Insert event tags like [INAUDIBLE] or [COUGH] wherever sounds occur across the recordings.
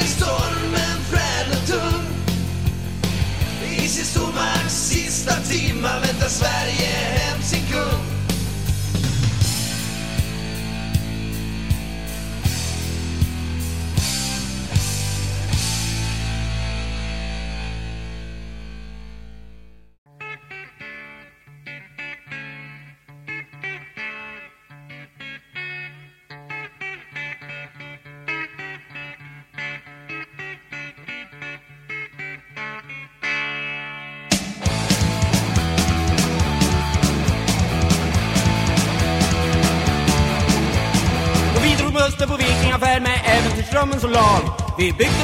blir stormen frän och tung I sin stormakts sista timmar väntar Sverige.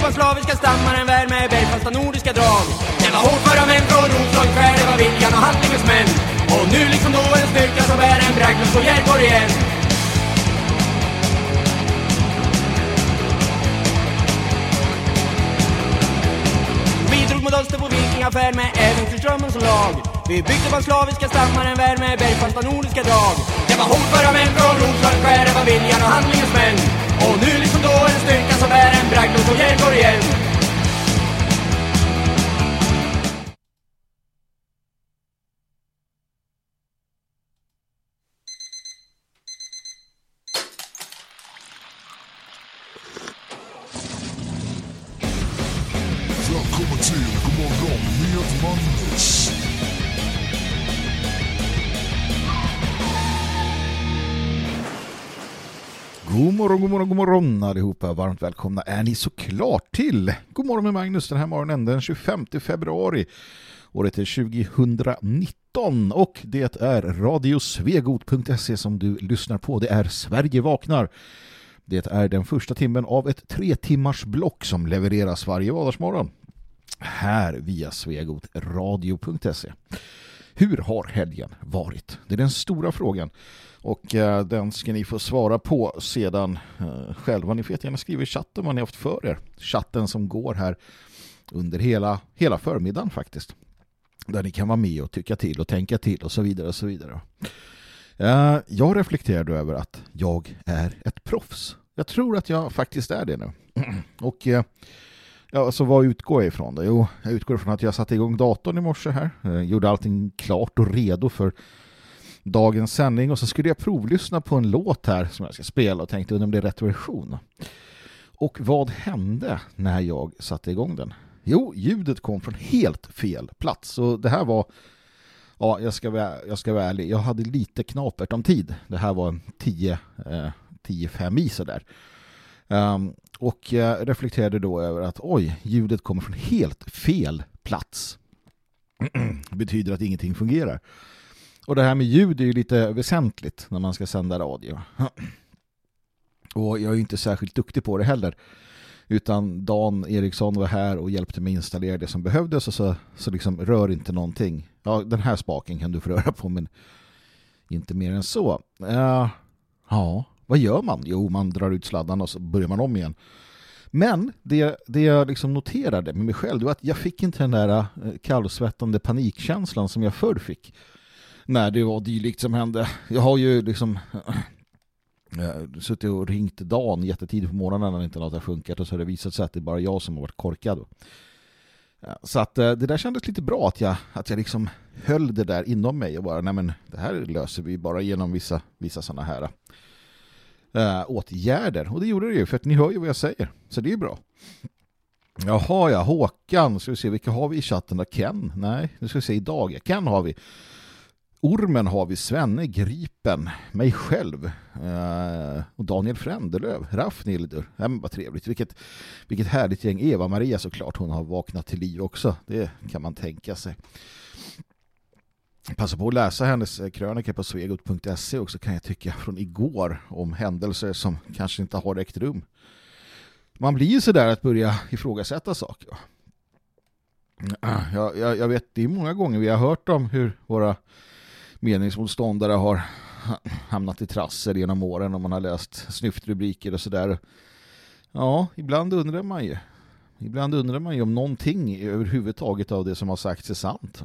Vi slaviska stammar en värld med bergfasta nordiska drag. Det var hårdföra män från Roslagsskär, det var viljan och handlingens män. Och nu liksom då en styrka som bär en bragd och Järborg igen Vi drog mot öster på vikingafärd med äventyrsdrömmen som lag. Vi byggde på slaviska stammar en värld med bergfasta nordiska drag. Det var hårdföra män från Roslagsskär, det var viljan och handlingens män. Och nu liksom då en styrka som är en bragd och Järborg igen. Morgon, god morgon, god morgon allihopa. Varmt välkomna är ni såklart till God morgon med Magnus den här morgonen den 25 februari. Året är 2019 och det är radiosvegot.se som du lyssnar på. Det är Sverige vaknar. Det är den första timmen av ett tre timmars block som levereras varje vardagsmorgon. Här via svegotradio.se. Hur har helgen varit? Det är den stora frågan. Och eh, den ska ni få svara på sedan eh, själva. Ni får gärna skriva i chatten vad ni har haft för er. Chatten som går här under hela, hela förmiddagen faktiskt. Där ni kan vara med och tycka till och tänka till och så vidare och så vidare. Eh, jag reflekterade över att jag är ett proffs. Jag tror att jag faktiskt är det nu. [CLEARS THROAT] och eh, Ja, så vad utgår jag ifrån? Då? Jo, jag utgår ifrån att jag satte igång datorn i morse här. Eh, gjorde allting klart och redo för dagens sändning och så skulle jag provlyssna på en låt här som jag ska spela och tänkte om det är rätt version. Och vad hände när jag satte igång den? Jo, ljudet kom från helt fel plats och det här var ja, jag ska vara, jag ska vara ärlig, jag hade lite knapert om tid. Det här var en 10 eh, 10-5 i sådär. Um, och jag reflekterade då över att oj, ljudet kommer från helt fel plats. [CLEARS THROAT] Betyder att ingenting fungerar. Och det här med ljud är ju lite väsentligt när man ska sända radio. [CLEARS THROAT] Och jag är ju inte särskilt duktig på det heller. Utan Dan Eriksson var här och hjälpte mig installera det som behövdes och så, så liksom rör inte någonting. Ja, den här spaken kan du få röra på men inte mer än så. Uh, ja, vad gör man? Jo, man drar ut sladdarna och så börjar man om igen. Men det, det jag liksom noterade med mig själv var att jag fick inte den där eh, kallsvettande panikkänslan som jag förr fick när det var dylikt som hände. Jag har ju liksom äh, suttit och ringt Dan jättetidigt på morgonen när inte något har funkat och så har det visat sig att det är bara jag som har varit korkad. Så att äh, det där kändes lite bra att jag, att jag liksom höll det där inom mig och bara, nej men det här löser vi bara genom vissa, vissa sådana här äh, åtgärder. Och det gjorde det ju, för att ni hör ju vad jag säger. Så det är ju bra. Jaha, ja, Håkan. Ska vi se, vilka har vi i chatten då? Ken? Nej, nu ska vi se idag. Ken har vi. Ormen har vi, Svenne, Gripen, mig själv eh, och Daniel Frändelöv, Raffnildur. Ja, men vad trevligt. Vilket, vilket härligt gäng. Eva-Maria såklart, hon har vaknat till liv också. Det kan man tänka sig. Passa på att läsa hennes eh, krönika på svegot.se också kan jag tycka från igår om händelser som kanske inte har ägt rum. Man blir ju sådär att börja ifrågasätta saker. Jag, jag, jag vet, det är många gånger vi har hört om hur våra meningsmotståndare har hamnat i trassel genom åren om man har läst snyftrubriker och sådär. Ja, ibland undrar man ju. Ibland undrar man ju om någonting överhuvudtaget av det som har sagts är sant.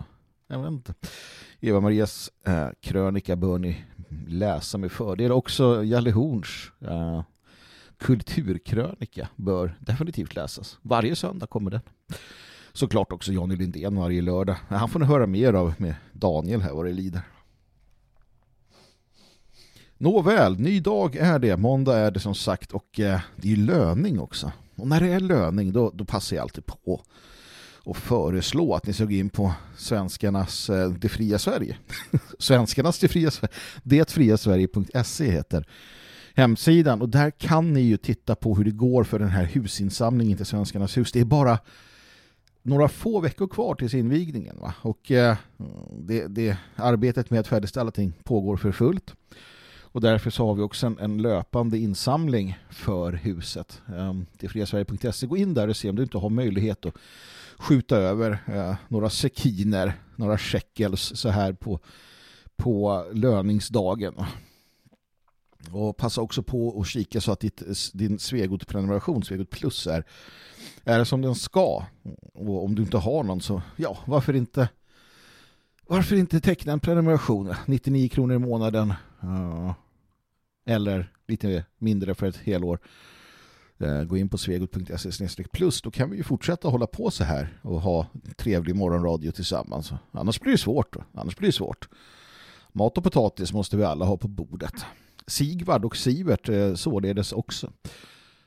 Jag vet inte. Eva-Marias eh, krönika bör ni läsa med fördel. Också Jalle Horns eh, kulturkrönika bör definitivt läsas. Varje söndag kommer den. Såklart också Johnny Lindén varje lördag. Han får ni höra mer av med Daniel här vad det lider. Nåväl, ny dag är det. Måndag är det som sagt och eh, det är löning också. Och när det är löning då, då passar jag alltid på och föreslå att ni ska gå in på svenskarnas eh, Det fria Sverige. [LAUGHS] svenskarnas Det fria Sverige. Detfriasverige.se heter hemsidan och där kan ni ju titta på hur det går för den här husinsamlingen till Svenskarnas hus. Det är bara några få veckor kvar till invigningen va? och eh, det, det, arbetet med att färdigställa ting pågår för fullt. Och därför så har vi också en, en löpande insamling för huset. Um, är friasverige.se. Gå in där och se om du inte har möjlighet att skjuta över uh, några sekiner, några shekels så här på, på löningsdagen. Och passa också på att kika så att ditt, din Svegot-prenumeration, Svegot Plus, är, är som den ska. Och om du inte har någon så, ja, varför inte varför inte teckna en prenumeration? 99 kronor i månaden. Ja. eller lite mindre för ett helår. Eh, gå in på svegot.se plus. Då kan vi ju fortsätta hålla på så här och ha trevlig morgonradio tillsammans. Annars blir det svårt. Annars blir det svårt. Mat och potatis måste vi alla ha på bordet. Sigvard och Sivert eh, således också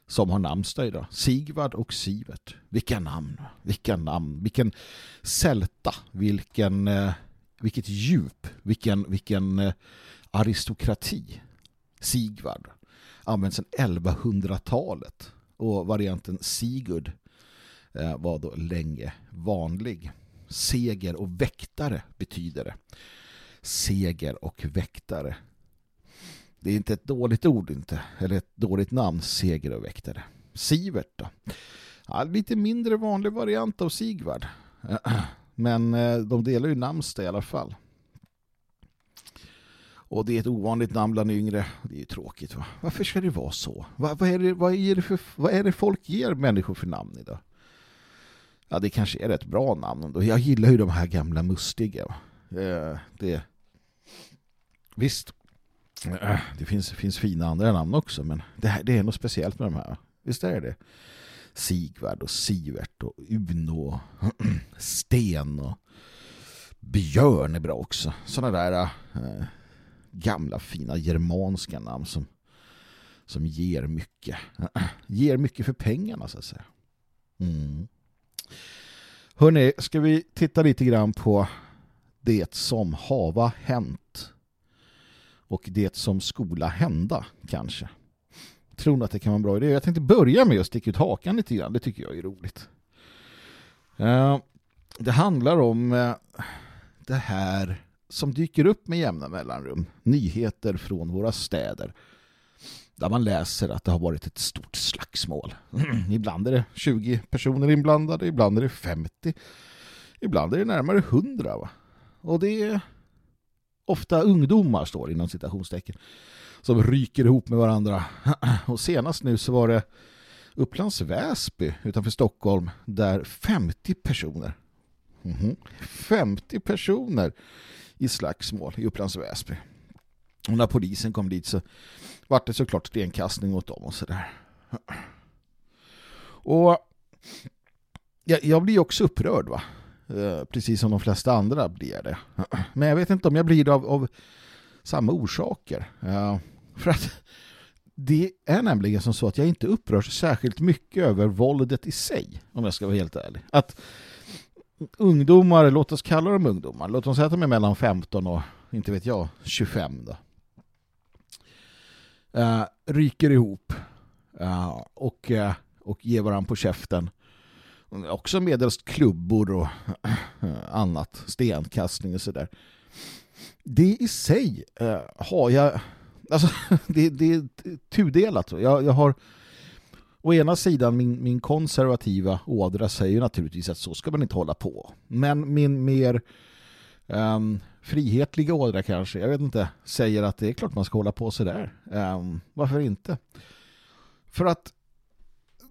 som har namnsdag idag. Sigvard och Sivert. Vilka namn. Vilka namn. Vilken sälta. Vilken, eh, vilket djup. Vilken, vilken aristokrati. Sigvard används sedan 1100-talet. Och varianten Sigurd eh, var då länge vanlig. Seger och väktare betyder det. Seger och väktare. Det är inte ett dåligt ord inte. Eller ett dåligt namn, seger och väktare. Sivert då? Ja, lite mindre vanlig variant av Sigvard. [CLEARS THROAT] Men eh, de delar ju namnsdag i alla fall. Och det är ett ovanligt namn bland yngre. Det är ju tråkigt va? Varför ska det vara så? Vad, vad, är, det, vad, är, det för, vad är det folk ger människor för namn idag? Ja, det kanske är ett bra namn. Ändå. Jag gillar ju de här gamla mustiga. Eh, det... Visst, eh, det finns, finns fina andra namn också men det, här, det är något speciellt med de här. Visst är det? Sigvard och Sivert och Uno och [CLEARS THROAT] Sten och Björn är bra också. Sådana där eh, gamla fina germanska namn som, som ger mycket. [CLEARS THROAT] ger mycket för pengarna så att säga. Mm. Hörrni, ska vi titta lite grann på det som hava hänt och det som skola hända kanske. Tror ni att det kan vara en bra idé? Jag tänkte börja med att sticka ut hakan lite grann. Det tycker jag är roligt. Eh, det handlar om eh, det här som dyker upp med jämna mellanrum. Nyheter från våra städer. Där man läser att det har varit ett stort slagsmål. [CLEARS THROAT] ibland är det 20 personer inblandade, ibland är det 50. Ibland är det närmare 100 va? Och det är ofta ungdomar står inom citationstecken som ryker ihop med varandra. [CLEARS THROAT] Och senast nu så var det Upplands Väsby utanför Stockholm där 50 personer mm -hmm, 50 personer i slagsmål i Upplands Väsby. Och när polisen kom dit så var det såklart stenkastning mot dem och sådär. Och jag, jag blir också upprörd va. Eh, precis som de flesta andra blir det. Men jag vet inte om jag blir det av, av samma orsaker. Eh, för att det är nämligen som så att jag inte upprörs särskilt mycket över våldet i sig, om jag ska vara helt ärlig. Att ungdomar, låt oss kalla dem ungdomar, låt oss säga att de är mellan 15 och, inte vet jag, 25 då. Uh, ryker ihop uh, och, uh, och ger varandra på käften också medelst klubbor och [CLEARS THROAT] annat, stenkastning och sådär. Det i sig har jag, alltså [LAUGHS] det, det är tudelat. Jag, jag har å ena sidan min, min konservativa ådra säger naturligtvis att så ska man inte hålla på. Men min mer um, frihetliga ådra kanske, jag vet inte, säger att det är klart man ska hålla på sådär. Um, varför inte? För att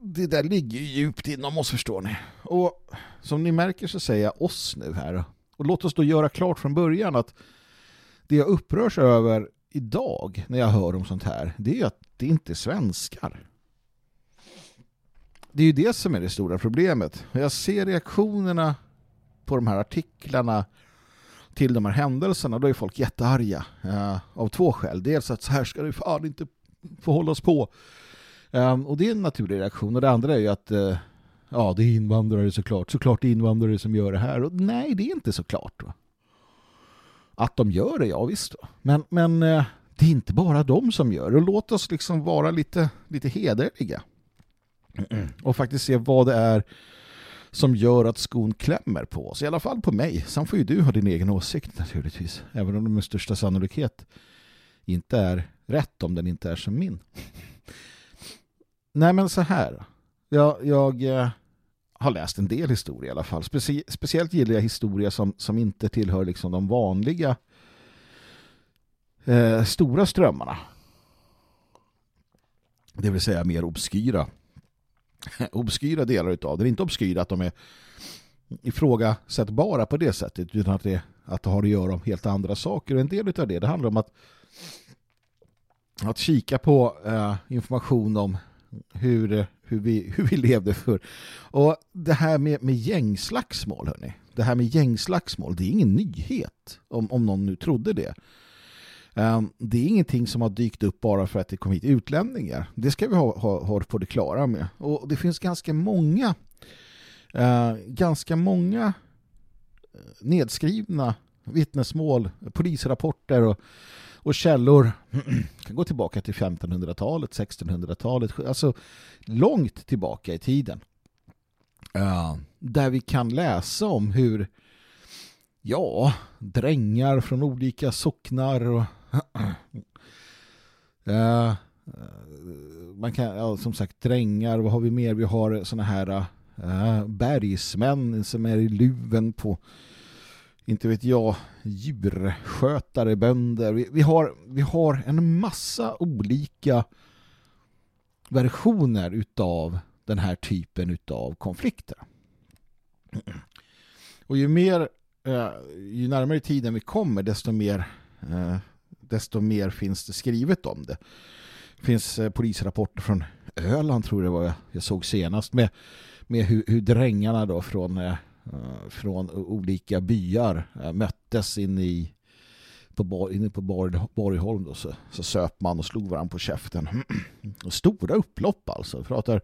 det där ligger djupt inom oss förstår ni. Och som ni märker så säger jag oss nu här. Och låt oss då göra klart från början att det jag upprörs över idag när jag hör om sånt här det är att det inte är svenskar det är ju det som är det stora problemet. Jag ser reaktionerna på de här artiklarna till de här händelserna, då är folk jättearga eh, av två skäl. Dels att så här ska det fan inte få hållas på. Eh, och det är en naturlig reaktion. Och det andra är ju att eh, ja, det är invandrare såklart. Såklart det är invandrare som gör det här. Och nej, det är inte så klart. Va? Att de gör det, ja visst. Va? Men, men eh, det är inte bara de som gör det. Och låt oss liksom vara lite, lite hederliga. Mm. Och faktiskt se vad det är som gör att skon klämmer på oss. I alla fall på mig. Sen får ju du ha din egen åsikt naturligtvis. Även om det med största sannolikhet inte är rätt om den inte är som min. Nej men så här. Jag, jag eh, har läst en del historia i alla fall. Specie speciellt gillar jag historia som, som inte tillhör liksom de vanliga eh, stora strömmarna. Det vill säga mer obskyra [LAUGHS] obskyra delar utav det. Det är inte obskyra att de är ifrågasättbara på det sättet utan att det, att det har att göra om helt andra saker. Och en del av det, det handlar om att att kika på eh, information om hur, hur, vi, [LAUGHS] hur vi levde för. Och det här med, med gängslagsmål, hörni. Det här med gängslagsmål, det är ingen nyhet om, om någon nu trodde det. Ehm, det är ingenting som har dykt upp bara för att det kom hit utlänningar. Det ska vi ha, ha, ha på det klara med. Och det finns ganska många eh, ganska många eh, nedskrivna vittnesmål, polisrapporter och, och källor kan [CLEARS THROAT] gå tillbaka till 1500-talet, 1600-talet, alltså långt tillbaka i tiden. Uh, där vi kan läsa om hur ja, drängar från olika socknar och [CLEARS THROAT] uh, man kan, ja, som sagt, drängar, vad har vi mer? Vi har såna här uh, bergsmän som är i luven på inte vet jag, djurskötare, bönder. Vi, vi, har, vi har en massa olika versioner utav den här typen utav konflikter. Och ju mer eh, ju närmare tiden vi kommer desto mer eh, desto mer finns det skrivet om det. Det finns eh, polisrapporter från Öland tror jag det var jag, jag såg senast med, med hur, hur drängarna då från eh, från olika byar eh, möttes in i på, inne på Borg, Borgholm då, så, så söp man och slog varandra på käften. [CLEARS THROAT] Stora upplopp alltså. Pratar,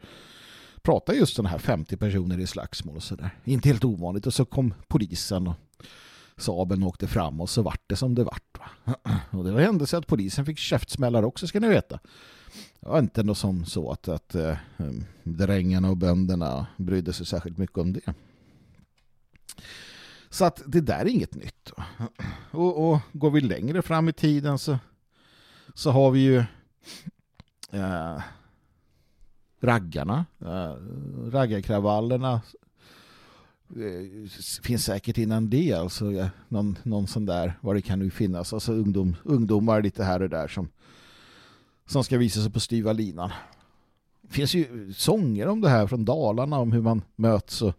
pratar just sådana här 50 personer i slagsmål och sådär. Inte helt ovanligt. Och så kom polisen och Saben åkte fram och så vart det som det vart. Va? [CLEARS THROAT] Och det var händelse att polisen fick käftsmällar också ska ni veta. Det var inte något som så att, att äh, drängarna och bönderna brydde sig särskilt mycket om det. Så att det där är inget nytt. [CLEARS THROAT] Och, och går vi längre fram i tiden så, så har vi ju äh, raggarna, äh, raggarkravallerna Eh, finns säkert innan det alltså ja, någon, någon sån där vad det kan nu finnas. Alltså ungdom, ungdomar lite här och där som som ska visa sig på styva linan. Det finns ju sånger om det här från Dalarna om hur man möts och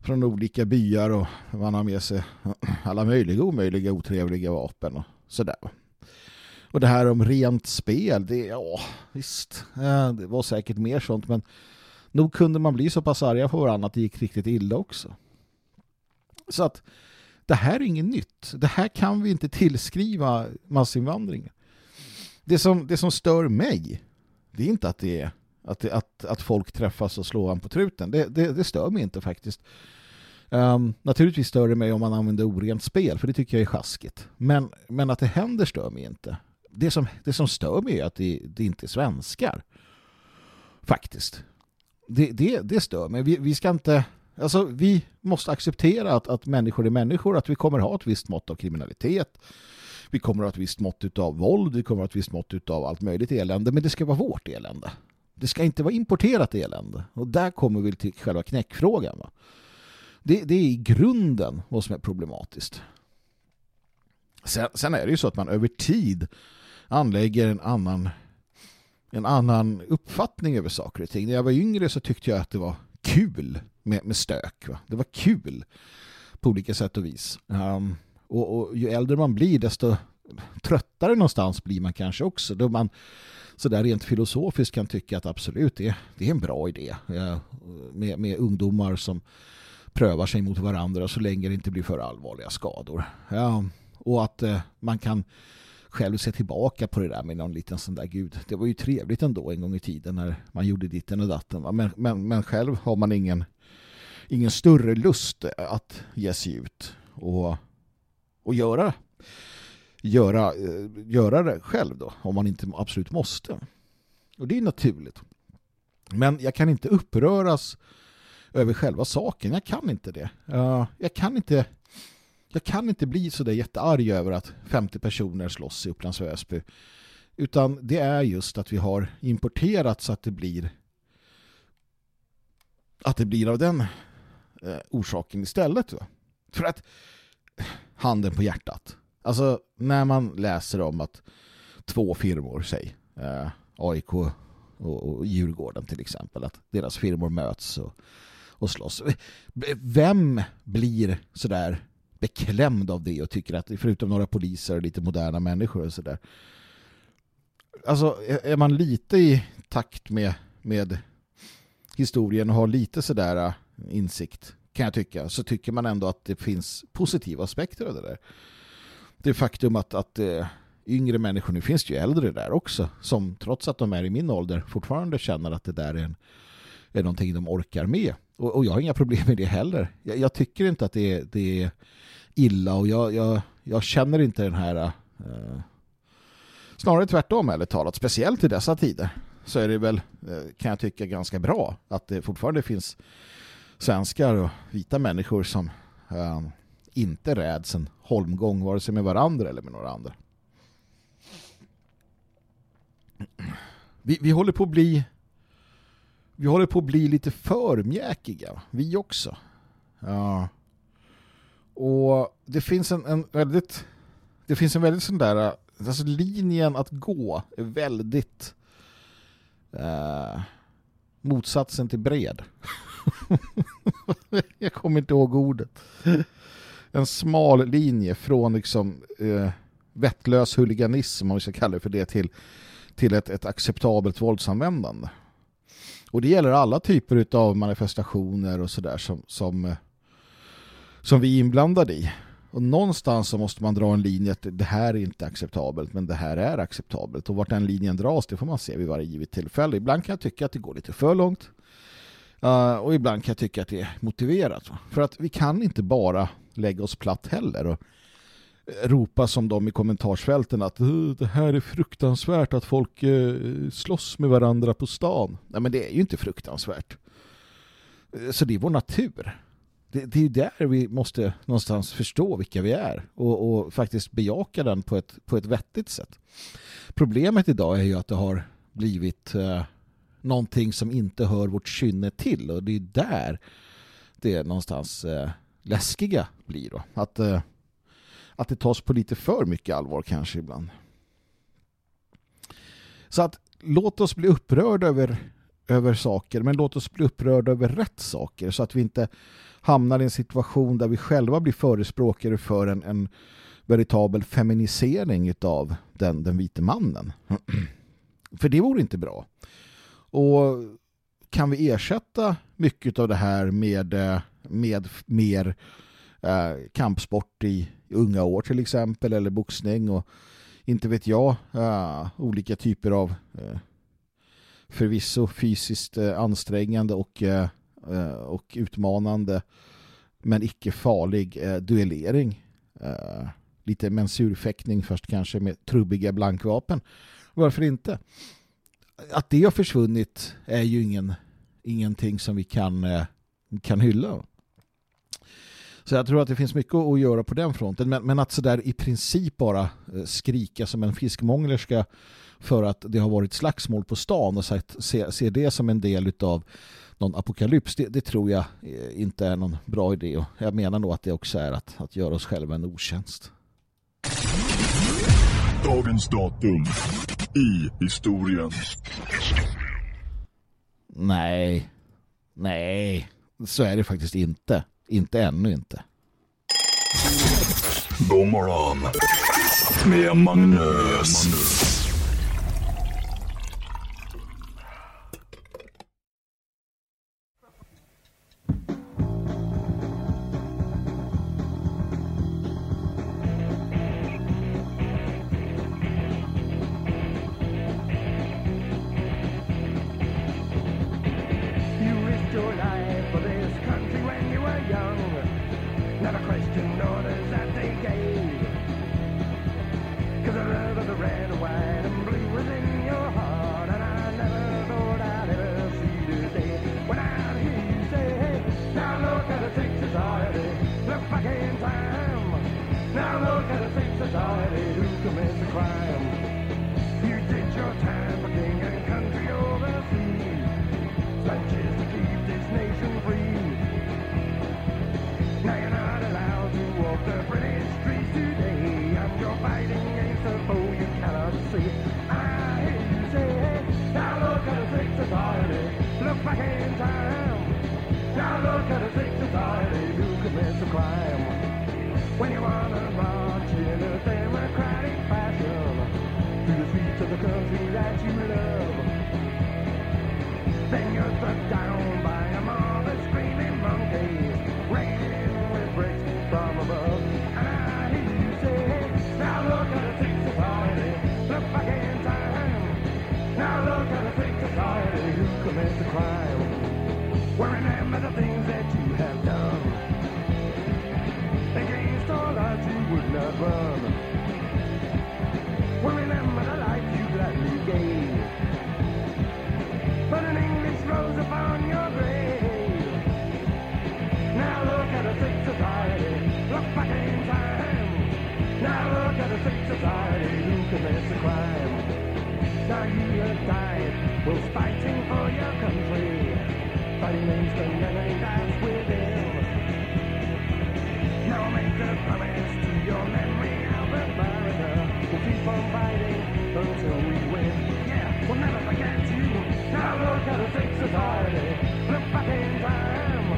från olika byar och man har med sig alla möjliga omöjliga otrevliga vapen och sådär. Och det här om rent spel, det, ja visst, eh, det var säkert mer sånt men nog kunde man bli så pass arga på varandra att det gick riktigt illa också. Så att det här är inget nytt. Det här kan vi inte tillskriva massinvandringen. Det som, det som stör mig det är inte att det är att, att, att folk träffas och slår en på truten. Det, det, det stör mig inte faktiskt. Um, naturligtvis stör det mig om man använder orent spel, för det tycker jag är sjaskigt. Men, men att det händer stör mig inte. Det som, det som stör mig är att det, det inte är svenskar. Faktiskt. Det, det, det stör mig. Vi, vi ska inte... Alltså, vi måste acceptera att, att människor är människor, att vi kommer ha ett visst mått av kriminalitet. Vi kommer ha ett visst mått av våld, vi kommer ha ett visst mått av allt möjligt elände, men det ska vara vårt elände. Det ska inte vara importerat elände. Och där kommer vi till själva knäckfrågan. Va? Det, det är i grunden vad som är problematiskt. Sen, sen, är det ju så att man över tid anlägger en annan en annan uppfattning över saker och ting. När jag var yngre så tyckte jag att det var kul med, med stök. Va? Det var kul på olika sätt och vis. Um, och, och, ju äldre man blir desto tröttare någonstans blir man kanske också. Då man så där rent filosofiskt kan tycka att absolut det, det är en bra idé med, med ungdomar som prövar sig mot varandra så länge det inte blir för allvarliga skador. Ja, och att uh, man kan själv se tillbaka på det där med någon liten sån där gud. Det var ju trevligt ändå en gång i tiden när man gjorde ditten och datten. Men, men, men själv har man ingen, ingen större lust att ge sig ut och, och göra, göra, eh, göra det själv då, om man inte absolut måste. Och det är naturligt. Men jag kan inte uppröras över själva saken. Jag kan inte det. Jag kan inte jag kan inte bli så där jättearg över att 50 personer slåss i Upplands Väsby. Utan det är just att vi har importerat så att det blir att det blir av den eh, orsaken istället. Va? För att handen på hjärtat. Alltså när man läser om att två firmor, säg eh, AIK och, och Djurgården till exempel, att deras firmor möts och, och slåss. Vem blir sådär beklämd av det och tycker att förutom några poliser och lite moderna människor och sådär. Alltså är man lite i takt med, med historien och har lite sådär äh, insikt kan jag tycka så tycker man ändå att det finns positiva aspekter av det där. Det faktum att, att äh, yngre människor, nu finns det ju äldre där också som trots att de är i min ålder fortfarande känner att det där är, en, är någonting de orkar med. Och, och jag har inga problem med det heller. Jag, jag tycker inte att det är, det är illa och jag, jag, jag känner inte den här eh, snarare tvärtom eller talat, speciellt i dessa tider så är det väl, eh, kan jag tycka, ganska bra att det fortfarande finns svenskar och vita människor som eh, inte räds en holmgång vare sig med varandra eller med några andra. Vi, vi håller på att bli vi håller på att bli lite för mjäkiga, vi också. Ja. Och det finns en, en väldigt det finns en väldigt sån där alltså linjen att gå är väldigt eh, motsatsen till bred. [LAUGHS] Jag kommer inte ihåg ordet. En smal linje från liksom eh, vettlös huliganism om vi ska kalla det för det till, till ett, ett acceptabelt våldsanvändande. Och det gäller alla typer av manifestationer och sådär som, som, som vi är inblandade i. Och någonstans så måste man dra en linje att det här är inte acceptabelt men det här är acceptabelt. Och vart den linjen dras det får man se vid varje givet tillfälle. Ibland kan jag tycka att det går lite för långt. Eh, och ibland kan jag tycka att det är motiverat. För att vi kan inte bara lägga oss platt heller och ropa som de i kommentarsfälten att det här är fruktansvärt att folk eh, slåss med varandra på stan. Nej men det är ju inte fruktansvärt. Eh, så det är vår natur. Det, det är ju där vi måste någonstans förstå vilka vi är och, och, faktiskt bejaka den på ett, på ett vettigt sätt. Problemet idag är ju att det har blivit eh, någonting som inte hör vårt kynne till och det är där det någonstans eh, läskiga blir då. Att eh, att det tas på lite för mycket allvar kanske ibland. Så att låt oss bli upprörda över, över saker men låt oss bli upprörda över rätt saker så att vi inte hamnar i en situation där vi själva blir förespråkare för en, en veritabel feminisering av den, den vite mannen. [CLEARS THROAT] för det vore inte bra. Och kan vi ersätta mycket av det här med, eh, med mer eh, kampsport i, unga år till exempel eller boxning och inte vet jag uh, olika typer av uh, förvisso fysiskt uh, ansträngande och, uh, och utmanande men icke farlig duellering. Lite mensurfäktning först kanske med trubbiga blankvapen. Varför inte? Att det har försvunnit är ju ingen, ingenting som vi kan, kan hylla så jag tror att det finns mycket att göra på den fronten. Men, men att sådär i princip bara eh, skrika som en fiskmånglerska för att det har varit slagsmål på stan och se, se det som en del av någon apokalyps, det, det, tror jag eh, inte är någon bra idé. Och jag menar nog att det också är att, att göra oss själva en otjänst. Dagens datum i historien. Nej, nej, så är det faktiskt inte. Inte ännu inte. God morgon. Med Magnus. When you wanna run. Well, remember the life you gladly gave. But an English rose upon your grave. Now look at a sick society, look back in time. Now look at a sick society who commits a crime. Now you have died whilst fighting for your country, fighting against the enemy that's within. Now make a promise to your America. On fighting until we win. Yeah, we'll never forget you. Now look at a sick society. Look back in time.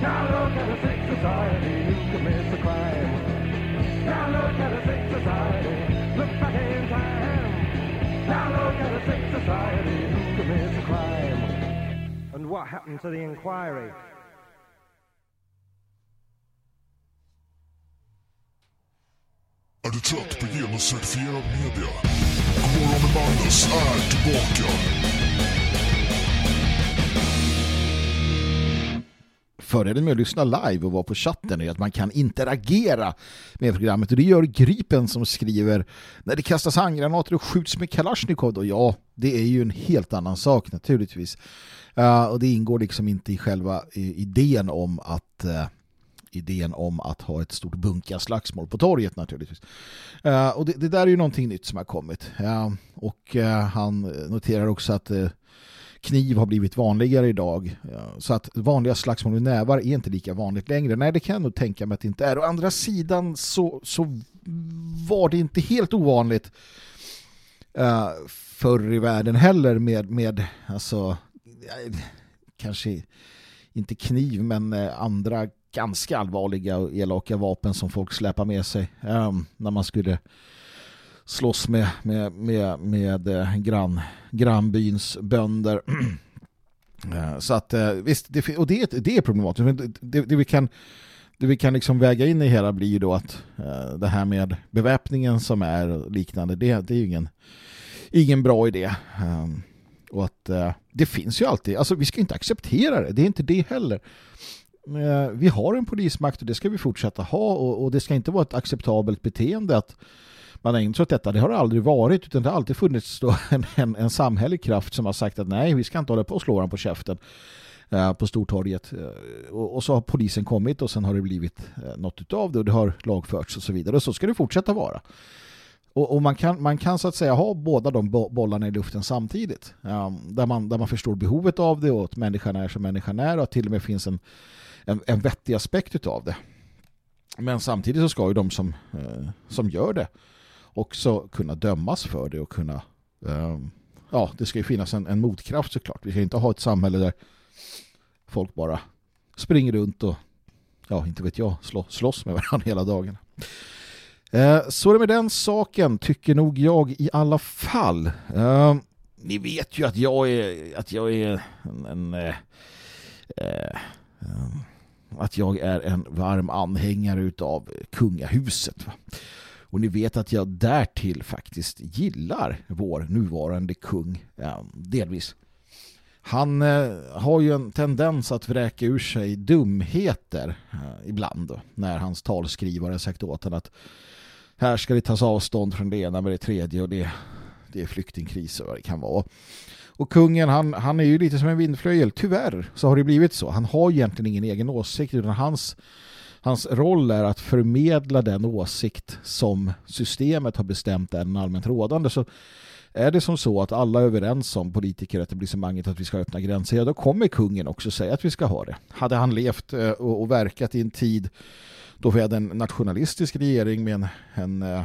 Now look at a sick society who commits a crime. Now look at a sick society. Look back in time. Now look at a sick society who commits a crime. And what happened to the inquiry? Är du trött på genuscertifierad media? Godmorgon med Magnus är tillbaka. Fördelen med att lyssna live och vara på chatten är att man kan interagera med programmet och det gör Gripen som skriver när det kastas handgranater och skjuts med Kalashnikov då ja, det är ju en helt annan sak naturligtvis. Uh, och det ingår liksom inte i själva idén om att uh, idén om att ha ett stort bunkarslagsmål på torget naturligtvis. Uh, och det, det, där är ju någonting nytt som har kommit. Eh, och eh, han noterar också att kniv har blivit vanligare idag. Så att vanliga slagsmål med nävar är inte lika vanligt längre. Nej, det kan jag nog tänka mig att det inte är. Å andra sidan så, så var det inte helt ovanligt uh, förr i världen heller med, med alltså, kanske inte kniv men andra ganska allvarliga och elaka vapen som folk släpar med sig um, när man skulle slåss med, med, med, med eh, grann, grannbyns bönder. [CLEARS THROAT] Eh, så att eh, visst, det, och det, det är problematiskt. Men det, det, vi kan, det vi kan liksom väga in i hela blir ju då att det här med beväpningen som är liknande, det, det är ju ingen, ingen bra idé. Ehm, och att det finns ju alltid, alltså vi ska inte acceptera det, det är inte det heller. Eh, vi har en polismakt och det ska vi fortsätta ha och, och det ska inte vara ett acceptabelt beteende att man har insett detta. Det har det aldrig varit utan det har alltid funnits då [LAUGHS] en, en, en samhällelig kraft som har sagt att nej, vi ska inte hålla på och slå honom på käften eh, på Stortorget. Eh, och, och, så har polisen kommit och sen har det blivit eh, något utav det och det har lagförts och så vidare. Och så ska det fortsätta vara. Och, och man, kan, man kan så att säga ha båda de bollarna i luften samtidigt. Um, där, man, där man förstår behovet av det och att människan är som människan är och att till och med finns en, en, en vettig aspekt utav det. Men samtidigt så ska ju de som, eh, som gör det också kunna dömas för det och kunna eh, ja, det ska ju finnas en, en motkraft såklart. Vi ska inte ha ett samhälle där folk bara springer runt och ja, inte vet jag, slå, slåss med varandra [LAUGHS] hela dagen. Eh, så är det med den saken, tycker nog jag i alla fall. Eh, ni vet ju att jag är, att jag är en, en eh, eh, att jag är en varm anhängare utav kungahuset. Va? Och ni vet att jag därtill faktiskt gillar vår nuvarande kung delvis. Han eh, har ju en tendens att vräka ur sig dumheter eh, ibland när hans talskrivare sagt åt honom att här ska det tas avstånd från det ena med det tredje och det, det är flyktingkris och vad det kan vara. Och kungen han, han är ju lite som en vindflöjel, tyvärr så har det blivit så. Han har egentligen ingen egen åsikt utan hans, hans roll är att förmedla den åsikt som systemet har bestämt är den allmänt rådande. Så är det som så att alla är överens om politiker etablissemanget att vi ska öppna gränser, ja då kommer kungen också säga att vi ska ha det. Hade han levt eh, och verkat i en tid då vi hade en nationalistisk regering med en, en, eh,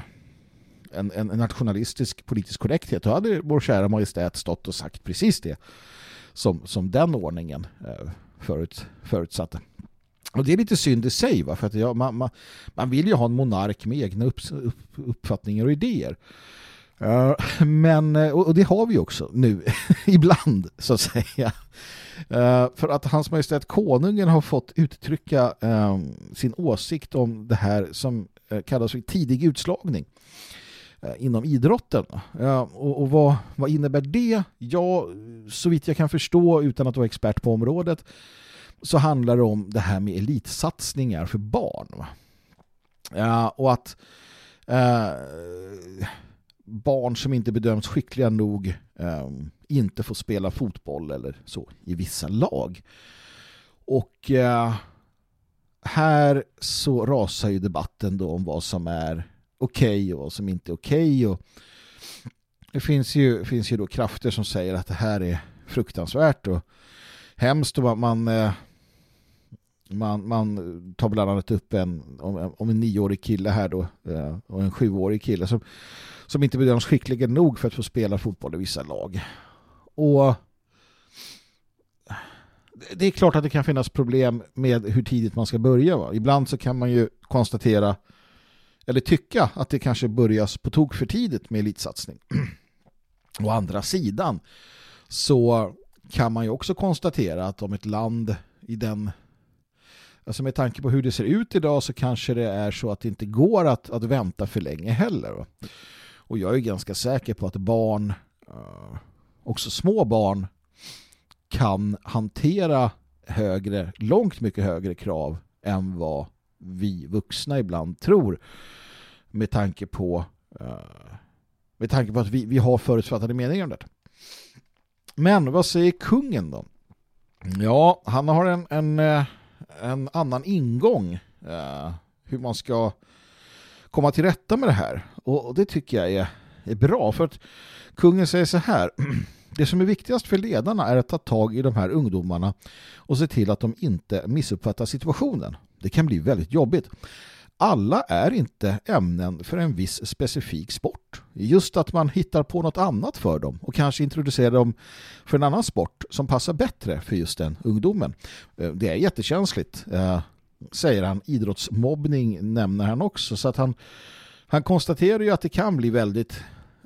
en, en nationalistisk politisk korrekthet, då hade vår kära majestät stått och sagt precis det som, som den ordningen eh, förut, förutsatte. Och det är lite synd i sig, va? för att ja, man, man, man vill ju ha en monark med egna upp, upp, uppfattningar och idéer. Uh, men, eh, och det har vi också nu, [LAUGHS] ibland så att säga. Uh, för att hans majestät konungen har fått uttrycka uh, sin åsikt om det här som kallas för tidig utslagning Eh, inom idrotten. Eh, och, och vad, vad innebär det? Ja, så vitt jag kan förstå utan att vara expert på området så handlar det om det här med elitsatsningar för barn. Ja, eh, och att barn som inte bedöms skickliga nog eh, inte får spela fotboll eller så i vissa lag. Och eh, här så rasar ju debatten då om vad som är okej okay och vad som inte är okej. Okay. det finns ju, finns ju då krafter som säger att det här är fruktansvärt och hemskt och man, man, eh, man, man tar bland annat upp en, om, om en nioårig kille här då eh, och en sjuårig kille som som inte bedöms skickliga nog för att få spela fotboll i vissa lag. Och det är klart att det kan finnas problem med hur tidigt man ska börja. Va? Ibland så kan man ju konstatera eller tycka att det kanske börjas på tok för tidigt med elitsatsning. [CLEARS THROAT] Å andra sidan så kan man ju också konstatera att om ett land i den alltså med tanke på hur det ser ut idag så kanske det är så att det inte går att, att vänta för länge heller. Och jag är ganska säker på att barn, eh, också små barn, kan hantera högre, långt mycket högre krav än vad vi vuxna ibland tror med tanke på eh, med tanke på att vi, vi har förutfattade meningar om det. Men vad säger kungen då? Ja, han har en, en, eh, en annan ingång eh, hur man ska komma till rätta med det här. Och, det tycker jag är, är bra. För att kungen säger så här. [CLEARS THROAT] Det som är viktigast för ledarna är att ta tag i de här ungdomarna och se till att de inte missuppfattar situationen. Det kan bli väldigt jobbigt. Alla är inte ämnen för en viss specifik sport. Just att man hittar på något annat för dem och kanske introducerar dem för en annan sport som passar bättre för just den ungdomen. Eh, det är jättekänsligt eh, säger han. Idrottsmobbning nämner han också. Så att han, han konstaterar ju att det kan bli väldigt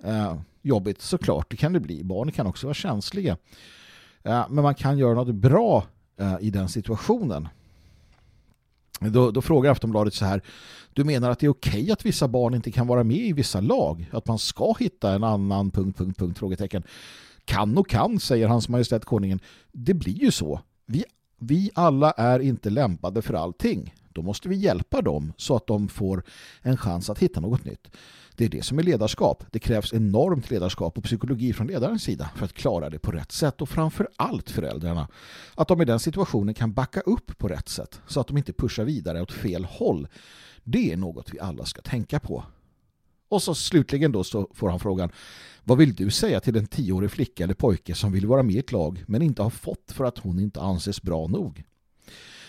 eh, jobbigt. Såklart, det kan det bli. Barn kan också vara känsliga. Men man kan göra något bra i den situationen. Då, då, frågar Aftonbladet så här Du menar att det är okej att vissa barn inte kan vara med i vissa lag? Att man ska hitta en annan punkt, punkt, punkt, frågetecken. Kan och kan, säger hans majestät konungen. Det blir ju så. Vi vi alla är inte lämpade för allting. Då måste vi hjälpa dem så att de får en chans att hitta något nytt. Det är det som är ledarskap. Det krävs enormt ledarskap och psykologi från ledarens sida för att klara det på rätt sätt och framför allt föräldrarna. Att de i den situationen kan backa upp på rätt sätt så att de inte pushar vidare åt fel håll. Det är något vi alla ska tänka på. Och så slutligen då så får han frågan vad vill du säga till en tioårig flicka eller pojke som vill vara med i ett lag men inte har fått för att hon inte anses bra nog?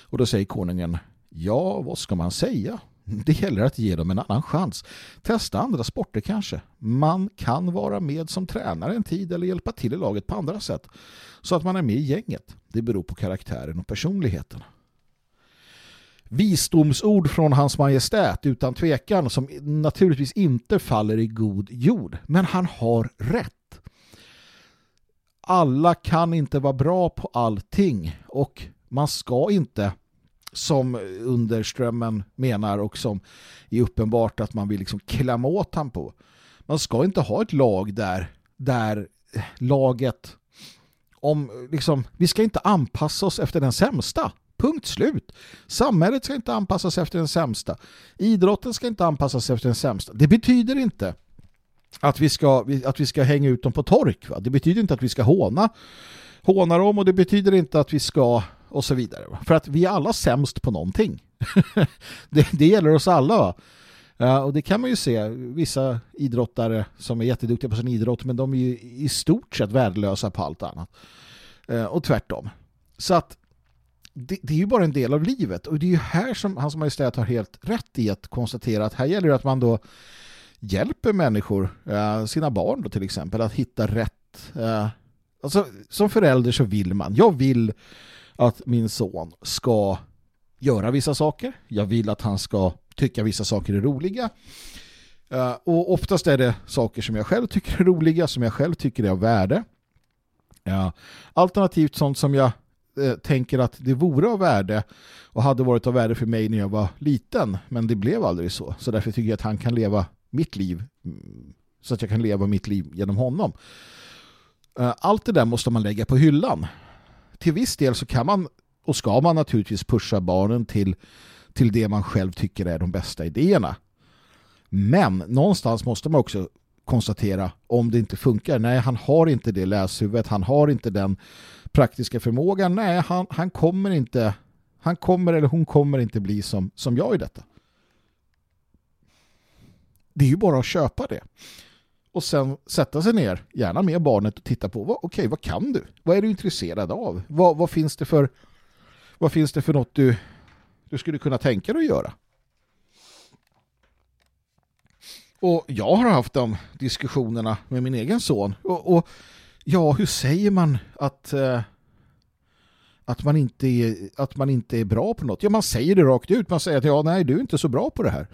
Och då säger konungen Ja, vad ska man säga? [LAUGHS] Det gäller att ge dem en annan chans. Testa andra sporter kanske. Man kan vara med som tränare en tid eller hjälpa till i laget på andra sätt. Så att man är med i gänget. Det beror på karaktären och personligheten. visdomsord från hans majestät utan tvekan som naturligtvis inte faller i god jord. Men han har rätt. Alla kan inte vara bra på allting och man ska inte som Underströmmen menar och som är uppenbart att man vill liksom klämma åt han på. Man ska inte ha ett lag där, där laget om liksom, vi ska inte anpassa oss efter den sämsta. Punkt slut. Samhället ska inte anpassas efter den sämsta. Idrotten ska inte anpassas efter den sämsta. Det betyder inte att vi ska, att vi ska hänga ut dem på tork. Va? Det betyder inte att vi ska håna, håna dem och det betyder inte att vi ska och så vidare. Va? För att vi är alla sämst på någonting. [LAUGHS] det, det gäller oss alla. Va? Och det kan man ju se. Vissa idrottare som är jätteduktiga på sin idrott men de är ju i stort sett värdelösa på allt annat. Uh, och tvärtom. Så att det, det, är ju bara en del av livet och det är ju här som hans majestät har helt rätt i att konstatera att här gäller det att man då hjälper människor, uh, sina barn då till exempel, att hitta rätt. Eh, alltså som förälder så vill man, jag vill att min son ska göra vissa saker. Jag vill att han ska tycka vissa saker är roliga. Eh, och oftast är det saker som jag själv tycker är roliga, som jag själv tycker är av värde. Eh, alternativt sånt som jag eh, tänker att det vore av värde och hade varit av värde för mig när jag var liten, men det blev aldrig så. Så därför tycker jag att han kan leva mitt liv mm, så att jag kan leva mitt liv genom honom. Allt det där måste man lägga på hyllan. Till viss del så kan man och ska man naturligtvis pusha barnen till till det man själv tycker är de bästa idéerna. Men någonstans måste man också konstatera om det inte funkar. Nej, han har inte det läshuvudet, han har inte den praktiska förmågan. Nej, han, han kommer inte han kommer eller hon kommer inte bli som, som jag i detta. Det är ju bara att köpa det. Och sen sätta sig ner, gärna med barnet och titta på, okej, okay, vad kan du? Vad är du intresserad av? Vad, vad, finns det för vad finns det för något du, du skulle kunna tänka dig att göra. Och jag har haft de diskussionerna med min egen son. Och, och ja, hur säger man att, eh, att, man inte är, att man inte är bra på något? Ja, man säger det rakt ut. Man säger att ja, nej, du är inte så bra på det här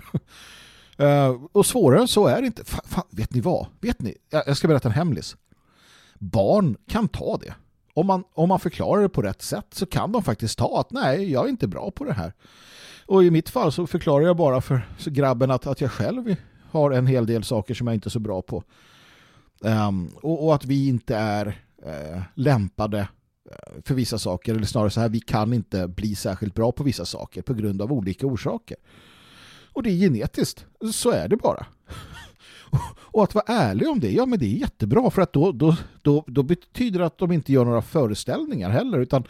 uh, och svårare än så är det inte. Fan, fan, vet ni vad? Vet ni? Jag ska berätta en hemlis. Barn kan ta det om man, om man förklarar det på rätt sätt så kan de faktiskt ta att nej, jag är inte bra på det här. Och i mitt fall så förklarar jag bara för grabben att, att jag själv har en hel del saker som jag inte är så bra på. Um, och, och, att vi inte är uh, lämpade eh, för vissa saker, eller snarare så här, vi kan inte bli särskilt bra på vissa saker på grund av olika orsaker. Och det är genetiskt, så är det bara. [LAUGHS] Och att vara ärlig om det, ja men det är jättebra för att då, då, då, då betyder det att de inte gör några föreställningar heller utan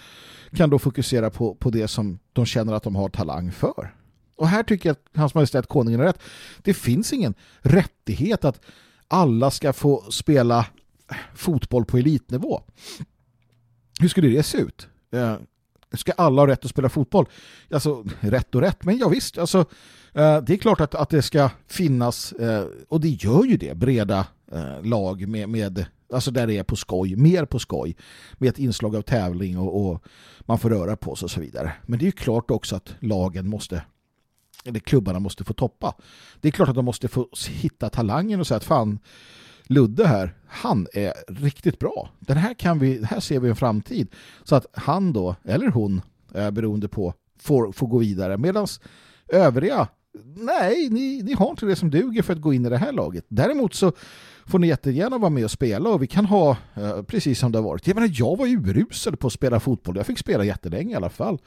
kan då fokusera på, på det som de känner att de har talang för. Och här tycker jag att Hans Majestät Konungen har rätt. Det finns ingen rättighet att alla ska få spela fotboll på elitnivå. Hur skulle det se ut? Eh, Ska alla ha rätt att spela fotboll? Alltså, rätt och rätt, men ja visst, alltså eh, det är klart att, att det ska finnas, eh, och det gör ju det, breda eh, lag med, med alltså där det är på skoj, mer på skoj med ett inslag av tävling och, och man får röra på sig och så vidare. Men det är ju klart också att lagen måste eller klubbarna måste få toppa. Det är klart att de måste få hitta talangen och säga att fan Ludde här, han är riktigt bra. Den här kan vi, här ser vi en framtid. Så att han då, eller hon, eh, beroende på, får, får gå vidare. Medan övriga nej, ni, ni har inte det som duger för att gå in i det här laget. Däremot så får ni jättegärna vara med och spela och vi kan ha eh, precis som det har varit. Jag menar, jag var ju urusel på att spela fotboll. Jag fick spela jättelänge i alla fall.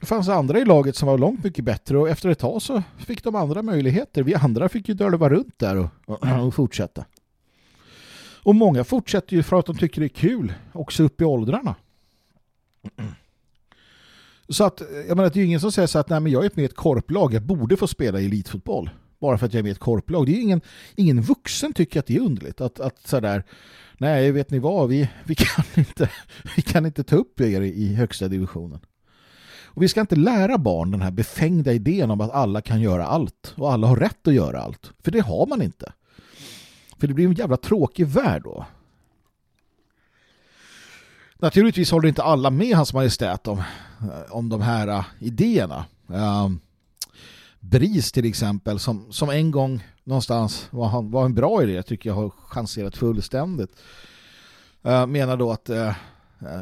Det fanns andra i laget som var långt mycket bättre och efter ett tag så fick de andra möjligheter. Vi andra fick ju dölva runt där och, och, och fortsätta. Och många fortsätter ju för att de tycker det är kul också upp i åldrarna. Så att, jag menar, det är ju ingen som säger så att nej, men jag är med i ett korplag, jag borde få spela i elitfotboll. Bara för att jag är med i ett korplag. Det är ingen, ingen vuxen tycker att det är underligt. Att, att sådär, nej vet ni vad, vi, vi, kan inte, [LAUGHS] vi kan inte ta upp er i högsta divisionen. Och vi ska inte lära barn den här befängda idén om att alla kan göra allt. Och alla har rätt att göra allt. För det har man inte. För det blir en jävla tråkig värld då. Naturligtvis håller inte alla med hans majestät om, eh, om de här uh, idéerna. Uh, Bris till exempel, som, som en gång någonstans var, han, var en bra idé, tycker jag har chanserat fullständigt. Uh, menar då att uh,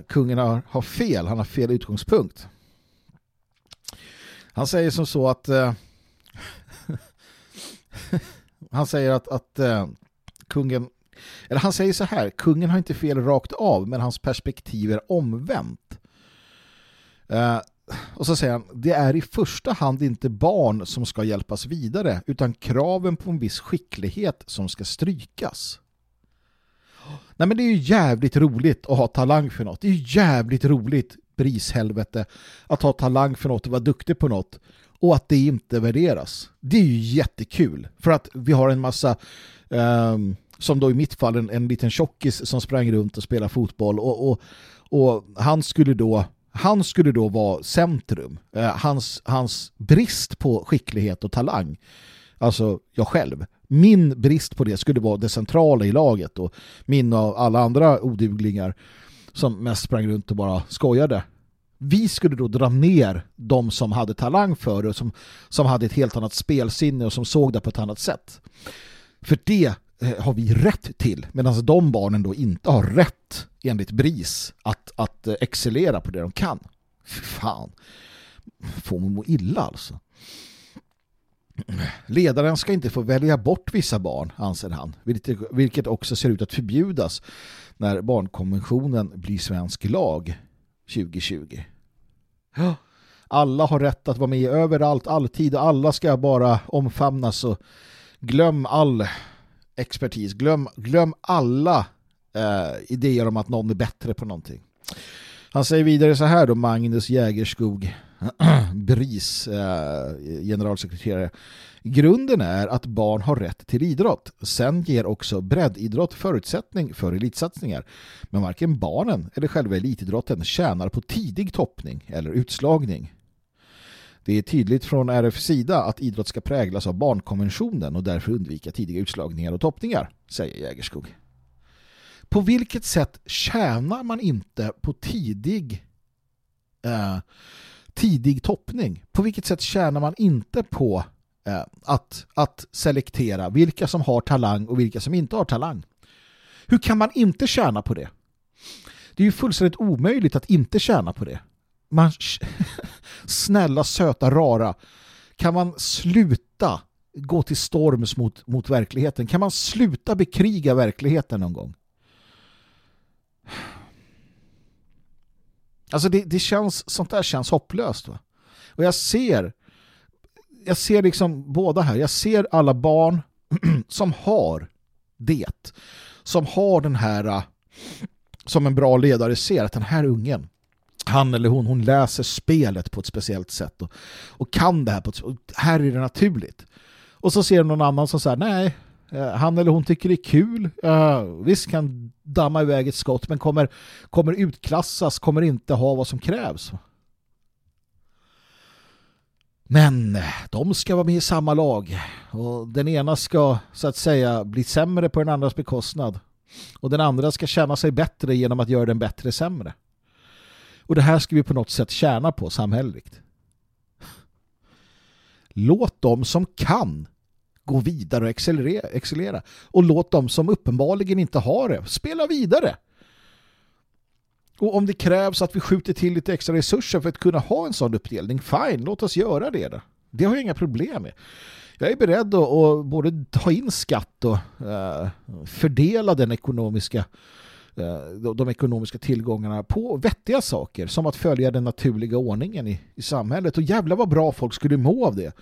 kungen har, har fel, han har fel utgångspunkt. Han säger som så att eh, [LAUGHS] han säger att, att eh, kungen eller han säger så här, kungen har inte fel rakt av men hans perspektiv är omvänt. Eh, och så säger han, det är i första hand inte barn som ska hjälpas vidare utan kraven på en viss skicklighet som ska strykas. Nej men det är ju jävligt roligt att ha talang för något. Det är ju jävligt roligt, prishelvete att ha talang för något och vara duktig på något och att det inte värderas. Det är ju jättekul för att vi har en massa um, som då i mitt fall en, en liten tjockis som sprang runt och spelade fotboll och, och, och han skulle då han skulle då vara centrum. Uh, hans, hans brist på skicklighet och talang, alltså jag själv, min brist på det skulle vara det centrala i laget och min och alla andra oduglingar som mest sprang runt och bara skojade. Vi skulle då dra ner de som hade talang för det och som, som hade ett helt annat spelsinne och som såg det på ett annat sätt. För det eh, har vi rätt till medan de barnen då inte har rätt enligt BRIS att, att eh, excellera på det de kan. Fan, får man må illa alltså. Ledaren ska inte få välja bort vissa barn, anser han, vilket också ser ut att förbjudas när barnkonventionen blir svensk lag 2020. Alla har rätt att vara med överallt, alltid och alla ska bara omfamnas och glöm all expertis. Glöm, glöm alla eh, idéer om att någon är bättre på någonting. Han säger vidare så här då, Magnus Jägerskog, [CLEARS THROAT] BRIS eh, generalsekreterare. Grunden är att barn har rätt till idrott. Sen ger också breddidrott förutsättning för elitsatsningar. Men varken barnen eller själva elitidrotten tjänar på tidig toppning eller utslagning. Det är tydligt från RFs sida att idrott ska präglas av barnkonventionen och därför undvika tidiga utslagningar och toppningar, säger Jägerskog. På vilket sätt tjänar man inte på tidig eh, tidig toppning? På vilket sätt tjänar man inte på eh, att, att selektera vilka som har talang och vilka som inte har talang? Hur kan man inte tjäna på det? Det är ju fullständigt omöjligt att inte tjäna på det man, [LAUGHS] snälla, söta, rara. Kan man sluta gå till storms mot, mot verkligheten? Kan man sluta bekriga verkligheten någon gång? Alltså det, det känns, sånt där känns hopplöst va? Och jag ser jag ser liksom båda här. Jag ser alla barn [CLEARS THROAT] som har det. Som har den här äh, som en bra ledare ser att den här ungen han eller hon, hon läser spelet på ett speciellt sätt och, och kan det här på ett, här är det naturligt. Och så ser någon annan som säger nej, Eh, han eller hon tycker det är kul. Uh, visst kan damma iväg ett skott men kommer, kommer utklassas, kommer inte ha vad som krävs. Men de ska vara med i samma lag och den ena ska så att säga bli sämre på den andras bekostnad och den andra ska känna sig bättre genom att göra den bättre sämre. Och det här ska vi på något sätt tjäna på samhälleligt. Låt dem som kan gå vidare och excellera, accelerera. Och låt dem som uppenbarligen inte har det spela vidare. Och om det krävs att vi skjuter till lite extra resurser för att kunna ha en sån uppdelning, fine, låt oss göra det. Då. Det har jag inga problem med. Jag är beredd att, både ta in skatt och uh, fördela den ekonomiska Eh, de ekonomiska tillgångarna på vettiga saker som att följa den naturliga ordningen i, i samhället och jävla vad bra folk skulle må av det.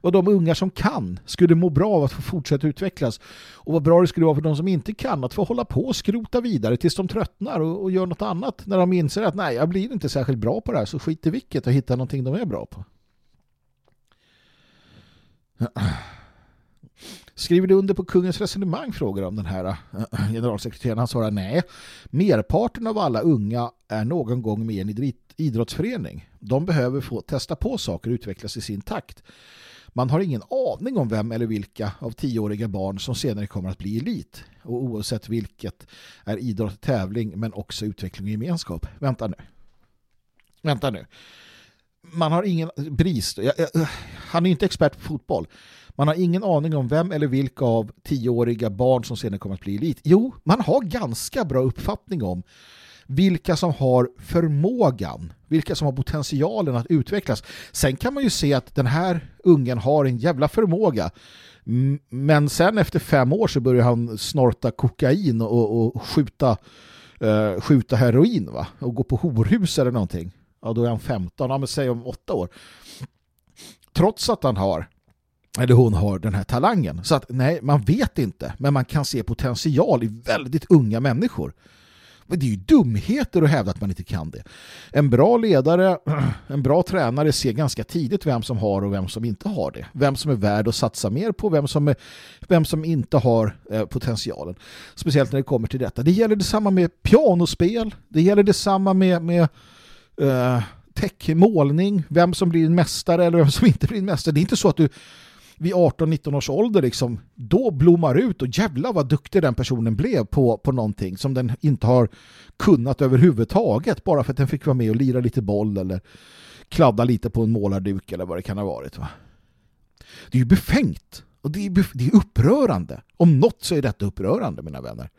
Och de ungar som kan skulle må bra av att få fortsätta utvecklas och vad bra det skulle vara för de som inte kan att få hålla på och skrota vidare tills de tröttnar och, och gör något annat när de inser att nej, jag blir inte särskilt bra på det här så skit i vilket och hitta någonting de är bra på. [CLEARS THROAT] Skriver du under på kungens resonemang frågar om den här äh, [CLEARS THROAT] generalsekreteraren. Han svarar nej. Merparten av alla unga är någon gång med i en idrottsförening. De behöver få testa på saker och utvecklas i sin takt. Man har ingen aning om vem eller vilka av tioåriga barn som senare kommer att bli elit. Och oavsett vilket är idrott tävling men också utveckling och gemenskap. Vänta nu. Vänta nu. Man har ingen brist. Han är inte expert på fotboll. Man har ingen aning om vem eller vilka av tioåriga barn som senare kommer att bli elit. Jo, man har ganska bra uppfattning om vilka som har förmågan, vilka som har potentialen att utvecklas. Sen kan man ju se att den här ungen har en jävla förmåga. Men sen efter fem år så börjar han snorta kokain och, och skjuta, eh, skjuta heroin va? och gå på horhus eller någonting. Ja, då är han 15, ja men säg om åtta år. Trots att han har eller hon har den här talangen. Så att nej, man vet inte, men man kan se potential i väldigt unga människor. Men det är ju dumheter att hävda att man inte kan det. En bra ledare, [CLEARS THROAT] en bra tränare ser ganska tidigt vem som har och vem som inte har det. Vem som är värd att satsa mer på, vem som, är, vem som inte har eh, potentialen. Speciellt när det kommer till detta. Det gäller detsamma med pianospel, det gäller detsamma med, med eh, uh, täckmålning, vem som blir en mästare eller vem som [LAUGHS] inte blir en mästare. Det är inte så att du vid 18-19 års ålder liksom, då blommar ut och jävla vad duktig den personen blev på, på någonting som den inte har kunnat överhuvudtaget bara för att den fick vara med och lira lite boll eller kladda lite på en målarduk eller vad det kan ha varit. Va? Det är ju befängt och det är, det är upprörande. Om något så är detta upprörande mina vänner.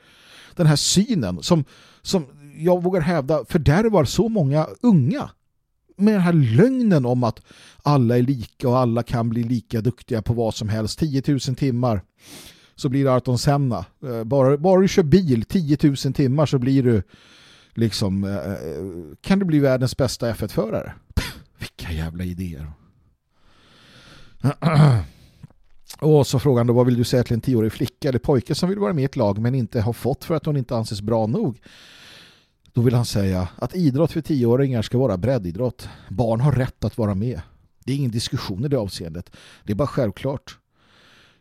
Den här synen som, som jag vågar hävda fördärvar så många unga med den här lögnen om att alla är lika och alla kan bli lika duktiga på vad som helst. 10 000 timmar så blir det Arton Senna. Eh, bara, bara du kör bil 10 000 timmar så blir du liksom eh, eh, kan du bli världens bästa F1-förare. [LAUGHS] Vilka jävla idéer. [CLEARS THROAT] Och så frågan då, vad vill du säga till en tioårig flicka eller pojke som vill vara med i ett lag men inte har fått för att hon inte anses bra nog? Då vill han säga att idrott för tioåringar ska vara breddidrott. Barn har rätt att vara med. Det är ingen diskussion i det avseendet. Det är bara självklart.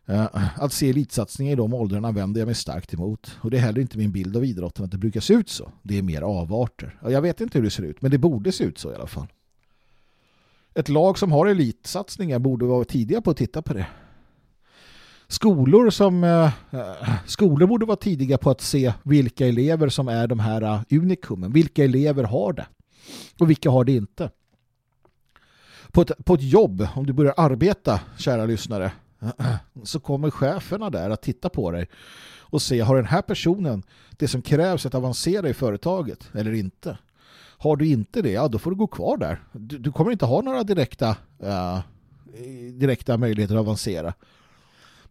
Eh, att se elitsatsningar i de åldrarna vänder jag mig starkt emot. Och det är heller inte min bild av idrotten att det brukar se ut så. Det är mer avarter. Jag vet inte hur det ser ut, men det borde se ut så i alla fall. Ett lag som har elitsatsningar borde vara tidiga på att titta på det skolor som eh, skolor borde vara tidiga på att se vilka elever som är de här eh, uh, unikumen. Vilka elever har det? Och vilka har det inte? På ett, på ett jobb, om du börjar arbeta, kära lyssnare, [CLEARS THROAT] så kommer cheferna där att titta på dig och se, har den här personen det som krävs att avancera i företaget eller inte? Har du inte det, ja då får du gå kvar där. Du, du kommer inte ha några direkta, uh, direkta möjligheter att avancera.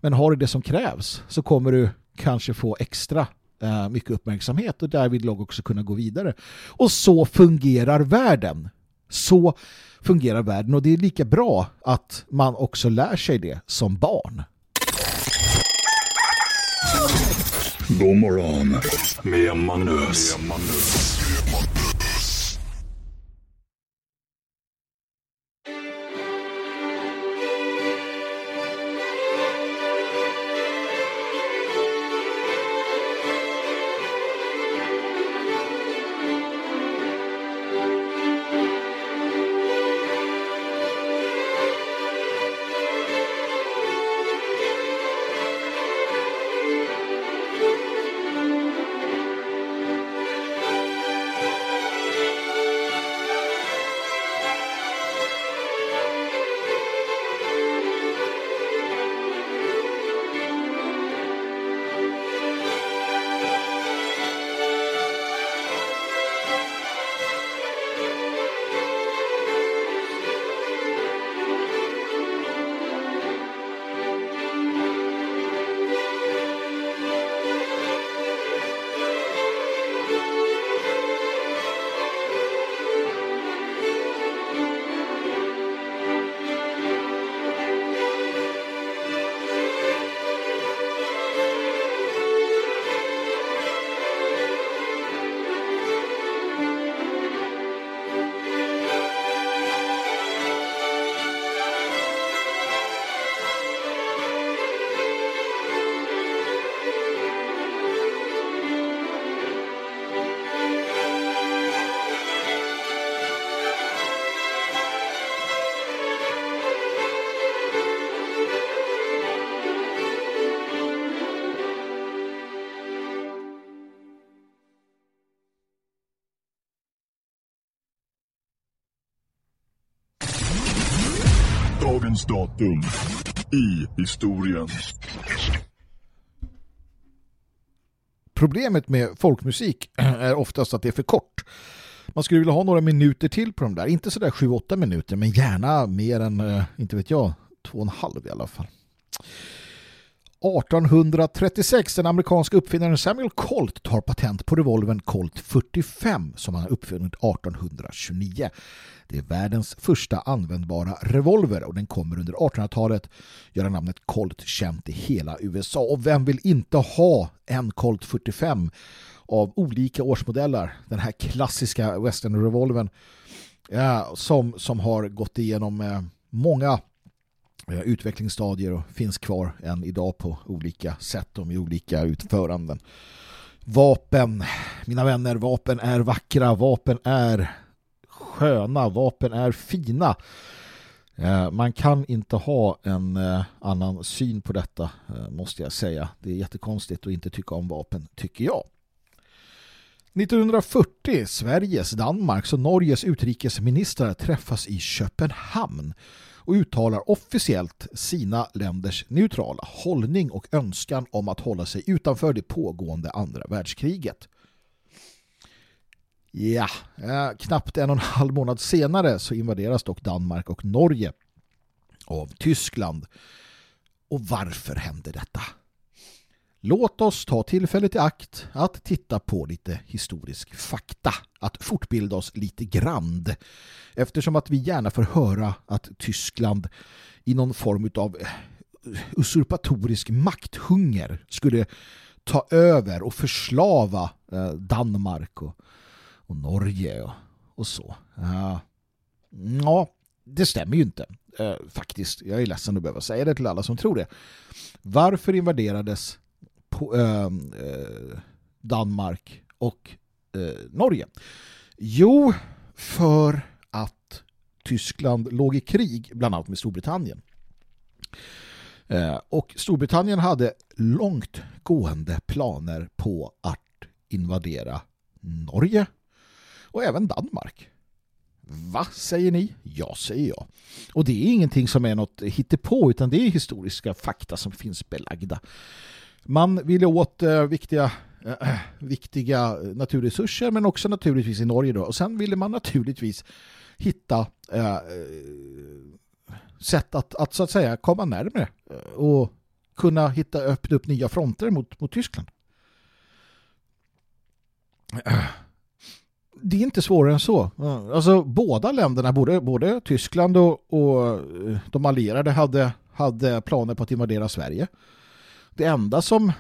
Men har du det som krävs så kommer du kanske få extra eh, mycket uppmärksamhet och därvid också kunna gå vidare. Och så fungerar världen. Så fungerar världen och det är lika bra att man också lär sig det som barn. God morgon med Magnus. Med Magnus. Dagens datum i historien. Problemet med folkmusik [CLEARS THROAT] är oftast att det är för kort. Man skulle vilja ha några minuter till på de där. Inte sådär 7-8 minuter, men gärna mer än, eh, inte vet jag, två och en halv i alla fall. 1836, den amerikanska uppfinnaren Samuel Colt tar patent på revolvern Colt 45 som han uppfunnit 1829. Det är världens första användbara revolver och den kommer under 1800-talet göra namnet Colt känt i hela USA. Och vem vill inte ha en Colt 45 av olika årsmodeller? Den här klassiska western-revolvern ja, som, som har gått igenom eh, många Eh, utvecklingsstadier och finns kvar än idag på olika sätt och med olika utföranden. Vapen, mina vänner, vapen är vackra, vapen är sköna, vapen är fina. Eh, man kan inte ha en eh, annan syn på detta måste jag säga. Det är jättekonstigt att inte tycka om vapen, tycker jag. 1940 Sveriges, Danmarks och Norges utrikesministrar träffas i Köpenhamn och uttalar officiellt sina länders neutrala hållning och önskan om att hålla sig utanför det pågående andra världskriget. Ja, eh, knappt en och en halv månad senare så invaderas dock Danmark och Norge av Tyskland. Och varför hände detta? Låt oss ta tillfället i akt att titta på lite historisk fakta, att fortbilda oss lite grand. Eftersom att vi gärna får höra att Tyskland i någon form av eh, usurpatorisk makthunger skulle ta över och förslava eh, Danmark och, och Norge och, och så. Ja. ja, det stämmer ju inte faktiskt. Jag är ledsen att behöva säga det till alla som tror det. Varför invaderades på, ehm, eh, Danmark och eh, Norge? Jo, för att Tyskland låg i krig bland annat med Storbritannien. Eh, och Storbritannien hade långt gående planer på att invadera Norge och även Danmark. Va, säger ni? Ja, säger jag. Och det är ingenting som är något hittepå utan det är historiska fakta som finns belagda. Man ville åt eh, viktiga, eh, eh, viktiga naturresurser men också naturligtvis i Norge då. Och sen ville man naturligtvis hitta eh, eh sätt att, att så att säga komma närmare eh, och kunna hitta öppna upp nya fronter mot, mot Tyskland. Det är inte svårare än så. Alltså båda länderna, både, både Tyskland och, och de allierade hade, hade planer på att invadera Sverige. Det enda som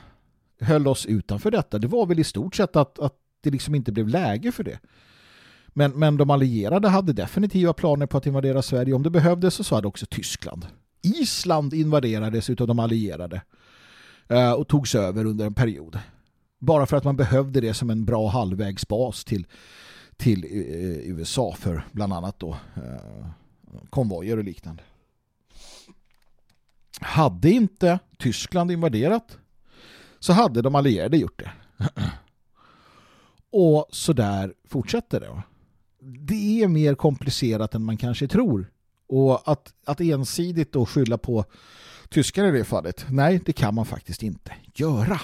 höll oss utanför detta, det var väl i stort sett att, att det liksom inte blev läge för det. Men, men de allierade hade definitiva planer på att invadera Sverige om det behövdes och så hade också Tyskland. Island invaderades utav de allierade eh, och togs över under en period. Bara för att man behövde det som en bra halvvägsbas till, till eh, eh, USA för bland annat då konvojer och liknande. Hade inte Tyskland invaderat så hade de allierade gjort det. Och så där fortsätter det. Det är mer komplicerat än man kanske tror. Och att, att ensidigt då skylla på tyskar i det fallet, nej det kan man faktiskt inte göra.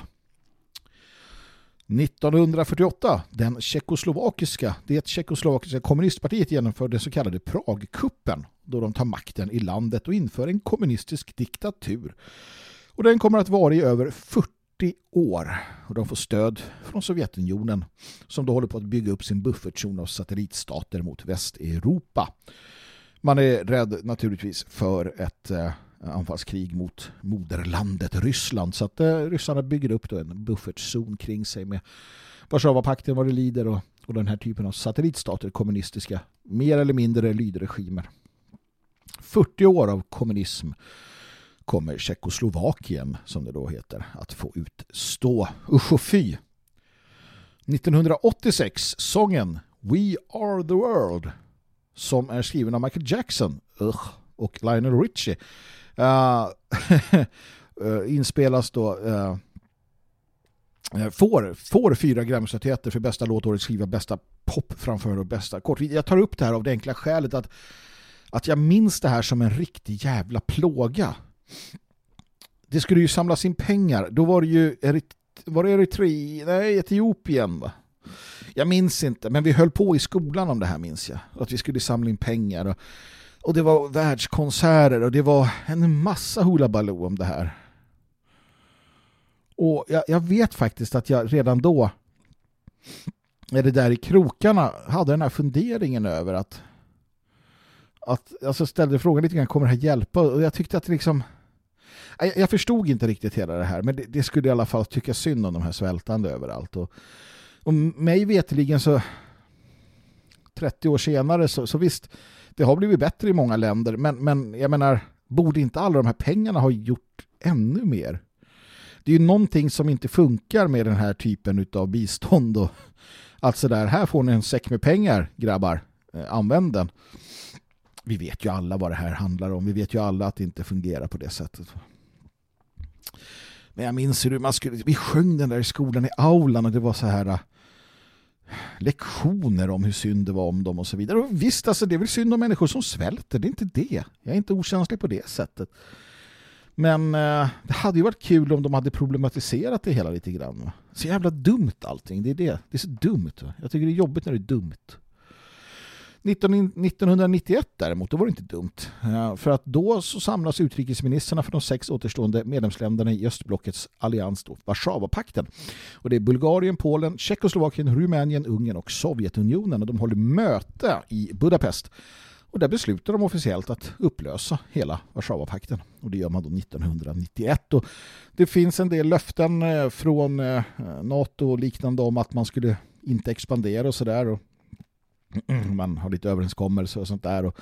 1948, den tjeckoslovakiska, det tjeckoslovakiska kommunistpartiet genomförde den så kallade Pragkuppen då de tar makten i landet och inför en kommunistisk diktatur. Och den kommer att vara i över 40 år och de får stöd från Sovjetunionen som då håller på att bygga upp sin buffertzon av satellitstater mot Västeuropa. Man är rädd naturligtvis för ett eh, anfallskrig mot moderlandet Ryssland så att eh, ryssarna bygger upp då en buffertzon kring sig med Warszawapakten vad det lider och, och den här typen av satellitstater, kommunistiska, mer eller mindre lydregimer. 40 år av kommunism kommer Tjeckoslovakien, som det då heter, att få utstå. Usch och fy! 1986, sången We Are The World som är skriven av Michael Jackson Ugh, och Lionel Richie uh, [LAUGHS] inspelas då uh, får, får fyra Grammy-statyetter för bästa låtåret skriva bästa pop framför och bästa kort. Jag tar upp det här av det enkla skälet att att jag minns det här som en riktig jävla plåga. Det skulle ju samlas in pengar. Då var det ju Erit var det Eritrea? Nej, Etiopien va? Jag minns inte, men vi höll på i skolan om det här minns jag. Att vi skulle samla in pengar och, och det var världskonserter och det var en massa hula baloo om det här. Och jag, jag vet faktiskt att jag redan då eller där i krokarna hade den här funderingen över att att alltså ställde frågan lite grann, kommer det här hjälpa? Och jag tyckte att liksom jag, jag förstod inte riktigt hela det här men det, det, skulle i alla fall tycka synd om de här svältande överallt och, och mig veteligen så 30 år senare så, så visst det har blivit bättre i många länder men, men jag menar borde inte alla de här pengarna ha gjort ännu mer? Det är ju någonting som inte funkar med den här typen av bistånd och Alltså där, här får ni en säck med pengar, grabbar. Eh, använd den. Vi vet ju alla vad det här handlar om. Vi vet ju alla att det inte fungerar på det sättet. Men jag minns hur man skulle... Vi sjöng den där i skolan i aulan och det var så här äh, lektioner om hur synd det var om dem och så vidare. Och visst, alltså, det är väl synd om människor som svälter. Det är inte det. Jag är inte okänslig på det sättet. Men eh, det hade ju varit kul om de hade problematiserat det hela lite grann. Så jävla dumt allting. Det är det. Det är så dumt. Jag tycker det är jobbigt när det är dumt. 1991 däremot, då var det inte dumt. För att då så samlas utrikesministrarna för de sex återstående medlemsländerna i östblockets allians, då, Warszawapakten. Och det är Bulgarien, Polen, Tjeckoslovakien, Rumänien, Ungern och Sovjetunionen. Och de håller möte i Budapest och där beslutar de officiellt att upplösa hela Warszawapakten. Och det gör man då 1991. Och det finns en del löften eh, från eh, NATO och liknande om att man skulle inte expandera och sådär. Mm, man har lite överenskommelser och sånt där. Och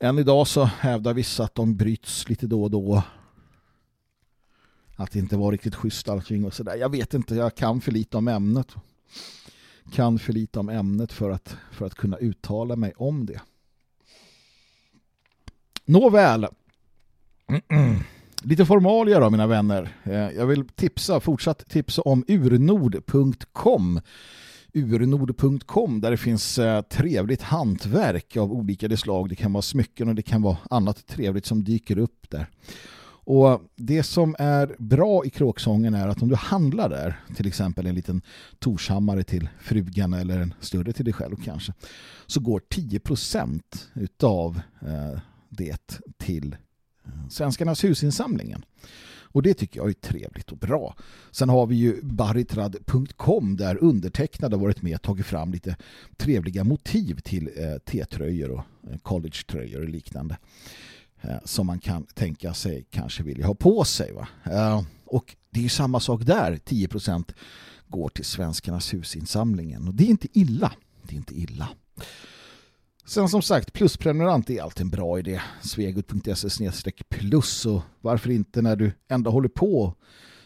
än idag så hävdar vissa att de bryts lite då och då. Att det inte var riktigt schysst allting och sådär. Jag vet inte, jag kan för lite om ämnet. Kan för lite om ämnet för att, för att kunna uttala mig om det. Nåväl. Lite formalia då mina vänner. Eh, jag vill tipsa, fortsatt tipsa om urnord.com urnord.com där det finns eh, trevligt hantverk av olika slag. Det kan vara smycken och det kan vara annat trevligt som dyker upp där. Och det som är bra i kråksången är att om du handlar där, till exempel en liten torshammare till frugan eller en större till dig själv kanske, så går 10% utav eh, det till eh, Svenskarnas husinsamlingen. Och det tycker jag är trevligt och bra. Sen har vi ju baritrad.com där undertecknade har varit med och tagit fram lite trevliga motiv till eh, T-tröjor och eh, college-tröjor och liknande. Eh, som man kan tänka sig kanske vilja ha på sig. Va? Eh, och det är ju samma sak där. 10% går till Svenskarnas husinsamlingen. Och det är inte illa. Det är inte illa. Sen som sagt, plusprenumerant är alltid en bra idé. svegot.se plus och varför inte när du ändå håller på och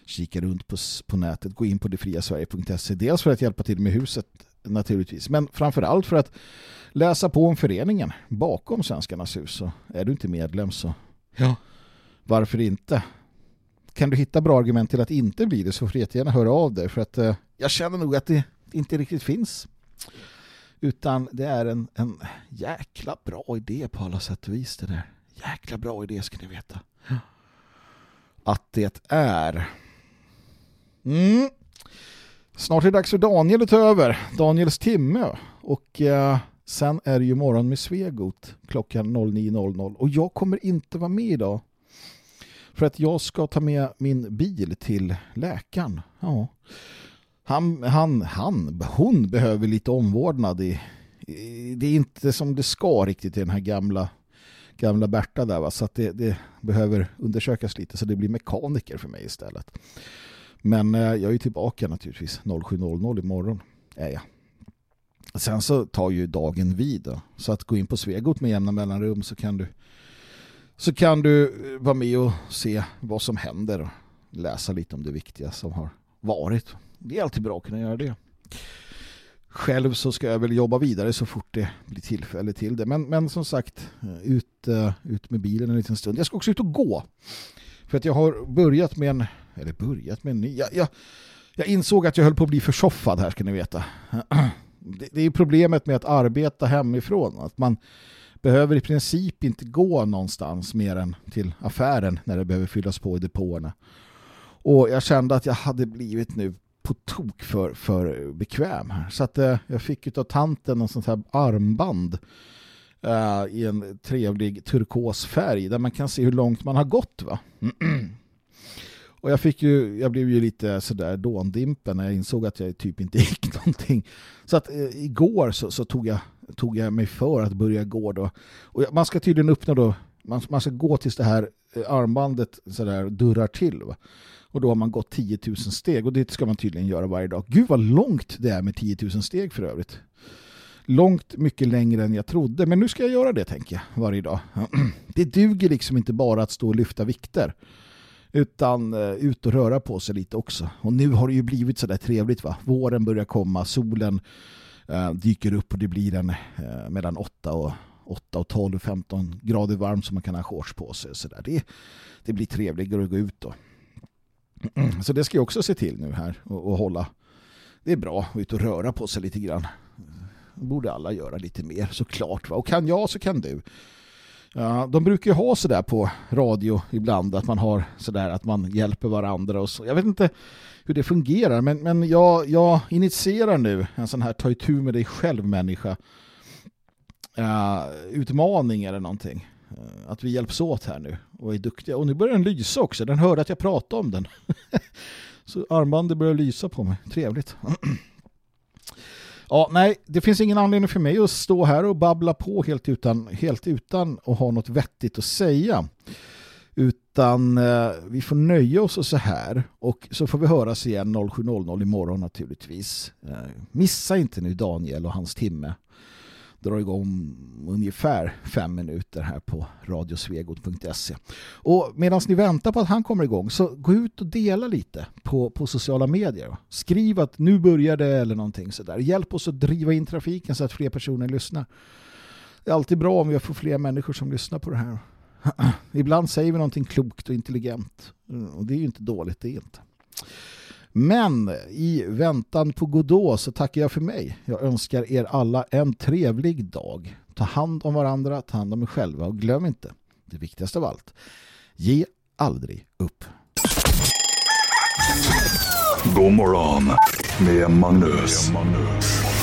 kika runt på, på nätet, gå in på detfriasverige.se. Dels för att hjälpa till med huset naturligtvis, men framförallt för att läsa på om föreningen bakom Svenskarnas hus. Så är du inte medlem så ja. varför inte? Kan du hitta bra argument till att inte bli det så får du jättegärna höra av dig för att eh, jag känner nog att det inte riktigt finns. Utan det är en, en jäkla bra idé på alla sätt och vis det där. Jäkla bra idé ska ni veta. Att det är. Mm. Snart är det dags för Daniel att ta över. Daniels timme. Och eh, sen är det ju morgon med Svegot klockan 09.00. Och jag kommer inte vara med idag. För att jag ska ta med min bil till läkaren. Ja han, han, han, hon behöver lite omvårdnad i, i, det är inte som det ska riktigt i den här gamla gamla Berta där va? så att det, det, behöver undersökas lite så det blir mekaniker för mig istället. Men eh, jag är ju tillbaka naturligtvis 07.00 imorgon är jag. Sen så tar ju dagen vid då. så att gå in på Svegot med jämna mellanrum så kan du så kan du eh, vara med och se vad som händer och läsa lite om det viktiga som har varit det är alltid bra att kunna göra det. Själv så ska jag väl jobba vidare så fort det blir tillfälle till det. Men, men som sagt, eh, ut, eh, ut med bilen en liten stund. Jag ska också ut och gå. För att jag har börjat med en... Eller börjat med en ny... Jag, jag, jag insåg att jag höll på att bli försoffad här ska ni veta. [CLEARS THROAT] Det, det är problemet med att arbeta hemifrån. Att man behöver i princip inte gå någonstans mer än till affären när det behöver fyllas på i depåerna. Och jag kände att jag hade blivit nu på tok för, för bekväm här. Så att eh, jag fick av tanten någon sånt här armband eh, i en trevlig turkos färg där man kan se hur långt man har gått va. [CLEARS THROAT] Och jag fick ju, jag blev ju lite sådär dåndimpen när jag insåg att jag typ inte [LAUGHS] gick någonting. Så att eh, igår så, så, tog, jag, tog jag mig för att börja gå då. Och jag- man ska tydligen uppnå då, man, man ska gå tills det här eh, armbandet sådär durrar till va. Och då har man gått 10 000 steg och det ska man tydligen göra varje dag. Gud vad långt det är med 10 000 steg för övrigt. Långt mycket längre än jag trodde. Men nu ska jag göra det tänker jag varje dag. [CLEARS THROAT] Det duger liksom inte bara att stå och lyfta vikter. Utan eh, ut och röra på sig lite också. Och nu har det ju blivit så där trevligt va. Våren börjar komma, solen eh, dyker upp och det blir en eh, mellan 8 och 8 och 12, 15 grader varmt som man kan ha shorts på sig. Så där. Det, det blir trevligare att gå ut då. Så det ska jag också se till nu här och, och hålla. Det är bra att ut och röra på sig lite grann. Borde alla göra lite mer såklart. Va? Och kan jag så kan du. Ja, de brukar ju ha sådär på radio ibland att man har sådär att man hjälper varandra och så. Jag vet inte hur det fungerar men, men jag, jag initierar nu en sån här ta itu med dig själv människa uh, utmaning eller någonting. Eh, att vi hjälps åt här nu och är duktiga. Och nu börjar den lysa också. Den hörde att jag pratade om den. [LAUGHS] så armbandet börjar lysa på mig. Trevligt. [CLEARS THROAT] Ja, nej, det finns ingen anledning för mig att stå här och babbla på helt utan, helt utan att ha något vettigt att säga. Utan eh, vi får nöja oss och så här och så får vi höras igen 07.00 imorgon naturligtvis. Eh, missa inte nu Daniel och hans timme. Drar igång ungefär fem minuter här på radiosvegot.se. Och medan ni väntar på att han kommer igång så gå ut och dela lite på, på sociala medier. Skriv att nu börjar det eller någonting sådär. Hjälp oss att driva in trafiken så att fler personer lyssnar. Det är alltid bra om vi får fler människor som lyssnar på det här. [CLEARS THROAT] Ibland säger vi någonting klokt och intelligent. Och det är ju inte dåligt, det är inte. Men i väntan på Godot så tackar jag för mig. Jag önskar er alla en trevlig dag. Ta hand om varandra, ta hand om er själva och glöm inte, det viktigaste av allt, ge aldrig upp. God morgon med Magnus. Ställer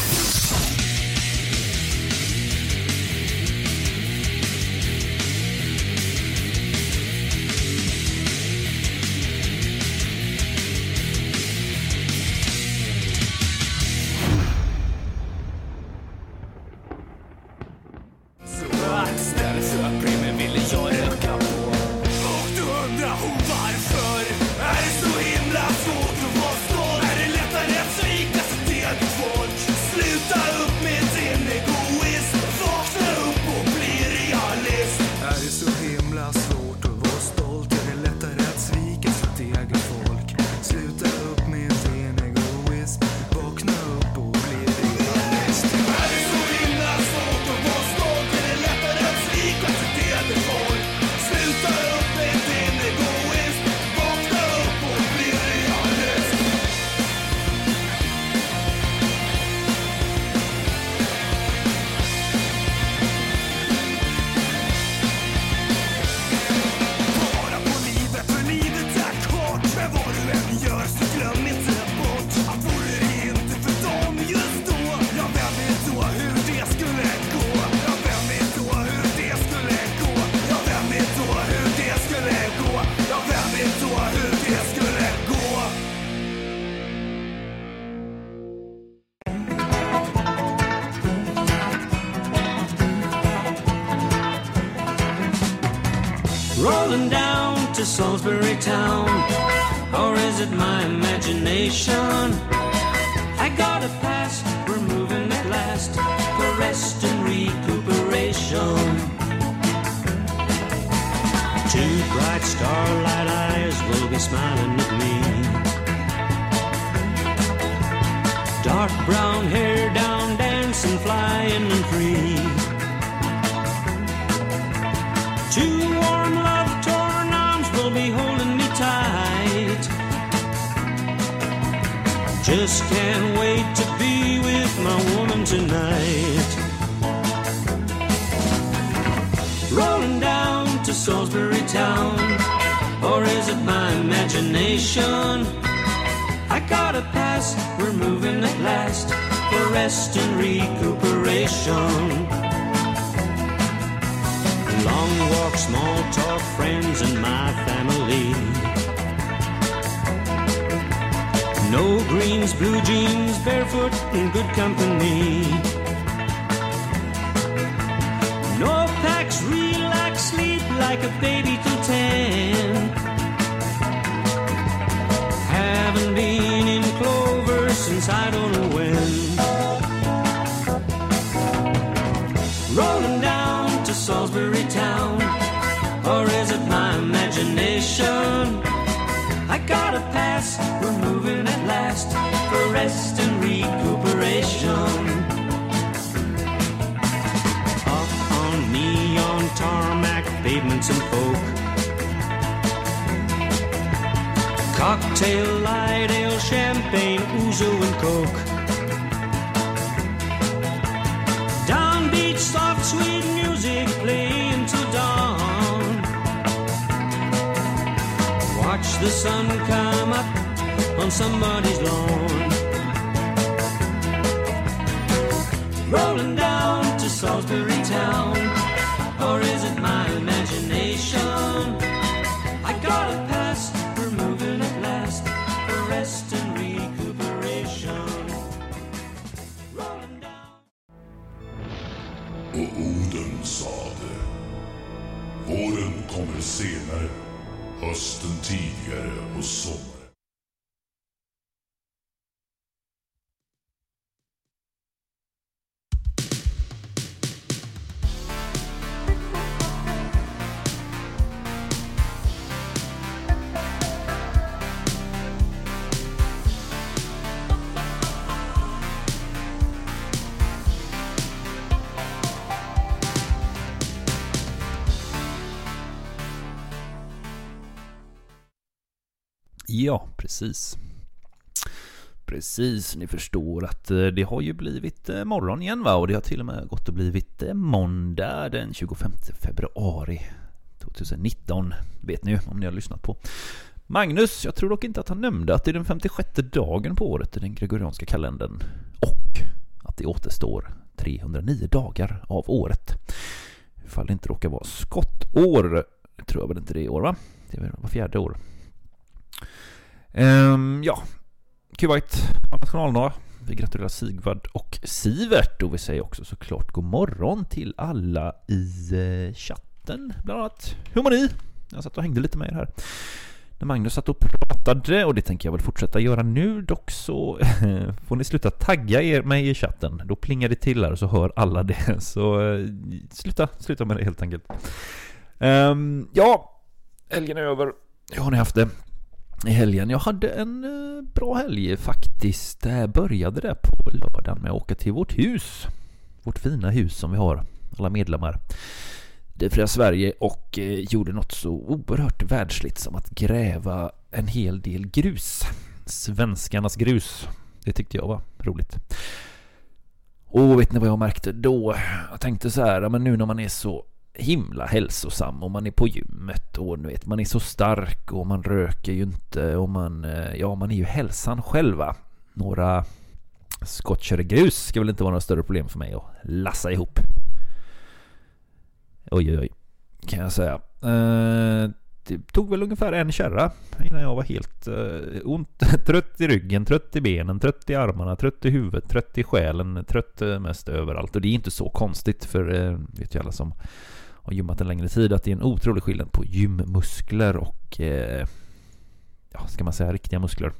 precis. Precis, ni förstår att eh, det har ju blivit eh, morgon igen va? Och det har till och med gått och blivit eh, måndag den 25 februari 2019. Vet ni ju om ni har lyssnat på. Magnus, jag tror dock inte att han nämnde att det är den 56 dagen på året i den gregorianska kalendern. Och att det återstår 309 dagar av året. Ifall det inte råkar vara skottår. Det tror jag väl inte det är i år va? Det är väl var fjärde år. Ehm, ja, Kuwait har nationaldag. Vi gratulerar Sigvard och Sivert och vi säger också såklart god morgon till alla i eh, chatten, bland annat. Hur mår ni? Jag satt och hängde lite med er här. När Magnus satt och pratade och det tänker jag väl fortsätta göra nu. Dock så [LAUGHS] får ni sluta tagga er mig i chatten. Då plingar det till här och så hör alla det. [LAUGHS] Så eh, sluta, sluta med det helt enkelt. Ehm, ja, helgen är över. Hur har ni haft det? I helgen. Jag hade en eh, bra helg faktiskt. Det började där på lördagen med att åka till vårt hus. Vårt fina hus som vi har, alla medlemmar. Det fria Sverige och eh, gjorde något så oerhört världsligt som att gräva en hel del grus. Svenskarnas grus. Det tyckte jag var roligt. Och vet ni vad jag märkte då? Jag tänkte så här, men nu när man är så himla hälsosam och man är på gymmet och nu vet, man är så stark och man röker ju inte och man, eh, ja, man är ju hälsan själva. Några grus ska väl inte vara några större problem för mig att lassa ihop. Oj, oj, oj, kan jag säga. Eh, det tog väl ungefär en kärra innan jag var helt eh, ont, [LAUGHS] trött i ryggen, trött i benen, trött i armarna, trött i huvudet, trött i själen, trött mest överallt. Och det är inte så konstigt för vet ju alla som har gymmat en längre tid att det är en otrolig skillnad på gymmuskler och eh, ja, ska man säga riktiga muskler.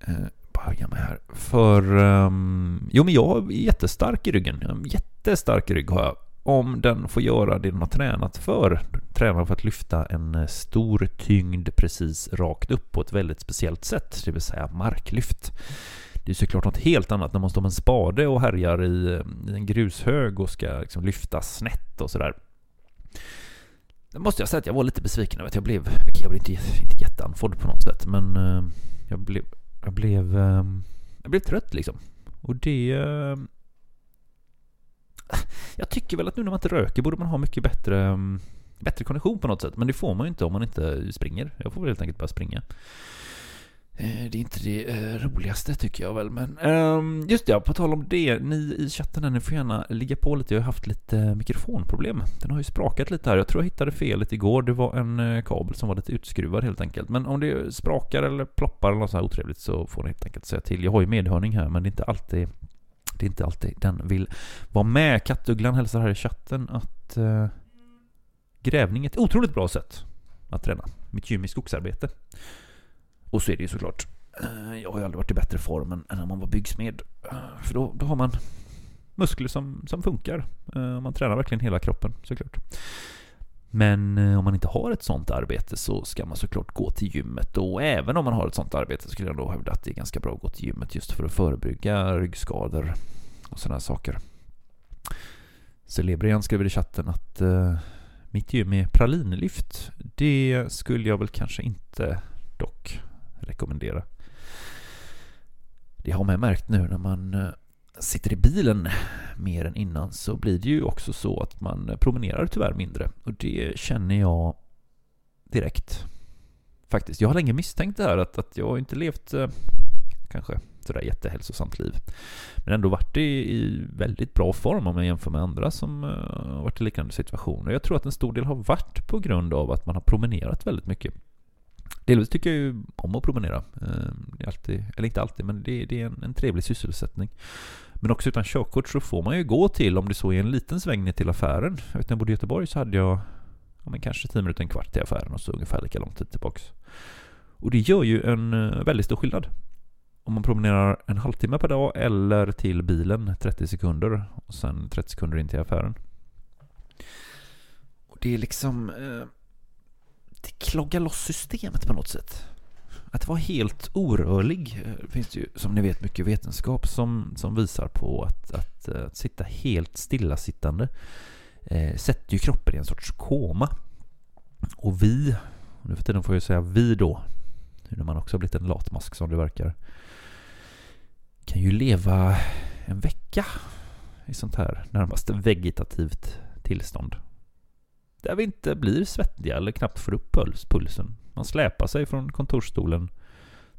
Eh, uh, börja mig här. För um, jo, men jag är jättestark i ryggen. Jättestark rygg har jag om den får göra det den har tränat för. Tränar för att lyfta en eh, stor tyngd precis rakt upp på ett väldigt speciellt sätt, det vill säga marklyft. Det är såklart något helt annat när man står med en spade och härjar i, i en grushög och ska liksom lyfta snett och sådär. Det måste jag säga att jag var lite besviken över att jag blev, jag blev inte, inte jätteandfådd på något sätt, men eh, jag blev, jag blev, eh, jag blev trött liksom. Och det eh, jag tycker väl att nu när man inte röker borde man ha mycket bättre, bättre kondition på något sätt. Men det får man ju inte om man inte springer. Jag får väl helt enkelt bara springa. Eh, det är inte det eh, roligaste tycker jag väl, men ehm, just det, på tal om det, ni i chatten här, ni får gärna ligga på lite. Jag har haft lite eh, mikrofonproblem. Den har ju sprakat lite här. Jag tror jag hittade felet igår. Det var en kabel som var lite utskruvad helt enkelt. Men om det sprakar eller ploppar eller något så här otrevligt så får ni helt enkelt säga till. Jag har ju medhörning här, men det är inte alltid det är inte alltid den vill vara med. Kattugglan hälsar här i chatten att eh, grävning är ett otroligt bra sätt att träna mitt gym i skogsarbete. Och så är det ju såklart. Eh, jag har ju aldrig varit i bättre form än när man var byggsmed. Eh, för då, då har man muskler som, som funkar. Eh, man tränar verkligen hela kroppen såklart. Men om man inte har ett sånt arbete så ska man såklart gå till gymmet. Och även om man har ett sånt arbete så skulle jag då hävda att det är ganska bra att gå till gymmet just för att förebygga ryggskador och sådana saker. Celebrian skriver i chatten att eh, mitt gym är pralinlyft. Det skulle jag väl kanske inte dock rekommendera. Det har man märkt nu när man eh, sitter i bilen mer än innan så blir det ju också så att man promenerar tyvärr mindre. Och det känner jag direkt. Faktiskt. Jag har länge misstänkt det här att, att jag inte levt eh, kanske sådär jättehälsosamt liv. Men ändå varit i, i väldigt bra form om jag jämför med andra som uh, varit i liknande situationer. Jag tror att en stor del har varit på grund av att man har promenerat väldigt mycket. Delvis tycker jag ju om att promenera. Eh, det är alltid, eller inte alltid, men det, det är en, en trevlig sysselsättning. Men också utan körkort så får man ju gå till, om det så är en liten sväng ner till affären. Jag vet när jag bodde i Göteborg så hade jag ja, men kanske 10 minuter, en kvart till affären och så ungefär lika lång tid tillbaks. Och det gör ju en eh, väldigt stor skillnad. Om man promenerar en halvtimme per dag eller till bilen 30 sekunder och sen 30 sekunder in till affären. Och det är liksom... Eh, det kloggar loss systemet på något sätt. Att vara helt orörlig eh, finns det ju, som ni vet, mycket vetenskap som, som visar på att, att, eh, att sitta helt stillasittande eh, sätter ju kroppen i en sorts koma. Och vi, nu för tiden får jag säga vi då, nu när man också har blivit en latmask som det verkar, kan ju leva en vecka i sånt här närmast vegetativt tillstånd. Där vi inte blir svettiga eller knappt får upp pulsen. Man släpar sig från kontorsstolen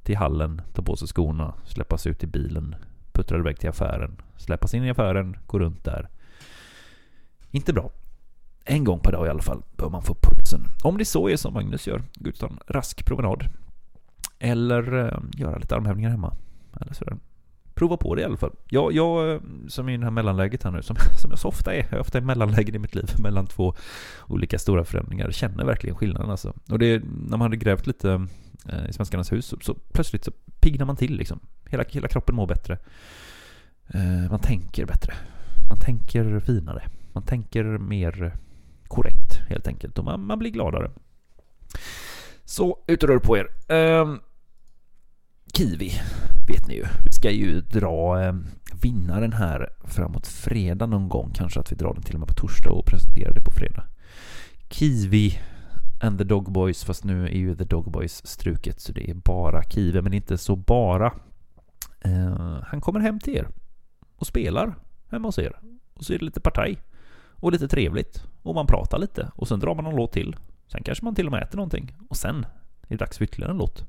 till hallen, tar på sig skorna, släpas ut i bilen, puttrar iväg till affären, släpas in i affären, går runt där. Inte bra. En gång per dag i alla fall bör man få pulsen. Om det så är som Magnus gör, gå ut en rask promenad. Eller eh, göra lite armhävningar hemma. Eller sådär. Prova på det i alla fall. Jag, jag som är i det här mellanläget här nu, som, [LAUGHS] som jag så ofta är, jag är ofta i mellanlägen i mitt liv [LAUGHS] mellan två olika stora förändringar, känner verkligen skillnaden alltså. Och det när man hade grävt lite eh, i Svenskarnas hus, så, så plötsligt så piggnar man till liksom. Hela, hela kroppen mår bättre. Eh, man tänker bättre. Man tänker finare. Man tänker mer korrekt helt enkelt. Och man, man blir gladare. Så, ut och rör på er. Eh, Kiwi vet ni ju. Vi ska ju dra eh, vinnaren här framåt fredag någon gång. Kanske att vi drar den till och med på torsdag och presenterar det på fredag. Kiwi and the Dog Boys, fast nu är ju the Dog Boys struket så det är bara Kiwi, men inte så bara. Eh, han kommer hem till er och spelar hemma hos er. Och så är det lite partaj och lite trevligt och man pratar lite och sen drar man någon låt till. Sen kanske man till och med äter någonting och sen är det dags för ytterligare en låt.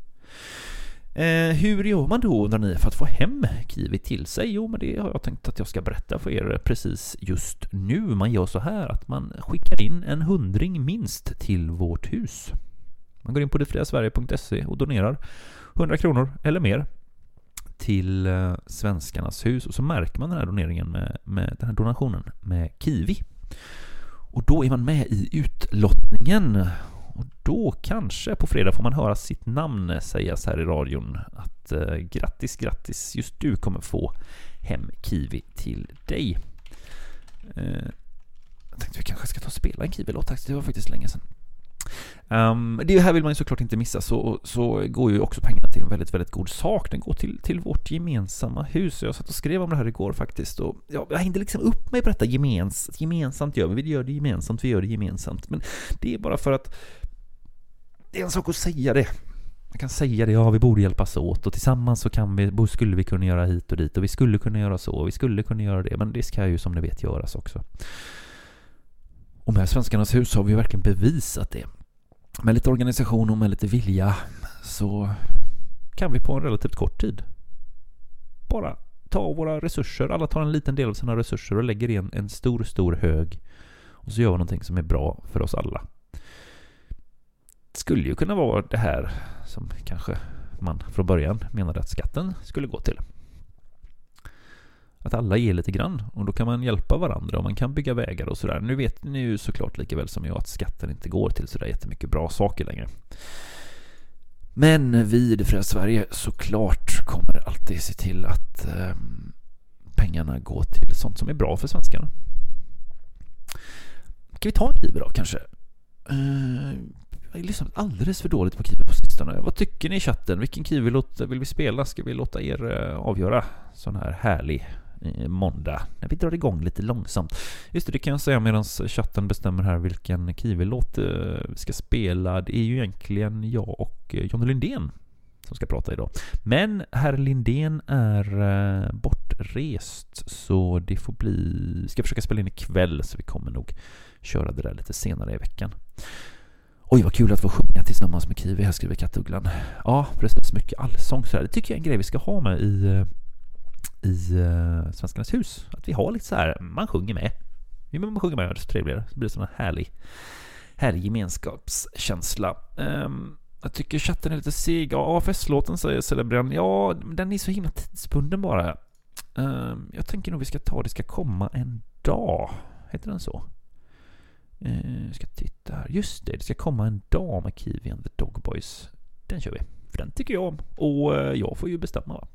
Eh, hur gör man då undrar ni för att få hem Kiwi till sig? Jo, men det har jag tänkt att jag ska berätta för er precis just nu. Man gör så här att man skickar in en hundring minst till vårt hus. Man går in på detfriasverige.se och donerar 100 kronor eller mer till eh, Svenskarnas hus och så märker man den här doneringen med, med den här donationen med Kiwi. Och då är man med i utlottningen då kanske på fredag får man höra sitt namn sägas här i radion att eh, grattis, grattis, just du kommer få hem Kiwi till dig. Eh, jag tänkte vi kanske ska ta och spela en Kiwi-låt, det var faktiskt länge sedan. Um, det här vill man ju såklart inte missa, så, så går ju också pengarna till en väldigt, väldigt god sak. Den går till, till vårt gemensamma hus. Jag satt och skrev om det här igår faktiskt. Och jag, jag hängde liksom upp mig på detta gemens, gemensamt gör vi. Vi gör det gemensamt, vi gör det gemensamt. Men det är bara för att det är en sak att säga det. man kan säga det, ja vi borde hjälpas åt och tillsammans så kan vi, skulle vi kunna göra hit och dit och vi skulle kunna göra så och vi skulle kunna göra det, men det ska ju som ni vet göras också. Och med Svenskarnas hus har vi verkligen bevisat det. Med lite organisation och med lite vilja så kan vi på en relativt kort tid bara ta våra resurser, alla tar en liten del av sina resurser och lägger i en, en stor, stor hög och så gör vi någonting som är bra för oss alla. Skulle ju kunna vara det här som kanske man från början menade att skatten skulle gå till. Att alla ger lite grann och då kan man hjälpa varandra och man kan bygga vägar och sådär. Nu vet ni ju såklart lika väl som jag att skatten inte går till sådär jättemycket bra saker längre. Men vi i det fria Sverige såklart kommer alltid se till att eh, pengarna går till sånt som är bra för svenskarna. Ska vi ta en Kiwi då kanske? Eh, jag har lyssnat alldeles för dåligt på Kiwi på sistone. Vad tycker ni i chatten? Vilken Kiwi-låt vill vi spela? Ska vi låta er eh, avgöra? Sån här härlig eh, måndag när vi drar igång lite långsamt. Just det, det kan jag säga medan chatten bestämmer här vilken Kiwi-låt eh, vi ska spela. Det är ju egentligen jag och Jonny Johnny Lindén som ska prata idag. Men herr Lindén är bortrest så det får bli... Ska försöka spela in ikväll så vi kommer nog köra det där lite senare i veckan. Oj, vad kul att få sjunga tillsammans med Kiwi, här skriver Kattugglan. Ja, precis. Mycket allsång så här. Det tycker jag är en grej vi ska ha med i, eh, i uh, Svenskarnas hus. Att vi har lite så här, man sjunger med. Jo, men man sjunger med, det är så trevligare. Så blir det sån här härlig, härlig gemenskapskänsla. Um, jag tycker chatten är lite seg. Ja, AFS-låten säger Celebren. Ja, den är så himla tidsbunden bara. Um, jag tänker nog vi ska ta Det ska komma en dag. Heter den så? Eh, jag ska titta här. Just det, det ska komma en dag med Kiwi and the Dog Boys. Den kör vi. För den tycker jag om. Och eh, jag får ju bestämma va.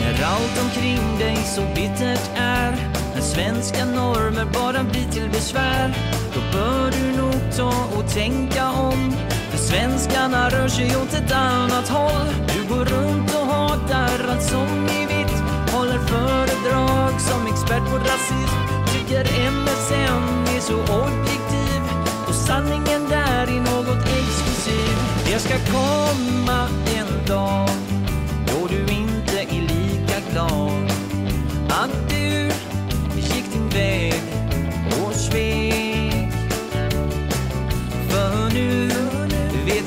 När allt omkring dig så bittert är När svenska normer bara blir till besvär Då bör du nog ta och tänka om svenskarna rör sig åt ett annat håll. Du går runt och hatar allt som är vitt Håller föredrag som expert på rasism. Tycker MSN är så objektiv Och sanningen där är något exklusiv. Det ska komma en dag då du inte är lika glad. Att du gick din väg och svek.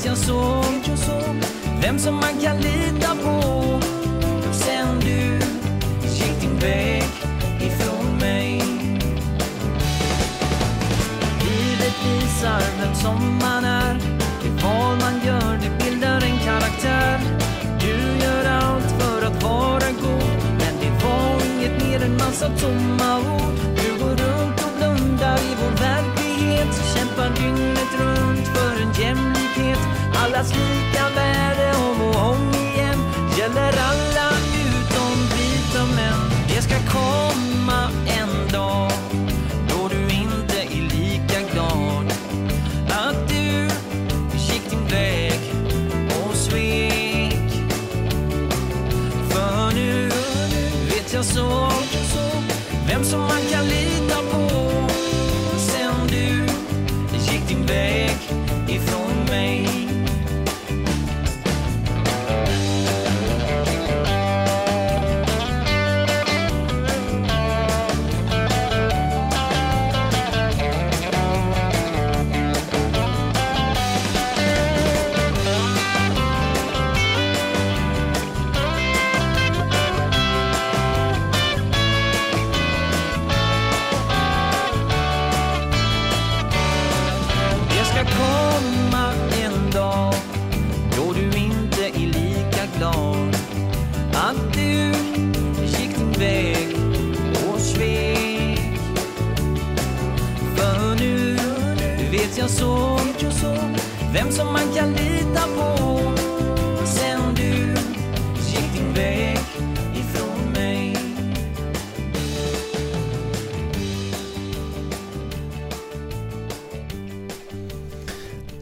Jag såg vem som man kan lita på sen du gick din väg ifrån mig. Livet visar vem som man är. Det val man gör, det bildar en karaktär. Du gör allt för att vara god, men det var inget mer än massa tomma ord. Allas lika värde om och om igen gäller alla utom vita män. Det ska komma en dag då du inte är lika glad att du gick din väg och svek. För nu vet jag så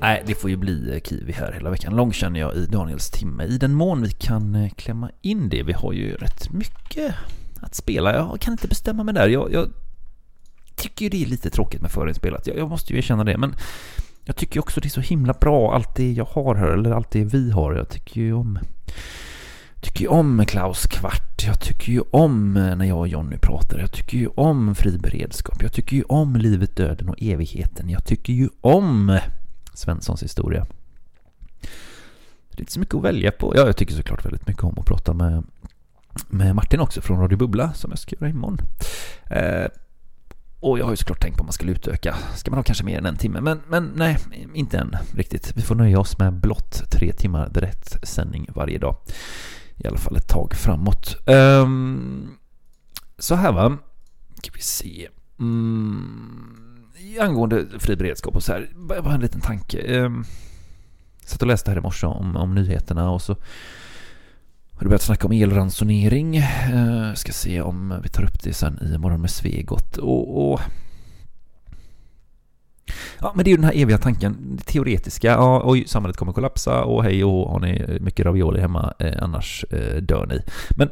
Nej, det får ju bli eh, Kiwi här hela veckan. Lång känner jag i Daniels timme. I den mån vi kan eh, klämma in det. Vi har ju rätt mycket att spela. Jag kan inte bestämma mig där. Jag, jag tycker ju det är lite tråkigt med förinspelat. Jag, jag måste ju erkänna det. Men jag tycker också det är så himla bra allt det jag har här, eller allt det vi har. Jag tycker ju om tycker ju om Klaus Kvart. Jag tycker ju om eh, när jag och Jonny pratar. Jag tycker ju om fri beredskap. Jag tycker ju om livet, döden och evigheten. Jag tycker ju om Svenssons historia. Det är inte så mycket att välja på. Ja, jag tycker såklart väldigt mycket om att prata med, med Martin också från Radio Bubbla som jag ska göra imorgon. Eh, och jag har ju såklart tänkt på om man skulle utöka. Ska man ha kanske mer än en timme? Men, men nej, inte än riktigt. Vi får nöja oss med blott tre timmar direkt sändning varje dag. I alla fall ett tag framåt. Um, så här va. Ska vi se. Mm, angående fri beredskap och så här. Bara en liten tanke. Jag satt och läste här i morse om, om nyheterna och så har du börjat snacka om elransonering. Uh, ska se om vi tar upp det sen i morgon med Svegot. Och, och Ja, men det är ju den här eviga tanken, det teoretiska. Ja, oj, samhället kommer kollapsa och hej och har ni mycket ravioli hemma, eh, annars eh, dör ni. Men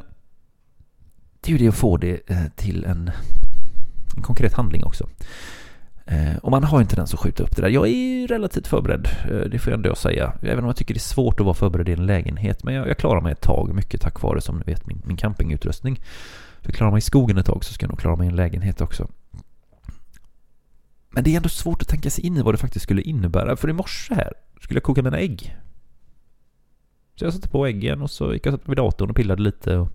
det är ju det att få det eh, till en, en konkret handling också. Eh, och man har en tendens att skjuta upp det där. Jag är relativt förberedd, eh, det får jag ändå säga. Även om jag tycker det är svårt att vara förberedd i en lägenhet. Men jag, jag klarar mig ett tag, mycket tack vare som ni vet min, min campingutrustning. För klarar klarar mig i skogen ett tag så ska jag nog klara mig i en lägenhet också. Men det är ändå svårt att tänka sig in i vad det faktiskt skulle innebära. För i morse här skulle jag koka mina ägg. Så jag satte på äggen och så gick jag vid datorn och pillade lite och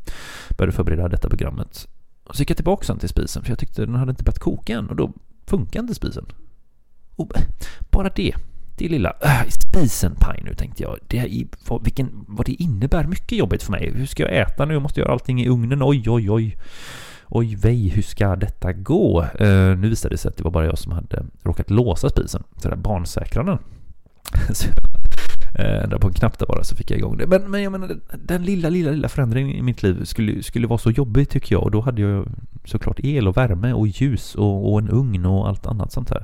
började förbereda detta programmet. Och så gick jag tillbaka sen till spisen för jag tyckte den hade inte börjat koka än och då funkar inte spisen. Och bara det, det lilla äh, spisen paj nu tänkte jag. Det är, vad, vilken, vad det innebär mycket jobbigt för mig. Hur ska jag äta nu? Jag måste göra allting i ugnen. Oj, oj, oj. Oj vej, hur ska detta gå? Uh, nu visade det sig att det var bara jag som hade råkat låsa spisen. Så där barnsäkra den. [LAUGHS] så Eh, Ändra på en knapp där bara så fick jag igång det. Men, men jag menar, den lilla, lilla, lilla förändringen i mitt liv skulle, skulle vara så jobbig tycker jag. Och då hade jag såklart el och värme och ljus och, och en ugn och allt annat sånt här.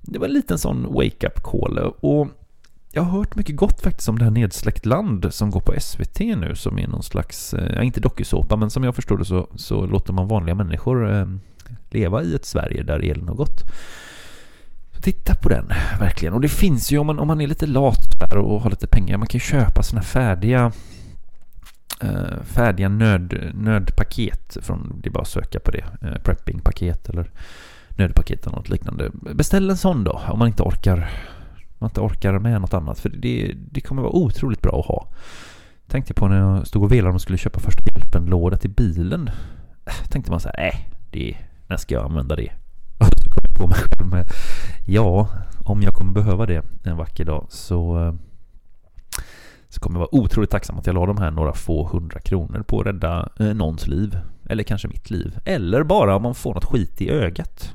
Det var en liten sån wake-up call. Och jag har hört mycket gott faktiskt om det här Nedsläckt land som går på SVT nu som är någon slags, eh, ja inte dokusåpa men som jag förstår det så, så låter man vanliga människor eh, leva i ett Sverige där elen har gått. Titta på den, verkligen. Och det finns ju om man, om man är lite lat där och har lite pengar, man kan ju köpa sådana färdiga eh, färdiga nöd, nödpaket. Från, det är bara att söka på det. Eh, preppingpaket eller nödpaket eller något liknande. Beställ en sån då om man inte orkar man inte orkar med något annat. För det, det kommer vara otroligt bra att ha. Tänkte på när jag stod och velade om jag skulle köpa första hjälpen-låda till bilen. Tänkte man så här, äh, det, när ska jag använda det? Och så kom jag på mig [LAUGHS] själv med, ja, om jag kommer behöva det en vacker dag så, eh, så kommer jag vara otroligt tacksam att jag la de här några få hundra kronor på att rädda eh, någons liv. Eller kanske mitt liv. Eller bara om man får något skit i ögat.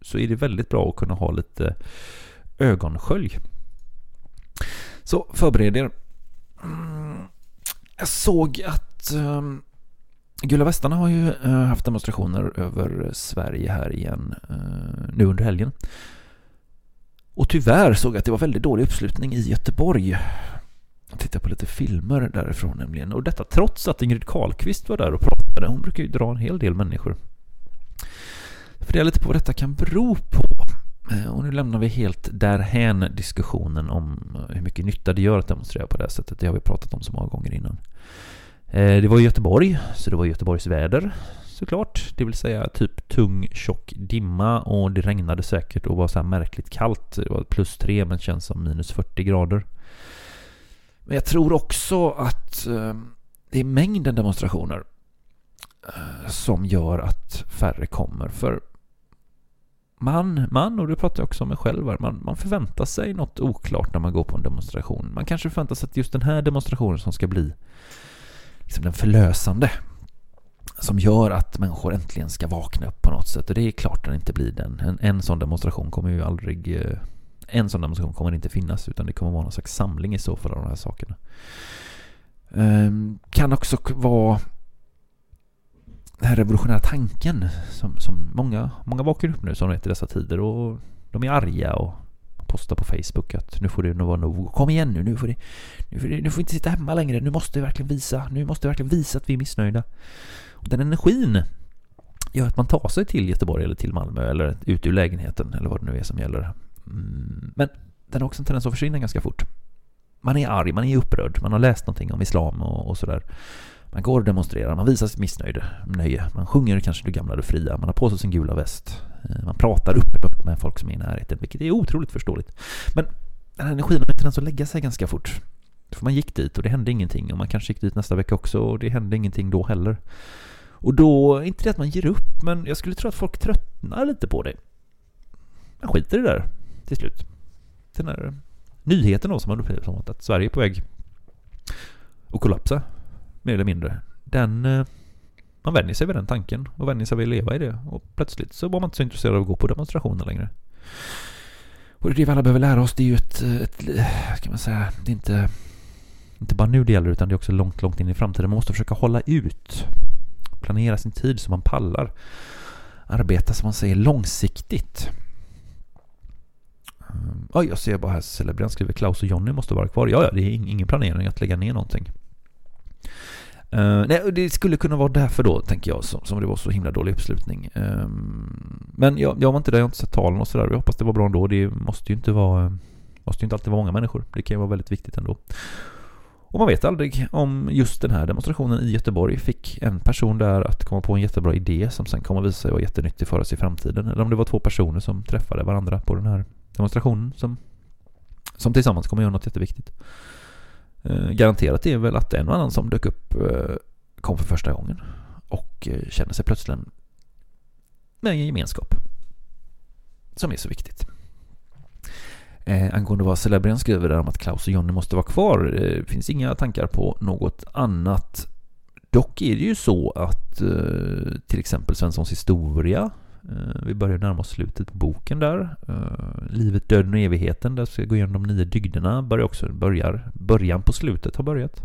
Så är det väldigt bra att kunna ha lite ögonskölj. Så förbered er. Mm, jag såg att ehm, Gula Västarna har ju eh, haft demonstrationer över Sverige här igen eh, nu under helgen. Och tyvärr såg jag att det var väldigt dålig uppslutning i Göteborg. Jag tittade på lite filmer därifrån nämligen. Och detta trots att Ingrid Carlqvist var där och pratade. Hon brukar ju dra en hel del människor. För lite på vad detta kan bero på. Eh, och nu lämnar vi helt därhän diskussionen om hur mycket nytta det gör att demonstrera på det här sättet. Det har vi pratat om så många gånger innan. Eh, det var i Göteborg, så det var Göteborgs väder såklart. Det vill säga typ tung, tjock dimma och det regnade säkert och var så här märkligt kallt. Det var plus tre men känns som minus 40 grader. Men jag tror också att eh, det är mängden demonstrationer eh, som gör att färre kommer. För man, man, och det pratar jag också om mig själv här, man, man förväntar sig något oklart när man går på en demonstration. Man kanske förväntar sig att just den här demonstrationen som ska bli liksom den förlösande som gör att människor äntligen ska vakna upp på något sätt. Och det är klart att den inte blir den. En, en sån demonstration kommer ju aldrig... Eh, en sån demonstration kommer inte finnas utan det kommer vara någon slags samling i så fall av de här sakerna. Um, kan också vara den här revolutionära tanken som, som många, många vaknar upp nu som vet i dessa tider och de är arga och posta på Facebook att nu får det nog vara nog. Kom igen nu, nu får det, nu får det, nu får vi inte sitta hemma längre. Nu måste vi verkligen visa, nu måste vi verkligen visa att vi är missnöjda. Och den energin gör att man tar sig till Göteborg eller till Malmö eller ut ur lägenheten eller vad det nu är som gäller. Mm, Men den har också en tendens att försvinna ganska fort. Man är arg, man är upprörd, man har läst någonting om islam och, och sådär. Man går och demonstrerar, man visar sitt missnöje, nöje. Man sjunger kanske Du gamla, du fria, man har på sig sin gula väst. Eh, man pratar uppe med folk som är i närheten, vilket är otroligt förståeligt. Men den här energin har en tendens att lägga sig ganska fort. För man gick dit och det hände ingenting och man kanske gick dit nästa vecka också och det hände ingenting då heller. Och då, inte det att man ger upp, men jag skulle tro att folk tröttnar lite på det. Man skiter i det där till slut. Den här nyheten då som man upplever som att Sverige är på väg att kollapsa, mer eller mindre. Den... Eh, man vänjer sig vid den tanken och vänjer sig vid att leva i det. Och plötsligt så var man inte så intresserad av att gå på demonstrationer längre. Och det vi alla behöver lära oss, det är ju ett... ett ska man säga, det är inte... Inte bara nu det gäller, utan det är också långt, långt in i framtiden. Man måste försöka hålla ut. Planera sin tid så man pallar. Arbeta, som man säger, långsiktigt. Ja, Oj, jag ser bara här Celebrian skriver Klaus och Jonny måste vara kvar. Ja, ja, det är ingen planering att lägga ner någonting. Uh, nej, det skulle kunna vara därför då, tänker jag, som, som det var så himla dålig uppslutning. Uh, men jag, jag var inte där, jag har inte sett talen och sådär. Jag hoppas det var bra ändå. Det måste ju inte vara... Måste ju inte alltid vara många människor. Det kan ju vara väldigt viktigt ändå. Och man vet aldrig om just den här demonstrationen i Göteborg fick en person där att komma på en jättebra idé som sen kommer att visa sig vara jättenyttig för oss i framtiden. Eller om det var två personer som träffade varandra på den här demonstrationen som, som tillsammans kommer att göra något jätteviktigt. Eh, garanterat är väl att en och annan som dök upp eh, kom för första gången och eh, känner sig plötsligt med en gemenskap som är så viktigt. Eh, angående vad Celebrian skriver där om att Klaus och Jonny måste vara kvar. Eh, finns inga tankar på något annat. Dock är det ju så att eh, till exempel Svenssons historia Eh, vi börjar närma oss slutet på boken där. Eh, livet, döden och evigheten, där ska jag gå igenom de nio dygderna, börjar också, börjar, början på slutet har börjat.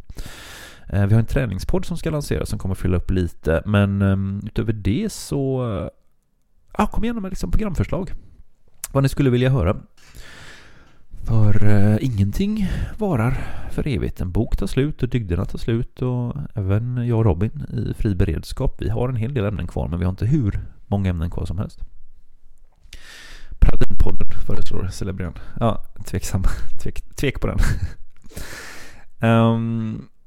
Eh, vi har en träningspodd som ska lanseras som kommer fylla upp lite, men ehm, utöver det så... Ja, kom igenom med liksom programförslag. Vad ni skulle vilja höra. För eh, ingenting varar för evigt. En bok tar slut och dygderna tar slut och även jag och Robin i fri beredskap. Vi har en hel del ämnen kvar men vi har inte hur många ämnen kvar som helst. Pradinpodden föreslår Celebrian. Ja, tveksam. [LAUGHS] Tvek, tvek på den. um, [LAUGHS]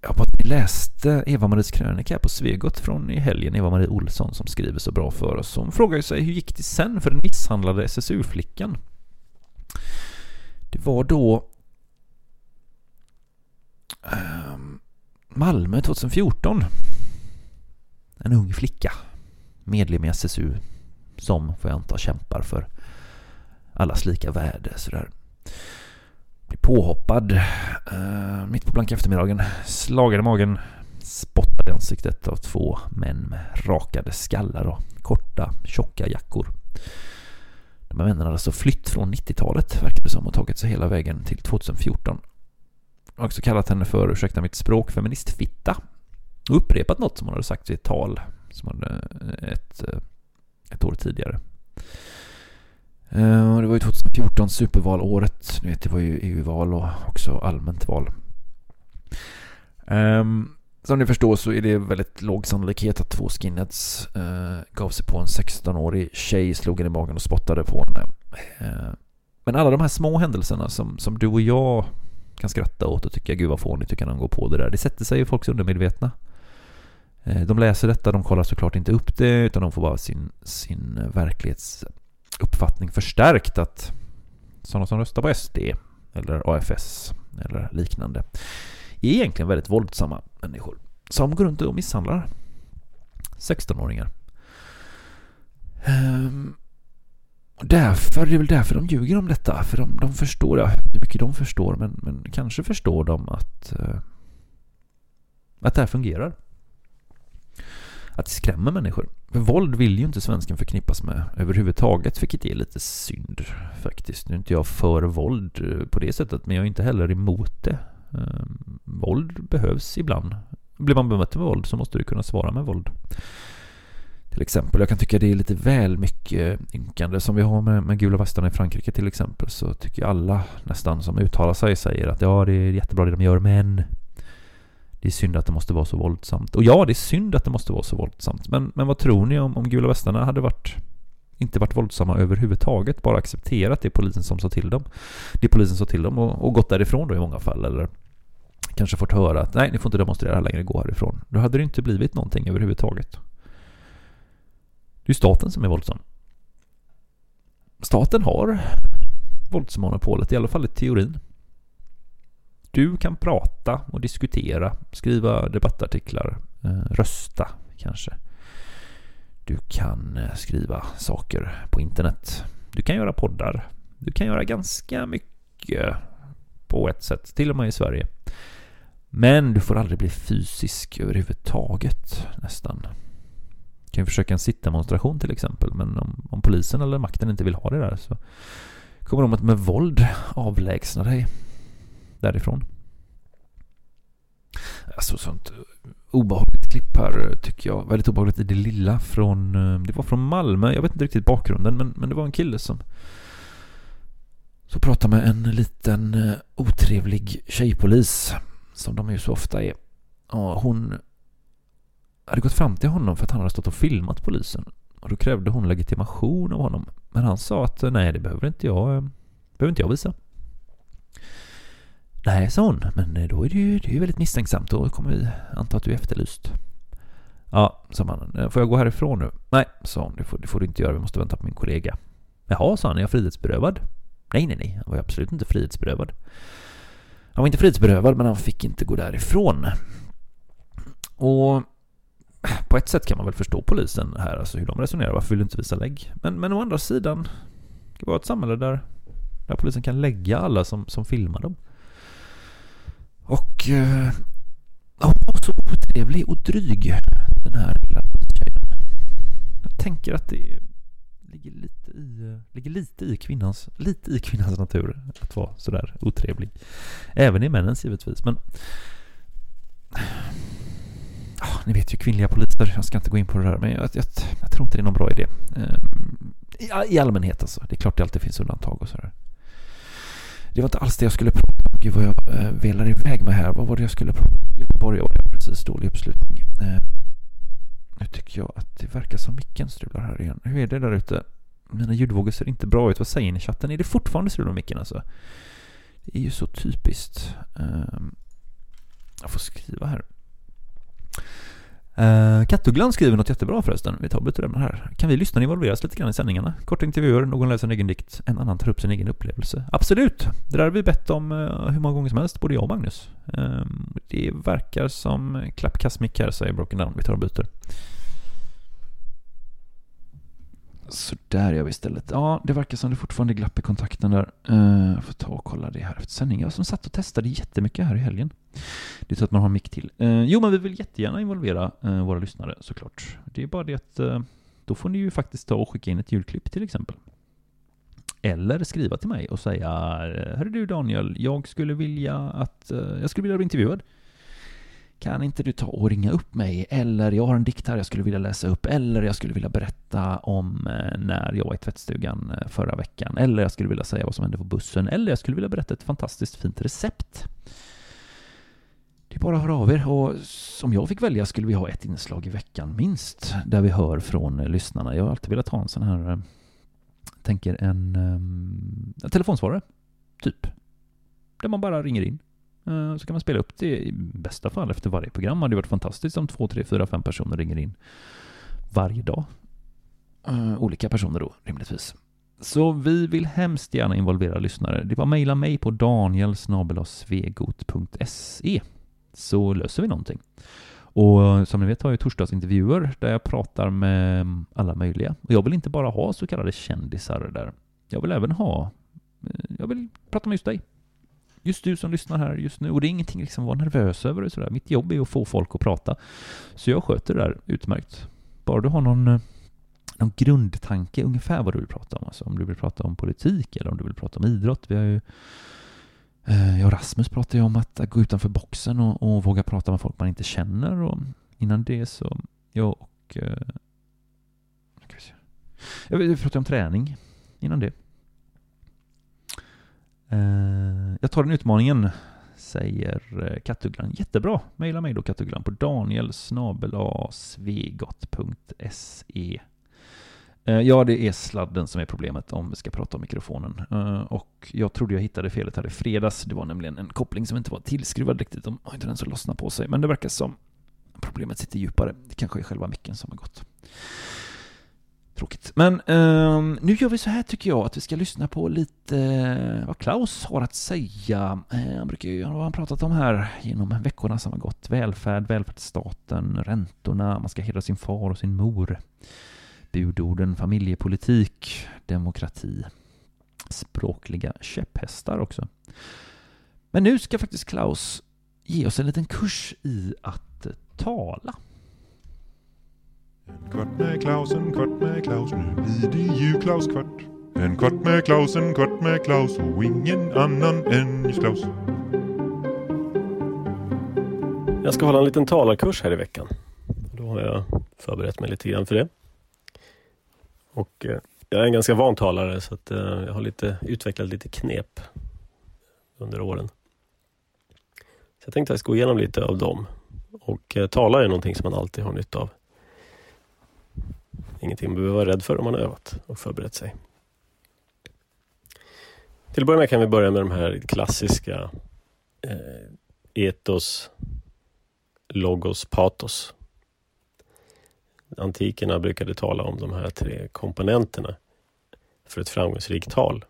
jag hoppas att ni läste Eva-Maries krönika på Svegot från i helgen. Eva-Marie Olsson som skriver så bra för oss. Hon frågar sig hur gick det sen för den misshandlade SSU-flickan? Det var då ehm, Malmö 2014. En ung flicka, medlem i SSU, som får jag anta kämpar för allas lika värde. Sådär. Blir påhoppad eh, mitt på blanka eftermiddagen, slagen i magen, spottad i ansiktet av två män med rakade skallar och korta, tjocka jackor. De här männen hade alltså flytt från 90-talet, verkar det som, och tagit sig hela vägen till 2014. Jag har också kallat henne för, ursäkta mitt språk, feministfitta. Och upprepat något som hon hade sagt i ett tal som hade eh, ett, eh, ett år tidigare. Eh, och Det var ju 2014 supervalåret. Ni vet, det var ju EU-val och också allmänt val. Ehm, som ni förstår så är det väldigt låg sannolikhet att två skinheads gav sig på en 16-årig tjej, slog henne i magen och spottade på henne. Ehm, men alla de här små händelserna som, som du och jag kan skratta åt och tycka gud vad fånigt, hur kan han gå på det där? Det sätter sig i folks undermedvetna. Eh, de läser detta, de kollar såklart inte upp det utan de får bara sin, sin verklighetsuppfattning förstärkt att sådana som röstar på SD eller AFS eller liknande är egentligen väldigt våldsamma människor som går runt och misshandlar 16-åringar. Ehm, och därför, det är väl därför de ljuger om detta. För de, de förstår, ja, hur mycket de förstår, men, men kanske förstår de att, eh, att det här fungerar. Att det skrämmer människor. För våld vill ju inte svensken förknippas med överhuvudtaget, vilket är lite synd faktiskt. Nu är inte jag för våld eh, på det sättet, men jag är inte heller emot det. Ehm, Våld behövs ibland. Blir man bemött med våld så måste du kunna svara med våld. Till exempel. Jag kan tycka det är lite väl mycket ynkande. Som vi har med, med gula västarna i Frankrike till exempel. Så tycker alla nästan som uttalar sig säger att ja, det är jättebra det de gör, men det är synd att det måste vara så våldsamt. Och ja, det är synd att det måste vara så våldsamt. Men, men vad tror ni om, om gula västarna hade varit inte varit våldsamma överhuvudtaget, bara accepterat det polisen som sa till dem. Det polisen sa till dem och, och gått därifrån då i många fall. Eller kanske fått höra att nej, ni får inte demonstrera här längre, gå härifrån. Då hade det inte blivit någonting överhuvudtaget. Det är ju staten som är våldsam. Staten har våldsmonopolet, i alla fall i teorin. Du kan prata och diskutera, skriva debattartiklar, eh, rösta kanske. Du kan eh, skriva saker på internet. Du kan göra poddar. Du kan göra ganska mycket på ett sätt, till och med i Sverige. Men du får aldrig bli fysisk överhuvudtaget nästan. Du kan ju försöka en sittdemonstration till exempel, men om, om polisen eller makten inte vill ha det där så kommer de att med våld avlägsna dig därifrån. Alltså sånt obehagligt klipp här eh, tycker jag. Väldigt obehagligt i det lilla från... Eh, det var från Malmö. Jag vet inte riktigt bakgrunden men, men det var en kille som så pratade med en liten eh, otrevlig tjejpolis som de ju så ofta är. Ja, hon hade gått fram till honom för att han hade stått och filmat polisen. Och då krävde hon legitimation av honom. Men han sa att nej, det behöver inte jag, behöver inte jag visa. Nej, sa hon, men eh, då är det ju, det är ju väldigt misstänksamt. Då kommer vi anta att du är efterlyst. Ja, sa mannen. Eh, får jag gå härifrån nu? Nej, sa hon. Det får, det får du inte göra. Vi måste vänta på min kollega. Jaha, sa han. Är jag frihetsberövad? Nej, nej, nej. Han var ju absolut inte frihetsberövad. Han var inte frihetsberövad, men han fick inte gå därifrån. Och på ett sätt kan man väl förstå polisen här, alltså hur de resonerar. Varför vill du inte visa lägg? Men, men å andra sidan, det var ett samhälle där, där polisen kan lägga alla som, som filmar dem. Och eh, hon var så otrevlig och dryg, den här lilla tjejen. Jag tänker att det ligger lite i, ligger lite i, kvinnans, lite i kvinnans natur att vara sådär otrevlig. Även i männens givetvis, men Oh, ni vet ju kvinnliga poliser, jag ska inte gå in på det där, men jag, jag, jag tror inte det är någon bra idé. Ehm, I, I allmänhet alltså. Det är klart det alltid finns undantag och sådär. Det var inte alls det jag skulle prata om. Gud vad jag eh, velar iväg med här. Vad var det jag skulle prata om? Göteborg och det var precis dålig uppslutning. Eh, nu tycker jag att det verkar som micken strular här igen. Hur är det där ute? Mina ljudvågor ser inte bra ut. Vad säger ni i chatten? Är det fortfarande strul med micken alltså? Det är ju så typiskt. Eh, jag får skriva här. Uh, Kattugglan skriver något jättebra förresten. Vi tar och byter ämne här. Kan vi lyssna och involveras lite grann i sändningarna? Korta intervjuer, någon läser en egen dikt, en annan tar upp sin egen upplevelse. Absolut! Det där har vi bett om uh, hur många gånger som helst, både jag och Magnus. Uh, det verkar som klappkast här, säger Broken Down. Vi tar och byter. Sådär jag gör vi istället. Ja, det verkar som det fortfarande är glapp i kontakten där. Uh, jag får ta och kolla det här efter sändning. Jag som satt och testade jättemycket här i helgen. Det är så att man har mick till. Uh, jo, men vi vill jättegärna involvera uh, våra lyssnare såklart. Det är bara det att uh, då får ni ju faktiskt ta och skicka in ett julklipp till exempel. Eller skriva till mig och säga Hörru du Daniel, jag skulle vilja att jag skulle vilja bli intervjuad. Kan inte du ta och ringa upp mig? Eller jag har en dikt här jag skulle vilja läsa upp. Eller jag skulle vilja berätta om eh, när jag var i tvättstugan eh, förra veckan. Eller jag skulle vilja säga vad som hände på bussen. Eller jag skulle vilja berätta ett fantastiskt fint recept. Det är bara att höra av er. Och som jag fick välja skulle vi ha ett inslag i veckan minst. Där vi hör från eh, lyssnarna. Jag har alltid velat ha en sån här, tänker en, ehm, en telefonsvarare. Typ. Där man bara ringer in. Eh, så kan man spela upp det i bästa fall efter varje program. Det hade varit fantastiskt om två, tre, fyra, fem personer ringer in varje dag. Eh, olika personer då, rimligtvis. Så vi vill hemskt gärna involvera lyssnare. Det är bara att mejla mig på danielsnabelasvegot.se så löser vi någonting. Och eh, som ni vet har jag torsdagsintervjuer där jag pratar med mm, alla möjliga. Och jag vill inte bara ha så kallade kändisar där. Jag vill även ha, jag vill prata med just dig just du som lyssnar här just nu. Och det är ingenting liksom att vara nervös över. Och sådär. Mitt jobb är att få folk att prata. Så jag sköter det där utmärkt. Bara du har någon, eh, någon grundtanke ungefär vad du vill prata om. Alltså om du vill prata om politik eller om du vill prata om idrott. Vi har ju, eh, jag och Rasmus pratar ju om att gå utanför boxen och, och våga prata med folk man inte känner. Och innan det så, jag och eh, Jag vill prata om träning innan det. Eh, jag tar den utmaningen, säger eh, Kattugglan. Jättebra! Maila mig då Kattugglan på danielsnabela.svegot.se eh, Ja, det är sladden som är problemet om vi ska prata om mikrofonen. Och jag trodde jag hittade felet här i fredags. Det var nämligen en koppling som inte var tillskruvad riktigt. De har inte den som lossnar på sig. Men det verkar som problemet sitter djupare. Det kanske är själva micken som har gått. Tråkigt. Men ehm, nu gör vi så här tycker jag, att vi ska lyssna på lite vad Klaus har att säga. Eh, han brukar ju, vad har han pratat om här genom veckorna som har gått? Välfärd, välfärdsstaten, räntorna, man ska hedra sin far och sin mor. Budorden, familjepolitik, demokrati, språkliga käpphästar också. Men nu ska faktiskt Klaus ge oss en liten kurs i att tala. En kvart med Klaus, en kvart med Klaus, nu blir det ju Klaus-kvart. En kvart med Klaus, en kvart med Klaus och ingen annan än just Klaus. Jag ska hålla en liten talarkurs här i veckan. Då har jag förberett mig lite grann för det. Och eh, jag är en ganska van talare så att, eh, jag har lite, utvecklat lite knep under åren. Så jag tänkte att jag ska gå igenom lite av dem. Och eh, tala är någonting som man alltid har nytta av. Ingenting man behöver vara rädd för om man har övat och förberett sig. Till att börja med kan vi börja med de här klassiska eh, etos, logos, patos. Antikerna brukade tala om de här tre komponenterna för ett framgångsrikt tal.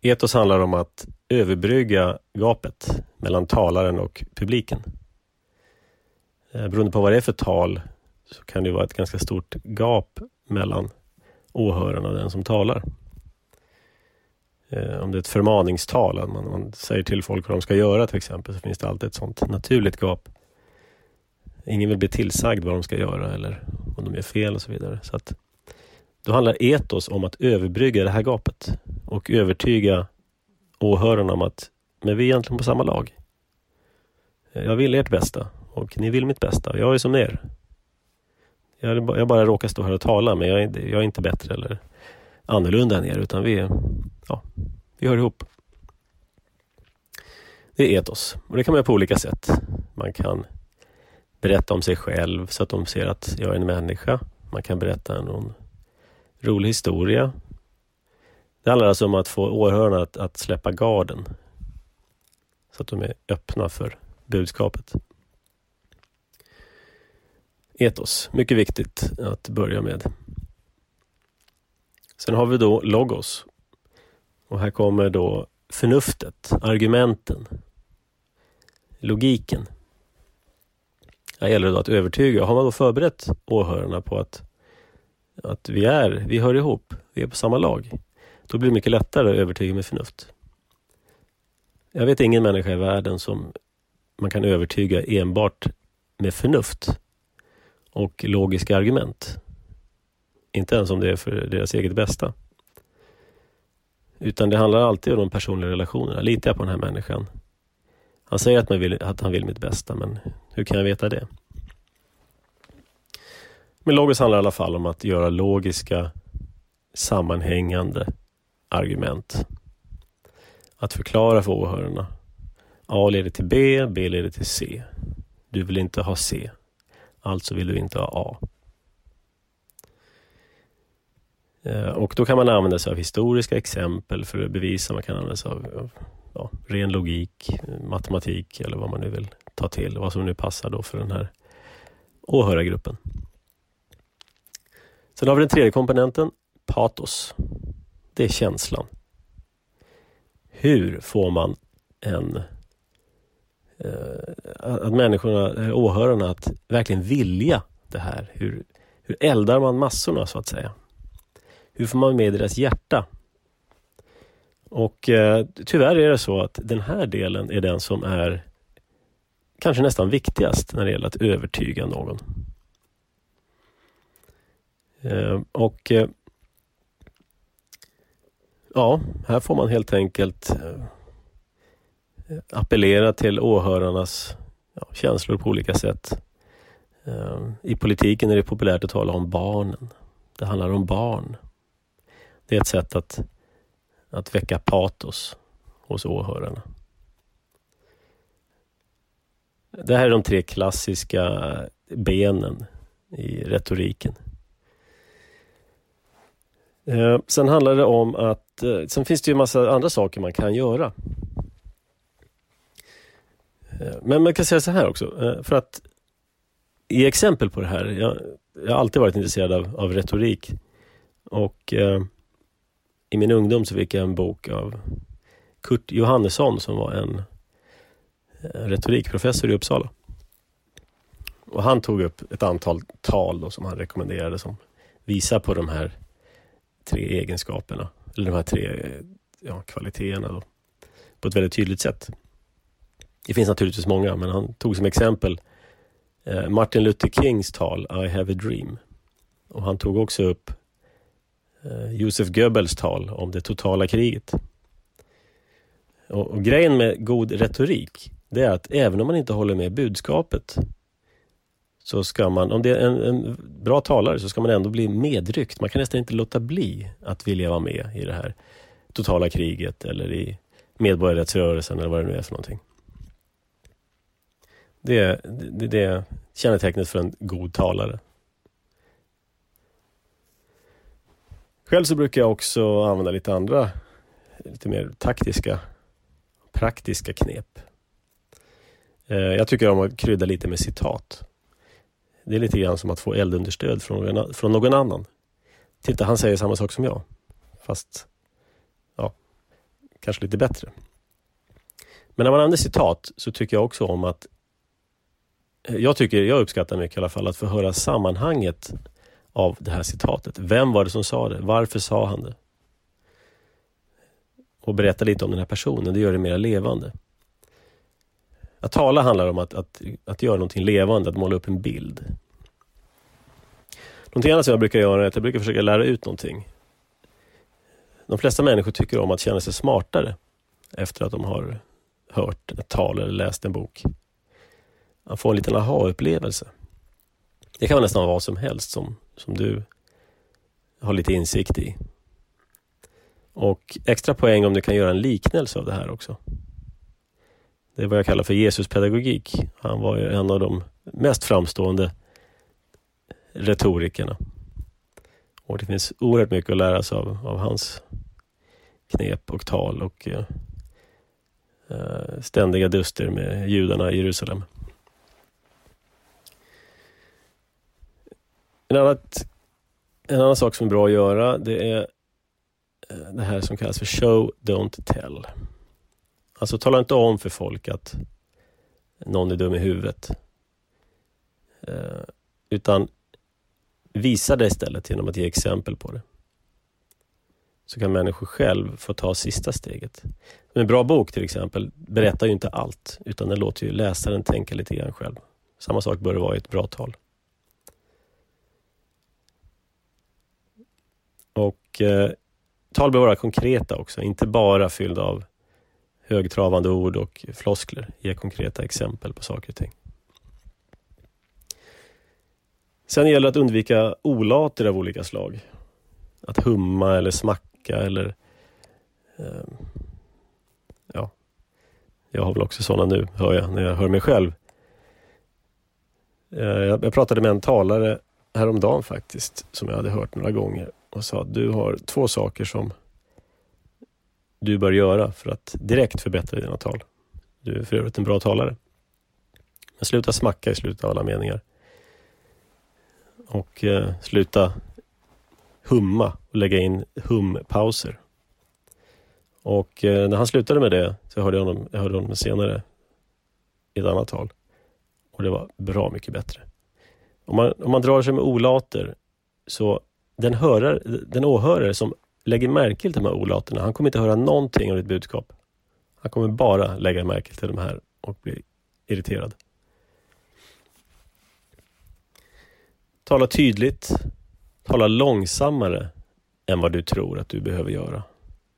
Etos handlar om att överbrygga gapet mellan talaren och publiken. Eh, beroende på vad det är för tal så kan det vara ett ganska stort gap mellan åhörarna och den som talar. Eh, Om det är ett förmaningstal, att man, man säger till folk vad de ska göra till exempel, så finns det alltid ett sånt naturligt gap. Ingen vill bli tillsagd vad de ska göra eller om de gör fel och så vidare. Så att, då handlar etos om att överbrygga det här gapet och övertyga åhörarna om att men vi är egentligen på samma lag. Eh, jag vill ert bästa och ni vill mitt bästa. Jag är som er. Jag, jag bara råkar stå här och tala men jag är, inte- jag är inte bättre eller annorlunda än er utan vi, ja, vi hör ihop. Det är etos och det kan man göra på olika sätt. Man kan berätta om sig själv så att de ser att jag är en människa. Man kan berätta någon rolig historia. Det handlar alltså om att få åhörarna att, att släppa garden. Så att de är öppna för budskapet. Etos, mycket viktigt att börja med. Sen har vi då logos. Och här kommer då förnuftet, argumenten, logiken. Här gäller det då att övertyga. Har man då förberett åhörarna på att, att vi är, vi hör ihop, vi är på samma lag. Då blir det mycket lättare att övertyga med förnuft. Jag vet ingen människa i världen som man kan övertyga enbart med förnuft och logiska argument. Inte ens om det är för deras eget bästa. Utan det handlar alltid om de personliga relationerna. Litar jag på den här människan? Han säger att, man vill, att han vill mitt bästa, men hur kan jag veta det? Men logiskt handlar i alla fall om att göra logiska, sammanhängande argument. Att förklara för åhörarna. A leder till B, B leder till C. Du vill inte ha C. Alltså vill du inte ha A. Eh, och då kan man använda sig av historiska exempel för att bevisa. Man kan använda sig av ja, ren logik, matematik eller vad man nu vill ta till. Vad som nu passar då för den här åhörargruppen. Sen har vi den tredje komponenten, patos. Det är känslan. Hur får man en Eh, att människorna, eh, åhörarna, att verkligen vilja det här? Hur, hur eldar man massorna så att säga? Hur får man med deras hjärta? Och eh, tyvärr är det så att den här delen är den som är kanske nästan viktigast när det gäller att övertyga någon. Eh, och eh, ja, här får man helt enkelt eh, appellera till åhörarnas ja, känslor på olika sätt. Ehm, I politiken är det populärt att tala om barnen. Det handlar om barn. Det är ett sätt att, att väcka patos hos åhörarna. Det här är de tre klassiska benen i retoriken. Ehm, sen handlar det om att, eh, sen finns det ju massa andra saker man kan göra. Eh, men man kan säga så här också, eh, för att ge exempel på det här. Jag, jag har alltid varit intresserad av, av retorik. Och eh, i min ungdom så fick jag en bok av Kurt Johannesson som var en eh, retorikprofessor i Uppsala. Och han tog upp ett antal tal då som han rekommenderade som visar på de här tre egenskaperna, eller de här tre ja, kvaliteterna då, på ett väldigt tydligt sätt. Det finns naturligtvis många, men han tog som exempel eh, Martin Luther Kings tal I have a dream. Och han tog också upp eh, Josef Goebbels tal om det totala kriget. Och, och grejen med god retorik, det är att även om man inte håller med budskapet så ska man, om det är en, en bra talare så ska man ändå bli medryckt. Man kan nästan inte låta bli att vilja vara med i det här totala kriget eller i medborgarrättsrörelsen eller vad det nu är för någonting. Det är det, det är kännetecknet för en god talare. Själv så brukar jag också använda lite andra, lite mer taktiska, praktiska knep. Eh, jag tycker om att krydda lite med citat. Det är lite grann som att få eldunderstöd från någon, från någon annan. Titta, han säger samma sak som jag. Fast, ja, kanske lite bättre. Men när man använder citat så tycker jag också om att jag tycker, jag uppskattar mycket i alla fall att få höra sammanhanget av det här citatet. Vem var det som sa det? Varför sa han det? Och berätta lite om den här personen, det gör det mer levande. Att tala handlar om att, att, att göra någonting levande, att måla upp en bild. Någonting annat som jag brukar göra är att jag brukar försöka lära ut någonting. De flesta människor tycker om att känna sig smartare efter att de har hört ett tal eller läst en bok. Man får en liten aha-upplevelse. Det kan vara nästan vad som helst som, som du har lite insikt i. Och extra poäng om du kan göra en liknelse av det här också. Det är vad jag kallar för Jesuspedagogik. Han var ju en av de mest framstående retorikerna. Och det finns oerhört mycket att lära sig av, av hans knep och tal och eh, eh ständiga duster med judarna i Jerusalem. En, annat, en annan sak som är bra att göra det är eh, det här som kallas för show, don't tell. Alltså tala inte om för folk att någon är dum i huvudet. Eh, utan visa det istället genom att ge exempel på det. Så kan människor själv få ta sista steget. En bra bok till exempel berättar ju inte allt utan den låter ju läsaren tänka lite grann själv. Samma sak bör det vara i ett bra tal. Och eh, tal bör vara konkreta också, inte bara fyllda av högtravande ord och floskler. Ge konkreta exempel på saker och ting. Sen gäller det att undvika olater av olika slag. Att humma eller smacka eller eh, ja, jag har väl också sådana nu, hör jag, när jag hör mig själv. Eh, jag, jag pratade med en talare häromdagen faktiskt, som jag hade hört några gånger och sa att du har två saker som du bör göra för att direkt förbättra dina tal. Du är för övrigt en bra talare. Men sluta smacka i slutet av alla meningar. Och eh, sluta humma och lägga in humpauser. Och eh, när han slutade med det så hörde jag honom, jag hörde honom senare i ett annat tal. Och det var bra mycket bättre. Om man, om man drar sig med olater så den, hörar, den åhörare som lägger märke till de här olaterna, han kommer inte höra någonting av ditt budskap. Han kommer bara lägga märke till de här och bli irriterad. Tala tydligt, tala långsammare än vad du tror att du behöver göra.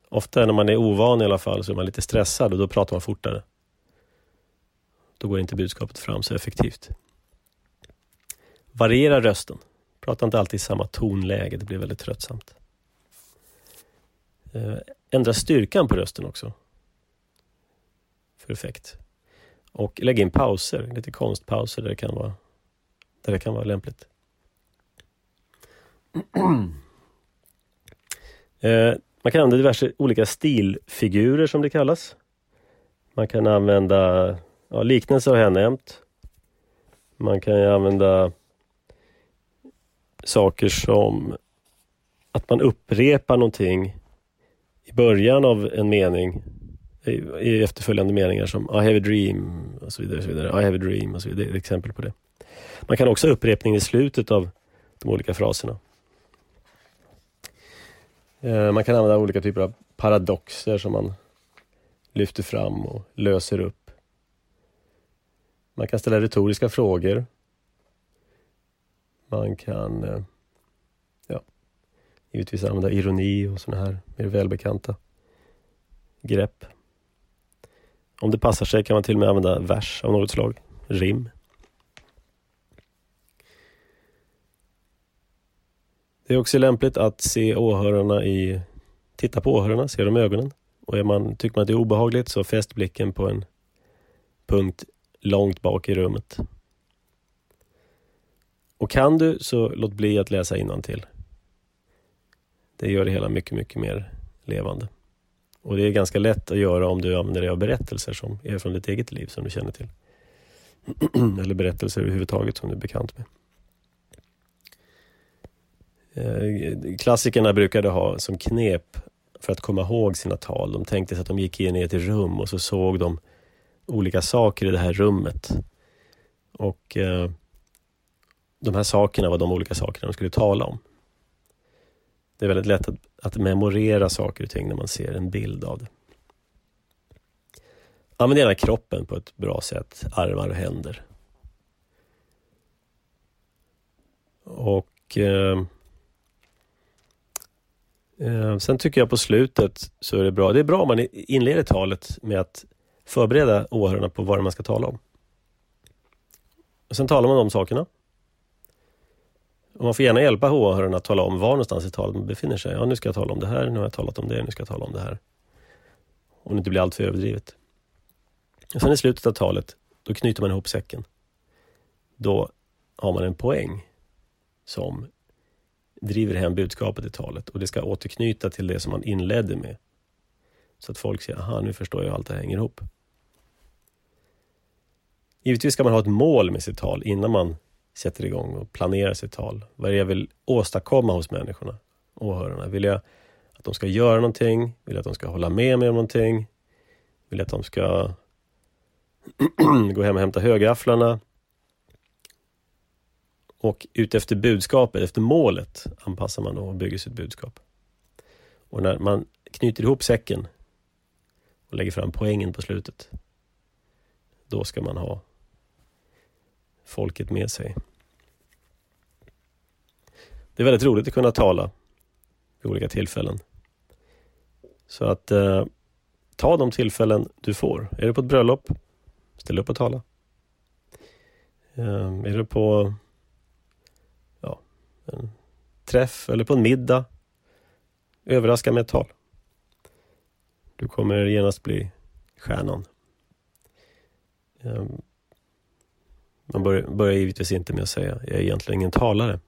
Ofta när man är ovan i alla fall så är man lite stressad och då pratar man fortare. Då går inte budskapet fram så effektivt. Variera rösten. Prata inte alltid i samma tonläge, det blir väldigt tröttsamt. Eh, ändra styrkan på rösten också. För effekt. Och lägg in pauser, lite konstpauser där det kan vara, där det kan vara lämpligt. [CLEARS THROAT] Eh, man kan använda diverse olika stilfigurer som det kallas. Man kan använda ja, liknelser har jag nämnt. Man kan ju använda saker som att man upprepar någonting i början av en mening i, efterföljande meningar som I have a dream och så vidare. Och så vidare. I have a dream och så vidare. Det är ett exempel på det. Man kan också ha upprepning i slutet av de olika fraserna. Eh, man kan använda olika typer av paradoxer som man lyfter fram och löser upp. Man kan ställa retoriska frågor. Man kan eh, ja, givetvis använda ironi och sådana här mer välbekanta grepp. Om det passar sig kan man till och med använda vers av något slag, rim. Det är också lämpligt att se åhörarna i, titta på åhörarna, se dem i ögonen. Och är man, tycker man att det är obehagligt så fäst blicken på en punkt långt bak i rummet. Och kan du så låt bli att läsa till. Det gör det hela mycket, mycket mer levande. Och det är ganska lätt att göra om du använder dig av berättelser som är från ditt eget liv som du känner till. [CLEARS THROAT] Eller berättelser överhuvudtaget som du är bekant med. Eh, klassikerna brukade ha som knep för att komma ihåg sina tal. De tänkte sig att de gick in i ett rum och så såg de olika saker i det här rummet. Och eh, de här sakerna var de olika sakerna de skulle tala om. Det är väldigt lätt att, att memorera saker och ting när man ser en bild av det. Använd gärna kroppen på ett bra sätt, armar och händer. Och eh, eh, Sen tycker jag på slutet så är det bra. Det är bra om man inleder talet med att förbereda åhörarna på vad man ska tala om. Och sen talar man om sakerna. Och man får gärna hjälpa åhörarna att tala om var någonstans i talet man befinner sig. Ja, nu ska jag tala om det här, nu har jag talat om det, nu ska jag tala om det här. Om det inte blir alltför överdrivet. Och sen i slutet av talet, då knyter man ihop säcken. Då har man en poäng som driver hem budskapet i talet och det ska återknyta till det som man inledde med. Så att folk säger, aha, nu förstår jag allt det här hänger ihop. Givetvis ska man ha ett mål med sitt tal innan man sätter igång och planerar sitt tal. Vad är det jag vill åstadkomma hos människorna, åhörarna? Vill jag att de ska göra någonting? Vill jag att de ska hålla med mig om någonting? Vill jag att de ska [CLEARS THROAT] gå hem och hämta högafflarna? Och utefter budskapet, efter målet, anpassar man då och bygger sitt budskap. Och när man knyter ihop säcken och lägger fram poängen på slutet, då ska man ha folket med sig. Det är väldigt roligt att kunna tala vid olika tillfällen. Så att eh, ta de tillfällen du får. Är du på ett bröllop, ställ upp och tala. Eh, är du på ja, en träff eller på en middag, överraska med ett tal. Du kommer genast bli stjärnan. Eh, man börjar, börjar givetvis inte med att säga jag är egentligen ingen talare.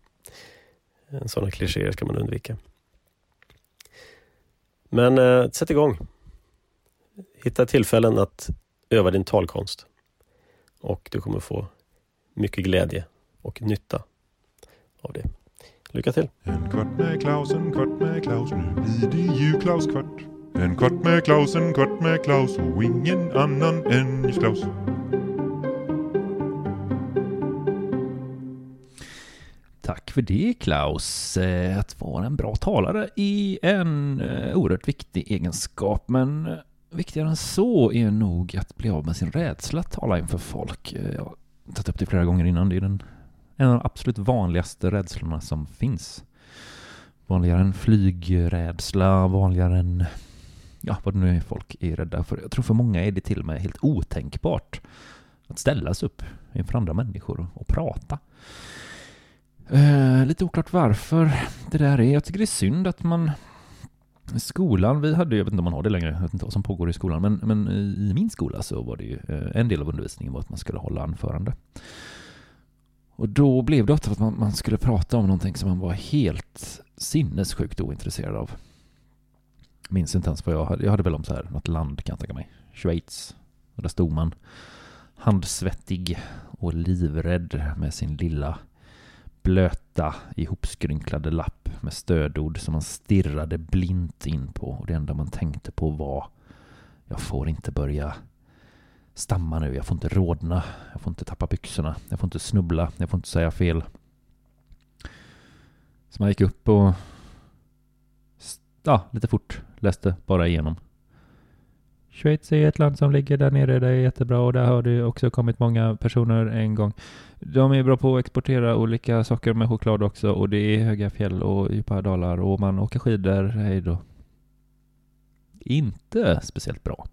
Sådana klichéer ska man undvika. Men eh, sätt igång. Hitta tillfällen att öva din talkonst. Och du kommer få mycket glädje och nytta av det. Lycka till! En kvart med Klaus, en kvart med Klaus, nu blir det ju Klaus kvart. En kvart med Klaus, en kvart med Klaus och ingen annan än just Klaus. Tack för det Klaus. Eh, att vara en bra talare är en eh, oerhört viktig egenskap, men eh, viktigare än så är nog att bli av med sin rädsla att tala inför folk. Jag har tagit upp det flera gånger innan. Det är den, en av de absolut vanligaste rädslorna som finns. Vanligare än flygrädsla, vanligare än ja, vad det nu är folk är rädda för. Jag tror för många är det till och med helt otänkbart att ställa sig upp inför andra människor och prata. Eh, lite oklart varför det där är. Jag tycker det är synd att man Skolan, vi hade, jag vet inte om man har det längre, jag vet inte vad som pågår i skolan, men, men i min skola så var det ju, eh, en del av undervisningen var att man skulle hålla anförande. Och då blev det ofta att man, man skulle prata om någonting som man var helt sinnessjukt ointresserad av. Minns inte ens vad jag hade, jag hade väl om så här, något land kan jag tänka mig, Schweiz. Och där stod man handsvettig och livrädd med sin lilla blöta ihopskrynklade lapp med stödord som man stirrade blint in på. Och det enda man tänkte på var jag får inte börja stamma nu, jag får inte rodna, jag får inte tappa byxorna, jag får inte snubbla, jag får inte säga fel. Så man gick upp och ja, lite fort läste bara igenom. Schweiz är ett land som ligger där nere, det är jättebra och där har det också kommit många personer en gång. De är bra på att exportera olika saker med choklad också och det är höga fjäll och djupa dalar och man åker skidor, hej då. Inte speciellt bra.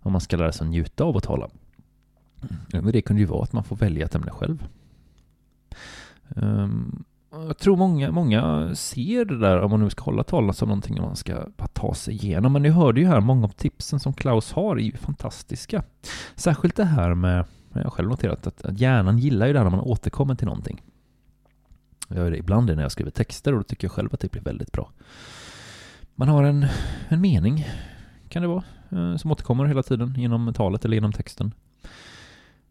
Om man ska lära sig njuta av att tala. Men det kunde ju vara att man får välja ett ämne själv. Um, jag tror många, många ser det där, om man nu ska hålla talen som någonting man ska bara ta sig igenom. Men ni hörde ju här, många av tipsen som Klaus har är ju fantastiska. Särskilt det här med, jag har själv noterat att, att hjärnan gillar ju det här när man återkommer till någonting. Jag gör det ibland när jag skriver texter och då tycker jag själv att det blir väldigt bra. Man har en, en mening, kan det vara, eh, som återkommer hela tiden genom talet eller genom texten.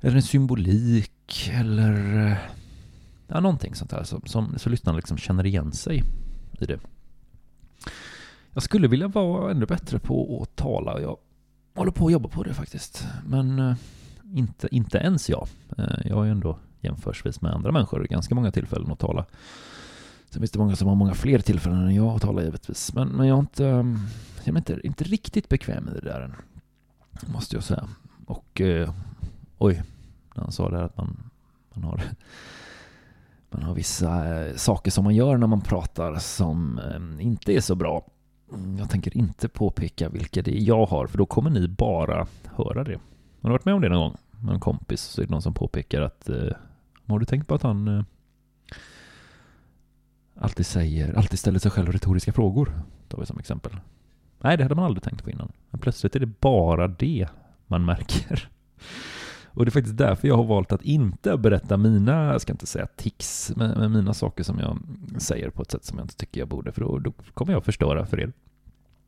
Eller en symbolik eller eh, Ja, någonting sånt där som, som, så lyssnarna liksom känner igen sig i det. Jag skulle vilja vara ännu bättre på att tala. Jag håller på att jobba på det faktiskt. Men eh, inte, inte ens jag. Eh, jag har ju ändå jämförsvis med andra människor ganska många tillfällen att tala. Sen finns det många som har många fler tillfällen än jag att tala givetvis. Men, men jag är inte, eh, jag är inte, inte riktigt bekväm med det där än. Måste jag säga. Och eh, oj, när han sa det här att man, man har man har vissa eh, saker som man gör när man pratar som eh, inte är så bra. Jag tänker inte påpeka vilka det är jag har, för då kommer ni bara höra det. Har du varit med om det någon gång? Med en kompis så är det någon som påpekar att eh, har du tänkt på att han alltid säger, alltid ställer sig själv retoriska frågor? Tar vi som exempel. Nej, det hade man aldrig tänkt på innan. Men plötsligt är det bara det man märker. Och det är faktiskt därför jag har valt att inte berätta mina, jag ska inte säga tics, men, men mina saker som jag säger på ett sätt som jag inte tycker jag borde, för då, då kommer jag förstöra för er.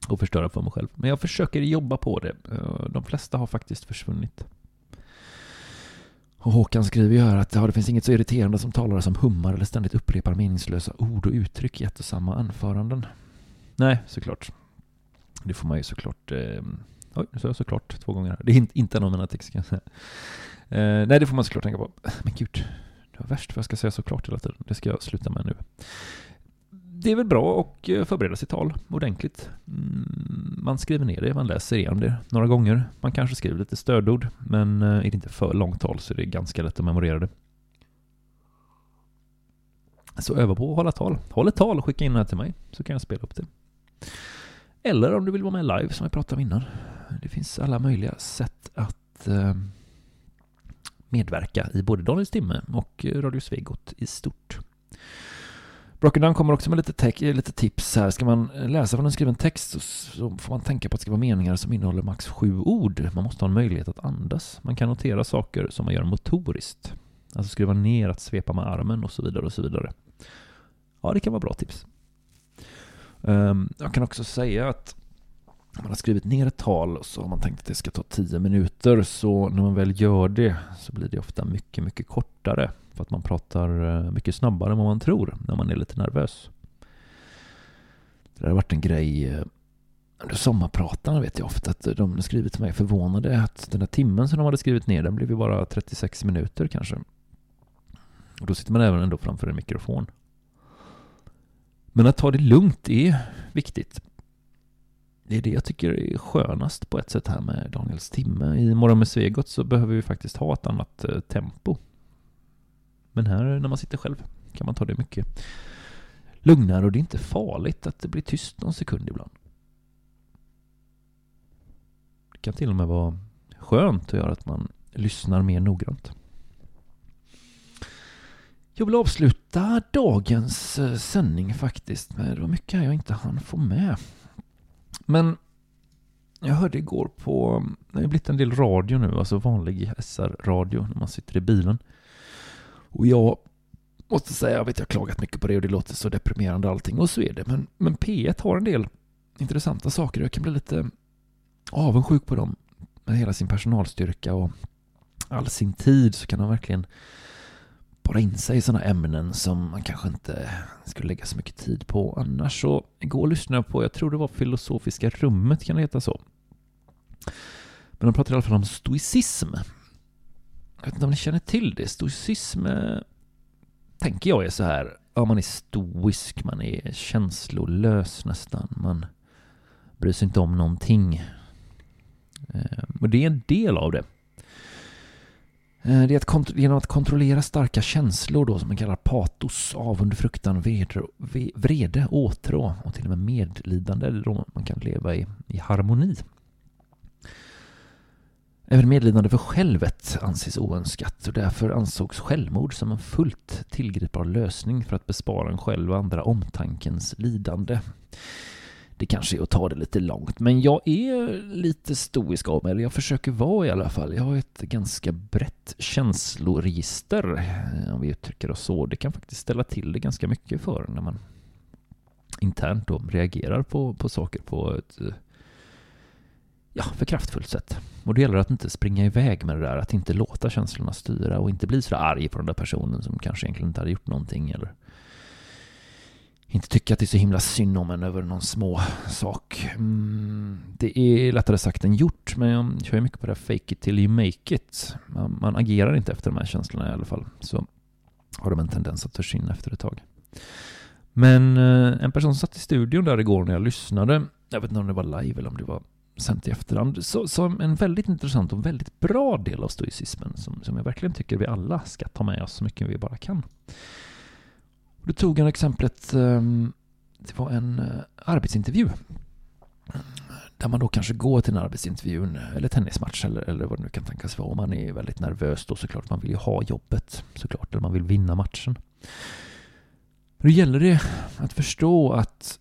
Och förstöra för mig själv. Men jag försöker jobba på det. Eh, de flesta har faktiskt försvunnit. Och Håkan skriver ju här att ja, det finns inget så irriterande som talare som hummar eller ständigt upprepar meningslösa ord och uttryck i ett och samma anföranden. Nej, såklart. Det får man ju såklart eh, Oj, nu sa jag såklart två gånger. här. Det är inte, inte en av mina texter kan jag säga. Eh, nej, det får man såklart tänka på. Men gud, det var värst för jag ska säga såklart hela tiden. Det ska jag sluta med nu. Det är väl bra att eh, förbereda sitt tal ordentligt. Mm, man skriver ner det, man läser igenom det några gånger. Man kanske skriver lite stödord, men eh, är det inte för långt tal så är det ganska lätt att memorera det. Så öva på att hålla tal. Håll ett tal och skicka in det här till mig, så kan jag spela upp det. Eller om du vill vara med live som jag pratade om innan. Det finns alla möjliga sätt att eh, medverka i både Daniels timme och Radio Svegot i stort. Broken Down kommer också med lite, tech, eh, lite tips här. Ska man läsa från en skriven text så, så får man tänka på att skriva meningar som innehåller max sju ord. Man måste ha en möjlighet att andas. Man kan notera saker som man gör motoriskt. Alltså skriva ner, att svepa med armen och så vidare och så vidare. Ja, det kan vara bra tips. Ehm, jag kan också säga att man har skrivit ner ett tal och så har man tänkt att det ska ta 10 minuter så när man väl gör det så blir det ofta mycket, mycket kortare för att man pratar eh, mycket snabbare än vad man tror när man är lite nervös. Det där har varit en grej eh, under sommarpratarna vet jag ofta att de skriver till mig förvånade att den där timmen som de hade skrivit ner den blev ju bara 36 minuter kanske. Och då sitter man även ändå framför en mikrofon. Men att ta det lugnt är viktigt. Det är det jag tycker är skönast på ett sätt här med Daniels timme. I Morgon med Svegot så behöver vi faktiskt ha ett annat eh, tempo. Men här när man sitter själv kan man ta det mycket lugnare och det är inte farligt att det blir tyst någon sekund ibland. Det kan till och med vara skönt att göra att man lyssnar mer noggrant. Jag vill avsluta dagens eh, sändning faktiskt det var mycket här jag inte hann få med. Men jag hörde igår på, det har blivit en del radio nu, alltså vanlig SR-radio när man sitter i bilen. Och jag måste säga, jag vet jag har klagat mycket på det och det låter så deprimerande allting och så är det. Men, men P1 har en del intressanta saker jag kan bli lite avundsjuk på dem. Med hela sin personalstyrka och all sin tid så kan de verkligen bara in sig i sådana ämnen som man kanske inte skulle lägga så mycket tid på annars. Så igår lyssnade jag på, jag tror det var Filosofiska rummet, kan det heta så? Men de pratade i alla fall om stoicism. Jag vet inte om ni känner till det. Stoicism eh, tänker jag är så här, ja man är stoisk, man är känslolös nästan, man bryr sig inte om någonting. Eh, och det är en del av det. Eh, det är att kont- genom att kontrollera starka känslor då som man kallar patos, avund, fruktan, vrede, vrede, åtrå och till och med medlidande då man kan leva i, i harmoni. Även medlidande för självet anses oönskat och därför ansågs självmord som en fullt tillgripbar lösning för att bespara en själv och andra omtankens lidande. Det kanske är att ta det lite långt, men jag är lite stoisk av mig, eller jag försöker vara i alla fall. Jag har ett ganska brett känsloregister, om vi uttrycker oss så. Det kan faktiskt ställa till det ganska mycket för en när man internt då reagerar på, på saker på ett ja, för kraftfullt sätt. Och det gäller att inte springa iväg med det där, att inte låta känslorna styra och inte bli så arg på den där personen som kanske egentligen inte hade gjort någonting eller inte tycka att det är så himla synd om en över någon små sak. Mm, det är lättare sagt än gjort, men jag kör ju mycket på det här fake it till you make it. Man, man agerar inte efter de här känslorna i alla fall, så har de en tendens att försvinna efter ett tag. Men eh, en person som satt i studion där igår när jag lyssnade, jag vet inte om det var live eller om det var sänt i efterhand, så, så en väldigt intressant och väldigt bra del av stoicismen som, som jag verkligen tycker vi alla ska ta med oss så mycket vi bara kan. Och då tog han exemplet, ehm, det var en eh, arbetsintervju. Där man då kanske går till en arbetsintervju, eller tennismatch eller, eller vad det nu kan tänkas vara. Och man är väldigt nervös då såklart. Man vill ju ha jobbet såklart, eller man vill vinna matchen. Då gäller det att förstå att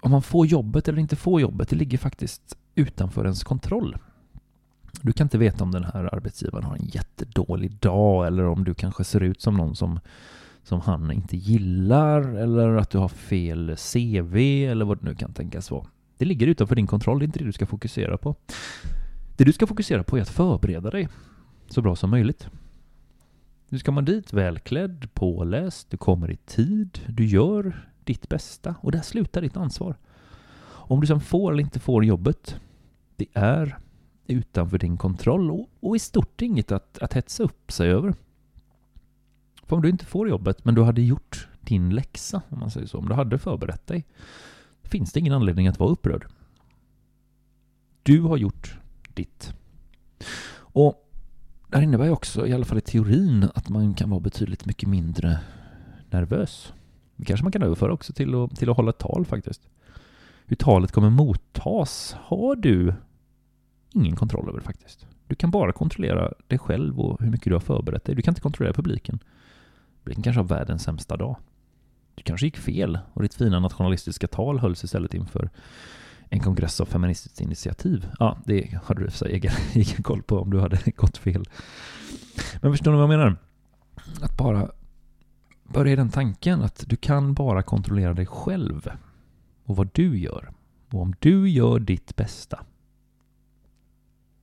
om man får jobbet eller inte får jobbet, det ligger faktiskt utanför ens kontroll. Du kan inte veta om den här arbetsgivaren har en jättedålig dag eller om du kanske ser ut som någon som som han inte gillar eller att du har fel CV eller vad det nu kan tänkas vara. Det ligger utanför din kontroll, det är inte det du ska fokusera på. Det du ska fokusera på är att förbereda dig så bra som möjligt. Du ska komma dit välklädd, påläst, du kommer i tid, du gör ditt bästa och där slutar ditt ansvar. Om du sen får eller inte får jobbet, det är utanför din kontroll och, och i stort inget att, att hetsa upp sig över. För om du inte får jobbet, men du hade gjort din läxa, om man säger så, om du hade förberett dig, finns det ingen anledning att vara upprörd. Du har gjort ditt. Och det här innebär ju också, i alla fall i teorin, att man kan vara betydligt mycket mindre nervös. Det kanske man kan överföra också till att, till att hålla ett tal faktiskt. Hur talet kommer mottas har du ingen kontroll över faktiskt. Du kan bara kontrollera dig själv och hur mycket du har förberett dig. Du kan inte kontrollera publiken. Publiken kanske har världens sämsta dag. Du kanske gick fel och ditt fina nationalistiska tal hölls istället inför en kongress av Feministiskt initiativ. Ja, det hade du i och för sig egen, [LAUGHS] egen koll på om du hade [LAUGHS] gått fel. Men förstår ni vad jag menar? Att bara börja i den tanken att du kan bara kontrollera dig själv och vad du gör. Och om du gör ditt bästa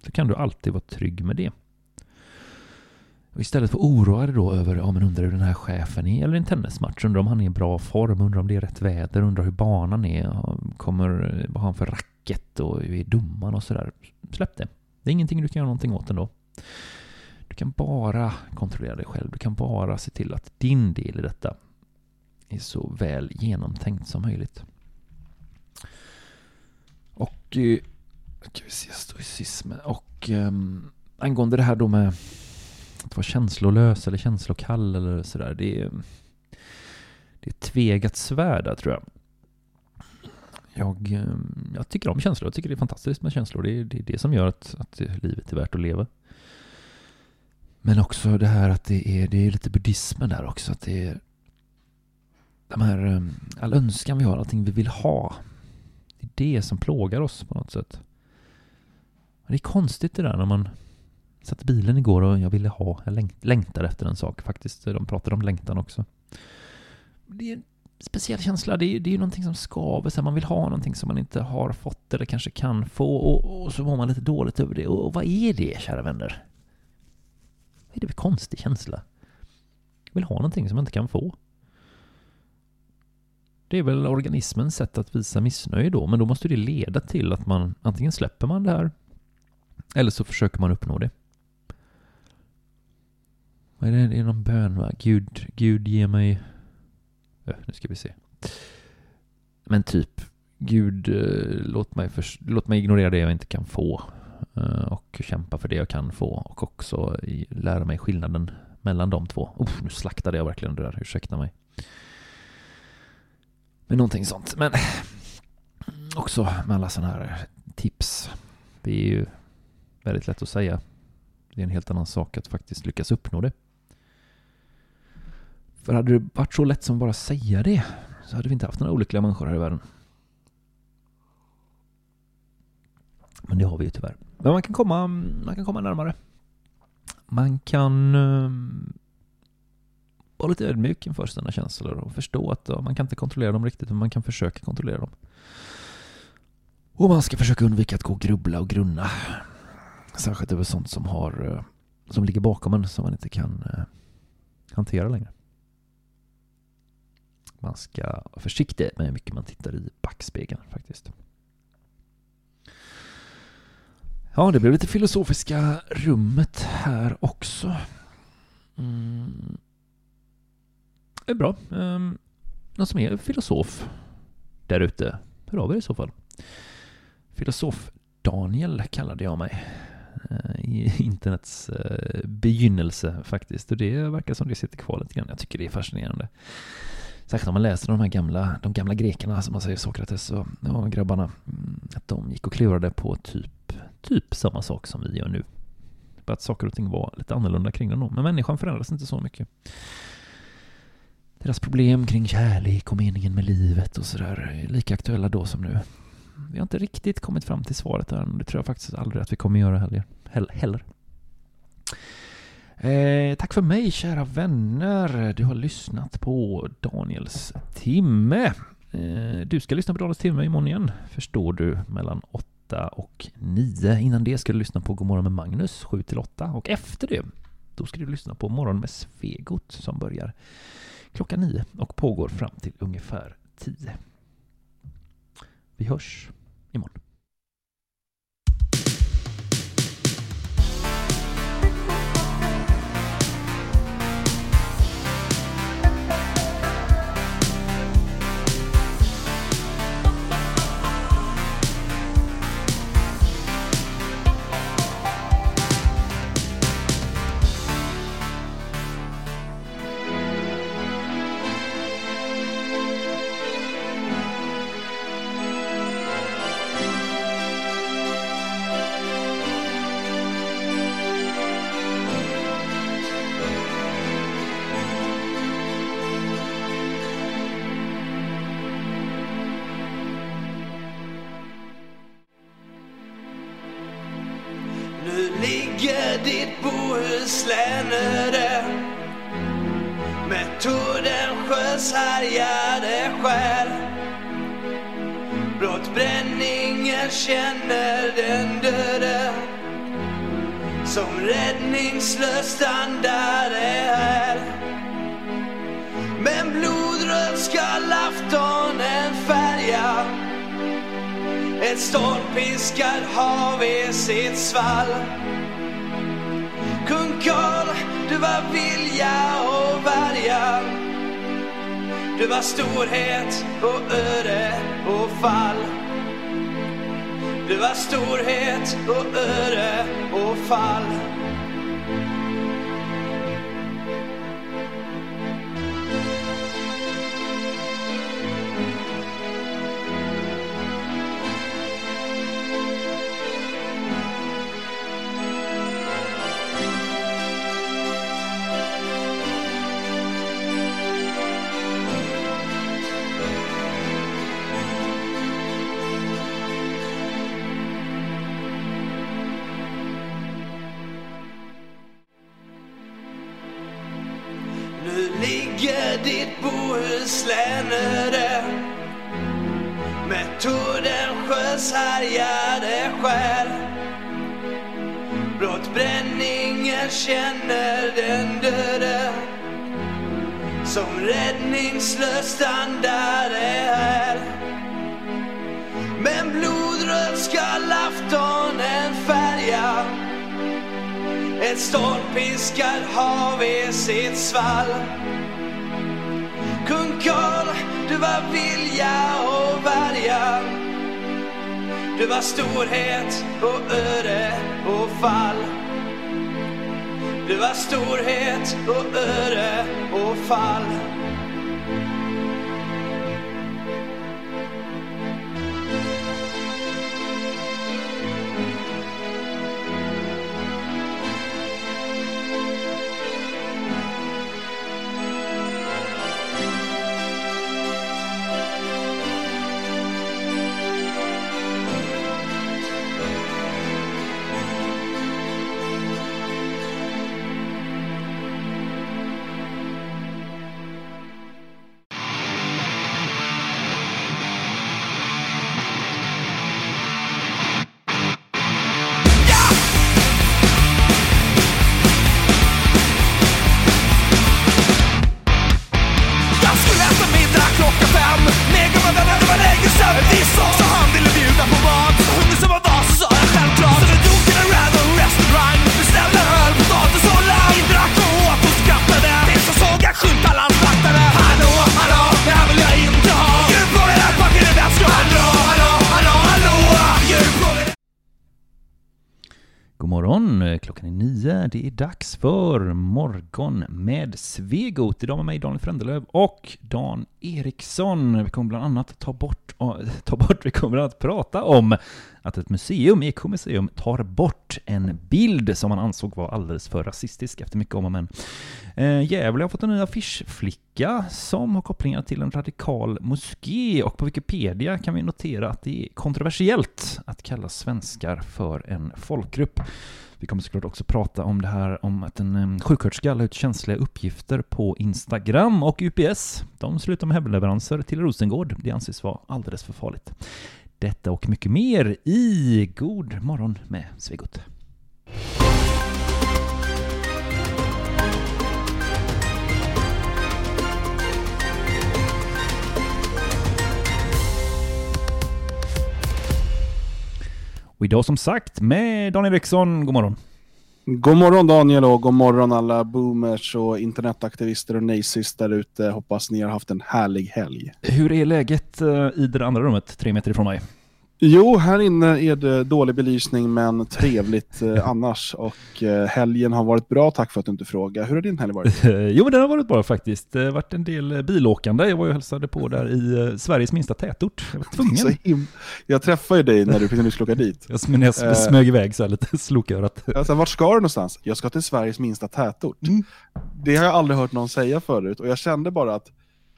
så kan du alltid vara trygg med det. Och istället för att oroa dig då över, ja men undrar hur den här chefen är, eller en tennismatch, undrar om han är i bra form, undrar om det är rätt väder, undrar hur banan är, kommer, vad har han för racket och hur är domaren och sådär. Släpp det. Det är ingenting du kan göra någonting åt ändå. Du kan bara kontrollera dig själv, du kan bara se till att din del i detta är så väl genomtänkt som möjligt. Och ska vi se, stoicism och um, angående det här då med att vara känslolös eller känslokall eller sådär. Det är, det är ett tvegat svärd där tror jag. Jag, ehm, jag tycker om känslor. Jag tycker det är fantastiskt med känslor. Det är det, är det som gör att, att livet är värt att leva. Men också det här att det är, det är lite buddhismen där också. Att det är de här, ehm, all önskan vi har, allting vi vill ha. Det är det som plågar oss på något sätt. Det är konstigt det där när man satt i bilen igår och jag ville ha, jag längt, längtar efter en sak faktiskt. De pratade om längtan också. Det är en speciell känsla, det är, det är ju någonting som skaver, så här, man vill ha någonting som man inte har fått eller kanske kan få och, och så mår man lite dåligt över det. Och, och vad är det, kära vänner? Vad är det för konstig känsla? Jag vill ha någonting som man inte kan få. Det är väl organismens sätt att visa missnöje då, men då måste det leda till att man antingen släpper man det här eller så försöker man uppnå det. Vad är det? Det är någon bön va? Gud, Gud ge mig... Ö, nu ska vi se. Men typ, Gud eh, låt mig, för, låt mig ignorera det jag inte kan få eh, och kämpa för det jag kan få och också lära mig skillnaden mellan de två. Oh, nu slaktade jag verkligen det där, ursäkta mig. Men någonting sånt. Men också med alla sådana här tips. Det är ju väldigt lätt att säga. Det är en helt annan sak att faktiskt lyckas uppnå det. För hade det varit så lätt som bara säga det så hade vi inte haft några olyckliga människor här i världen. Men det har vi ju tyvärr. Men man kan komma, man kan komma närmare. Man kan um, vara lite ödmjuk inför sina känslor och förstå att ja, man kan inte kontrollera dem riktigt, men man kan försöka kontrollera dem. Och man ska försöka undvika att gå och grubbla och grunna. Särskilt över sånt som, har, eh, som ligger bakom en som man inte kan uh, hantera längre. Man ska vara försiktig med hur mycket man tittar i backspegeln faktiskt. Ja, det blev lite filosofiska rummet här också. Mm. Det är bra. Um, någon som är filosof där ute, hör av er i så fall. Filosof Daniel kallade jag mig eh, i internets eh, begynnelse faktiskt. Och det verkar som det sitter kvar lite grann. Jag tycker det är fascinerande. Särskilt om man läser de här gamla, de gamla grekerna, som man säger, Sokrates och, och grabbarna. Mm, att de gick och klurade på typ, typ samma sak som vi gör nu. Bara att saker och ting var lite annorlunda kring dem då. Men människan förändras inte så mycket. Deras problem kring kärlek och meningen med livet och sådär är lika aktuella då som nu. Vi har inte riktigt kommit fram till svaret än. och Det tror jag faktiskt aldrig att vi kommer göra heller. Heller. Eh, tack för mig kära vänner. Du har lyssnat på Daniels timme. Eh, du ska lyssna på Daniels timme imorgon igen. Förstår du mellan 8 och 9. Innan det ska du lyssna på Godmorgon med Magnus 7 till 8. Och efter det då ska du lyssna på Morgon med Svegot som börjar klockan 9 och pågår fram till ungefär 10. Vi hörs imorgon. Morgon med Svegot. Idag med mig Daniel Frändelöv och Dan Eriksson. Vi kommer bland annat ta bort, ta bort, vi kommer att prata om att ett museum, Ekomuseum, tar bort en bild som man ansåg var alldeles för rasistisk efter mycket om och men. Eh, Gävle har fått en ny affischflicka som har kopplingar till en radikal moské och på Wikipedia kan vi notera att det är kontroversiellt att kalla svenskar för en folkgrupp. Vi kommer såklart också prata om det här om att en sjuksköterska la ut känsliga uppgifter på Instagram och UPS. De slutar med hemleveranser till Rosengård. Det anses vara alldeles för farligt. Detta och mycket mer i God morgon med Svegot. Och idag som sagt med Daniel Eriksson. God morgon. God morgon Daniel och god morgon alla boomers och internetaktivister och nazists där ute. Hoppas ni har haft en härlig helg. Hur är läget eh, i det andra rummet, tre meter ifrån mig? Jo, här inne är det dålig belysning men trevligt eh, [LAUGHS] annars. Och eh, helgen har varit bra, tack för att du inte frågar. Hur har din helg varit? [LAUGHS] jo, men den har varit bra faktiskt. Det har varit en del eh, bilåkande. Jag var ju och hälsade på där i eh, Sveriges minsta tätort. Jag var tvungen. [LAUGHS] jag träffade ju dig när du, när du skulle åka dit. Jag, när jag Eh. smög iväg så här lite slokörat. Sa, vart ska du någonstans? Jag ska till Sveriges minsta tätort. Mm. Det har jag aldrig hört någon säga förut och jag kände bara att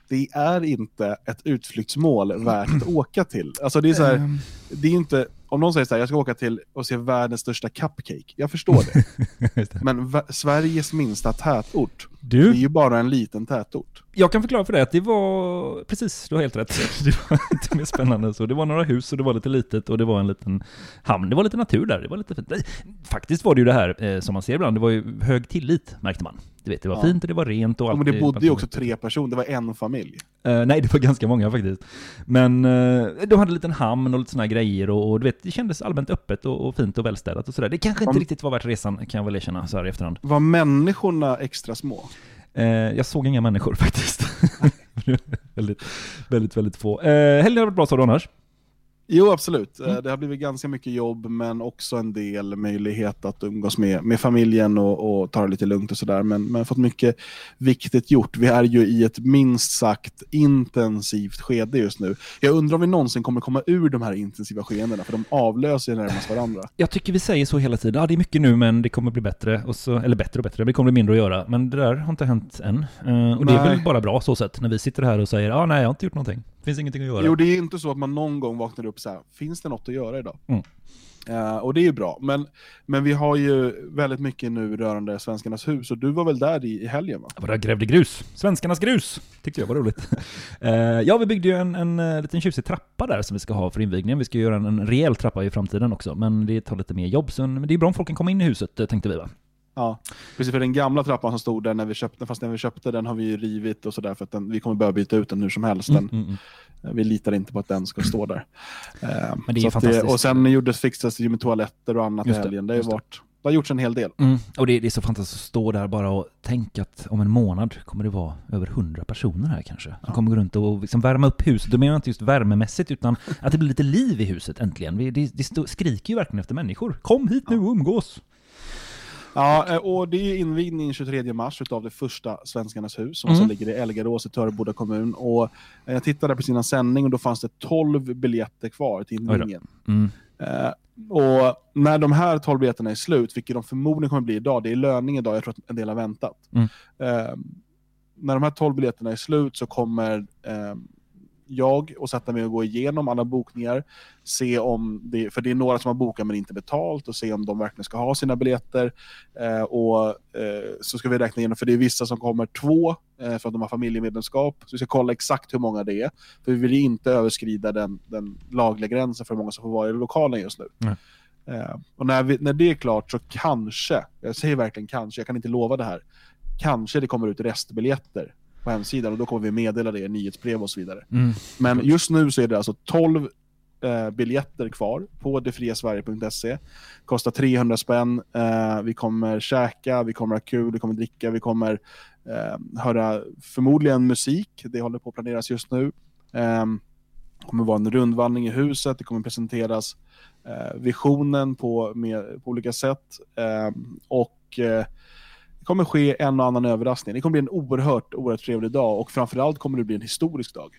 det är inte ett utflyktsmål värt att åka till. Alltså det är så här, Ehm, det är inte, om någon säger så här, jag ska åka till och se världens största cupcake. Jag förstår det. [LAUGHS] Men Sveriges minsta tätort, det Du, är ju bara en liten tätort. jag kan förklara för dig att det var, precis, du har helt rätt. [LAUGHS] Det var inte mer spännande än så. Det var några hus och det var lite litet och det var en liten hamn. Det var lite natur där, det var lite fint. Faktiskt var det ju det här eh, som man ser ibland, det var ju hög tillit märkte man. Du vet, det var Ja. fint och det var rent och Ja, allt. men det bodde ju också tre personer, det var en familj. Eh, nej, det var [LAUGHS] ganska många faktiskt. Men eh, de hade en liten hamn och lite här grejer och, och du vet, det kändes allmänt öppet och, och fint och välstädat och sådär. Det kanske inte Om- riktigt var värt resan, kan jag väl erkänna så här i efterhand. Var människorna extra små? Eh, jag såg inga människor [LAUGHS] faktiskt. [LAUGHS] väldigt, väldigt, väldigt få. Eh, helgen har varit bra sa du annars? Jo, absolut. Mm. Eh, Det har blivit ganska mycket jobb, men också en del möjlighet att umgås med, med familjen och, och ta det lite lugnt och sådär. Men, men fått mycket viktigt gjort. Vi är ju i ett minst sagt intensivt skede just nu. Jag undrar om vi någonsin kommer komma ur de här intensiva skeendena, för de avlöser ju närmast varandra. Jag tycker vi säger så hela tiden. Ja, det är mycket nu men det kommer bli bättre. Och så, eller bättre och bättre, det kommer bli mindre att göra. Men det där har inte hänt än. Eh, och det är Nej. väl bara bra så sett, när vi sitter här och säger ja, nej, jag har inte gjort någonting. Finns ingenting att göra. Jo, det är inte så att man någon gång vaknar upp så här, finns det något att göra idag? Eh, och det är ju bra. Men, men vi har ju väldigt mycket nu rörande Svenskarnas hus och du var väl där i, i helgen va? Jag var där grävde grus. Svenskarnas grus! Tyckte jag var roligt. [LAUGHS] Eh, ja, vi byggde ju en, en eh, liten tjusig trappa där som vi ska ha för invigningen. Vi ska göra en, en rejäl trappa i framtiden också, men det tar lite mer jobb. Så, men det är bra om folk kan komma in i huset, tänkte vi va? Ja, precis för den gamla trappan som stod där när vi köpte, fast när vi köpte den har vi ju rivit och sådär för att den, vi kommer börja byta ut den hur som helst. Den, Mm, mm, mm. Vi litar inte på att den ska stå där. Eh, Men det är fantastiskt. och sen gjordes, fixades det ju med toaletter och annat i Just det, helgen. Det har det. varit, det har gjorts en hel del. Mm. Och det, det är så fantastiskt att stå där bara och tänka att om en månad kommer det vara över 100 personer här kanske. Som kommer gå runt och liksom värma upp huset. Då menar jag inte just värmemässigt utan att det blir lite liv i huset äntligen. Vi- Det, det skriker ju verkligen efter människor. Kom hit nu och umgås! Ja, eh, och det är invigning 23 mars utav det första Svenskarnas hus som Mm. alltså ligger i Elgarås i Töreboda kommun. Och eh, jag tittade på sina sändning och då fanns det 12 biljetter kvar till invigningen. Mm. Eh, och när de här 12 biljetterna är slut, vilket de förmodligen kommer bli idag, det är löning idag, jag tror att en del har väntat. Mm. När de här 12 biljetterna är slut så kommer eh, jag att sätta mig och gå igenom alla bokningar, se om det, för det är några som har bokat men inte betalt, och se om de verkligen ska ha sina biljetter. Eh, och eh, så ska vi räkna igenom, för det är vissa som kommer två, eh, för att de har familjemedlemskap. Så vi ska kolla exakt hur många det är, för vi vill inte överskrida den, den lagliga gränsen för hur många som får vara i lokalen just nu. Eh, och när, vi, när det är klart så kanske, jag säger verkligen kanske, jag kan inte lova det här, kanske det kommer ut restbiljetter på hemsidan och då kommer vi meddela det i nyhetsbrev och så vidare. Mm. Men just nu så är det alltså 12 eh, biljetter kvar på detfriasverige.se. Kostar 300 spänn. Eh, vi kommer käka, vi kommer ha kul, vi kommer dricka, vi kommer eh, höra förmodligen musik. Det håller på att planeras just nu. Eh, det kommer vara en rundvandring i huset, det kommer presenteras eh, visionen på, med, på olika sätt. Eh, och eh, kommer ske en och annan överraskning. Det kommer bli en oerhört, oerhört trevlig dag och framförallt kommer det bli en historisk dag.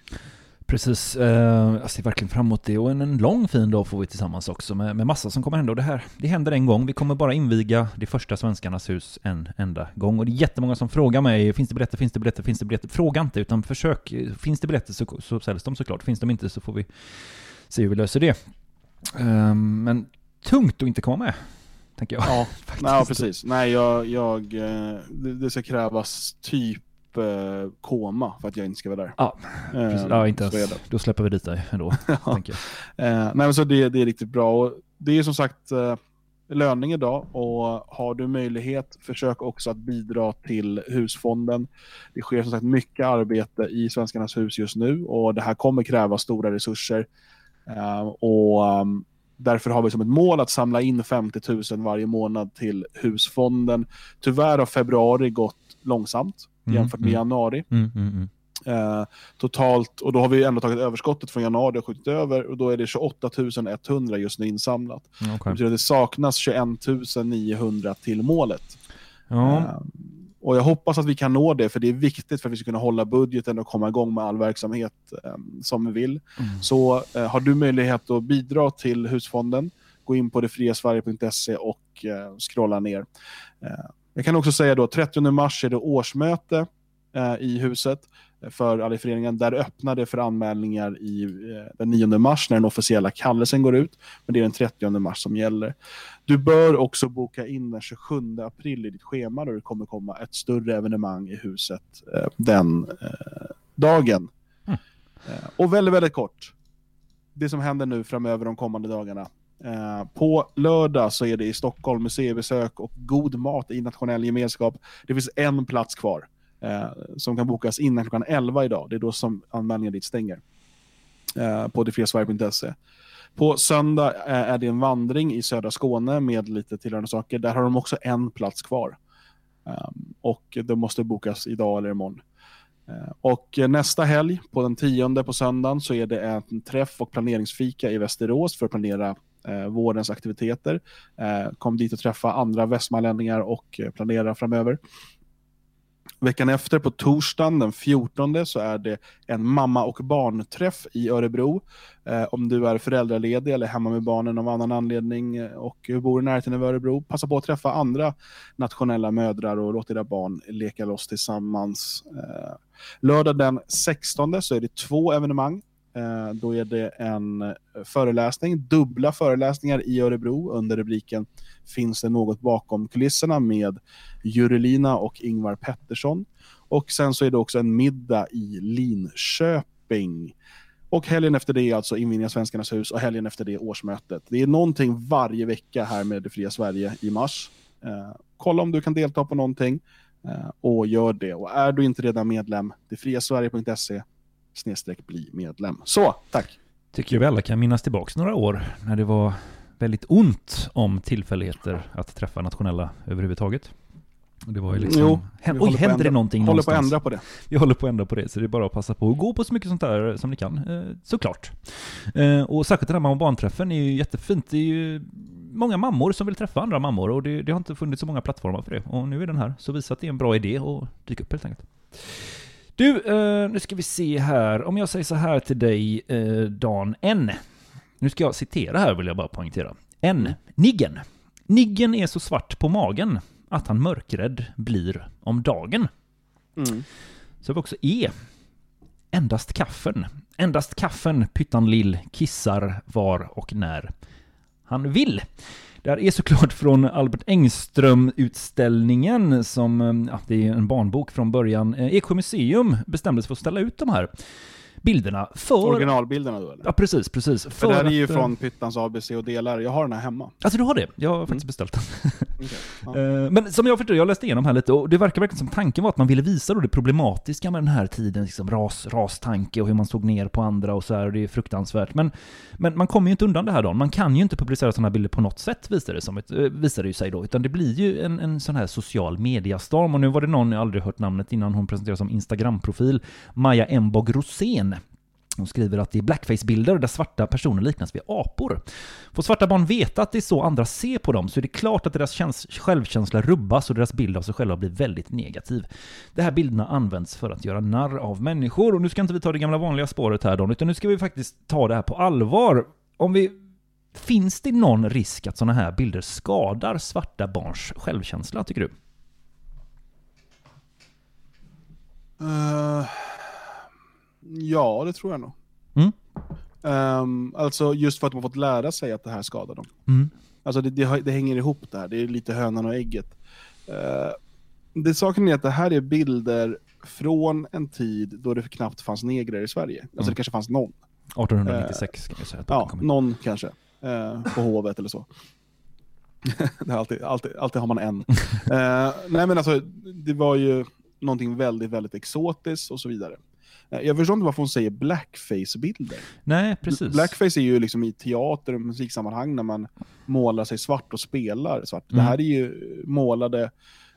Precis, eh, jag ser verkligen fram emot det och en, en lång fin dag får vi tillsammans också med, med massa som kommer hända och det här, det händer en gång. Vi kommer bara inviga det första Svenskarnas hus en enda gång och det är jättemånga som frågar mig, finns det biljetter, finns det biljetter, finns det biljetter? Fråga inte utan försök, finns det biljetter så, så säljs de såklart, finns de inte så får vi se hur vi löser det. Ehm, men tungt att inte komma med, tänker jag. Ja. [LAUGHS] Nej, precis. Nej, jag, jag, eh, det, det ska krävas typ eh, koma för att jag inte ska vara där. Ja, Eh, Precis. Ja, inte ens, då släpper vi dit dig ändå. [LAUGHS] Eh, nej, men så det, det är riktigt bra. Och det är som sagt löning idag och har du möjlighet, försök också att bidra till husfonden. Det sker som sagt mycket arbete i Svenskarnas hus just nu och det här kommer kräva stora resurser. Och um, Därför har vi som ett mål att samla in 50 000 varje månad till husfonden. Tyvärr har februari gått långsamt Mm, jämfört med mm. januari. Mm. Eh, totalt, och då har vi ändå tagit överskottet från januari och skjutit över och då är det 28 100 just nu insamlat. Ja, Det betyder att det saknas 21 900 till målet. Ja, Eh, och jag hoppas att vi kan nå det, för det är viktigt för att vi ska kunna hålla budgeten och komma igång med all verksamhet eh, som vi vill. Mm. Så eh, har du möjlighet att bidra till husfonden, gå in på detfriasverige.se och eh, scrolla ner. Eh, jag kan också säga då 30 mars är det årsmöte eh, i huset för Alliföreningen. Där öppnar det för anmälningar i, eh, den 9 mars när den officiella kallelsen går ut. Men det är den 30 mars som gäller. Du bör också boka in den 27 april i ditt schema då det kommer komma ett större evenemang i huset eh, den eh, dagen. Mm. Eh, och väldigt, väldigt kort. Det som händer nu framöver de kommande dagarna. Eh, på lördag så är det i Stockholm museibesök och god mat i nationell gemenskap. Det finns en plats kvar eh, som kan bokas innan klockan 11 idag. Det är då som anmälningen dit stänger. Eh, på detfriasverige.se. På söndag eh, är det en vandring i södra Skåne med lite tillhörande saker. Där har de också en plats kvar. Ehm, och det måste bokas idag eller imorgon. Eh, och nästa helg, på den tionde på söndagen, så är det en träff och planeringsfika i Västerås för att planera eh, vårens aktiviteter. Eh, kom dit och träffa andra västmanlänningar och eh, planera framöver. Veckan efter, på torsdagen den 14, så är det en mamma och barnträff i Örebro. Eh, om du är föräldraledig eller hemma med barnen av annan anledning eh, och bor i närheten av Örebro, passa på att träffa andra nationella mödrar och låt era barn leka loss tillsammans. Eh, lördag den 16 så är det två evenemang. Eh, då är det en eh, föreläsning, dubbla föreläsningar i Örebro under rubriken Finns det något bakom kulisserna med Jurelina och Ingvar Pettersson. Och sen så är det också en middag i Linköping. Och helgen efter det är alltså invigningen av Svenskarnas hus och helgen efter det är årsmötet. Det är någonting varje vecka här med Det fria Sverige i mars. Eh, kolla om du kan delta på någonting eh, och gör det. Och är du inte redan medlem, detfriasverige.se snedstreck bli medlem. Så, tack! Tycker jag vi alla kan minnas tillbaks några år när det var väldigt ont om tillfälligheter att träffa nationella överhuvudtaget. Det var ju liksom... Jo, Hän- Oj, håller händer att det ändra- någonting håller på att någonstans? ändra på det. Vi håller på att ändra på det, så det är bara att passa på att gå på så mycket sånt där som ni kan, eh, såklart. Eh, Och särskilt den här mamma och barnträffen är ju jättefint. Det är ju många mammor som vill träffa andra mammor och det, det har inte funnits så många plattformar för det. Och nu är den här, så visa att det är en bra idé och dyka upp helt enkelt. Du, eh, nu ska vi se här. Om jag säger så här till dig, eh, Dan N. Nu ska jag citera här vill jag bara poängtera. N. Niggen. Niggen är så svart på magen att han mörkrädd blir om dagen. Mm. Så har vi också E. Endast kaffen. Endast kaffen, pyttan lill, kissar var och när han vill. Det här är såklart från Albert Engström-utställningen som, eh, ja, det är en barnbok från början. Eh, Eksjö museum bestämde sig för att ställa ut de här bilderna för... Originalbilderna då eller? Ja, precis, precis. För det här är ju att, eh, från Pyttans ABC och delar. Jag har den här hemma. Alltså du har det? Jag har faktiskt beställt den. [LAUGHS] Okej, ja. Eh, Men som jag förstår, jag läste igenom här lite och det verkar verkligen som tanken var att man ville visa då det problematiska med den här tiden, liksom ras, rastanke och hur man såg ner på andra och så här, och det är fruktansvärt. Men, men man kommer ju inte undan det här då. Man kan ju inte publicera sådana här bilder på något sätt, visar det, som ett, eh, visar det ju sig då. Utan det blir ju en, en sån här social mediastorm. Och nu var det någon, jag aldrig hört namnet innan, hon presenterades som Instagram-profil, Maja Embog Rosén. Hon skriver att det är blackface-bilder där svarta personer liknas vid apor. Får svarta barn veta att det är så andra ser på dem så är det klart att deras självkänsla rubbas och deras bild av sig själva blir väldigt negativ. De här bilderna används för att göra narr av människor och nu ska inte vi ta det gamla vanliga spåret här Don, utan nu ska vi faktiskt ta det här på allvar. Om vi... Finns det någon risk att sådana här bilder skadar svarta barns självkänsla, tycker du? Eh, ja, det tror jag nog. Mm. Ehm, alltså just för att man fått lära sig att det här skadar dem. Mm. Alltså det, det, har- det hänger ihop det här, det är lite hönan och ägget. Uh, det saken är att det här är bilder från en tid då det knappt fanns negrer i Sverige. Alltså Mm. det kanske fanns någon. 1896 kan vi säga Ja, någon kanske. eh, på hovet eller så. [LAUGHS] det alltid, alltid, alltid har man en. [LAUGHS] Nej men alltså, det var ju någonting väldigt, väldigt exotiskt och så vidare. Eh, jag förstår inte varför hon säger blackface-bilder. Nej, precis. Blackface är ju liksom i teater och musiksammanhang när man målar sig svart och spelar svart. Det Mm. här är ju målade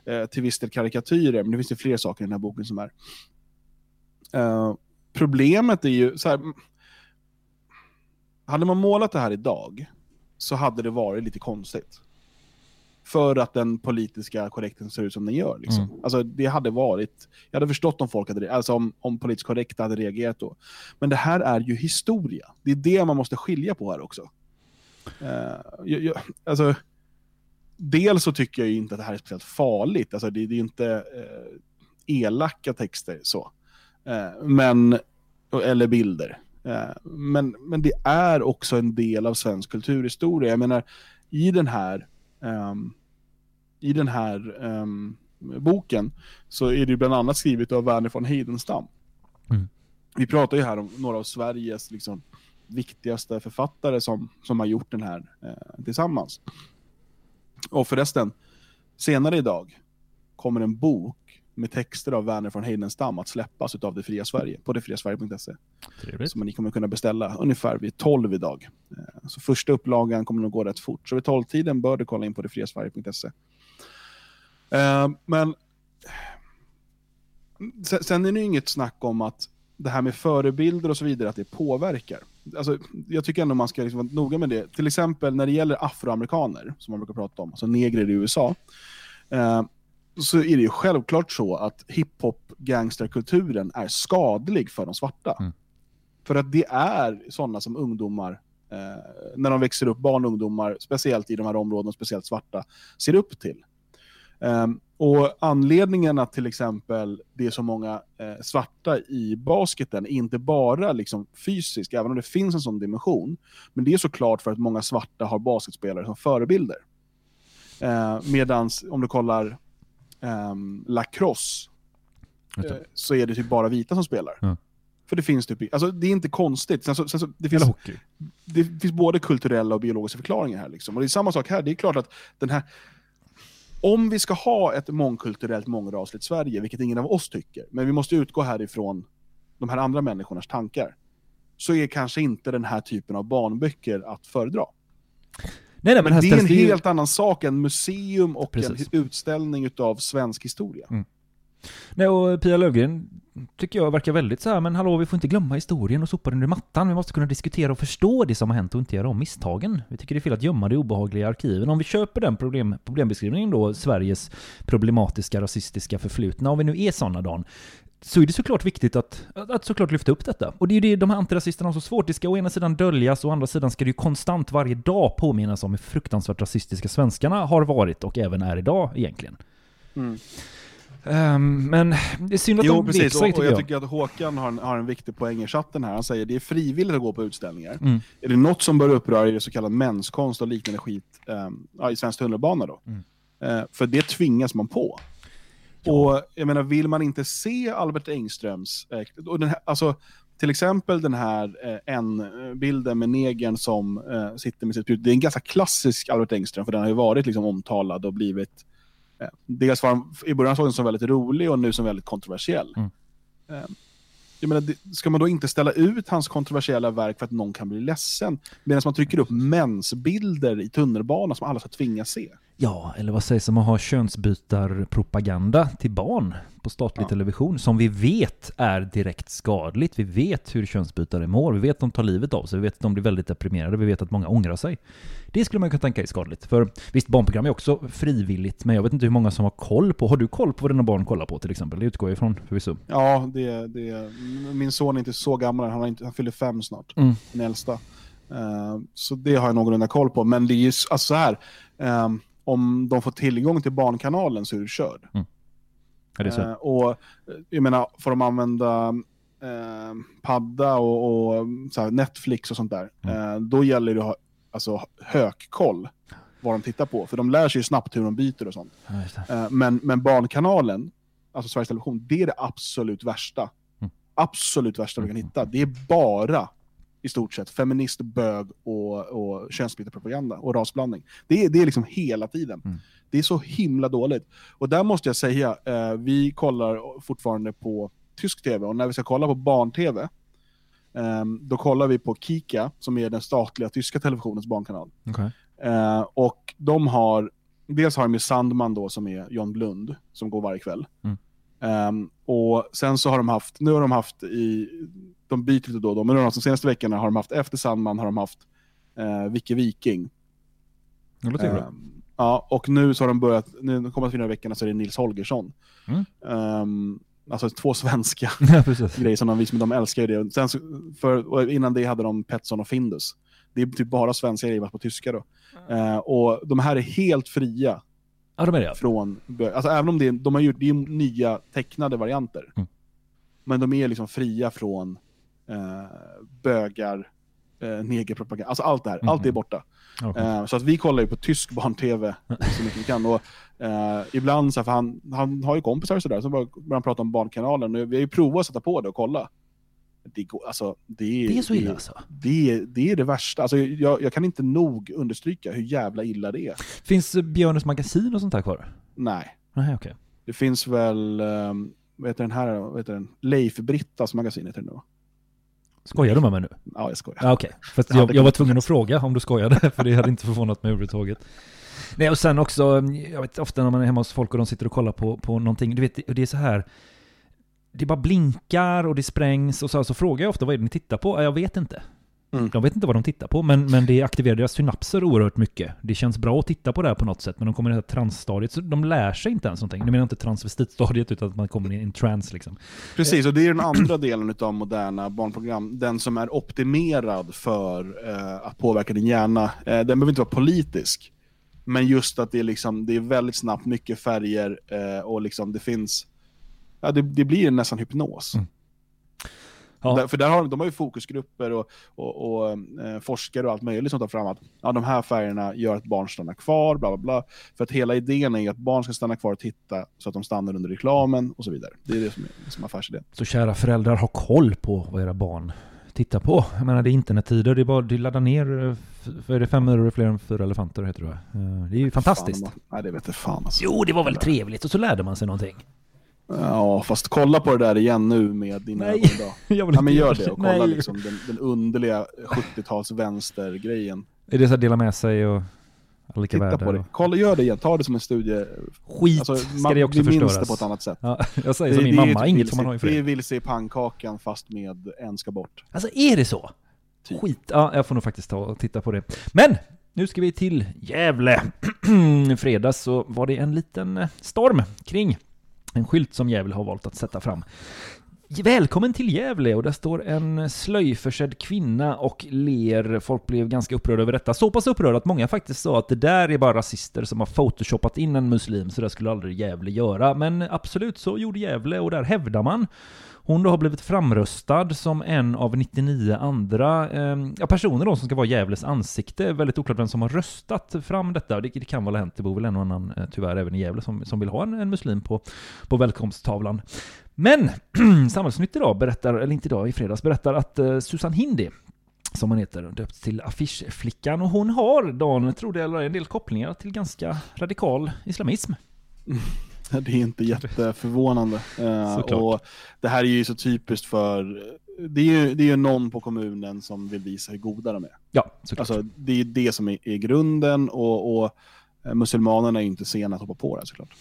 eh, till viss del karikatyrer, men det finns ju fler saker i den här boken som är. Eh, problemet är ju, så här, hade man målat det här idag så hade det varit lite konstigt. För att den politiska korrekten ser ut som den gör. Liksom. Mm. Alltså, det hade varit, jag hade förstått om folk hade, alltså om, om politiskt korrekta hade reagerat då. Men det här är ju historia. Det är det man måste skilja på här också. Eh, jag, jag, alltså, dels så tycker jag inte att det här är speciellt farligt. Alltså, det, det är inte eh, elaka texter så. Eh, men, eller bilder. Men, men det är också en del av svensk kulturhistoria. Jag menar, i den här, ehm, i den här ehm, boken så är det ju bland annat skrivet av Verner von Heidenstam. Mm. Vi pratar ju här om några av Sveriges liksom, viktigaste författare som, som har gjort den här eh, tillsammans. Och förresten, senare idag kommer en bok med texter av Verner von Heidenstam att släppas av Det Fria Sverige på detfriasverige.se. Som ni kommer kunna beställa ungefär vid 12 idag. Eh, Så första upplagan kommer nog gå rätt fort. Så vid 12-tiden bör du kolla in på detfriasverige.se. Eh, Men sen, är det inget snack om att det här med förebilder och så vidare, att det påverkar. Alltså, jag tycker ändå man ska liksom vara noga med det. Till exempel när det gäller afroamerikaner, som man brukar prata om, alltså negrer i USA, eh, så är det ju självklart så att hiphop gangsterkulturen är skadlig för de svarta. Mm. För att det är sådana som ungdomar, eh, när de växer upp, barn och ungdomar, speciellt i de här områdena, speciellt svarta, ser upp till. Ehm, och anledningen att till exempel det är så många eh, svarta i basketen är inte bara liksom fysisk, även om det finns en sån dimension. Men det är såklart för att många svarta har basketspelare som förebilder. Eh, medans om du kollar ehm, lacrosse eh, så är det typ bara vita som spelar. Ja. För det finns typ, alltså det är inte konstigt. Sen så, sen så, det, finns, det finns både kulturella och biologiska förklaringar här. Liksom. Och det är samma sak här, det är klart att den här... Om vi ska ha ett mångkulturellt, mångrasligt Sverige, vilket ingen av oss tycker, men vi måste utgå härifrån de här andra människornas tankar, så är kanske inte den här typen av barnböcker att föredra. Nej, men här det är en ju- helt annan sak än museum och Precis. en utställning utav svensk historia. Nej, och Pia Löfgren tycker jag verkar väldigt så här, men hallå, vi får inte glömma historien och sopa den under mattan. Vi måste kunna diskutera och förstå det som har hänt och inte göra om misstagen. Vi tycker det är fel att gömma det obehagliga i arkiven. Om vi köper den problem, problembeskrivningen då, Sveriges problematiska rasistiska förflutna, om vi nu är sådana Dan, så är det såklart viktigt att, att, att såklart lyfta upp detta. Och det är ju det de här antirasisterna har så svårt. Det ska å ena sidan döljas och å andra sidan ska det ju konstant varje dag påminnas om hur fruktansvärt rasistiska svenskarna har varit och även är idag egentligen. Mm. Ehm, men det är synd att Jo, de precis. Och, sig och tycker jag jag. tycker att Håkan har en, har en viktig poäng i chatten här. Han säger det är frivilligt att gå på utställningar. Mm. Är det något som bör uppröra är det så kallad menskonst och liknande skit um, ja, i svensk tunnelbana då. Mm. Eh, för det tvingas man på. Och jag menar, vill man inte se Albert Engströms, eh, och den här, alltså, till exempel den här eh, en-bilden med negern som eh, sitter med sitt sprut. Det är en ganska klassisk Albert Engström, för den har ju varit liksom, omtalad och blivit Eh, Dels var han, i början såg den som väldigt rolig och nu som väldigt kontroversiell. Mm. Eh, Jag menar, ska man då inte ställa ut hans kontroversiella verk för att någon kan bli ledsen? Medan man trycker upp mensbilder i tunnelbanan som alla ska tvingas se. Ja, eller vad sägs om att ha könsbytarpropaganda till barn på statlig Ja. television som vi vet är direkt skadligt. Vi vet hur könsbytare mår, vi vet att de tar livet av sig, vi vet att de blir väldigt deprimerade, vi vet att många ångrar sig. Det skulle man kunna tänka är skadligt. För visst, barnprogram är också frivilligt, men jag vet inte hur många som har koll på. Har du koll på vad dina barn kollar på till exempel? Det utgår jag ifrån förvisso. Ja, det, det, min son är inte så gammal, han, har inte, han fyller fem snart, Mm. den äldsta. Eh, så det har jag någorlunda koll på. Men det är ju alltså så här, eh, om de får tillgång till Barnkanalen så är du körd. Är det så? Eh, och jag menar, får de använda eh, padda och, och Netflix och sånt där, eh, då gäller det att ha alltså, högkoll vad de tittar på. För de lär sig ju snabbt hur de byter och sånt. Ja. Eh, men, men Barnkanalen, alltså Sveriges Television, det är det absolut värsta. Mm. Absolut värsta du kan hitta. Det är bara i stort sett feminist, bög och, och könsbytespropaganda och rasblandning. Det är, det är liksom hela tiden. Mm. Det är så himla dåligt. Och där måste jag säga, eh, vi kollar fortfarande på tysk tv och när vi ska kolla på barn-tv, eh, då kollar vi på Kika, som är den statliga tyska televisionens barnkanal. Okej. Eh, och de har, dels har de Sandman då som är John Blund, som går varje kväll. Mm. Ehm, och sen så har de haft, nu har de haft i, de byter lite då och då, men nu har de haft, de senaste veckorna har de haft, efter Sandman har de haft eh, Vicke Viking. Det låter bra. Ehm, ja, och nu så har de börjat, nu de kommande fyra veckorna så är det Nils Holgersson. Mm. Ehm, alltså två svenska [LAUGHS] Ja, grejer som de visar, men de älskar ju det. Sen, så- för, och innan det hade de Petson och Findus. Det är typ bara svenska grejer på tyska då. Eh, och de här är helt fria Ja, de är det. från, alltså även om det de har gjort, det är nya tecknade varianter. Mm. Men de är liksom fria från eh, bögar, eh, negerpropaganda, alltså allt det här, Mm. allt är borta. Okej. Eh, så att vi kollar ju på tysk barn-tv så mycket vi kan. Och, eh, ibland, så här, för han, han har ju kompisar och sådär, så börjar han prata om Barnkanalen. Och vi har ju provat att sätta på det och kolla. Det, går, alltså, det, är, Det är så illa det, alltså? det, är, det är det värsta. Alltså, jag, jag kan inte nog understryka hur jävla illa det är. Finns eh, Björnes magasin och sånt här kvar? Nej. Nej, okej. Det finns väl, um, vad heter den här, vad heter den? Leif Brittas magasin heter den då. Skojar du med mig nu? Ja, jag skojar. Ja, Okej, Fast hade jag, jag var tvungen att fråga om du skojade, [LAUGHS] för det hade inte förvånat mig överhuvudtaget. Nej, och sen också, jag vet ofta när man är hemma hos folk och de sitter och kollar på, på någonting, du vet, det är så här, det bara blinkar och det sprängs och så, här, så frågar jag ofta vad är det ni tittar på? Ja, Jag vet inte. Mm. De vet inte vad de tittar på, men, men det aktiverar deras synapser oerhört mycket. Det känns bra att titta på det här på något sätt, men de kommer i det här transstadiet, så de lär sig inte ens någonting. Nu menar jag inte transvestitstadiet, utan att man kommer in i en trans liksom. Precis, och det är den andra delen av moderna barnprogram. Den som är optimerad för eh, att påverka din hjärna. Eh, den behöver inte vara politisk. Men just att det är, liksom, det är väldigt snabbt, mycket färger eh, och liksom det finns, ja det, det blir nästan hypnos. Mm. Ja. Där, för där har, de har ju fokusgrupper och, och, och eh, forskare och allt möjligt som tar fram att ja, de här färgerna gör att barn stannar kvar, bla bla bla. För att hela idén är att barn ska stanna kvar och titta så att de stannar under reklamen och så vidare. Det är det som är, som är affärsidén. Så kära föräldrar, ha koll på vad era barn tittar på. Jag menar det är internettider, det är bara att ladda ner, eh, f- vad är det, fem öre fler än fyra elefanter heter det? Eh, Det är ju fantastiskt. Fan, nej, det vet jag fan alltså. Jo, det var väl trevligt och så lärde man sig någonting. Ja, fast kolla på det där igen nu med dina Nej, ögon idag. [LAUGHS] jag vill Ja, men gör det det. och kolla Nej. liksom den, den underliga 70-tals vänstergrejen. Är det så att dela med sig och lika Titta värde? på det. och- Kolla, gör det igen. Ta det som en studie. Skit Alltså, ska det också vi minns förstöras. det på ett annat sätt. Ja, jag säger som min mamma, inget får man ha i vilse- Det är fred. vilse i pannkakan fast med en ska bort. Alltså är det så? Typ. Skit, ja jag får nog faktiskt ta och titta på det. Men! Nu ska vi till Gävle. I [CLEARS THROAT] fredags så var det en liten eh, storm kring en skylt som Gävle har valt att sätta fram. Välkommen till Gävle och där står en slöjförsedd kvinna och ler. Folk blev ganska upprörda över detta. Så pass upprörda att många faktiskt sa att det där är bara rasister som har photoshoppat in en muslim, så det skulle aldrig Gävle göra. Men absolut, så gjorde Gävle och där hävdar man hon då har blivit framröstad som en av 99 andra eh, personer då som ska vara Gävles ansikte. Väldigt oklart vem som har röstat fram detta. Det, det kan väl ha hänt, det bor väl en och annan eh, tyvärr även i Gävle som, som vill ha en, en muslim på, på välkomsttavlan. Men [CLEARS THROAT] Samhällsnytt idag berättar, eller inte idag, i fredags berättar att eh, Susan Hindi som hon heter, döpt till affischflickan och hon har, Dan, tror det eller en del kopplingar till ganska radikal islamism. [LAUGHS] [LAUGHS] Det är inte jätteförvånande. Eh, och det här är ju så typiskt för... Det är ju, det är ju någon på kommunen som vill visa hur goda de är. Ja, såklart. Alltså, det är det som är, är grunden och, och eh, muselmanerna är ju inte sena att hoppa på det här, såklart.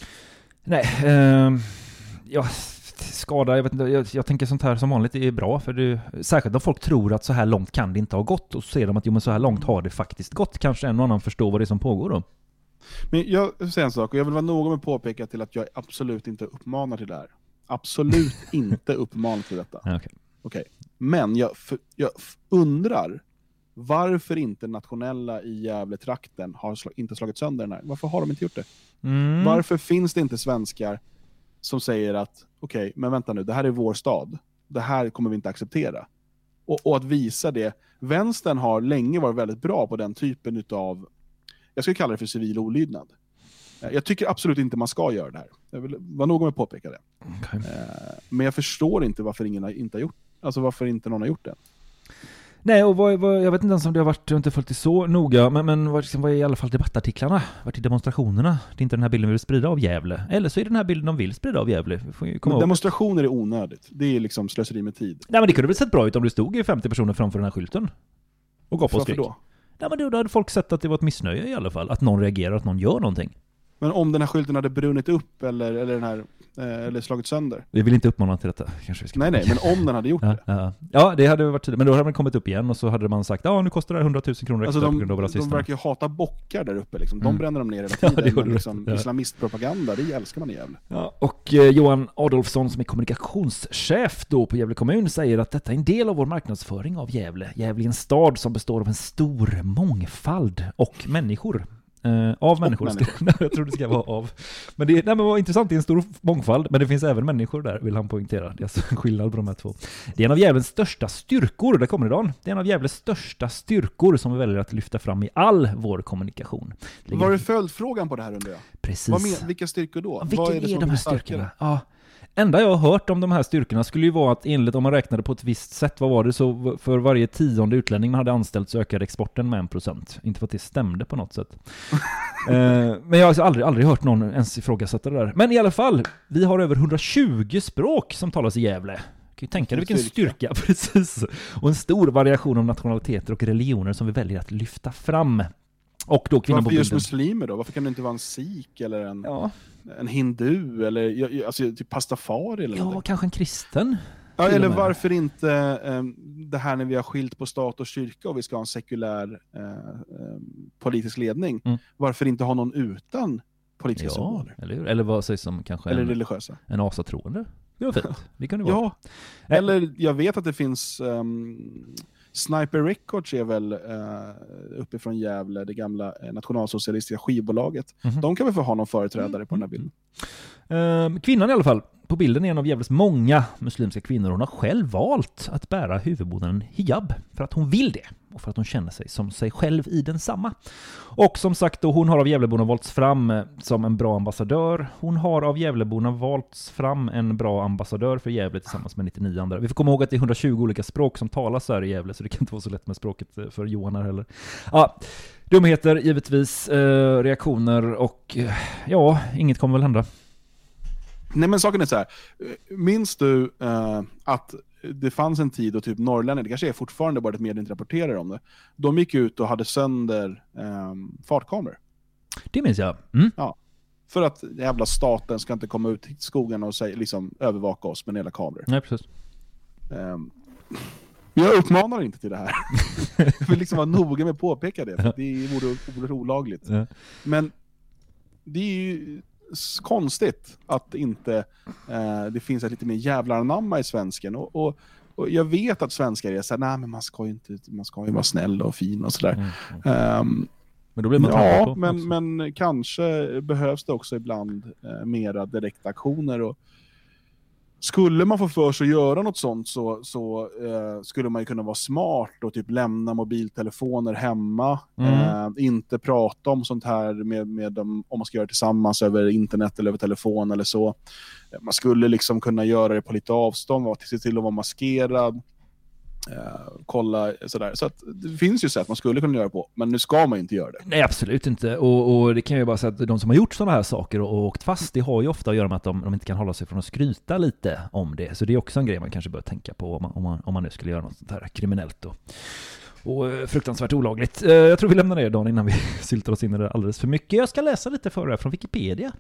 Nej, ehm, ja, skada, jag vet inte, jag, jag tänker sånt här som vanligt är bra, för det, särskilt om folk tror att så här långt kan det inte ha gått, och så ser de att jo men så här långt har det faktiskt gått, kanske en och annan förstår vad det är som pågår då. Men jag vill säga en sak, och jag vill vara noga med att påpeka till att jag absolut inte uppmanar till det här. Absolut [LAUGHS] inte uppmanar till detta. Okej. Okej. Men jag, jag undrar varför inte nationella i Gävletrakten har sl- inte slagit sönder den här. Varför har de inte gjort det? Mm. Varför finns det inte svenskar som säger att okej, men vänta nu, det här är vår stad. Det här kommer vi inte acceptera. Och, och att visa det. Vänstern har länge varit väldigt bra på den typen av, jag skulle kalla det för civil olydnad. Eh, Jag tycker absolut inte man ska göra det här. Jag vill vara noga med att påpeka det. Okej. Eh, Men jag förstår inte varför ingen har, inte har gjort Alltså varför inte någon har gjort det. Nej, och vad, vad, jag vet inte ens om det har varit, jag har inte följt det så noga, men, men vad, liksom, vad är i alla fall debattartiklarna? Vart är demonstrationerna? Det är inte den här bilden vi vill sprida av Gävle. Eller så är det den här bilden de vill sprida av Gävle. Demonstrationer är onödigt. Det är liksom slöseri med tid. Nej men det kunde väl sett bra ut om det stod ju 50 personer framför den här skylten. Och gav på Varför skrik. då? Nej men då då hade folk sett att det var ett missnöje i alla fall. Att någon reagerar, att någon gör någonting. Men om den här skylten hade brunnit upp eller, eller, den här, eller slagit sönder. Vi vill inte uppmana till detta, kanske vi ska Nej, nej, men om den hade gjort Ja, det. ja. ja, det hade varit tydligt. Men då hade man kommit upp igen och så hade man sagt ja nu kostar det här 100 000 kronor extra Alltså på de, grund av de rasisterna. verkar ju hata bockar där uppe. Liksom. De Mm. bränner de ner hela [LAUGHS] Ja, tiden. det gjorde men de. liksom, Ja. Islamistpropaganda, det älskar man i Gävle. Ja, och eh, Johan Adolfsson som är kommunikationschef då på Gävle kommun säger att detta är en del av vår marknadsföring av Gävle. Gävle är en stad som består av en stor mångfald och människor. Eh, av människor. Nej, [LAUGHS] jag tror det ska vara av. Men det är, nej, men vad intressant, det är en stor mångfald, men det finns även människor där, vill han poängtera. Det är alltså en skillnad på de här två. Det är en av Gävles största styrkor, där kommer det Dan. Det är en av Gävles största styrkor som vi väljer att lyfta fram i all vår kommunikation. Det ligger- Var är följdfrågan på det här undrar jag? Precis. Vad men, vilka styrkor då? Ja, Vilka Vad är, det som de här styrkorna? Ja. Enda jag har hört om de här styrkorna skulle ju vara att enligt om man räknade på ett visst sätt, vad var det, så för varje tionde utlänning man hade anställt så ökade exporten med en procent. Inte för att det stämde på något sätt. [LAUGHS] eh, men jag har alltså aldrig, aldrig hört någon ens ifrågasätta det där. Men i alla fall, vi har över 120 språk som talas i Gävle. Kan ju tänka dig vilken styrka, [LAUGHS] precis. Och en stor variation av nationaliteter och religioner som vi väljer att lyfta fram. Och då kvinnan på Varför just bilden. muslimer då? Varför kan det inte vara en sik eller en, Ja, en hindu eller alltså, typ pastafari eller ja, någonting? kanske en kristen. Ja, eller varför inte ehm, det här när vi har skilt på stat och kyrka och vi ska ha en sekulär eh, ehm, politisk ledning. Mm. Varför inte ha någon utan politiska Ja, symboler? eller? Eller vad sägs som kanske Eller en, religiösa? en asatroende? Det var fint. Det kunde vara. Ja, eller jag vet att det finns ehm, Sniper Records är väl uh, uppifrån Gävle, det gamla eh, nationalsocialistiska skivbolaget. Mhm. De kan väl få ha någon företrädare på den här bilden. Ehm, kvinnan i alla fall, på bilden är en av Gävles många muslimska kvinnor. Hon har själv valt att bära huvudbonaden hijab för att hon vill det och för att hon känner sig som sig själv i densamma. Och som sagt då, hon har av Gävleborna valts fram eh, som en bra ambassadör. Hon har av Gävleborna valts fram en bra ambassadör för Gävle tillsammans med 99 andra. Vi får komma ihåg att det är 120 olika språk som talas här i Gävle, så det kan inte vara så lätt med språket eh, för Johan här heller. Ja, dumheter givetvis, eh, reaktioner och eh, ja, inget kommer väl hända. Nej men saken är så här. minns du eh, att det fanns en tid då typ norrlänningar, det kanske är fortfarande bara att media inte rapporterar om det, de gick ut och hade sönder eh, fartkameror. Det minns jag. Mm. Ja. För att jävla staten ska inte komma ut i skogen och säga, liksom, övervaka oss med hela kameror. Nej, precis. Ehm, jag uppmanar inte till det här. [LAUGHS] jag vill liksom vara noga med att påpeka det, för det vore oerhört olagligt. Ja. Men det är ju konstigt att inte eh, det finns ett lite mer jävlar i svensken. Och, och, och jag vet att svenskar är såhär, nej men man ska ju inte, man ska ju vara snäll och fin och sådär. Ehm, Men då blir man Ja, på men, också. men kanske behövs det också ibland eh, mera direkta aktioner. Och skulle man få för sig att göra något sånt så, så eh, skulle man kunna vara smart och typ lämna mobiltelefoner hemma. Mm. Eh, inte prata om sånt här med, med dem, om man ska göra det tillsammans över internet eller över telefon eller så. Man skulle liksom kunna göra det på lite avstånd, vara- se till att vara maskerad. Eh, kolla sådär. Så att det finns ju sätt man skulle kunna göra på, men nu ska man ju inte göra det. Nej, absolut inte. Och, och det kan jag ju bara säga att de som har gjort sådana här saker och, och åkt fast, det har ju ofta att göra med att de, de inte kan hålla sig från att skryta lite om det. Så det är också en grej man kanske bör tänka på om man, om man, om man nu skulle göra något sånt här kriminellt och, och fruktansvärt olagligt. Eh, jag tror vi lämnar det dagen innan vi [LAUGHS] syltar oss in i det alldeles för mycket. Jag ska läsa lite för er från Wikipedia.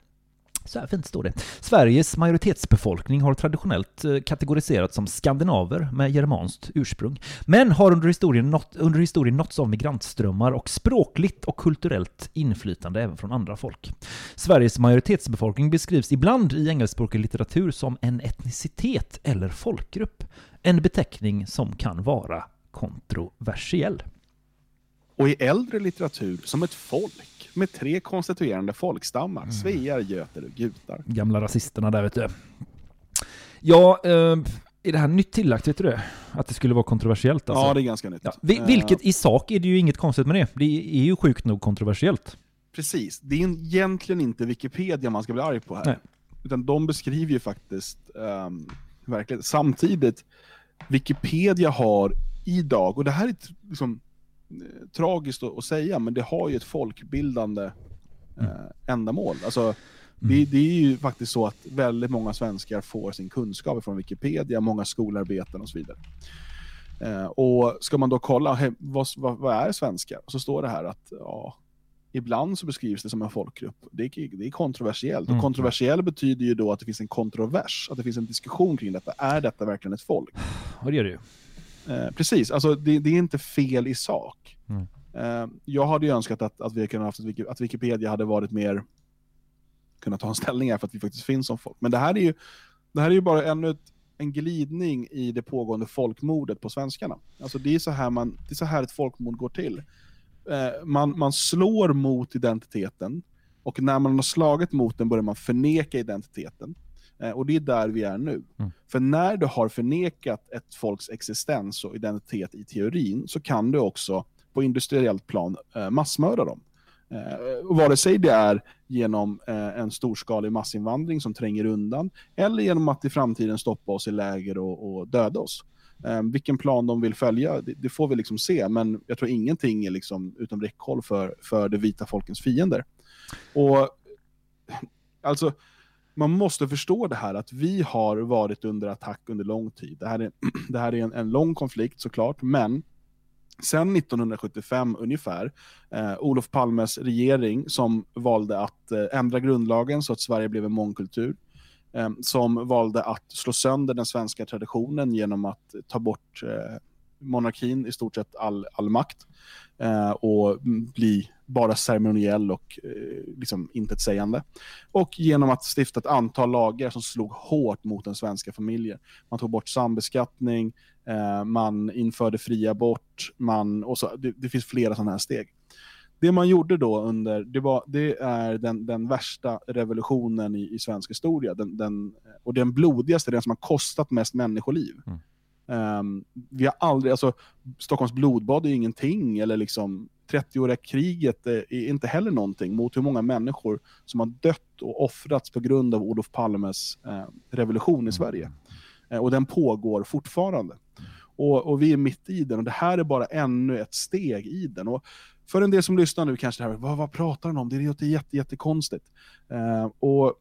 Så här fint står det. Sveriges majoritetsbefolkning har traditionellt eh, kategoriserats som skandinaver med germanskt ursprung, men har under historien, nått, under historien nåtts av migrantströmmar och språkligt och kulturellt inflytande även från andra folk. Sveriges majoritetsbefolkning beskrivs ibland i engelskspråkig litteratur som en etnicitet eller folkgrupp, en beteckning som kan vara kontroversiell. Och i äldre litteratur som ett folk med tre konstituerande folkstammar, Mm. svear, göter och gutar. Gamla rasisterna där vet du. Ja, eh, är det här nytt tillagt, vet du det? Att det skulle vara kontroversiellt alltså? Ja, det är ganska nytt. Ja, Eh, vilket i sak är det ju inget konstigt med det. Det är ju sjukt nog kontroversiellt. Precis, det är egentligen inte Wikipedia man ska bli arg på här. Nej. Utan de beskriver ju faktiskt um, verkligen. Samtidigt, Wikipedia har idag, och det här är liksom, tragiskt att, att säga, men det har ju ett folkbildande eh, ändamål. Alltså, det, det är ju faktiskt så att väldigt många svenskar får sin kunskap från Wikipedia, många skolarbeten och så vidare. Eh, och ska man då kolla, he, vad, vad, vad är svenska? Så står det här att ja, ibland så beskrivs det som en folkgrupp. Det är, det är kontroversiellt. Mm. Och kontroversiell betyder ju då att det finns en kontrovers, att det finns en diskussion kring detta. Är detta verkligen ett folk? Och det är det ju. Eh, precis, alltså det, det är inte fel i sak. Mm. Eh, jag hade ju önskat att, att, vi kunde haft att Wikipedia hade varit mer kunnat ta en ställning här för att vi faktiskt finns som folk. Men det här är ju, det här är ju bara ännu ett, en glidning i det pågående folkmordet på svenskarna. Alltså det är så här, man, det är så här ett folkmord går till. Eh, man, man slår mot identiteten och när man har slagit mot den börjar man förneka identiteten. Eh, och det är där vi är nu. Mm. För när du har förnekat ett folks existens och identitet i teorin så kan du också på industriellt plan eh, massmörda dem. Eh, vare sig det är genom eh, en storskalig massinvandring som tränger undan eller genom att i framtiden stoppa oss i läger och, och döda oss. Eh, vilken plan de vill följa, det, det får vi liksom se, men jag tror ingenting är liksom utom räckhåll för, för det vita folkens fiender. Och alltså, man måste förstå det här att vi har varit under attack under lång tid. Det här är, [CLEARS THROAT] det här är en, en lång konflikt såklart, men sen 1975 ungefär, eh, Olof Palmes regering som valde att eh, ändra grundlagen så att Sverige blev en mångkultur, eh, som valde att slå sönder den svenska traditionen genom att ta bort eh, monarkin i stort sett all, all makt eh, Eh, och bli bara ceremoniell och eh, liksom intetsägande. Och genom att stifta ett antal lagar som slog hårt mot den svenska familjen. Man tog bort sambeskattning, eh, man införde fri abort, man, och så, det, det finns flera sådana här steg. Det man gjorde då under, det, var, det är den, den värsta revolutionen i, i svensk historia. Den, den, och den blodigaste, den som har kostat mest människoliv. Mm. Ehm, vi har aldrig, alltså, Stockholms blodbad är ingenting, eller liksom 30-åriga kriget är inte heller någonting mot hur många människor som har dött och offrats på grund av Olof Palmes eh, revolution i Sverige. Eh, och den pågår fortfarande. Och, och vi är mitt i den och det här är bara ännu ett steg i den. Och för en del som lyssnar nu kanske det här, vad, vad pratar han om? Det låter jätte, jättekonstigt. Eh, och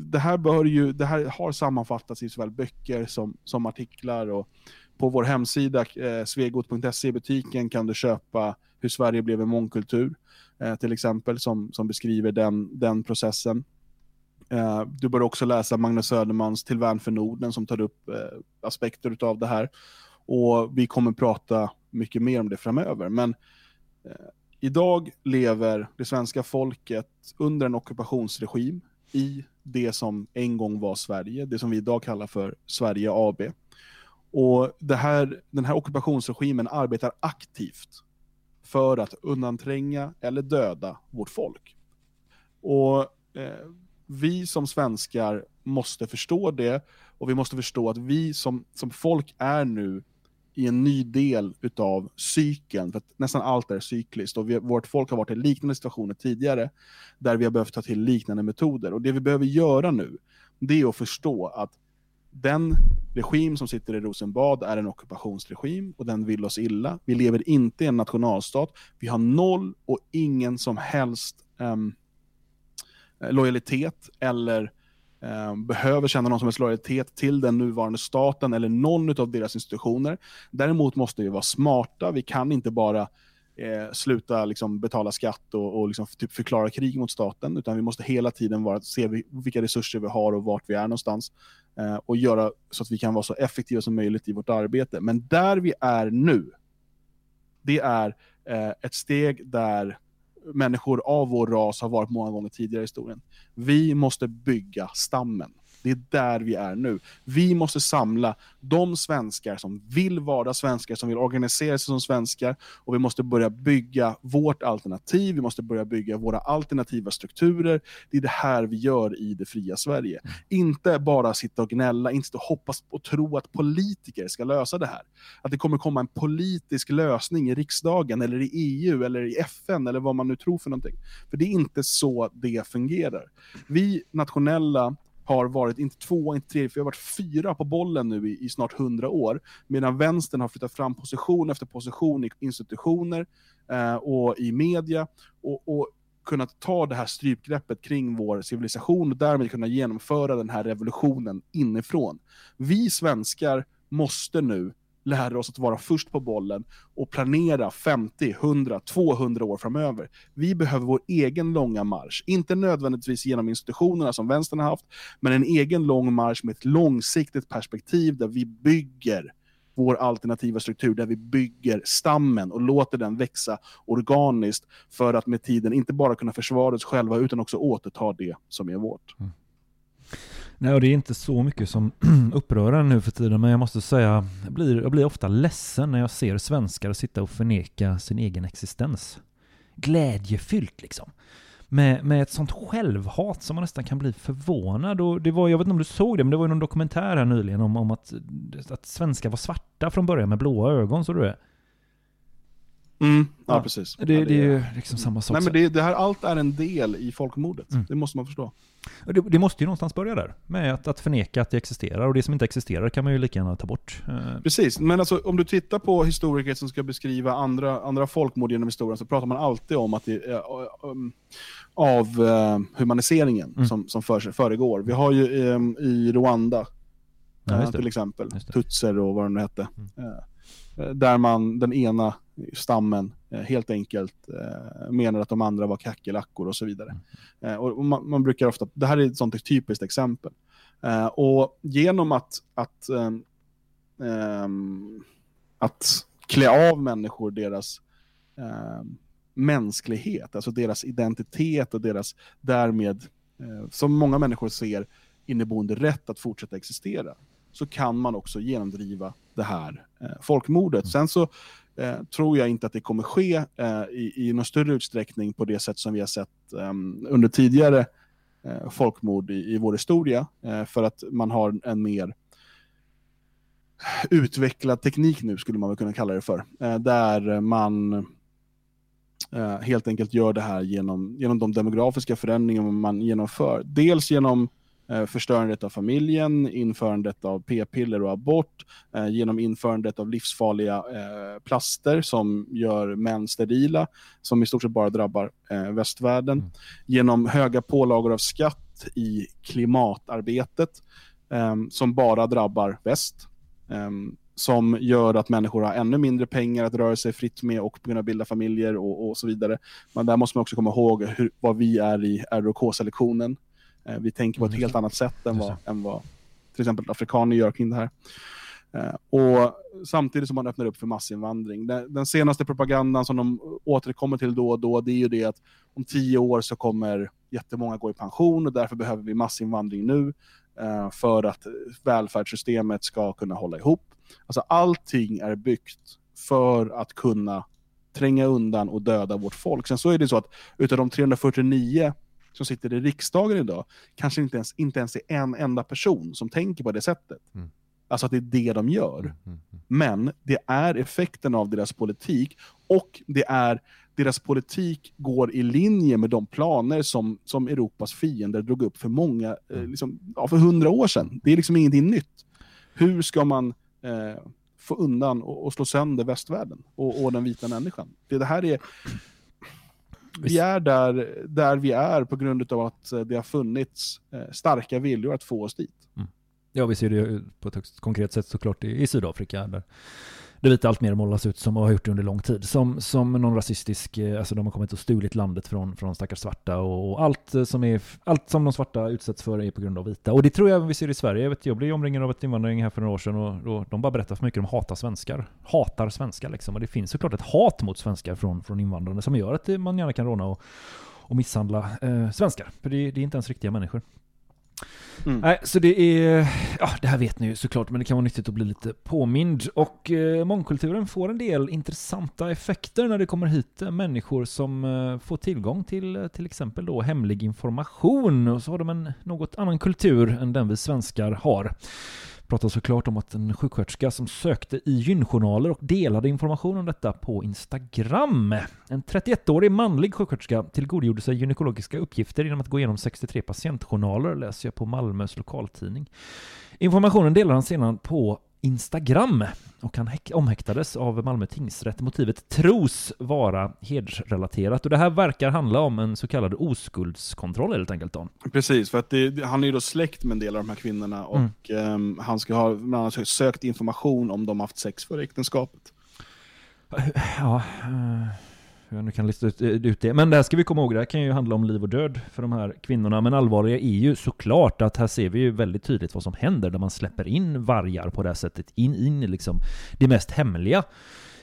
det här, bör ju, det här har sammanfattats i såväl böcker som, som artiklar. Och på vår hemsida, eh, svegot.se, butiken, kan du köpa Hur Sverige blev en mångkultur, eh, till exempel, som, som beskriver den, den processen. Eh, du bör också läsa Magnus Södermans Till värn för Norden som tar upp eh, aspekter av det här. Och vi kommer prata mycket mer om det framöver. Men eh, idag lever det svenska folket under en ockupationsregim i det som en gång var Sverige, det som vi idag kallar för Sverige AB. Och det här, den här ockupationsregimen arbetar aktivt för att undantränga eller döda vårt folk. Och eh, vi som svenskar måste förstå det och vi måste förstå att vi som, som folk är nu i en ny del utav cykeln, för att nästan allt är cykliskt och vi, vårt folk har varit i liknande situationer tidigare där vi har behövt ta till liknande metoder. Och det vi behöver göra nu, det är att förstå att den regim som sitter i Rosenbad är en ockupationsregim och den vill oss illa. Vi lever inte i en nationalstat. Vi har noll och ingen som helst um, lojalitet eller Eh, behöver känna någon som helst lojalitet till den nuvarande staten eller någon av deras institutioner. Däremot måste vi vara smarta. Vi kan inte bara eh, sluta liksom, betala skatt och, och liksom, typ förklara krig mot staten, utan vi måste hela tiden vara, se vi, vilka resurser vi har och vart vi är någonstans eh, och göra så att vi kan vara så effektiva som möjligt i vårt arbete. Men där vi är nu, det är eh, ett steg där människor av vår ras har varit många gånger tidigare i historien. Vi måste bygga stammen. Det är där vi är nu. Vi måste samla de svenskar som vill vara svenskar, som vill organisera sig som svenskar. Och vi måste börja bygga vårt alternativ, vi måste börja bygga våra alternativa strukturer. Det är det här vi gör i det fria Sverige. Inte bara sitta och gnälla, inte och hoppas och tro att politiker ska lösa det här. Att det kommer komma en politisk lösning i riksdagen, eller i EU, eller i FN, eller vad man nu tror för någonting. För det är inte så det fungerar. Vi nationella har varit, inte två, inte tre, för vi har varit fyra på bollen nu i, i snart hundra år, medan vänstern har flyttat fram position efter position i institutioner eh, och i media, och, och kunnat ta det här strypgreppet kring vår civilisation och därmed kunna genomföra den här revolutionen inifrån. Vi svenskar måste nu lära oss att vara först på bollen och planera 50, 100, 200 år framöver. Vi behöver vår egen långa marsch, inte nödvändigtvis genom institutionerna som vänstern har haft, men en egen lång marsch med ett långsiktigt perspektiv där vi bygger vår alternativa struktur, där vi bygger stammen och låter den växa organiskt för att med tiden inte bara kunna försvara oss själva utan också återta det som är vårt. Mm. Nej, och det är inte så mycket som [CLEARS THROAT] upprör en nu för tiden, men jag måste säga, jag blir, jag blir ofta ledsen när jag ser svenskar sitta och förneka sin egen existens. Glädjefyllt liksom. Med, med ett sånt självhat som man nästan kan bli förvånad. Och det var, jag vet inte om du såg det, men det var ju någon dokumentär här nyligen om, om att, att svenskar var svarta från början med blåa ögon, så du det? Mm, ja, precis. Det, Ja, det är ju liksom samma sak. Nej, men det, det här, allt är en del i folkmordet. Mm. Det måste man förstå. Det, det måste ju någonstans börja där, med att, att förneka att det existerar. Och det som inte existerar kan man ju lika gärna ta bort. Eh, Precis, men alltså, om du tittar på historiker som ska beskriva andra, andra folkmord genom historien så pratar man alltid om att det är um, av eh, humaniseringen Mm. som, som för, föregår. Vi har ju um, i Rwanda Ja, eh, det. till exempel, det. tutser och vad det nu hette. Mm. Eh, där man, den ena stammen eh, helt enkelt eh, menar att de andra var kackerlackor och så vidare. Mm. Eh, och man, man brukar ofta, det här är ett sånt typiskt exempel. Eh, och genom att, att ehm, ehm, att klä av människor deras eh, mänsklighet, alltså deras identitet och deras därmed, eh, som många människor ser, inneboende rätt att fortsätta existera, så kan man också genomdriva det här eh, folkmordet. Sen så eh, tror jag inte att det kommer ske eh, i, i någon större utsträckning på det sätt som vi har sett eh, under tidigare eh, folkmord i, i vår historia, eh, för att man har en mer utvecklad teknik nu, skulle man väl kunna kalla det för, där man helt enkelt gör det här genom, genom de demografiska förändringar man genomför. Dels genom förstörandet av familjen, införandet av p-piller och abort, eh, genom införandet av livsfarliga eh, plaster som gör män sterila, som i stort sett bara drabbar eh, västvärlden, genom höga pålagor av skatt i klimatarbetet, eh, som bara drabbar väst, eh, som gör att människor har ännu mindre pengar att röra sig fritt med och kunna bilda familjer och, och så vidare. Men där måste man också komma ihåg hur, vad vi är i ROK-selektionen. Eh, vi tänker på ett helt annat sätt än vad, än vad till exempel afrikaner gör kring det här. Eh, och samtidigt som man öppnar upp för massinvandring. Den, den senaste propagandan som de återkommer till då och då, det är ju det att om tio år så kommer jättemånga gå i pension och därför behöver vi massinvandring nu eh, för att välfärdssystemet ska kunna hålla ihop. Alltså allting är byggt för att kunna tränga undan och döda vårt folk. Sen så är det så att utav de 349 som sitter i riksdagen idag, kanske inte ens, inte ens är en enda person som tänker på det sättet. Alltså att det är det de gör. Men det är effekten av deras politik och det är deras politik går i linje med de planer som, som Europas fiender drog upp för många, eh, liksom, ja, för hundra år sedan. Det är liksom ingenting nytt. Hur ska man eh, få undan och, och slå sönder västvärlden och, och den vita människan? Det, det här är vi är där, där vi är på grund av att eh, det har funnits eh, starka viljor att få oss dit. Ja, vi ser det på ett högst konkret sätt såklart i, i Sydafrika, där det vita allt mer målas ut som och har gjort det under lång tid. Som, som någon rasistisk, eh, alltså de har kommit och stulit landet från, från stackars svarta och, och allt, eh, som är, allt som de svarta utsätts för är på grund av vita. Och det tror jag vi ser i Sverige. Jag, vet, jag blev omringad av ett invandring här för några år sedan och, och de bara berättar för mycket de hatar svenskar. Hatar svenskar liksom. Och det finns såklart ett hat mot svenskar från, från invandrare som gör att eh, man gärna kan råna och, och misshandla eh, svenskar. För det, det är inte ens riktiga människor. Mm. Nej, så det är, ja det här vet ni ju såklart, men det kan vara nyttigt att bli lite påmind. Och eh, mångkulturen får en del intressanta effekter när det kommer hit eh, människor som eh, får tillgång till eh, till exempel då hemlig information. Och så har de en något annan kultur än den vi svenskar har. Pratar såklart om att en sjuksköterska som sökte i gynjournaler och delade information om detta på Instagram. En 31-årig manlig sjuksköterska tillgodogjorde sig gynekologiska uppgifter genom att gå igenom 63 patientjournaler, läser jag på Malmös lokaltidning. Informationen delade han sedan på Instagram och han omhäktades av Malmö tingsrätt. Motivet tros vara hedersrelaterat och det här verkar handla om en så kallad oskuldskontroll helt enkelt. Då. Precis, för att det, han är ju då släkt med en del av de här kvinnorna och Mm. ehm, han ska ha bland annat sökt information om de haft sex före äktenskapet. Ja, eh, hur jag nu kan lista ut, eh, ut det. Men det här ska vi komma ihåg, det här kan ju handla om liv och död för de här kvinnorna. Men allvarliga är ju såklart att här ser vi ju väldigt tydligt vad som händer när man släpper in vargar på det här sättet in, in i liksom det mest hemliga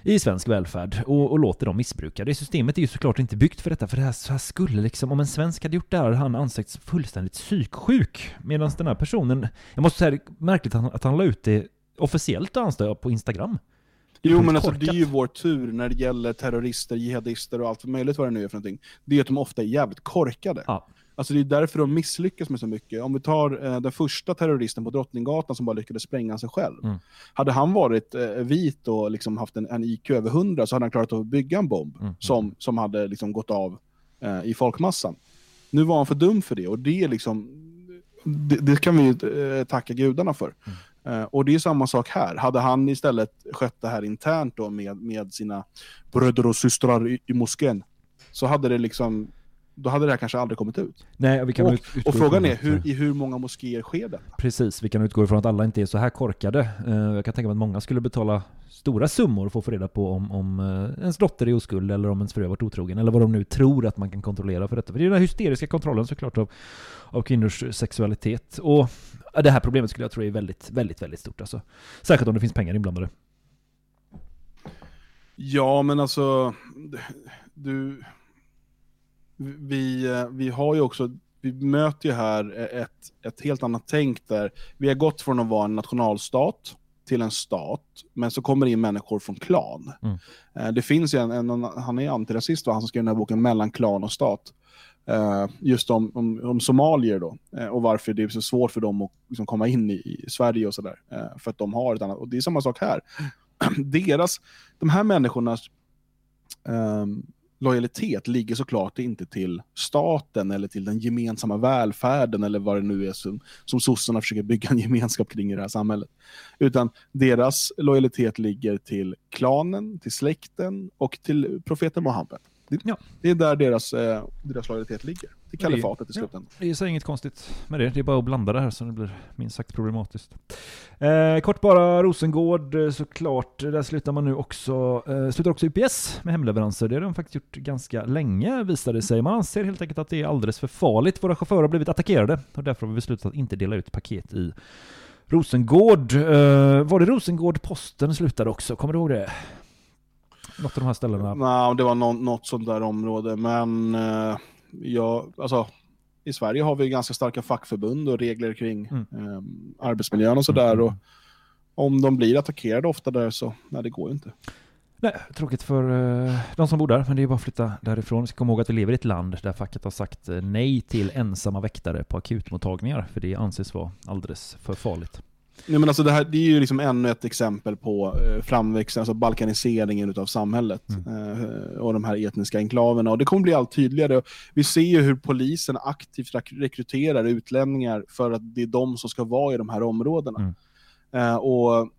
i svensk välfärd och, och låter dem missbruka det. Systemet är ju såklart inte byggt för detta, för det här, så här skulle liksom, om en svensk hade gjort det här hade han ansetts fullständigt psyksjuk. Medan den här personen, jag måste säga det är märkligt att han, att han la ut det officiellt anstår jag på Instagram. Jo men alltså det är ju vår tur när det gäller terrorister, jihadister och allt möjligt vad det nu är för någonting. Det är att de ofta är jävligt korkade. Ja. Alltså det är därför de misslyckas med så mycket. Om vi tar eh, den första terroristen på Drottninggatan som bara lyckades spränga sig själv. Mm. Hade han varit eh, vit och liksom haft en, en IQ över 100 så hade han klarat att bygga en bomb Mm. som, som hade liksom gått av eh, i folkmassan. Nu var han för dum för det och det liksom det, det kan vi eh, tacka gudarna för. Eh, och det är samma sak här. Hade han istället skött det här internt då med, med sina bröder och systrar i, i moskén så hade det liksom då hade det här kanske aldrig kommit ut. Nej, vi kan och, och frågan är, hur, i hur många moskéer sker det? Precis, vi kan utgå ifrån att alla inte är så här korkade. Eh, Jag kan tänka mig att många skulle betala stora summor för att få reda på om, om eh, ens dotter är oskuld eller om ens fru har varit otrogen, eller vad de nu tror att man kan kontrollera för detta. För det är den här hysteriska kontrollen såklart av, av kvinnors sexualitet. Och det här problemet skulle jag tro är väldigt, väldigt, väldigt stort alltså. Särskilt om det finns pengar inblandade. Ja, men alltså, du, vi, vi har ju också, vi möter ju här ett, ett helt annat tänk där. Vi har gått från att vara en nationalstat till en stat, men så kommer det in människor från klan. Mm. Eh, Det finns ju en, en, han är antirasist, va? han som skrev den här boken Mellan klan och stat. Eh, just om, om, om somalier då, eh, och varför det är så svårt för dem att liksom komma in i, i Sverige och sådär. Eh, för att de har ett annat, och det är samma sak här. [CLEARS THROAT] Deras, de här människornas um, lojalitet ligger såklart inte till staten eller till den gemensamma välfärden eller vad det nu är som, som sossarna försöker bygga en gemenskap kring i det här samhället. Utan deras lojalitet ligger till klanen, till släkten och till profeten Muhammed. Det, Ja. det är där deras, eh, deras lojalitet ligger. Till det- kalifatet i ja. slutändan. Det är så inget konstigt med det. Det är bara att blanda det här så det blir minst sagt problematiskt. Eh, kort bara Rosengård eh, såklart. Där slutar man nu också, eh, slutar också UPS med hemleveranser. Det har de faktiskt gjort ganska länge visade det sig. Man anser helt enkelt att det är alldeles för farligt. Våra chaufförer har blivit attackerade och därför har vi beslutat att inte dela ut paket i Rosengård. Eh, var det Rosengård posten slutade också? Kommer du ihåg det? Något av de här ställena. Nej, det var nå- något sånt där område, men eh, ja, alltså, i Sverige har vi ganska starka fackförbund och regler kring Mm. eh, arbetsmiljön och sådär. Och om de blir attackerade ofta där så, nej det går ju inte. Nej, tråkigt för eh, de som bor där, men det är bara att flytta därifrån. Vi ska komma ihåg att vi lever i ett land där facket har sagt eh, nej till ensamma väktare på akutmottagningar, för det anses vara alldeles för farligt. Nej, men alltså det, här, det är ju liksom ännu ett exempel på eh, framväxten, alltså balkaniseringen av samhället eh, och de här etniska enklaverna. Och det kommer bli allt tydligare. Vi ser ju hur polisen aktivt rekryterar utlänningar för att det är de som ska vara i de här områdena. Mm. Eh, och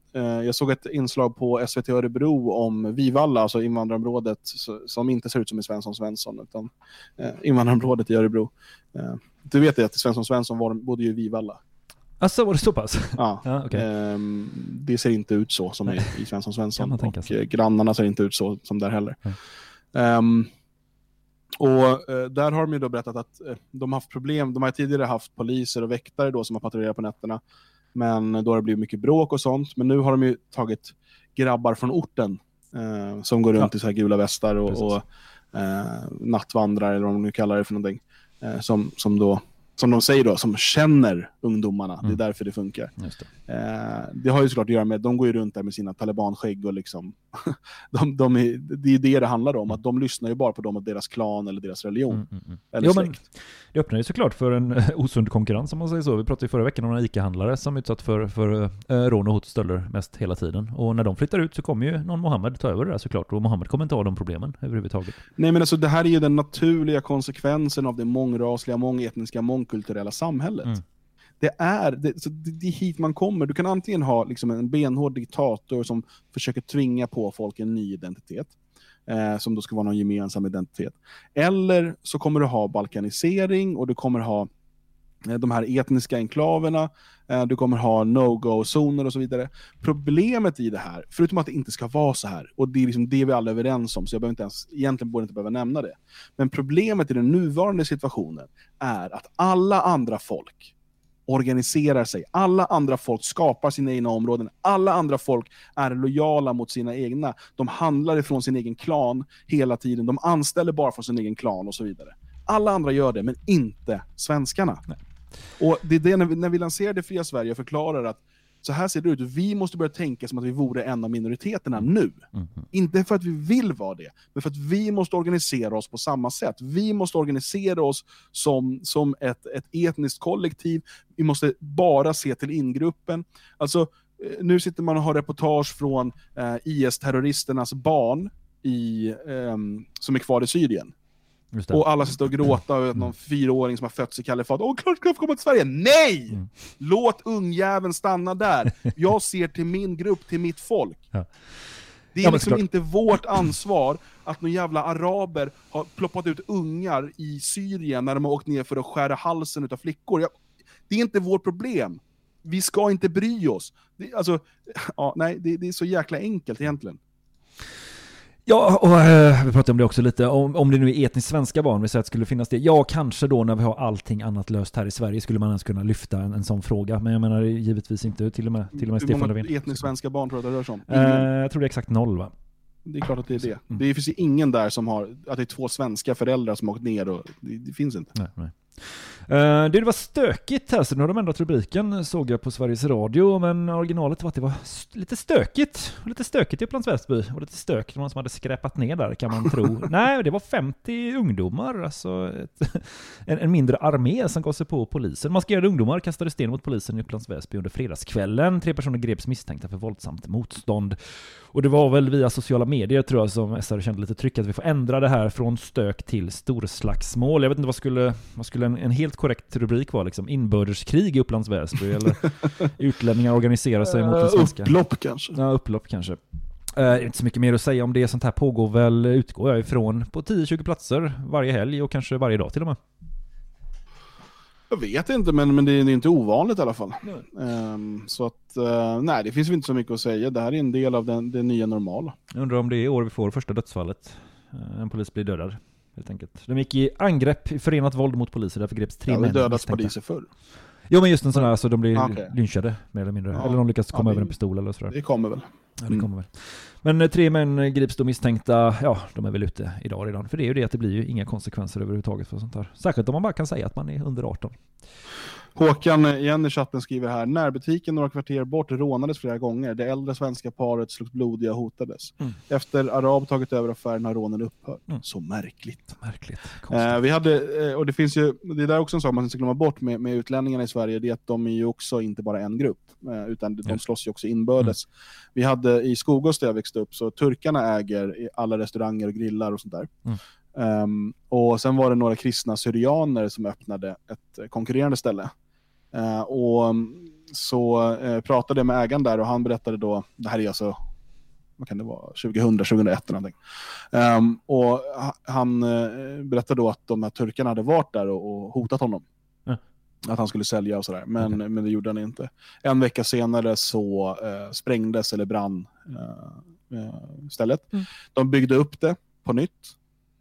jag såg ett inslag på SVT Örebro om Vivalla, alltså invandrarområdet, som inte ser ut som i Svensson Svensson, utan invandrarområdet i Örebro. Du vet det att Svensson Svensson var, bodde ju i Vivalla. Alltså var det så pass? Ja, [LAUGHS] Ja, okej. ehm, det ser inte ut så som i, i Svensson Svensson. Och sig. eh, grannarna ser inte ut så som där heller. Nej. Ehm, och eh, där har de ju då berättat att eh, de har haft problem. De har tidigare haft poliser och väktare då som har patrullerat på nätterna. Men då har det blivit mycket bråk och sånt. Men nu har de ju tagit grabbar från orten eh, som går runt Ja. i så här gula västar och, och eh, nattvandrar eller vad de nu kallar det för någonting. Eh, som, som då som de säger då, som känner ungdomarna. Det Mm. är därför det funkar. Det. Eh, det har ju såklart att göra med, de går ju runt där med sina talibanskägg och liksom, [LAUGHS] de, de är, det är det det handlar om, att de lyssnar ju bara på dem och deras klan eller deras religion. Mm, mm, mm. Eller Jo, men det öppnar ju såklart för en eh, osund konkurrens om man säger så. Vi pratade ju förra veckan om några ICA-handlare som utsatt för, för eh, rån och hot och stölder mest hela tiden. Och när de flyttar ut så kommer ju någon Mohammed ta över det där såklart. Och Mohammed kommer inte ha de problemen överhuvudtaget. Nej men alltså det här är ju den naturliga konsekvensen av det mångrasliga, mångetniska, mångkulturella samhället. Mm. Det är det, så det, det är hit man kommer. Du kan antingen ha liksom en benhård diktator som försöker tvinga på folk en ny identitet, eh, som då ska vara någon gemensam identitet. Eller så kommer du ha balkanisering och du kommer ha Eh, de här etniska enklaverna, eh, du kommer ha no-go-zoner och så vidare. Problemet i det här, förutom att det inte ska vara så här, och det är liksom det vi alla är överens om, så jag behöver inte ens, egentligen borde inte behöva nämna det. Men problemet i den nuvarande situationen är att alla andra folk organiserar sig. Alla andra folk skapar sina egna områden. Alla andra folk är lojala mot sina egna. De handlar ifrån sin egen klan hela tiden. De anställer bara från sin egen klan och så vidare. Alla andra gör det, men inte svenskarna. Och det är det när vi, när vi lanserar det fria Sverige och förklarar att så här ser det ut. Vi måste börja tänka som att vi vore en av minoriteterna nu. Inte för att vi vill vara det, men för att vi måste organisera oss på samma sätt. Vi måste organisera oss som, som ett, ett etniskt kollektiv. Vi måste bara se till ingruppen. Alltså, eh, nu sitter man och har reportage från eh, IS-terroristernas barn i, ehm, som är kvar i Syrien. Och alla sitter och gråta över att någon fyraåring som har fötts i kalifat. Åh, klart ska få komma till Sverige! Nej! Mm. Låt ungjäveln stanna där. [LAUGHS] Jag ser till min grupp, till mitt folk. Ja. Det är Ja, liksom inte vårt ansvar att några jävla araber har ploppat ut ungar i Syrien när de har åkt ner för att skära halsen utav flickor. Jag, det är inte vårt problem. Vi ska inte bry oss. Det, alltså, ja, nej, det, det är så jäkla enkelt egentligen. Ja, och eh, vi pratade om det också lite, om, om det nu är etniskt svenska barn, vi säger att det skulle finnas det. Ja, kanske då när vi har allting annat löst här i Sverige skulle man ens kunna lyfta en, en sån fråga. Men jag menar givetvis inte, till och med, till och med Hur Stefan många Löfven. etniskt svenska barn tror du det rör sig om? Eh, jag tror det är exakt noll va? Det är klart att det är det. Det finns ju ingen där som har, att det är två svenska föräldrar som har åkt ner och det, det finns inte. Nej, nej. Eh, det var stökigt här, så nu har de ändrat rubriken såg jag på Sveriges Radio, men originalet var att det var lite stökigt. Lite stökigt i Upplands Väsby, och lite stök, det var någon som hade skräpat ner där kan man tro. [LAUGHS] Nej, det var 50 ungdomar, alltså ett, [LAUGHS] en, en mindre armé som gav sig på polisen. Maskerade ungdomar kastade sten mot polisen i Upplands Väsby under fredagskvällen. Tre personer greps misstänkta för våldsamt motstånd. Och det var väl via sociala medier tror jag som SR kände lite tryck att vi får ändra det här från stök till storslagsmål. Jag vet inte vad skulle, vad skulle en, en helt korrekt rubrik vara liksom? Inbördeskrig i Upplands Väsby eller [LAUGHS] utlänningar organiserar sig mot den Eh, svenska... Upplopp kanske. Ja, upplopp kanske. Är inte så mycket mer att säga om det. Sånt här pågår väl, utgår jag ifrån, på 10-20 platser varje helg och kanske varje dag till och med. Jag vet inte, men, men det, är, det är inte ovanligt i alla fall. Ehm, så att, eh, nej, det finns väl inte så mycket att säga. Det här är en del av den, det nya normala. Jag undrar om det är i år vi får första dödsfallet. En polis blir dödad, helt enkelt. De gick i angrepp i förenat våld mot poliser, därför greps tre har män dödats poliser förr. Jo men just en sån här, alltså de blir Ah, okej. lynchade mer eller mindre. Ja. Eller de lyckas komma Ja, över en pistol eller sådär. Det kommer väl. Ja, det Mm. kommer väl. Men eh, tre män grips då misstänkta, ja de är väl ute idag redan. För det är ju det att det blir ju inga konsekvenser överhuvudtaget för sånt här. Särskilt om man bara kan säga att man är under 18. Håkan eh, igen i chatten skriver här, närbutiken några kvarter bort rånades flera gånger. Det äldre svenska paret slogs blodiga och hotades. Mm. Efter Arab tagit över affären har rånen upphört. Mm. Så märkligt. Märkligt. Eh, vi hade, eh, och det finns ju, det är där också en sak man inte ska glömma bort med, med utlänningarna i Sverige, det är att de är ju också inte bara en grupp, eh, utan de Ja. slåss ju också inbördes. Vi hade i Skogås där jag växte upp, så turkarna äger alla restauranger och grillar och sånt där. Mm. Ehm, och sen var det några kristna syrianer som öppnade ett konkurrerande ställe. Eh, och mm, så eh, pratade jag med ägaren där och han berättade då, det här är alltså, vad kan det vara, 2000, 2001 eller någonting. Ehm, och ha- han eh, berättade då att de här turkarna hade varit där och, och hotat honom. Att han skulle sälja och sådär, men, Okej. men det gjorde han inte. En vecka senare så eh, sprängdes eller brann eh, stället. Mm. De byggde upp det på nytt.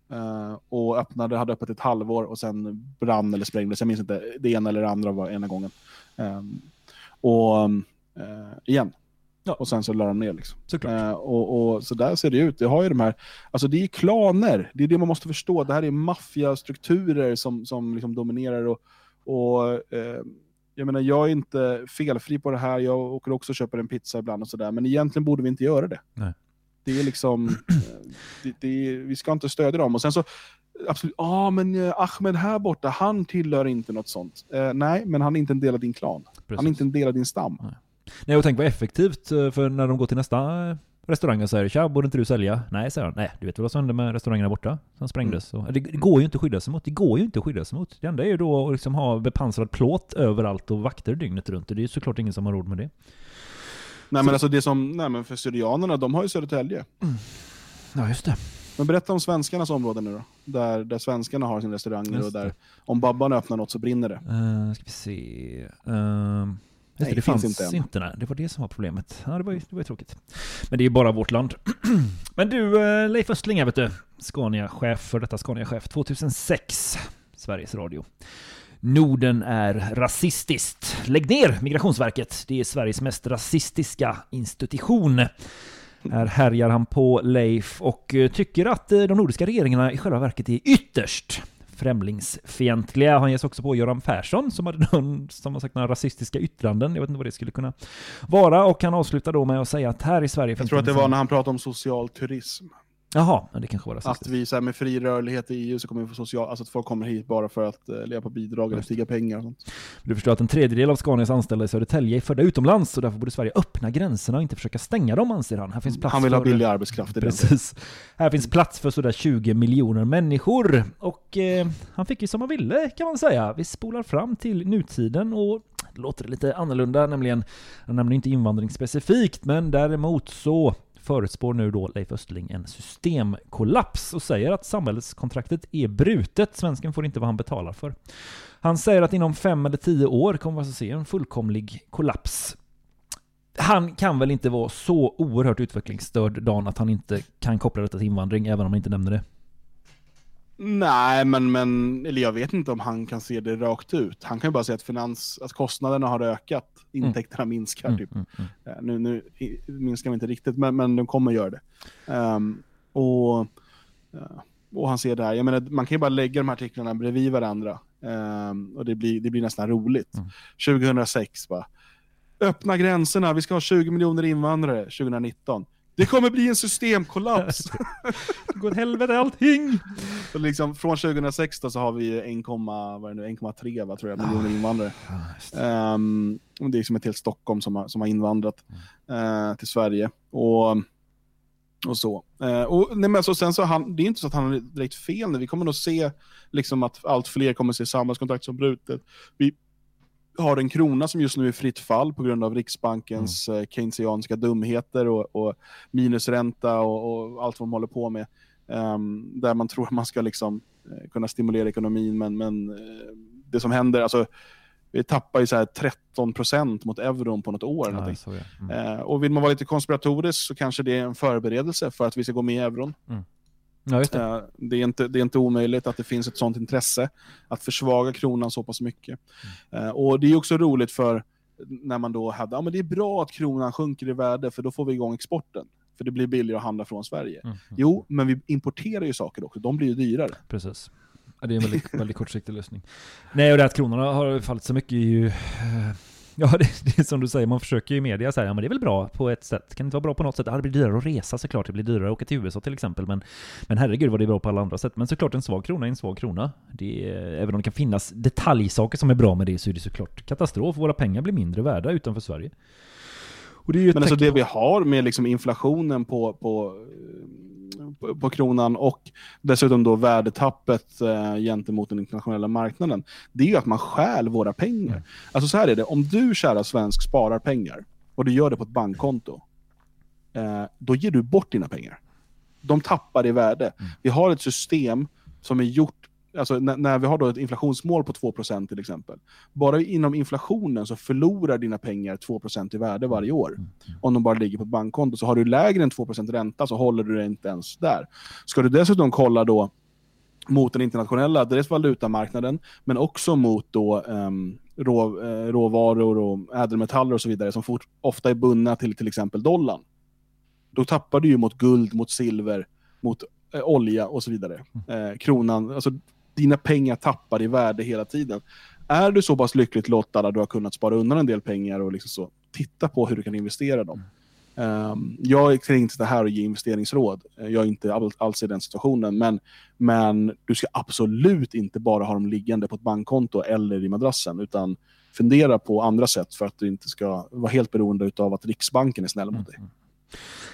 Eh, och öppnade, hade öppet ett halvår och sen brann eller sprängdes. Jag minns inte, det ena eller det andra var ena gången. Ehm, och eh, igen. Ja. Och sen så la de ner liksom. Eh, och, och så där ser det ut. Det har ju de här, alltså det är klaner. Det är det man måste förstå. Det här är maffiastrukturer som, som liksom dominerar. Och, och jag menar, jag är inte felfri på det här. Jag åker också och köper en pizza ibland och sådär. Men egentligen borde vi inte göra det. Nej. Det är liksom, eh, det, det vi ska inte stödja dem. Och sen så, absolut, ja ah, men eh, Ahmed här borta, han tillhör inte något sånt. Eh, nej, men han är inte en del av din klan. Han är inte en del av din stam. Nej, och tänk vad effektivt, eh, för när de går till nästa restaurang och säger tja, borde inte du sälja? Nej, säger han. Nej, du vet väl vad som hände med restaurangerna borta? Som sprängdes. Och, det, det går ju inte att skydda sig mot. Det går ju inte att skydda sig mot. Det enda är ju då att liksom ha bepansrad plåt överallt och vakter dygnet runt. Och det är ju såklart ingen som har råd med det. Nej men alltså det som, nej men för Syrianerna, de har ju Södertälje. Ja, just det. Men berätta om svenskarnas område nu då. Där, där svenskarna har sina restauranger och där om Babban öppnar något så brinner det. Uh, ska vi se. Uh, Nej, det, det fanns finns inte, inte nej. Det var det som var problemet. Ja, det var ju, det var ju tråkigt. Men det är ju bara vårt land. [CLEARS THROAT] Men du, eh, Leif Östling, här, vet du. Scania-chef, för detta Scania-chef 2006. Sveriges Radio. Norden är rasistiskt. Lägg ner Migrationsverket. Det är Sveriges mest rasistiska institution. Här härjar han på Leif och eh, tycker att eh, de nordiska regeringarna i själva verket är ytterst främlingsfientliga. Han ges också på Göran Persson som hade någon, som har sagt några rasistiska yttranden. Jag vet inte vad det skulle kunna vara. Och han avslutar då med att säga att här i Sverige Jag tror att det var när han pratade om social turism. Jaha, det kanske var rasistiskt. Att vi så här, med fri rörlighet i EU så kommer vi få social, alltså att folk kommer hit bara för att eh, leva på bidrag eller tigga pengar och sånt. Du förstår att en tredjedel av Scanias anställda i Södertälje är födda utomlands och därför borde Sverige öppna gränserna och inte försöka stänga dem anser han. Här finns plats Han vill ha för... billig arbetskraft i den. Precis. Här finns plats för sådär 20 miljoner människor. Och eh, han fick ju som han ville kan man säga. Vi spolar fram till nutiden och det låter lite annorlunda, nämligen, han nämner inte invandring specifikt, men däremot så förutspår nu då Leif Östling en systemkollaps och säger att samhällskontraktet är brutet. Svensken får inte vad han betalar för. Han säger att inom fem eller tio år kommer vi alltså se en fullkomlig kollaps. Han kan väl inte vara så oerhört utvecklingsstörd, Dan, att han inte kan koppla detta till invandring, även om han inte nämner det? Nej, men, men eller jag vet inte om han kan se det rakt ut. Han kan ju bara se att, finans, att kostnaderna har ökat, intäkterna minskar. Mm, Typ. mm, mm. Eh, Nu, nu minskar de inte riktigt, men, men de kommer göra det. Ehm, och, eh, och han ser det här. Jag menar, man kan ju bara lägga de här artiklarna bredvid varandra. Ehm, och det blir, det blir nästan roligt. 2006 bara. Öppna gränserna, vi ska ha 20 miljoner invandrare 2019. Det kommer bli en systemkollaps. [LAUGHS] Det går åt helvete allting! Så liksom, från 2006 då så har vi 1, vad är det nu, 1,3 va, tror jag, miljoner invandrare. Ehm, och det är som ett helt Stockholm som har, som har invandrat eh, till Sverige. Och, och så. Eh, och, nej, men alltså, sen så han, det är inte så att han har direkt fel. nu. Vi kommer nog se liksom, att allt fler kommer se samhällskontrakt som brutet. Vi har en krona som just nu är fritt fall på grund av Riksbankens eh, keynesianska dumheter och, och minusränta och, och allt vad de håller på med. Ehm, där man tror att man ska liksom, eh, kunna stimulera ekonomin, men, men eh, det som händer, alltså vi tappar ju så här 13% mot euron på något år. Ja. Mm. Eh, och vill man vara lite konspiratorisk så kanske det är en förberedelse för att vi ska gå med i euron. Ja, det. Eh, det, är inte, det är inte omöjligt att det finns ett sånt intresse att försvaga kronan så pass mycket. Eh, och det är också roligt för när man då hävdar att ja, men det är bra att kronan sjunker i värde för då får vi igång exporten. För det blir billigare att handla från Sverige. Mm. Jo, men vi importerar ju saker också. De blir ju dyrare. Precis. Ja, det är en väldigt, [LAUGHS] väldigt kortsiktig lösning. Nej, och det att kronorna har fallit så mycket är ju... [LAUGHS] Ja, det, det är som du säger, man försöker ju i media säga, ja men det är väl bra på ett sätt. Kan det inte vara bra på något sätt? Ja, det blir dyrare att resa såklart, det blir dyrare att åka till USA till exempel, men, men herregud vad det är bra på alla andra sätt. Men såklart, en svag krona är en svag krona. Det är, även om det kan finnas detaljsaker som är bra med det, så är det såklart katastrof. Våra pengar blir mindre värda utanför Sverige. Men alltså det vi har med liksom inflationen på, på, på, på kronan och dessutom då värdetappet eh, gentemot den internationella marknaden, det är ju att man stjäl våra pengar. Alltså så här är det, om du kära svensk sparar pengar och du gör det på ett bankkonto, eh, då ger du bort dina pengar. De tappar i värde. Vi har ett system som är gjort Alltså när, när vi har då ett inflationsmål på 2% till exempel. Bara inom inflationen så förlorar dina pengar 2% i värde varje år. Om de bara ligger på ett bankkonto. Så har du lägre än 2% ränta så håller du det inte ens där. Ska du dessutom kolla då mot den internationella, dels valutamarknaden, men också mot då, um, rå, eh, råvaror och ädelmetaller och så vidare som fort, ofta är bundna till till exempel dollarn. Då tappar du ju mot guld, mot silver, mot eh, olja och så vidare. Eh, kronan, alltså dina pengar tappar i värde hela tiden. Är du så pass lyckligt lottad att du har kunnat spara undan en del pengar och liksom så, titta på hur du kan investera dem. Um, jag är inte det här och ge investeringsråd. Jag är inte all, alls i den situationen. Men, men du ska absolut inte bara ha dem liggande på ett bankkonto eller i madrassen. Utan fundera på andra sätt för att du inte ska vara helt beroende av att Riksbanken är snäll mot dig. Mm, mm.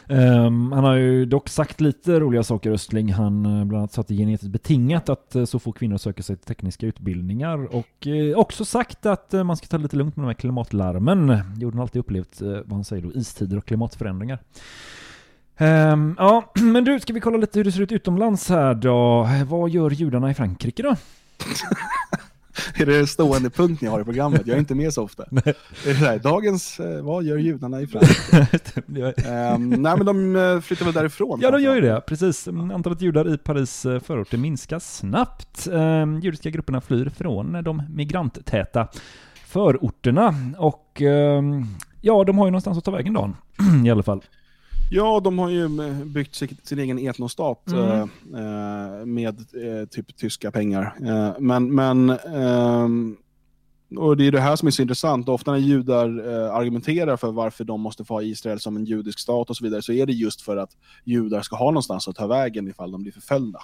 Um, han har ju dock sagt lite roliga saker Östling. Han eh, bland annat sa att det är genetiskt betingat att eh, så få kvinnor söker sig till tekniska utbildningar och eh, också sagt att eh, man ska ta det lite lugnt med de här klimatlarmen. Det gjorde han alltid upplevt, eh, vad han säger då, istider och klimatförändringar. Um, ja, [CLEARS THROAT] men du, ska vi kolla lite hur det ser ut utomlands här då? Vad gör judarna i Frankrike då? [LAUGHS] [LAUGHS] Är det stående punkt ni har i programmet? Jag är inte med så ofta. [LAUGHS] Är det här, dagens, eh, vad gör judarna i Frankrike? [LAUGHS] Ehm, nej men de eh, flyttar väl därifrån. Ja, de gör ju det. Precis. Antalet judar i Paris eh, förorter minskar snabbt. Eh, judiska grupperna flyr från de migranttäta förorterna. Och eh, ja, de har ju någonstans att ta vägen dagen. [CLEARS THROAT] I alla fall. Ja, de har ju eh, byggt sin, sin egen etnostat Mm. eh, eh, med eh, typ tyska pengar. Eh, men, men ehm, och det är det här som är så intressant. Ofta när judar eh, argumenterar för varför de måste få ha Israel som en judisk stat och så vidare, så är det just för att judar ska ha någonstans att ta vägen ifall de blir förföljda.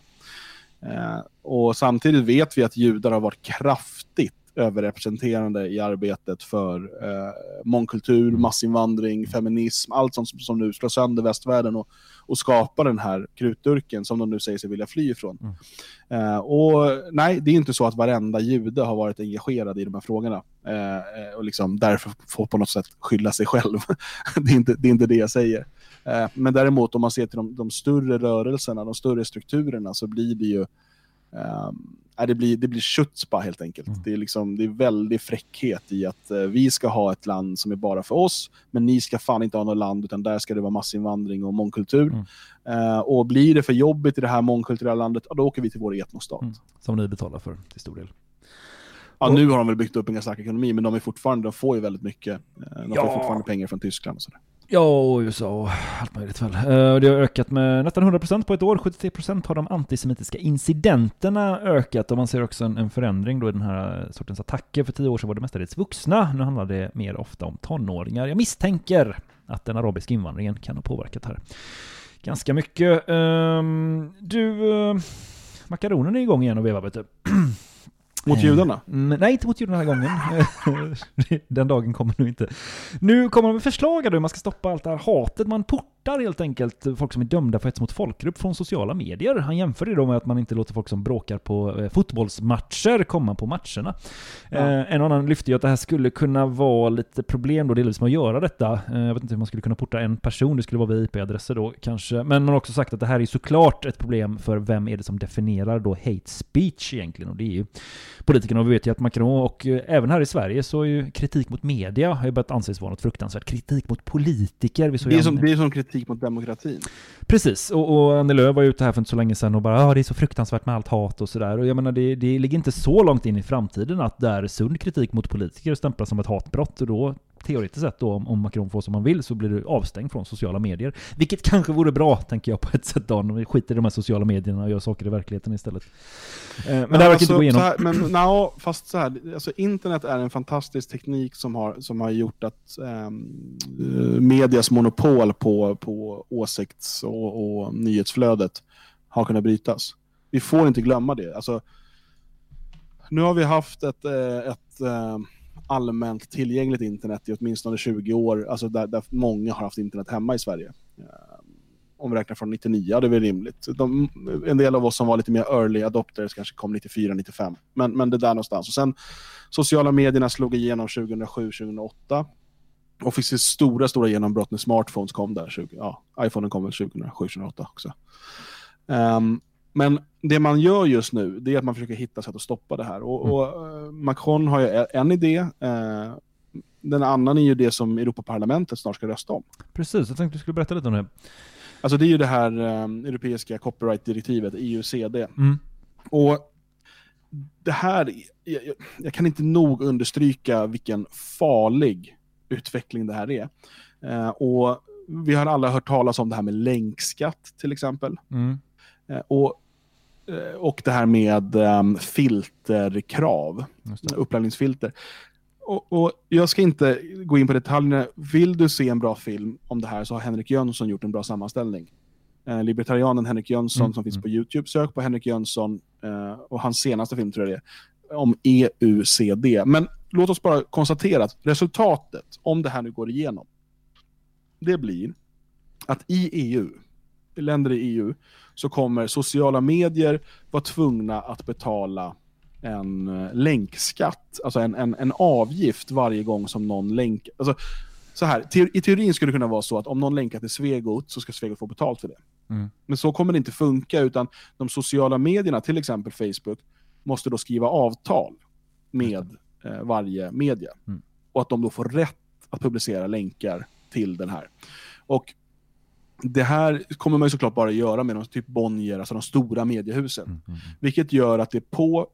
Och samtidigt vet vi att judar har varit kraftigt överrepresenterande i arbetet för eh, mångkultur, massinvandring, feminism, allt sånt som, som nu slår sönder västvärlden och, och skapar den här krutdurken som de nu säger sig vilja fly ifrån. Eh, och nej, det är inte så att varenda jude har varit engagerad i de här frågorna eh, eh, och liksom därför får på något sätt skylla sig själv. [LAUGHS] det, är inte, det är inte det jag säger. Eh, men däremot om man ser till de, de större rörelserna, de större strukturerna så blir det ju Um, det, blir, det blir chutzpa helt enkelt. Mm. Det, är liksom, det är väldigt fräckhet i att eh, vi ska ha ett land som är bara för oss, men ni ska fan inte ha något land, utan där ska det vara massinvandring och mångkultur. Mm. Eh, och blir det för jobbigt i det här mångkulturella landet, ja, då åker vi till vår etnostat. Mm. Som ni betalar för till stor del. Ja, nu har de väl byggt upp en ganska stark ekonomi, men de, är fortfarande, de får ju väldigt mycket. Eh, De Ja. får fortfarande pengar från Tyskland och sådär. Ja, och USA och allt möjligt väl. Eh, det har ökat med nästan 100% på ett år. 73% har de antisemitiska incidenterna ökat och man ser också en, en förändring då i den här eh, sortens attacker. För tio år sedan var det mestadels vuxna. Nu handlar det mer ofta om tonåringar. Jag misstänker att den arabiska invandringen kan ha påverkat här ganska mycket. Ehm, du, eh, makaronen är igång igen och vevar vet du. [CLEARS THROAT] Mot Eh, judarna? Mm, nej, inte mot judarna den här gången. [LAUGHS] den dagen kommer nog inte. Nu kommer de med förslag då hur man ska stoppa allt det här hatet. Man portar helt enkelt folk som är dömda för hets mot folkgrupp från sociala medier. Han jämför det då med att man inte låter folk som bråkar på eh, fotbollsmatcher komma på matcherna. Ja. Eh, en annan lyfter ju att det här skulle kunna vara lite problem då delvis med att göra detta. Eh, jag vet inte hur man skulle kunna porta en person, det skulle vara via IP-adresser då kanske. Men man har också sagt att det här är såklart ett problem för vem är det som definierar då hate speech egentligen och det är ju politikerna och vi vet ju att Macron och eh, även här i Sverige så är ju kritik mot media har ju börjat anses vara något fruktansvärt. Kritik mot politiker. Vi såg Det är, som, det är som kritik mot demokratin. Precis, och, och Annie Lööf var ju ute här för inte så länge sedan och bara ja det är så fruktansvärt med allt hat och sådär. Och jag menar det, det ligger inte så långt in i framtiden att där sund kritik mot politiker stämplas som ett hatbrott och då teoretiskt sett då om, om Macron får som han vill så blir du avstängd från sociala medier. Vilket kanske vore bra, tänker jag på ett sätt då, om vi skiter i de här sociala medierna och gör saker i verkligheten istället. Eh, men det här verkar inte gå igenom. alltså, här, men no, fast så här, alltså, internet är en fantastisk teknik som har, som har gjort att ehm, eh, medias monopol på, på åsikts och, och nyhetsflödet har kunnat brytas. Vi får inte glömma det. Alltså, nu har vi haft ett, eh, ett eh, allmänt tillgängligt internet i åtminstone 20 år, alltså där, där många har haft internet hemma i Sverige. Eh, om vi räknar från 99, det är väl rimligt. De, en del av oss som var lite mer early adopters kanske kom 94, 95. Men, men det där någonstans. Och sen sociala medierna slog igenom 2007, 2008. Och fick se stora, stora genombrott när smartphones kom där. 20, ja, iPhonen kom väl 2007, 2008 också. Um, men det man gör just nu, det är att man försöker hitta sätt att stoppa det här. Och, och eh, Macron har ju en idé. eh, den annan är ju det som Europaparlamentet snart ska rösta om. Precis, jag tänkte du skulle berätta lite om det. Alltså det är ju det här eh, europeiska copyright-direktivet, EUCD. Mm. Och det här, jag, jag- kan inte nog understryka vilken farlig utveckling det här är. Och vi har alla hört talas om det här med länkskatt till exempel. Mm. Eh, och, eh, och det här med um, filterkrav, uppladdningsfilter. Och, och jag ska inte gå in på detaljerna. Vill du se en bra film om det här så har Henrik Jönsson gjort en bra sammanställning. Eh, libertarianen Henrik Jönsson Mm, som finns mm. på YouTube. Sök på Henrik Jönsson eh, och hans senaste film tror jag det är, om EUCD. Men låt oss bara konstatera att resultatet, om det här nu går igenom, det blir att i EU, länder i EU, så kommer sociala medier vara tvungna att betala en eh, länkskatt, alltså en, en, en avgift varje gång som någon länk... Alltså, så här, te- I teorin skulle det kunna vara så att om någon länkar till Svegot så ska Svegot få betalt för det. Mm. Men så kommer det inte funka, utan de sociala medierna, till exempel Facebook, måste då skriva avtal med eh, varje media. Mm. Och att de då får rätt att publicera länkar till den här. Och det här kommer man ju såklart bara göra med de typ Bonnier, alltså de stora mediehusen. Mm. Mm. Vilket gör att det på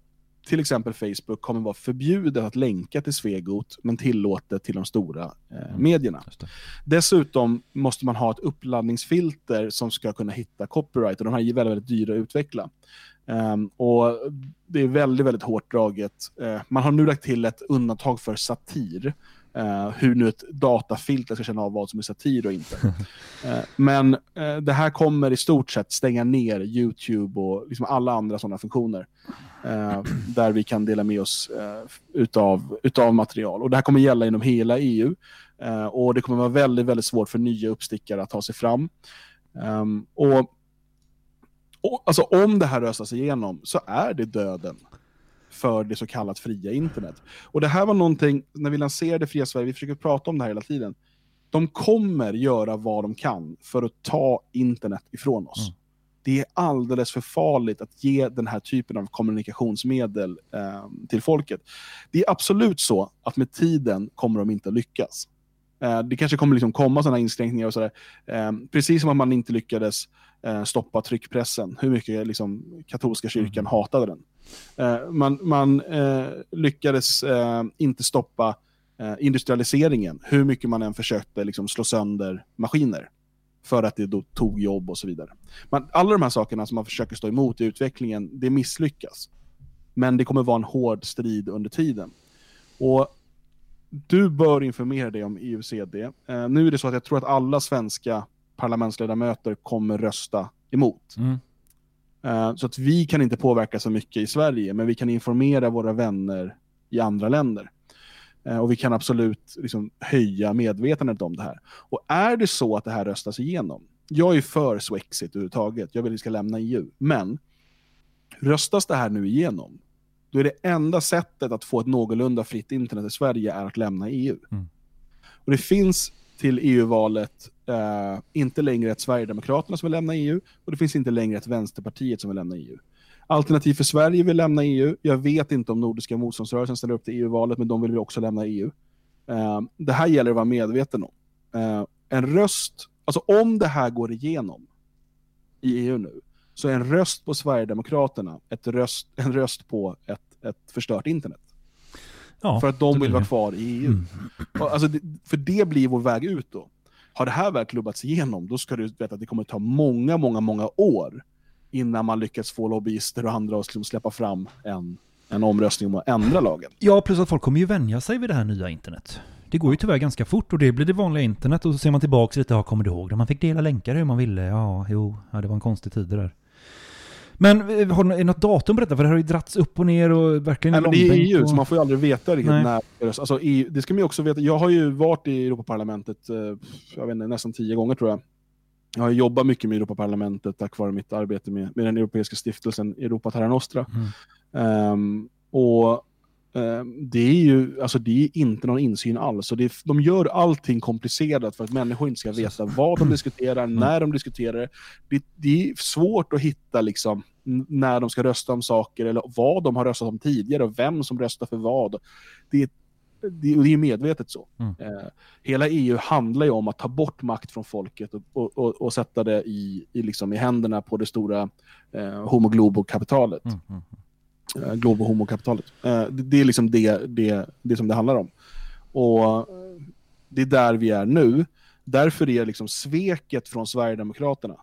till exempel Facebook kommer vara förbjudet att länka till Svegot, men tillåtet till de stora eh, medierna. Just det. Dessutom måste man ha ett uppladdningsfilter som ska kunna hitta copyright, och de här är väldigt, väldigt dyra att utveckla. Ehm, och det är väldigt, väldigt hårt draget. Eh, man har nu lagt till ett undantag för satir. Eh, hur nu ett datafilter ska känna av vad som är satir och inte. [LAUGHS] Eh, men eh, det här kommer i stort sett stänga ner YouTube och liksom alla andra sådana funktioner. Där vi kan dela med oss utav, utav material. Och det här kommer gälla inom hela EU. Och det kommer vara väldigt, väldigt svårt för nya uppstickare att ta sig fram. Ehm, och, och alltså, om det här röstas igenom så är det döden för det så kallat fria internet. Och det här var någonting, när vi lanserade Fria Sverige, vi försöker prata om det här hela tiden. De kommer göra vad de kan för att ta internet ifrån oss. Mm. Det är alldeles för farligt att ge den här typen av kommunikationsmedel eh, till folket. Det är absolut så att med tiden kommer de inte lyckas. Eh, det kanske kommer liksom komma sådana inskränkningar och sådär. Eh, precis som att man inte lyckades eh, stoppa tryckpressen. Hur mycket liksom, katolska kyrkan hatade den. Eh, man man eh, lyckades eh, inte stoppa eh, industrialiseringen. Hur mycket man än försökte liksom, slå sönder maskiner. För att det då tog jobb och så vidare. Man, alla de här sakerna som man försöker stå emot i utvecklingen, det misslyckas. Men det kommer vara en hård strid under tiden. Och du bör informera dig om EUCD. Eh, nu är det så att jag tror att alla svenska parlamentsledamöter kommer rösta emot. Mm. Eh, så att vi kan inte påverka så mycket i Sverige, men vi kan informera våra vänner i andra länder. Eh, och vi kan absolut liksom höja medvetandet om det här. Och är det så att det här röstas igenom, jag är för Swexit överhuvudtaget, jag vill att vi ska lämna EU, men röstas det här nu igenom, då är det enda sättet att få ett någorlunda fritt internet i Sverige är att lämna EU. Mm. Och det finns till EU-valet eh, inte längre ett Sverigedemokraterna som vill lämna EU och det finns inte längre ett Vänsterpartiet som vill lämna EU. Alternativ för Sverige vill lämna EU. Jag vet inte om Nordiska motståndsrörelsen ställer upp till EU-valet, men de vill också lämna EU. Eh, det här gäller att vara medveten om. Eh, en röst, alltså om det här går igenom i EU nu, så är en röst på Sverigedemokraterna ett röst, en röst på ett, ett förstört internet. Ja, för att de vill vara kvar i EU. Mm. Alltså, för det blir vår väg ut då. Har det här väl klubbats igenom, då ska du veta att det kommer ta många, många, många år innan man lyckas få lobbyister och andra att liksom släppa fram en, en omröstning om att ändra lagen. Ja, plus att folk kommer ju vänja sig vid det här nya internet. Det går ju tyvärr ganska fort och det blir det vanliga internet och så ser man tillbaka lite, ja, kommer du ihåg när man fick dela länkar hur man ville? Ja, jo, ja, det var en konstig tid det där. Men eh, har ni något datum på detta? För det här har ju dragits upp och ner och verkligen Nej, men det är EU, och... så man får ju aldrig veta riktigt Nej. när. Alltså, EU, det ska man ju också veta. Jag har ju varit i Europaparlamentet eh, jag vet inte, nästan tio gånger tror jag. Jag har jobbat mycket med Europaparlamentet tack vare mitt arbete med, med den europeiska stiftelsen Europa Terra Nostra. Mm. Ehm, och det är ju alltså, det är inte någon insyn alls. Och det är, de gör allting komplicerat för att människor inte ska veta vad de [CLEARS THROAT] diskuterar, när de diskuterar. Det, det är svårt att hitta liksom, när de ska rösta om saker eller vad de har röstat om tidigare och vem som röstar för vad. Det, är- det, det är medvetet så. Mm. Eh, hela EU handlar ju om att ta bort makt från folket och, och, och, och sätta det i, i, liksom, i händerna på det stora eh, homo globo-kapitalet. Mm, mm. Eh, globo homo-kapitalet. Eh, det, är liksom det, det, det som det handlar om. Och eh, det är där vi är nu. Därför är liksom sveket från Sverigedemokraterna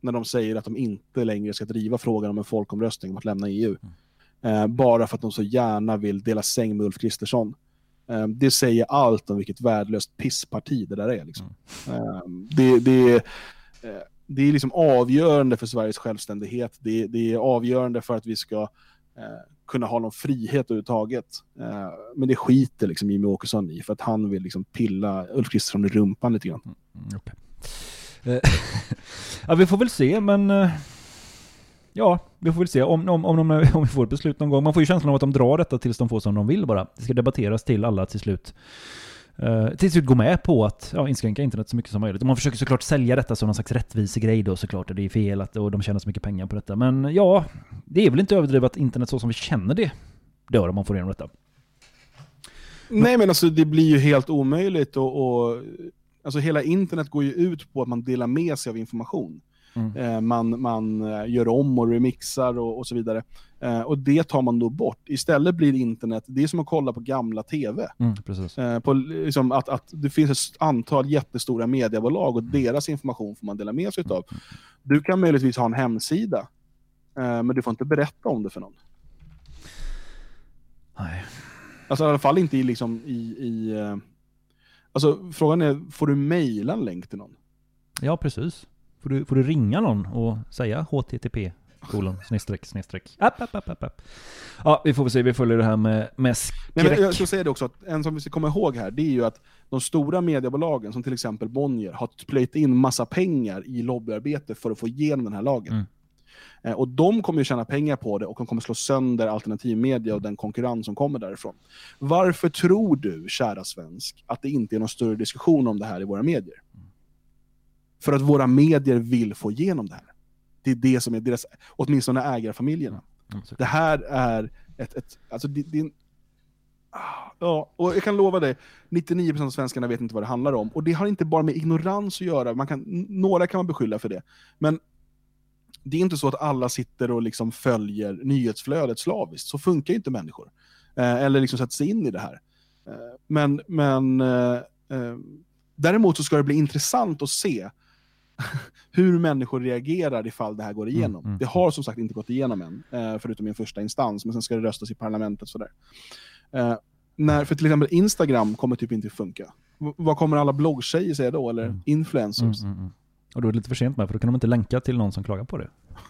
när de säger att de inte längre ska driva frågan om en folkomröstning om att lämna EU. Eh, bara för att de så gärna vill dela säng med Ulf Kristersson. Det säger allt om vilket värdelöst pissparti det där är. Liksom. Eh, det, det, är- det är liksom avgörande för Sveriges självständighet. Det, det är avgörande för att vi ska Eh, kunna ha någon frihet överhuvudtaget. Eh, men det skiter liksom Jimmy Åkesson i för att han vill liksom pilla Ulf Kristersson i rumpan lite grann. Mm, mm okay. Eh, [LAUGHS] ja, vi får väl se, men... Eh, ja, vi får väl se om, om, om, de, [LAUGHS] om vi får ett beslut någon gång. Man får ju känslan av att de drar detta tills de får som de vill bara. Det ska debatteras till alla till slut. Eh, uh, till slut gå med på att ja, inskränka internet så mycket som möjligt. Och man försöker såklart sälja detta som någon slags rättvisegrej då såklart. Det är fel att och de tjänar så mycket pengar på detta. Men ja, det är väl inte överdrivet att internet så som vi känner det dör om man får igenom detta. Nej men alltså det blir ju helt omöjligt och, och alltså hela internet går ju ut på att man delar med sig av information. Mm. Eh, man, man eh, gör om och remixar och, och så vidare. Eh, och det tar man då bort. Istället blir internet, det är som att kolla på gamla tv. Mm, precis. På, liksom att, att det finns ett antal jättestora mediebolag och deras information får man dela med sig av. Du kan möjligtvis ha en hemsida, men du får inte berätta om det för någon. Nej. Alltså i alla fall inte i, liksom, i, i Alltså frågan är, får du mejla en länk till någon? Ja, precis. Får du, får du ringa någon och säga HTTP kolon snedstreck snedstreck. App, app, app, app, app. Ja, vi får väl se. Vi följer det här med, med Nej, skräck. men jag ska säga det också, att en som vi ska komma ihåg här, det är ju att de stora mediebolagen, som till exempel Bonnier, har plöjt in massa pengar i lobbyarbete för att få igenom den här lagen. Mm. Eh, Och de kommer ju tjäna pengar på det och de kommer slå sönder alternativmedia och den konkurrens som kommer därifrån. Varför tror du, kära svensk, att det inte är någon större diskussion om det här i våra medier? För att våra medier vill få igenom det här. Det är det som är deras, åtminstone ägarfamiljerna. Mm, så- Det här är ett, ett alltså det, det är en, Ah, Ja, och jag kan lova dig, 99% av svenskarna vet inte vad det handlar om. Och det har inte bara med ignorans att göra, man kan, några kan man beskylla för det. Men det är inte så att alla sitter och liksom följer nyhetsflödet slaviskt, så funkar ju inte människor. Eh, eller liksom sätter sig in i det här. Eh, men men eh, eh, däremot så ska det bli intressant att se [LAUGHS] hur människor reagerar ifall det här går igenom. mm. Det har som sagt inte gått igenom än, eh, förutom i en första instans, men sen ska det röstas i parlamentet. Sådär. Eh, när, för till exempel Instagram kommer typ inte funka. V- vad kommer alla bloggtjejer säga då, eller influencers? Mm, mm, mm. Och då är det lite för sent med, för då kan de inte länka till någon som klagar på det.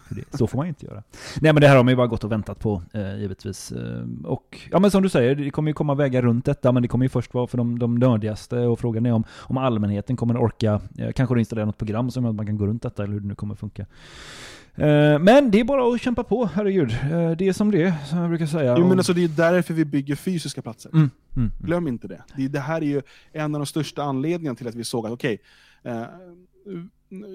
Det så får man ju inte göra. Nej men det här har man ju bara gått och väntat på, eh, givetvis. Eh, och ja men som du säger, det kommer ju komma vägar runt detta, men det kommer ju först vara för de, de nördigaste, och frågan är om, om allmänheten kommer att orka, eh, kanske installera något program som gör att man kan gå runt detta, eller hur det nu kommer funka. Eh, men det är bara att kämpa på, herregud. Eh, det är som det är, som jag brukar säga. Jo, men alltså, det är därför vi bygger fysiska platser. Mm, mm, Glöm inte det. det. Det här är ju en av de största anledningarna till att vi såg att okej, eh,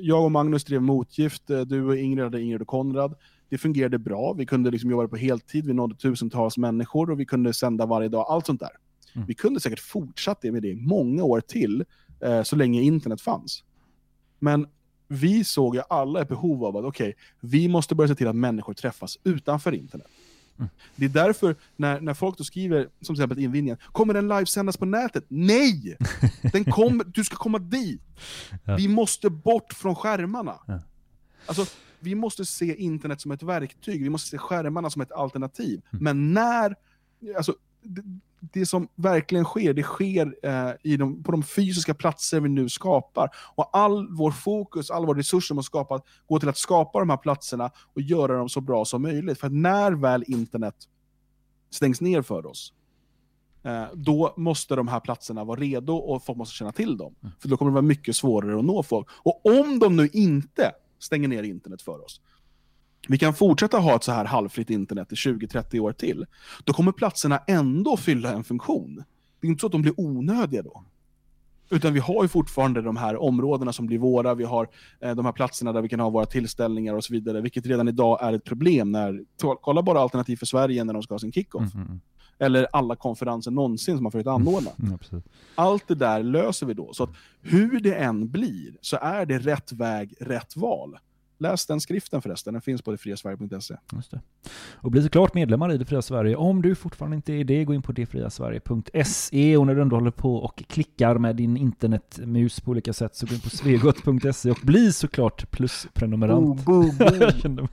jag och Magnus drev motgift, eh, du och Ingrid hade Ingrid och Konrad. Det fungerade bra, vi kunde liksom jobba på heltid, vi nådde tusentals människor och vi kunde sända varje dag, allt sånt där. Mm. Vi kunde säkert fortsatt med det många år till, eh, så länge internet fanns. Men vi såg ju alla ett behov av att okej, vi måste börja se till att människor träffas utanför internet. Det är därför när, när folk då skriver, som till exempel invigningen, kommer den livesändas på nätet? Nej! [LAUGHS] Den kommer, du ska komma dit! Ja. Vi måste bort från skärmarna. Ja. Alltså, vi måste se internet som ett verktyg, vi måste se skärmarna som ett alternativ. Mm. Men när, alltså, det, som verkligen sker, det sker eh, i de, på de fysiska platser vi nu skapar. Och all vår fokus, all vår resurser måste skapa, gå till att skapa de här platserna och göra dem så bra som möjligt. För att när väl internet stängs ner för oss, eh, då måste de här platserna vara redo och folk måste känna till dem. För då kommer det vara mycket svårare att nå folk. Och om de nu inte stänger ner internet för oss, vi kan fortsätta ha ett så här halvfritt internet i 20-30 år till, då kommer platserna ändå fylla en funktion. Det är inte så att de blir onödiga då. Utan vi har ju fortfarande de här områdena som blir våra, vi har eh, de här platserna där vi kan ha våra tillställningar och så vidare, vilket redan idag är ett problem. när Kolla bara Alternativ för Sverige när de ska ha sin kickoff. Mm, mm, Eller alla konferenser någonsin som har försökt anordna. mm, ja. Allt det där löser vi då. Så att hur det än blir så är det rätt väg, rätt val. Läs den skriften förresten, den finns på detfriasverige.se. Just det. Och bli såklart medlemmar i Det Fria Sverige. Om du fortfarande inte är det, gå in på detfriasverige.se och när du ändå håller på och klickar med din internetmus på olika sätt så gå in på svegot.se och bli såklart plusprenumerant. [LAUGHS] jag kände med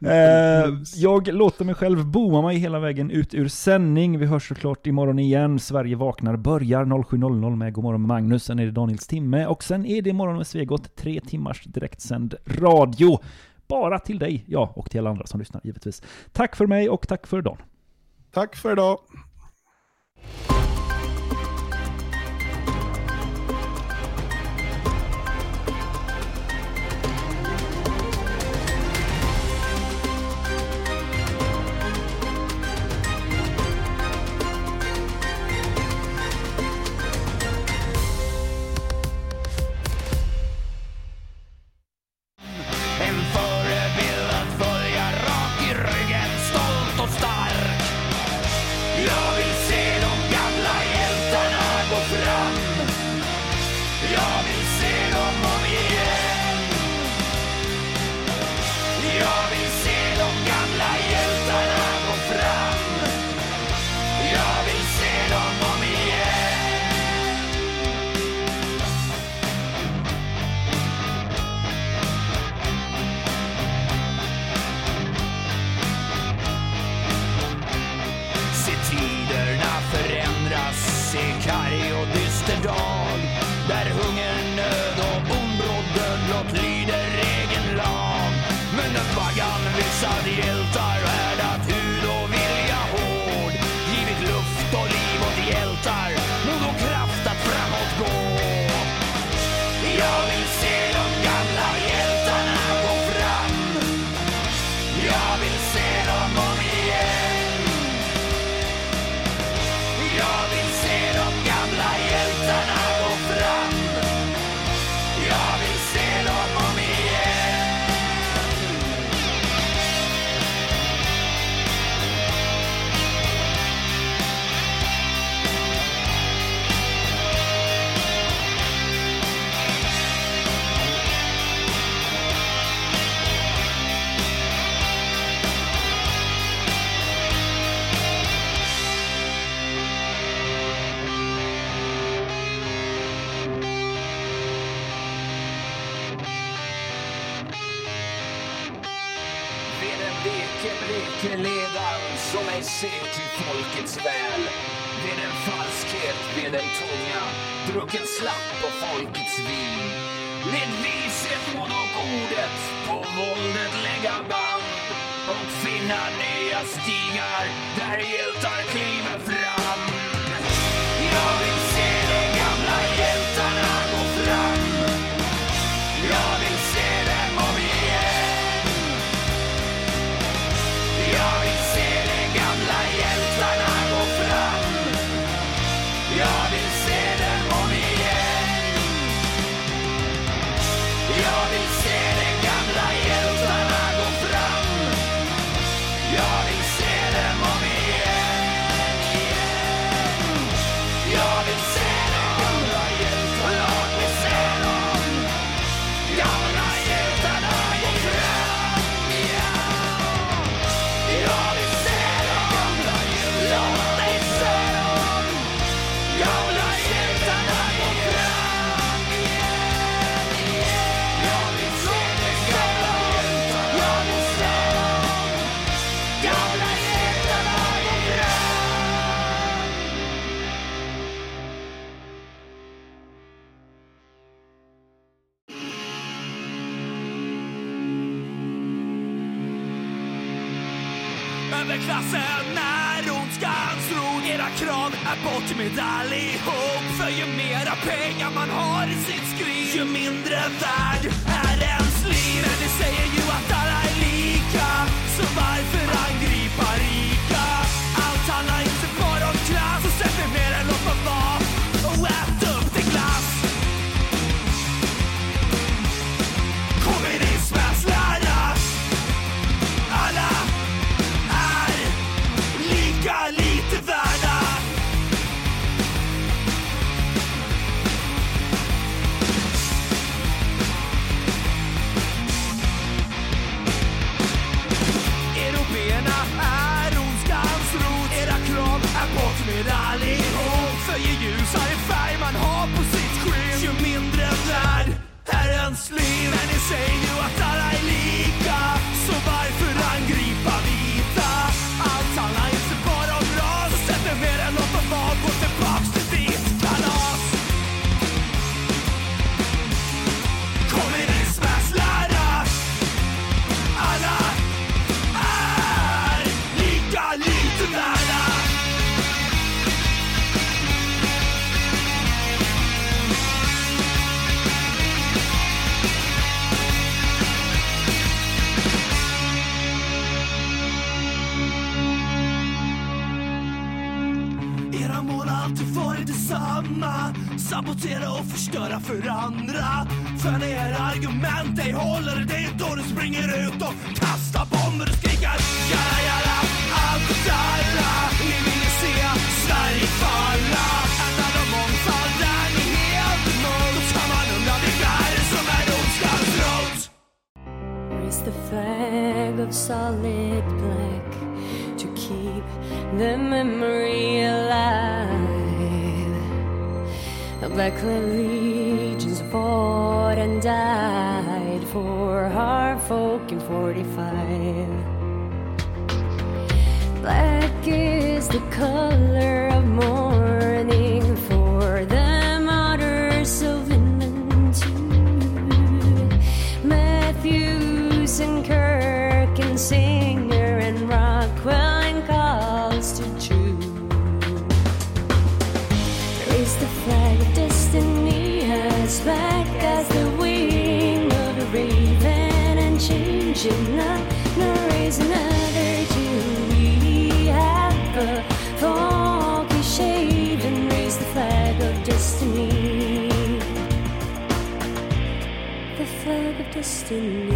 det. Eh, jag låter mig själv booma mig hela vägen ut ur sändning. Vi hörs såklart imorgon igen. Sverige vaknar börjar 07.00 med Godmorgon med Magnus. Sen är det Daniels timme och sen är det Morgon med Svegot. Tre timmars direktsänd radio. Bara till dig, ja, och till alla andra som lyssnar givetvis. Tack för mig och tack för dagen. Tack för idag. Punken slapp och folkets vind. Med vishet mod och ordet på våldet lägga band och finna nya stigar där hjältar bort med allihop. För ju mera pengar man har i sitt skrin, ju mindre värd är sabotera och förstöra för andra. För när era argument ej håller, det är då du springer ut och kastar bomber och skriker jalla jalla, allt åt alla. Ni ju se Sverige falla, äta de mångfalden ni helt emot. Då tar man undan det där som är ondskans rot. The flag of solid black to keep the memory alive. that legions fought and died for our folk in 45. Black is the color of mourning for the martyrs of England too. Matthews and Kirk and Singer and Rockwell. destiny.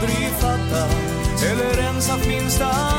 Aldrig fattat eller ens haft minsta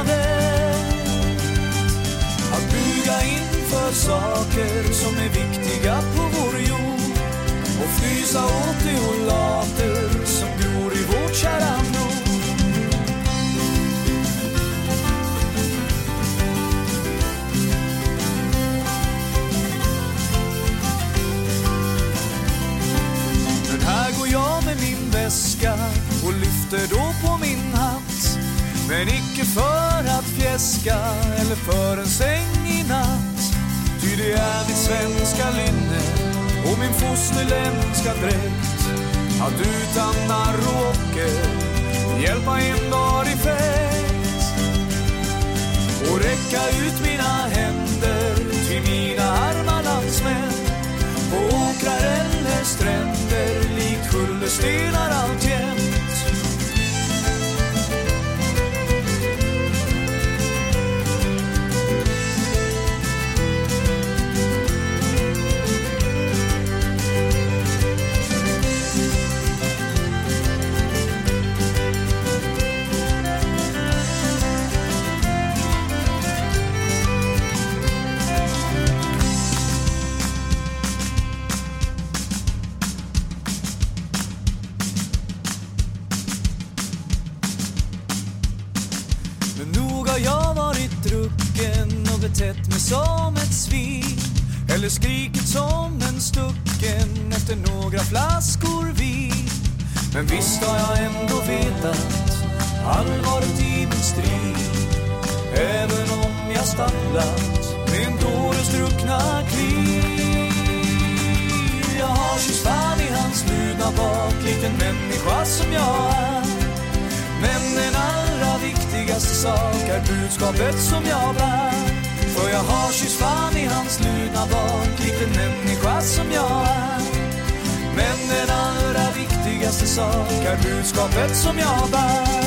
fjäska eller för en säng i natt. Ty det är mitt svenska linne och min fosterländska dräkt. Att utan narr och ocker hjälpa en dag i fält Och räcka ut mina händer till mina arma landsmän. På åkrar eller stränder likt kullerstenar alltjämt. Visst har jag ändå vetat allvaret i min strid. Även om jag stapplat med en dåres druckna kliv Jag har kysst fan i hans ludna bak likt en människa som jag är. Men den allra viktigaste sak är budskapet som jag bär. För jag har kysst fan i hans ludna bak likt en människa som jag är. Men den allra viktigaste sak är budskapet som jag bär.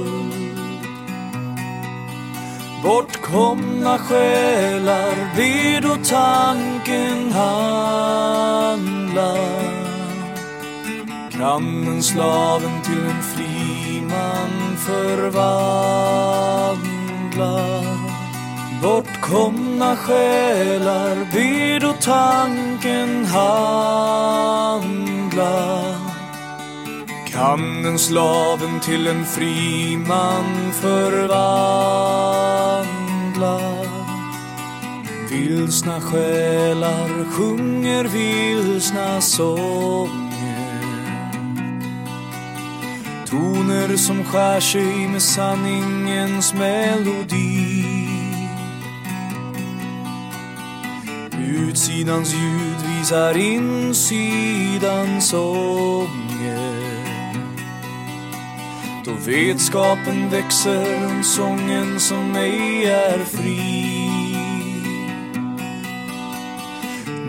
Bortkomna själar ber då tanken handla Kan en slaven till en fri man förvandla Bortkomna själar ber då tanken handla kan en slaven till en fri man förvandla Vilsna själar sjunger vilsna sånger. Toner som skär sig med sanningens melodi. Utsidans ljud visar insidans ånger då vetskapen växer om sången som ej är fri.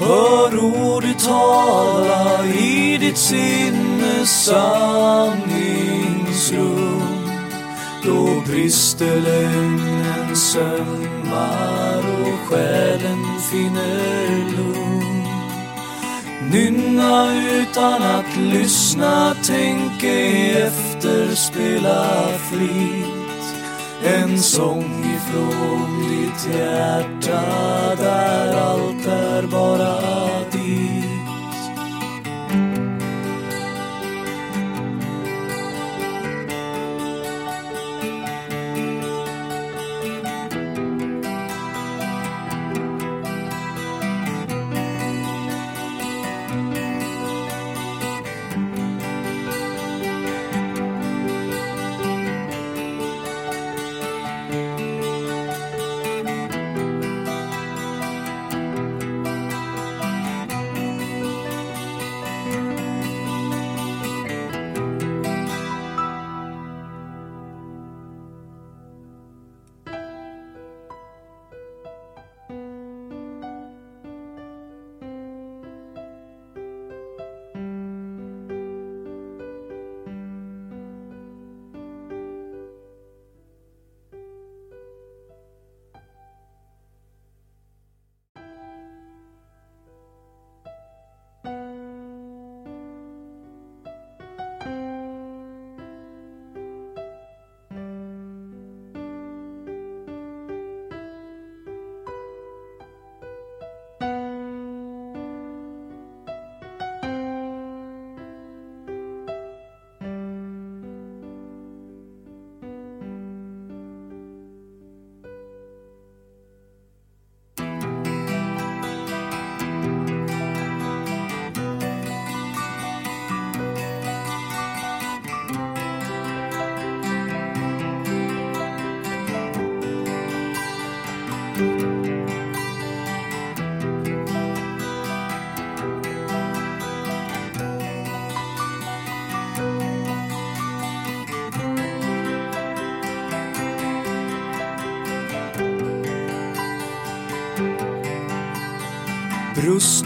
Hör ordet tala i ditt sinnes sanningsrum. Då brister lögnen sömmar och själen finner lugn. Nynna utan att lyssna, tänk ej efter, spela fritt en sång från ditt hjärta där allt är bara ditt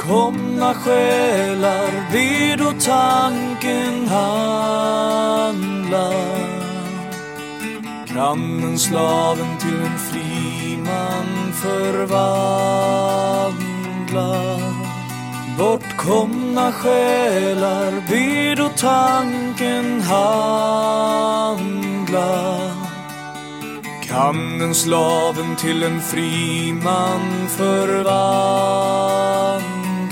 Bortkomna själar ber då tanken handla Kan en slaven till en fri man förvandla Bortkomna själar ber då tanken handla Kan en slaven till en fri man förvandla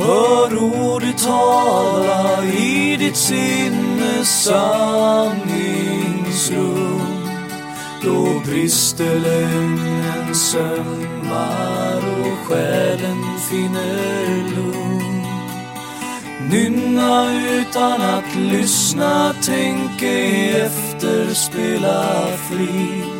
Hör ordet tala i ditt sinnes sanningsrum. Då brister lögnen sömmar och själen finner lugn. Nynna utan att lyssna, tänk ej efter, spela fritt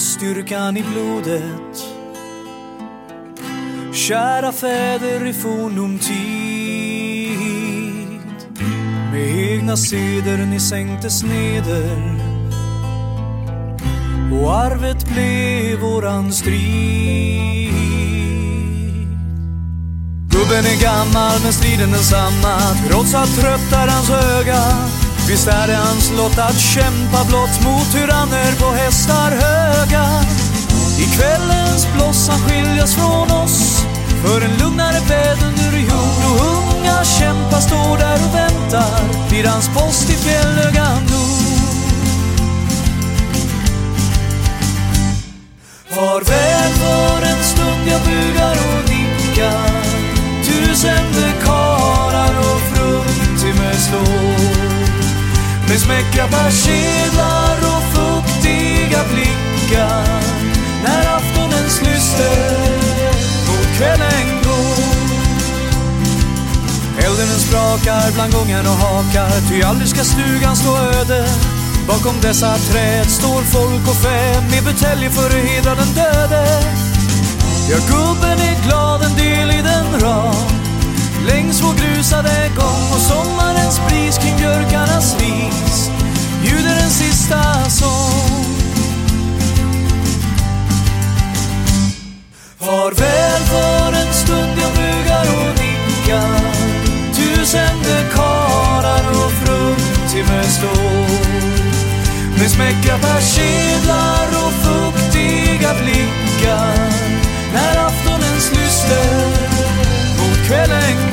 styrkan i blodet. Kära fäder i forndomstid Med egna seder ni sänktes neder. Och arvet blev våran strid. Gubben är gammal men striden densamma Trots allt trött är hans öga Visst är det hans lott att kämpa blott mot tyranner på hästar höga? I kvällens bloss han skiljas från oss För en lugnare bädd under jord och unga kämpar står där och väntar vid hans post i fjällögan nord. Farväl för en stund jag bugar och nickar Tusende karar och fruntimmer slår med smäckra persedlar och fuktiga blickar när aftonens lyster mot kvällen går. Elden den sprakar bland gången och hakar ty aldrig ska stugan stå öde. Bakom dessa träd står folk och fä med buteljer för att hedra den döde. Ja, gubben är glad en del i den rad Längs vår grusade gång och sommarens bris kring björkarnas ris, ljuder en sista sång. Farväl för en stund jag bugar och nickar. Tusende karar och fruntimmer står. Med smäckra persedlar och fuktiga blickar. När aftonens lyster mot kvällen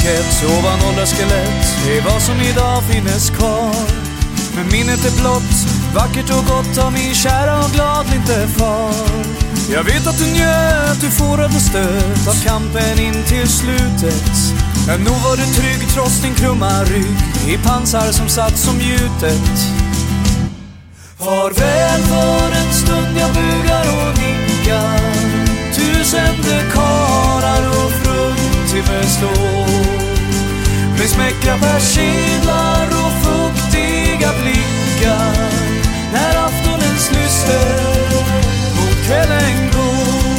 mässingsplakett ovan ålderskelett är vad som idag finnes kvar. Men minnet är blott, vackert och gott av min kära och gladlinte far. Jag vet att du njöt, du fårade stöt av kampen in till slutet. Men nog var du trygg trots din krumma rygg i pansar som satt som gjutet. Farväl för en stund jag bugar och nickar Tusende karar och till slår Med smäckra persedlar och fuktiga blickar När aftonens lyster mot kvällen går.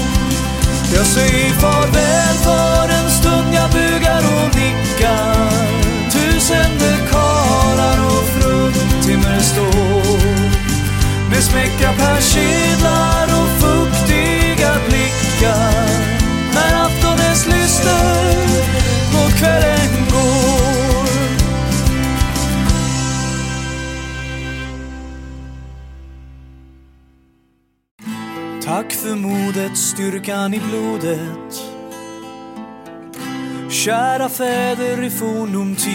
Jag säger farväl för en stund jag bugar och nickar. Tusen dekalar och fruntimmer står. Med smäckra persedlar och fuktiga blickar kvällen går. Tack för modet, styrkan i blodet. Kära fäder i forndomstid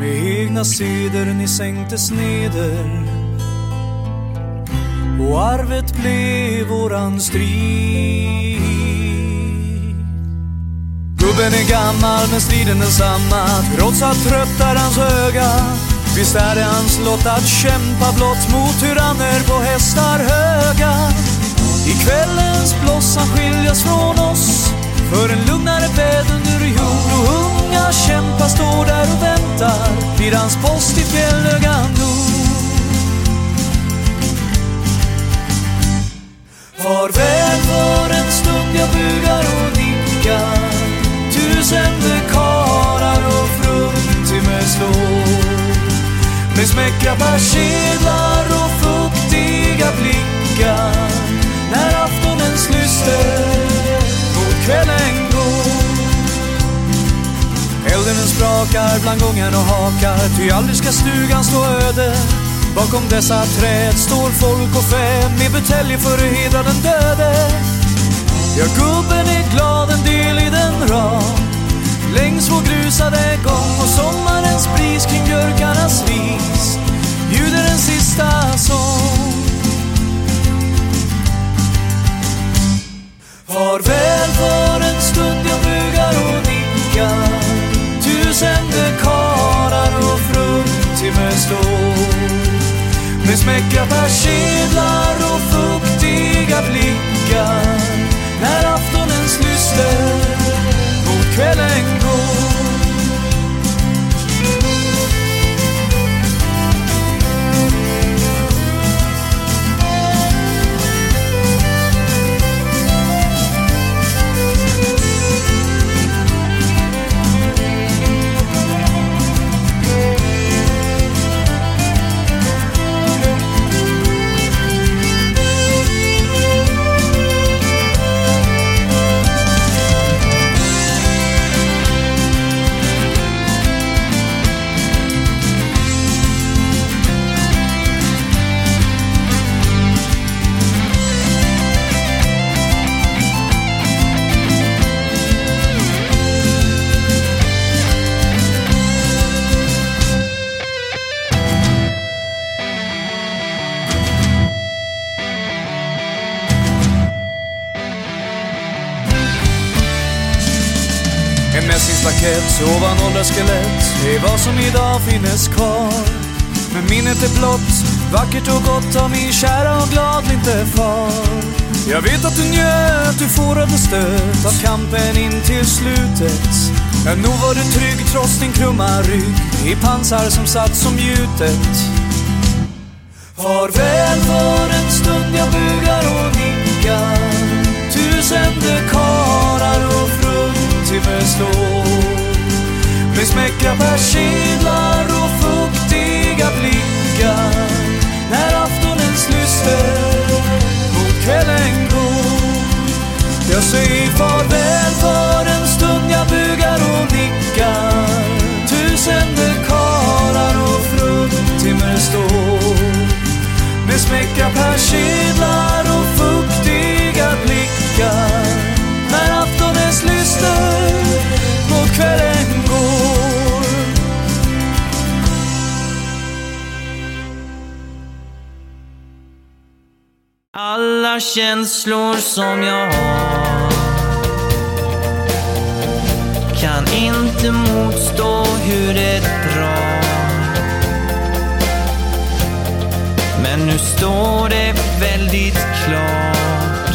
Med egna seder ni sänktes neder. Och arvet blev våran strid. Gubben är gammal men striden densamma Trots att trött är hans öga. Visst är det hans lott att kämpa blott mot tyranner på hästar höga. I kvällens blossan skiljas från oss. För en lugnare bädd under jord Och unga kämpar står där och väntar Vid hans post i fjällögan nord. Farväl för en stund jag bugar och nickar. Tusende karar och fruntimmer slår. Med smäckra persedlar och fuktiga blickar. När aftonens lyster mot kvällen går. Elden den sprakar bland gången och hakar. Ty aldrig ska stugan stå öde. Bakom dessa träd står folk och fä Med buteljer för att hedra den döde. Ja, gubben är glad en del i den rad Längs vår grusade gång och sommarens bris kring björkarnas vis ljuder en sista sång. Farväl för en stund jag bugar och nickar. Tusende karar och fruntimmer står. Med smäckra persedlar och fuktiga blickar. När aftonens lyster mot kvällen mässingsplakett ovan det är vad som idag finnes kvar. Men minnet är blott, vackert och gott av min kära och gladlinte far. Jag vet att du njöt, du fårade stöt av kampen in till slutet. Men nog var du trygg trots din krumma rygg i pansar som satt som gjutet. Farväl för en stund jag bugar och nickar Tusende karar och fruntimmer står. Med smäckra persedlar och fuktiga blickar. När aftonens lyster mot kvällen går. Jag säger farväl för en stund jag bugar och nickar. Tusen dekalar och fruntimmer står. Med smäckra persedlar och fuktiga blickar. När aftonens lyster mot kvällen Alla känslor som jag har kan inte motstå hur det drar. Men nu står det väldigt klart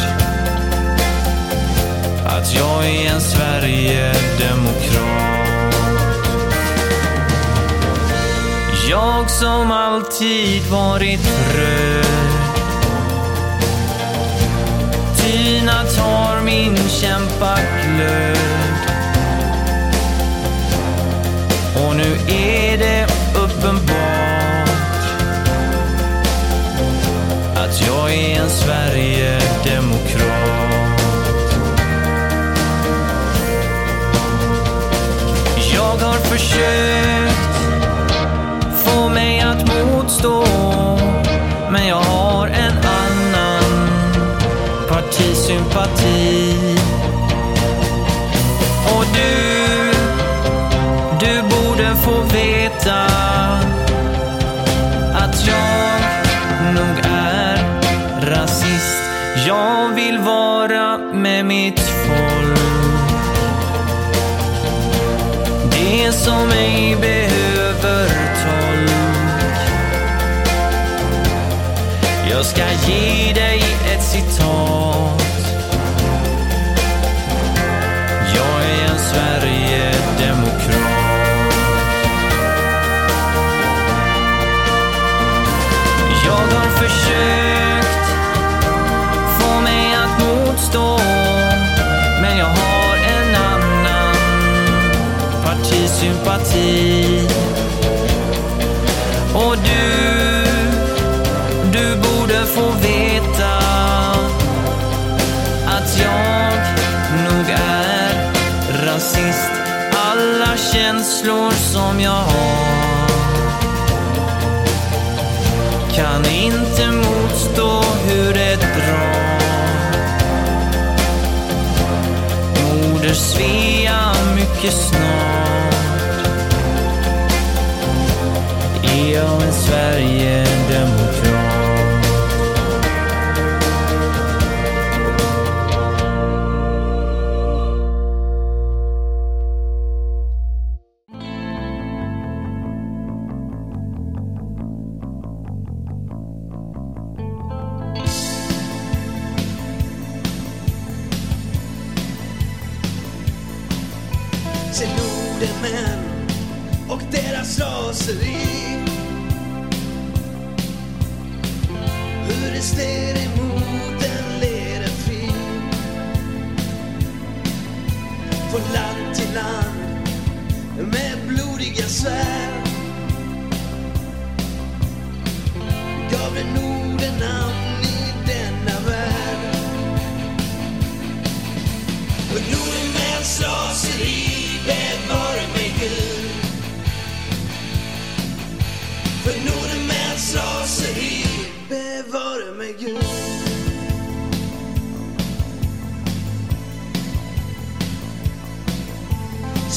att jag är en Sverigedemokrat. Jag som alltid varit röd Kina tar min kämpaglöd Och nu är det uppenbart att jag är en Sverigedemokrat. Jag har försökt få mig att motstå sympati. Och du, du borde få veta att jag nog är rasist. Jag vill vara med mitt folk. Det som ej behöver tolk. Jag ska ge mycket snart. Är jag en Sverige till nordemän och deras raseri. Hur det steg emot en leden fri. Från land till land med blodiga svärd. Gav det Norden namn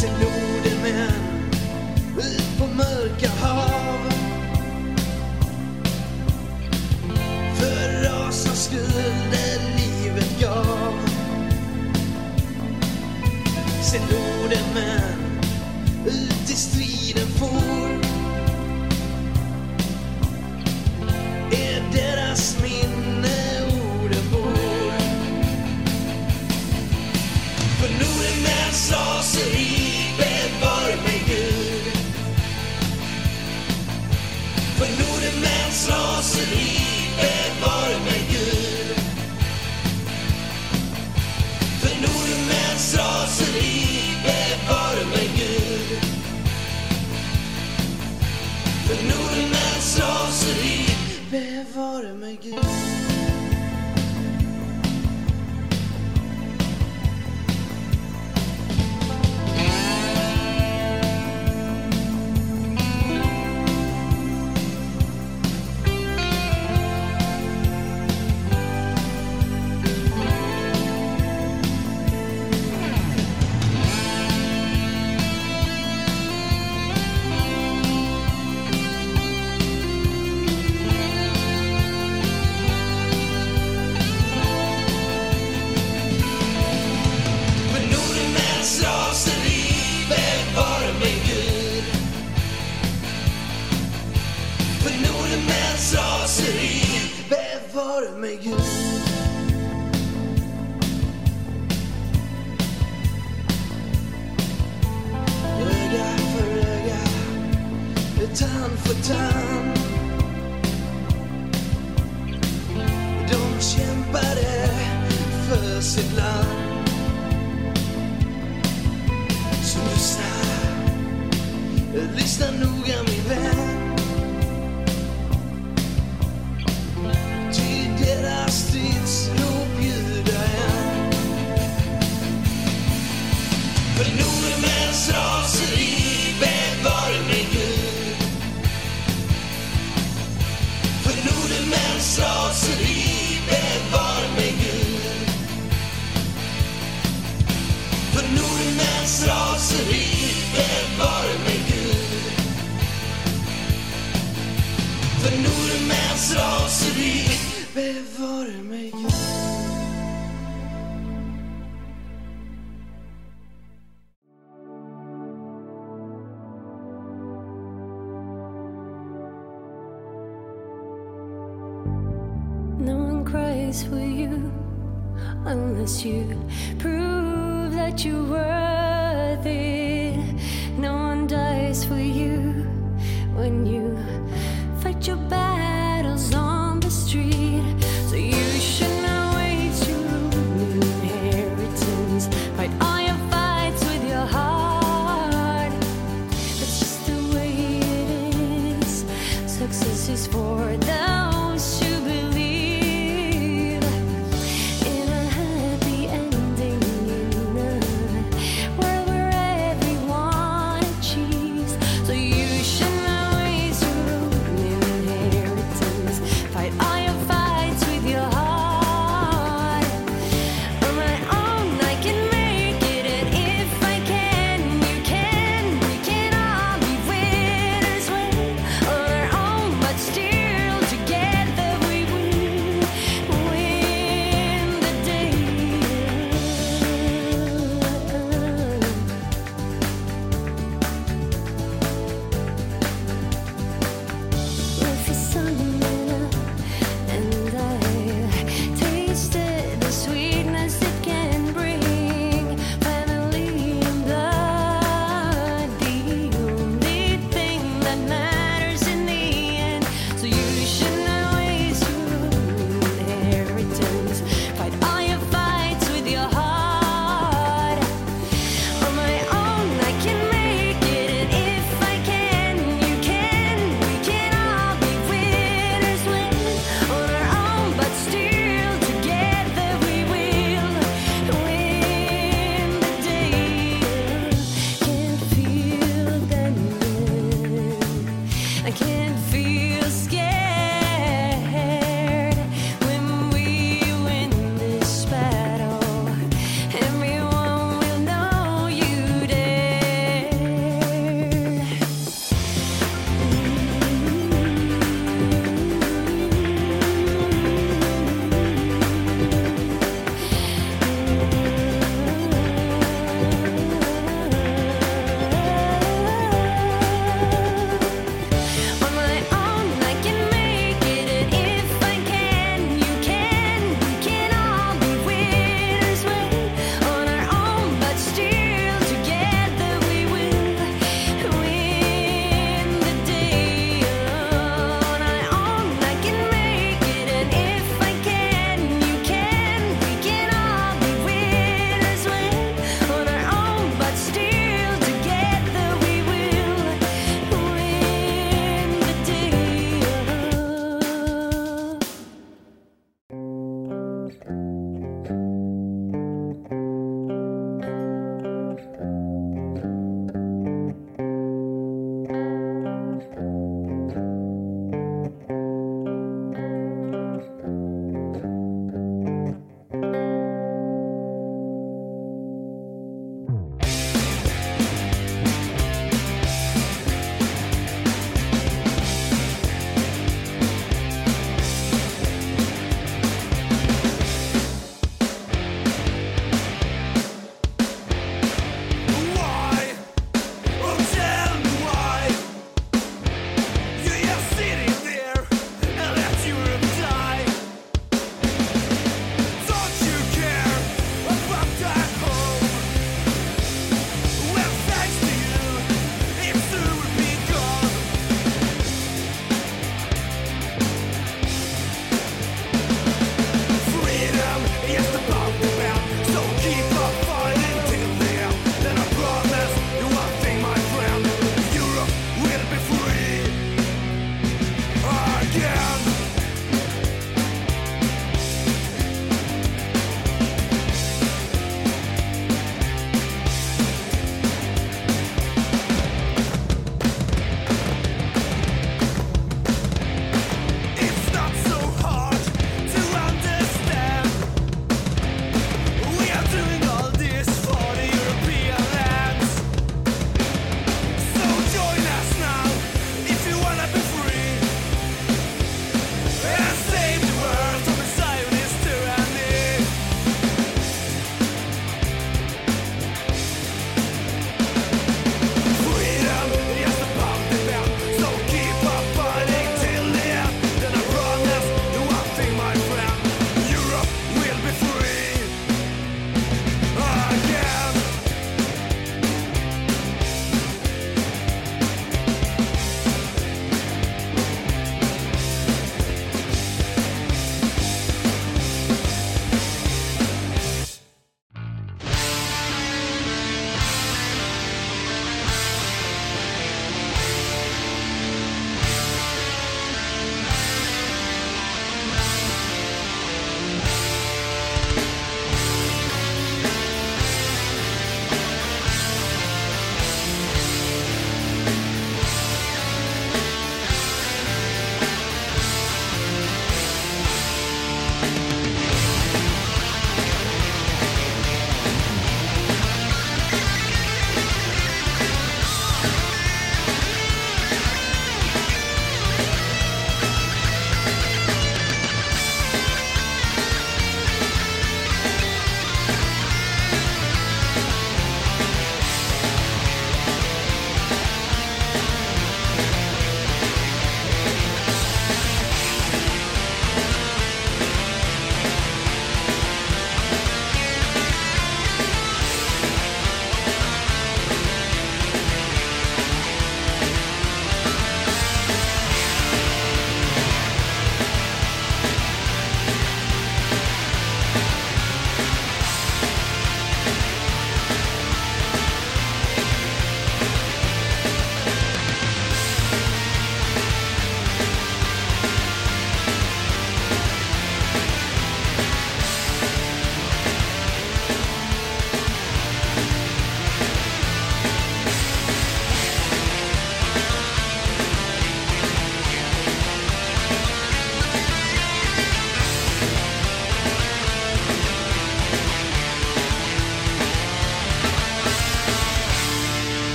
Sen lode män ut på mörka hav. För rasans skull det livet gav. Sen lode män ut i striden for. again.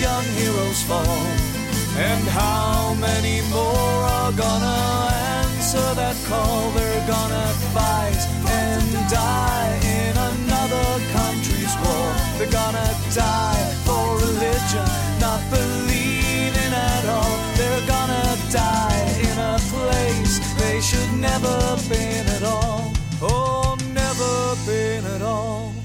young heroes fall? And how many more are gonna answer that call? They're gonna fight and die in another country's war. They're gonna die for religion, not believing at all. They're gonna die in a place they should never been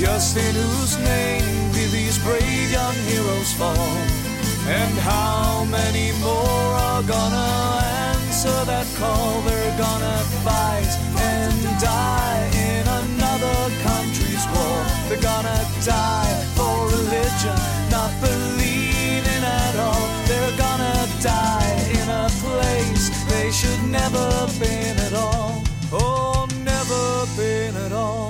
Just in whose name did these brave young heroes fall? And how many more are gonna answer that call? They're gonna fight and die in another country's war. They're gonna die for religion, not believing at all. They're gonna die in a place they should never been at all. Oh, never been at all.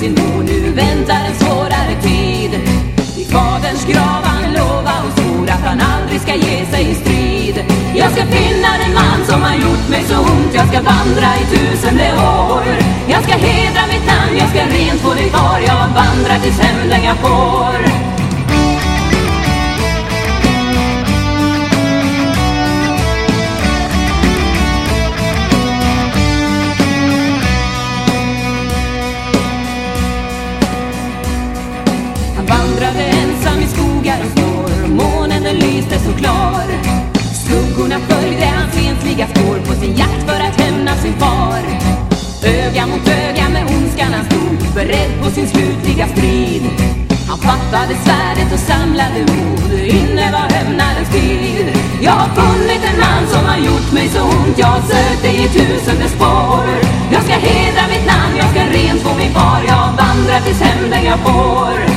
Sin mor Nu väntar en svårare tid. I faderns grav han lova och svor Att han aldrig ska ge sig i strid. Jag ska finna den man som har gjort mig så ont. Jag ska vandra i tusende år. Jag ska hedra mitt namn, jag ska rent få dig kvar. Jag vandrar tills hämnden jag får. var Öga mot öga med ondskan han stod Beredd på sin slutliga strid. Han fattade svärdet och samlade mod Inne var hämnadens tid. Jag har funnit en man som har gjort mig så ont Jag har sökt dig i tusende spår. Jag ska hedra mitt namn, jag ska rent få mig var Jag vandrar tills hämnden jag får.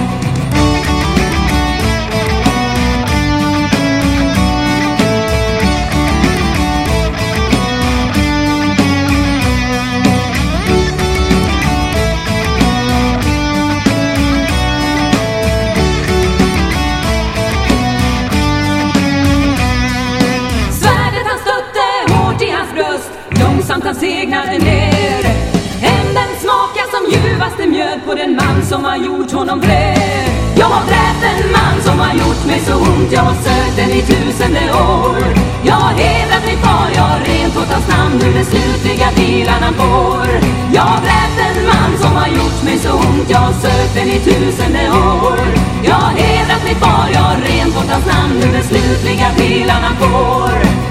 man som har gjort honom vred Jag har dräpt en man som har gjort mig så ont. Jag har sökt den i tusende år. Jag har hedrat min far, jag har rent åt hans namn Hur den slutliga vilan han får. Jag har dräpt en man som har gjort mig så ont. Jag har sökt den i tusende år. Jag har hedrat min far, jag har rent åt hans namn Hur den slutliga vilan han får.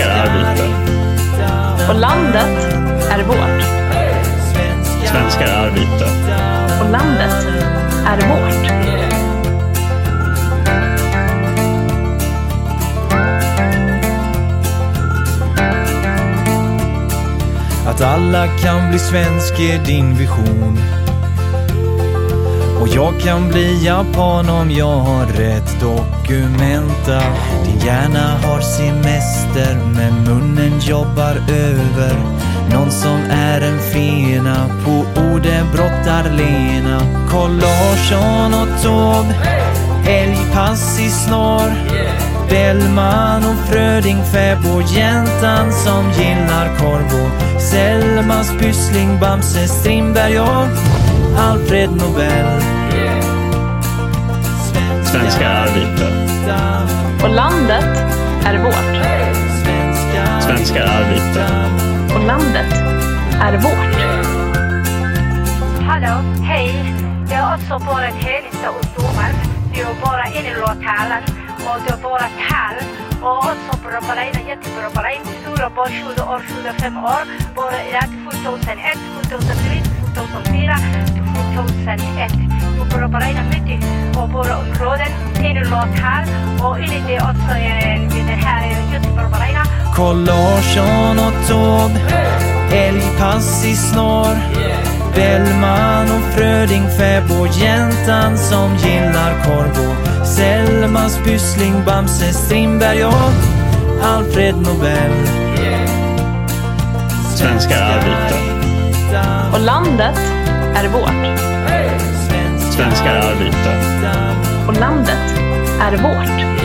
Svenskar är vita. Och landet är vårt. Svenskar är vita. Och landet är vårt. Att alla kan bli svensk är din vision. Och jag kan bli japan om jag har rätt Argumenta Din hjärna har semester men munnen jobbar över. Någon som är en fena på orden brottar Lena. Carl Larsson och Taube, älgpass i snar. Bellman och Fröding, fäbo, jäntan som gillar korv och Selmas Pyssling, Bamse, Strindberg och Alfred Nobel. Svenskar är vita. Och landet är vårt. Svenskar är vita. Och landet är vårt. Hallå, hej. Det är alltså bara helgsta ungdomar. Det är bara en låthällen och det är bara tal. Och också bra på dig, jättebra. Stora barn, 20 år, 25 år. Bara i det 2001, 2003, 2004, 2001. Du bra på dig mycket. Och bara områden, en låthall. Och enligt det också är det här är på dig. Carl Larsson och Taube, älgpass i snår. Bellman och Fröding, fäbo, jäntan som gillar korv och Selmas Pyssling, Bamse, Strindberg och Alfred Nobel. Svenskar är vita. Och landet är vårt. Svenskar är vita. Och landet är vårt.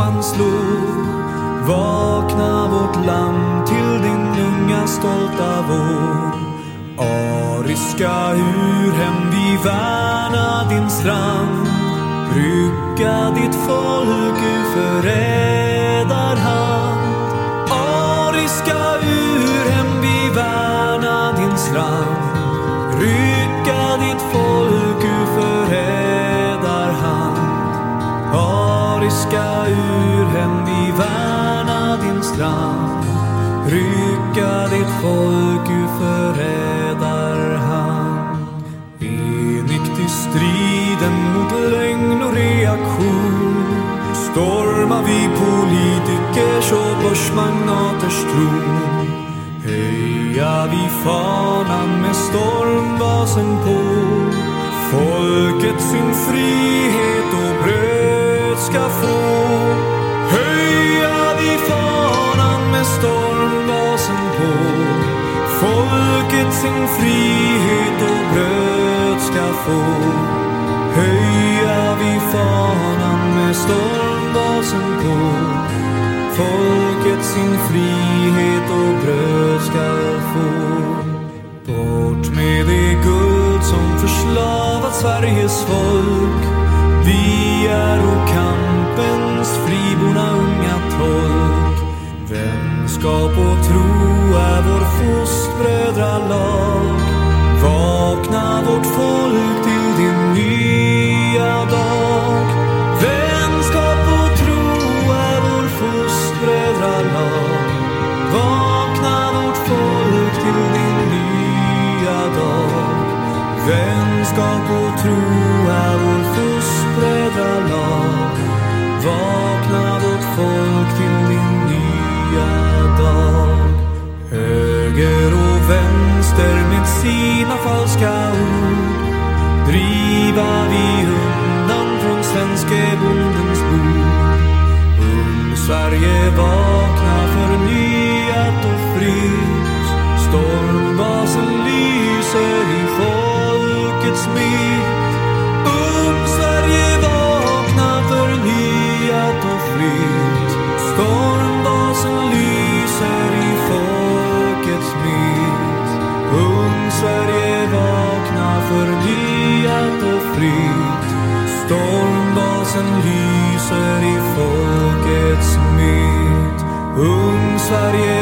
man slår folket sin frihet och bröd ska få. Bort med det guld som förslavat Sveriges folk. Vi är och kampens friborna unga tolk. Vänskap och tro är vår fostbrödralag. Vakna vårt folk sina falska ord driva vi undan från svenske bondens bord. Om Sverige vakna förnyat och fritt, stormbasen lyser salir.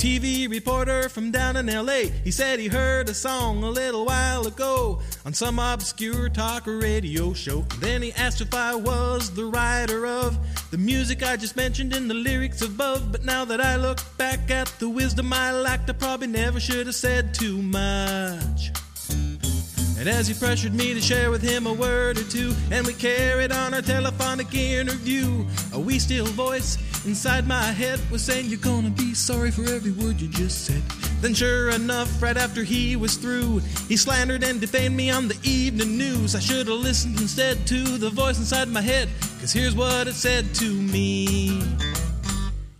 TV reporter from down in LA. He said he heard a song a little while ago on some obscure talk radio show. Then he asked if I was the writer of the music I just mentioned in the lyrics above. But now that I look back at the wisdom I lacked, I probably never should have said too much. And as he pressured me to share with him a word or two, and we carried on our telephonic interview, a wee still voice inside my head was saying, You're gonna be sorry for every word you just said. Then, sure enough, right after he was through, he slandered and defamed me on the evening news. I should have listened instead to the voice inside my head, cause here's what it said to me.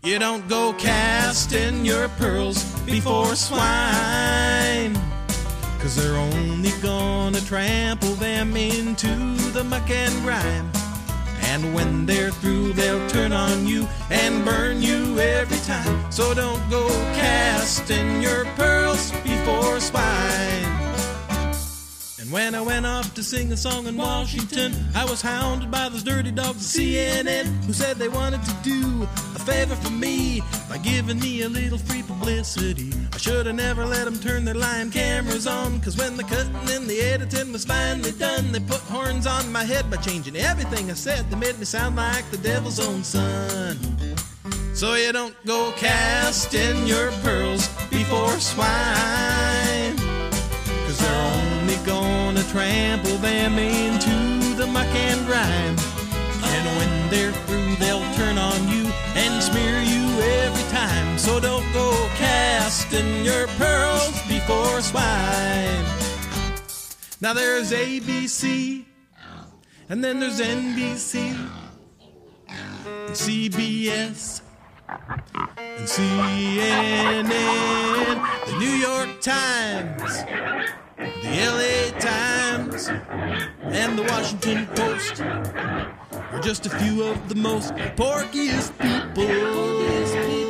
You don't go casting your pearls before swine. Cause they're only gonna trample them into the muck and grime. And when they're through, they'll turn on you and burn you every time. So don't go casting your pearls before swine. And when I went off to sing a song in Washington, I was hounded by those dirty dogs at CNN who said they wanted to do a favor for me by giving me a little free publicity. Should have never let them turn their lying cameras on, cause when the cutting and the editing was finally done, they put horns on my head by changing everything I said. They made me sound like the devil's own son. So you don't go casting your pearls before swine. Cause they're only gonna trample them into the muck and grime. And when they're through, they'll turn on you and smear you every time. So don't go casting your pearls before swine. Now there's ABC, and then there's NBC, and CBS, and CNN, the New York Times, the LA Times, and the Washington Post are just a few of the most porkiest people.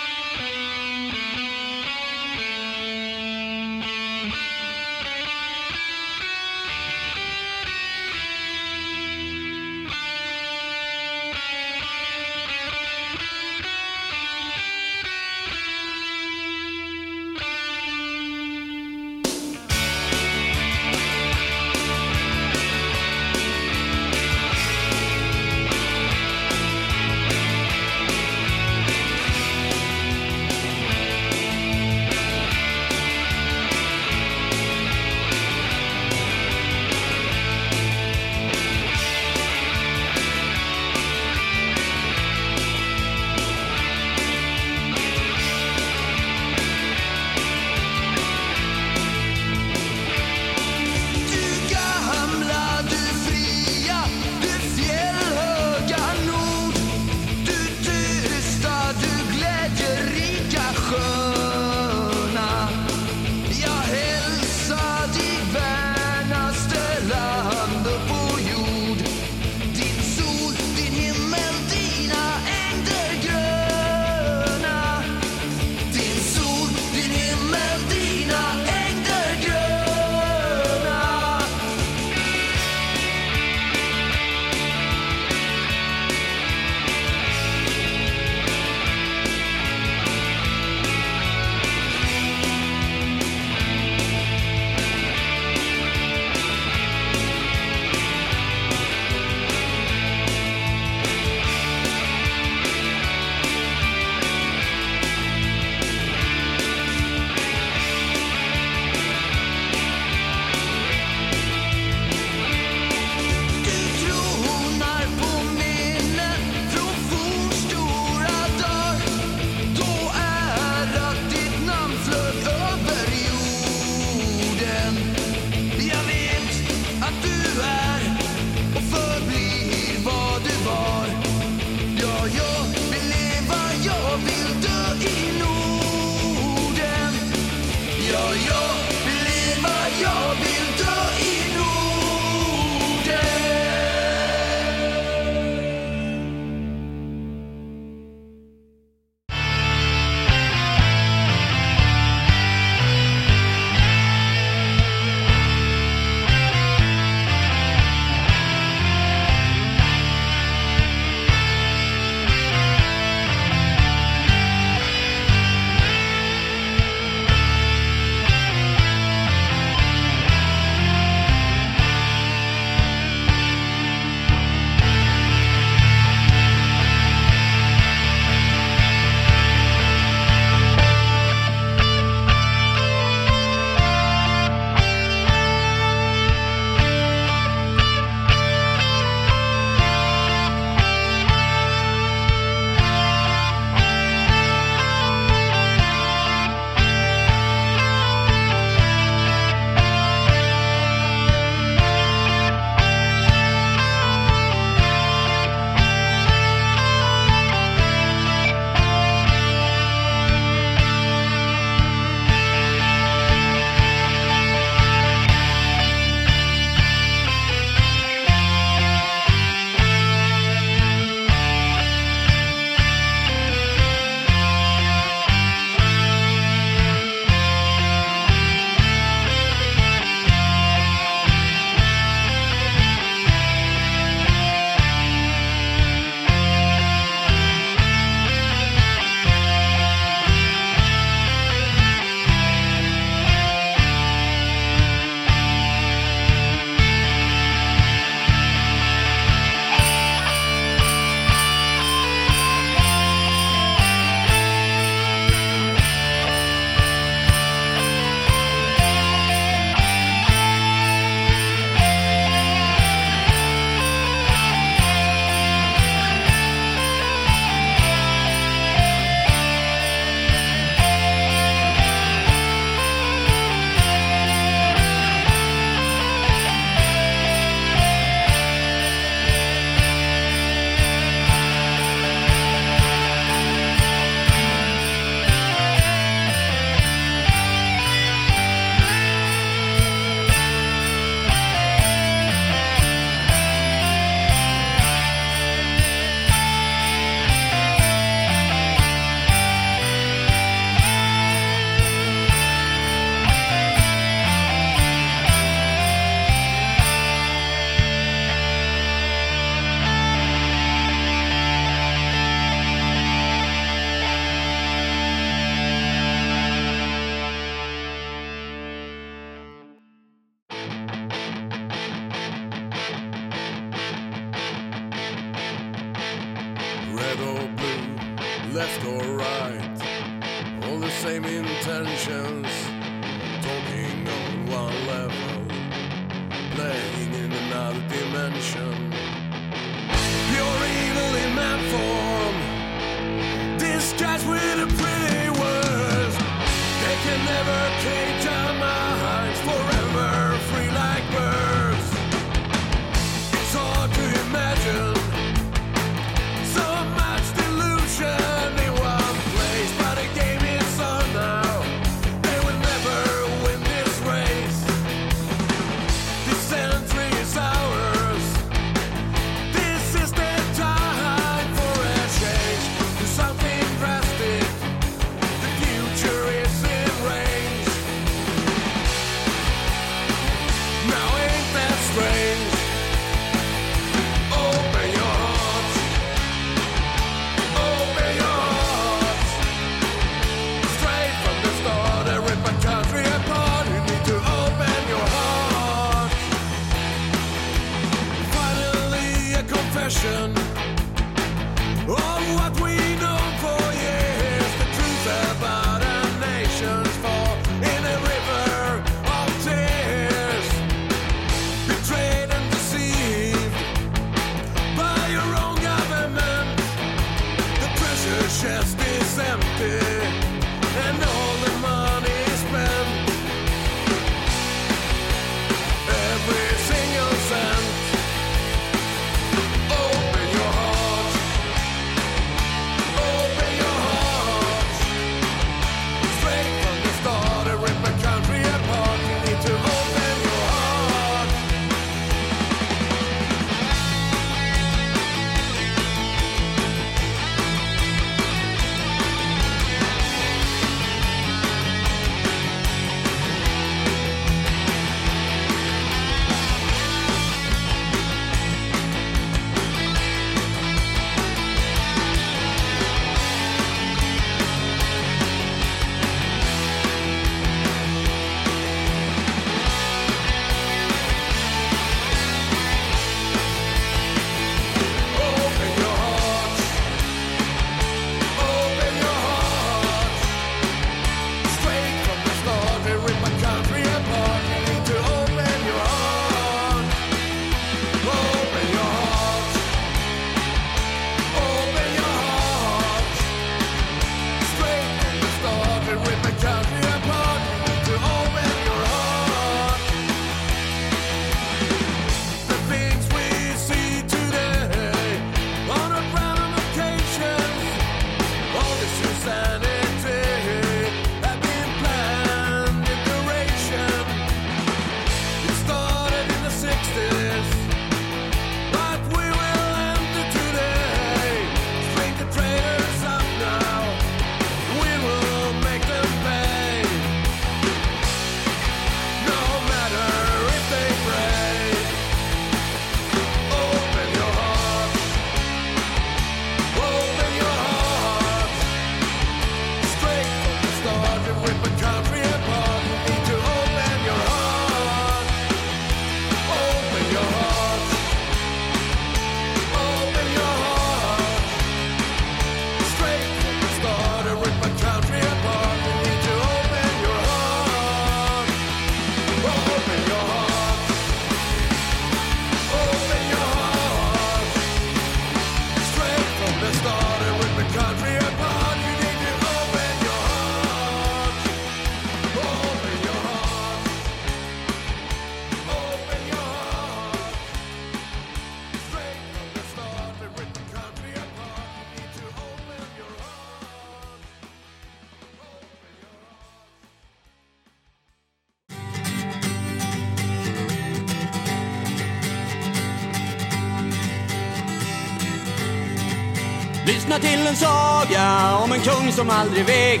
lyssna till en saga om en kung som aldrig vek.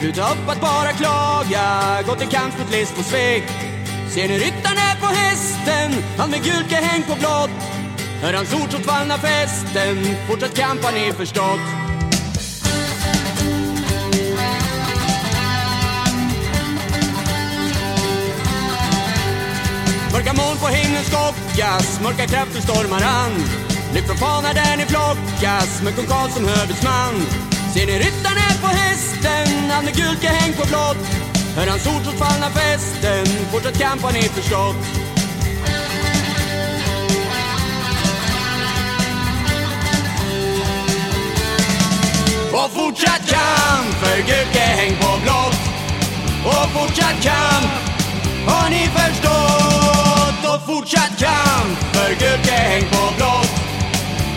Sluta upp att bara klaga, gå till kamp mot list och svek. Ser ni ryttaren är på hästen, han med gult häng på blått. Hör hans ord som tvallna festen, Fortsätt kamp har ni förstått. Mörka moln på himlen skockas, mörka krafter stormar an. Lyft från fanan där ni flockas med kung Karl som hövitsman. Ser ni ryttaren är på hästen, han med gult häng på blått. Hör hans ord trots fallna fästen, fortsatt kamp har ni förstått. Och fortsatt kamp för gult häng på blått. Och fortsatt kamp har ni förstått. Och fortsatt kamp för gult häng på blått.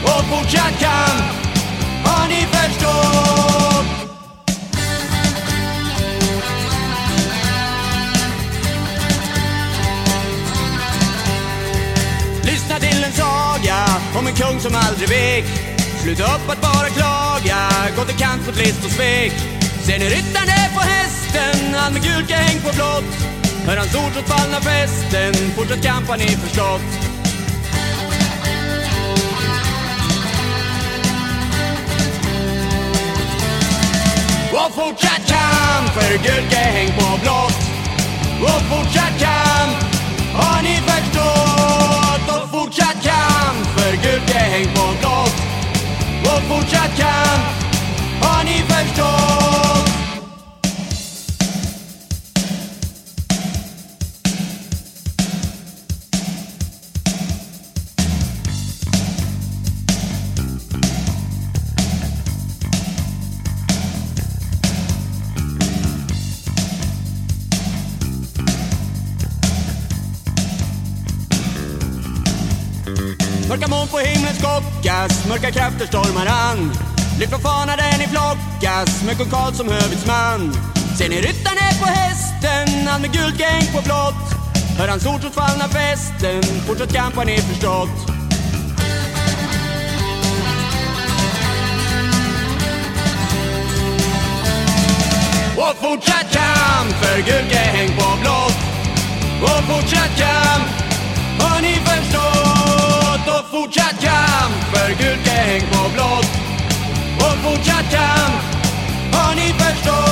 Och fortsatt kamp har ni förstått. Lyssna till en saga om en kung som aldrig vek. Sluta upp att bara klaga, gå till kant mot list och svek. Ser ni ryttaren är på hästen, han med gult häng på blått. Hör hans ord trots fallna fästen, fortsatt kamp har ni förstått. Fortsatt kamp för gult häng på blått. Och fortsatt kamp har ni förstått. Och fortsatt kamp för gult häng på blått. Och fortsatt kamp mörka krafter stormar an. Lyft från fanan där ni flockas, med kung Karl som hövitsman. Ser ni ryttaren är på hästen, han med gult gäng på blått. Hör hans ord trots fallna fästen, fortsatt kamp har ni förstått. Och fortsatt kamp för gult gäng på blått. Och fortsatt kamp fortsatt kamp för gult häng på blått. Och fortsatt kamp har ni förstått.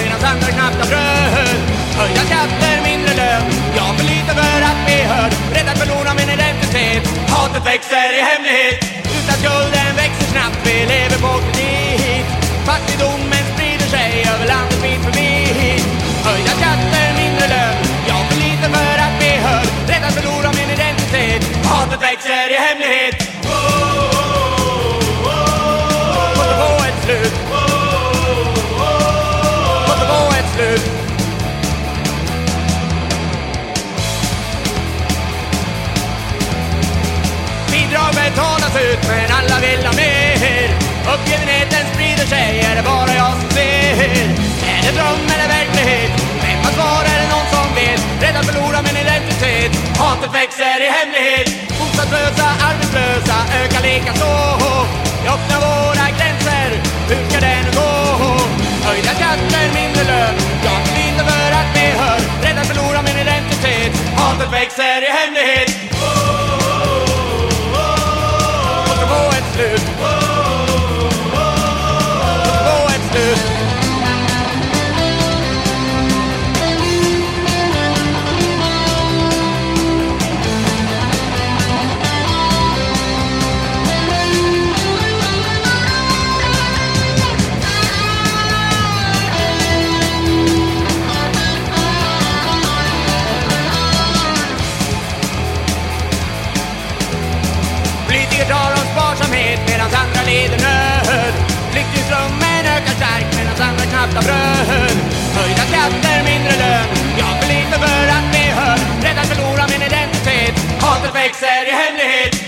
medan andra knappt har bröd. Höjda skatter, mindre lön. Jag för lite för att bli hörd. Rädd att förlora min identitet. Hatet växer i hemlighet. Uppgivenheten sprider sig, är det bara jag som ser? Är det dröm eller verklighet? Vem har svar, är det någon som vet? Rädd att förlora min identitet Hatet växer i hemlighet Bostadslösa, arbetslösa ökar likaså Vi öppnar våra gränser, hur ska det nu gå? Höjda skatter, mindre lön Jag vill inte för att bli hörd Rädd att förlora min identitet Hatet växer i hemlighet Hatet växer i hemlighet Måste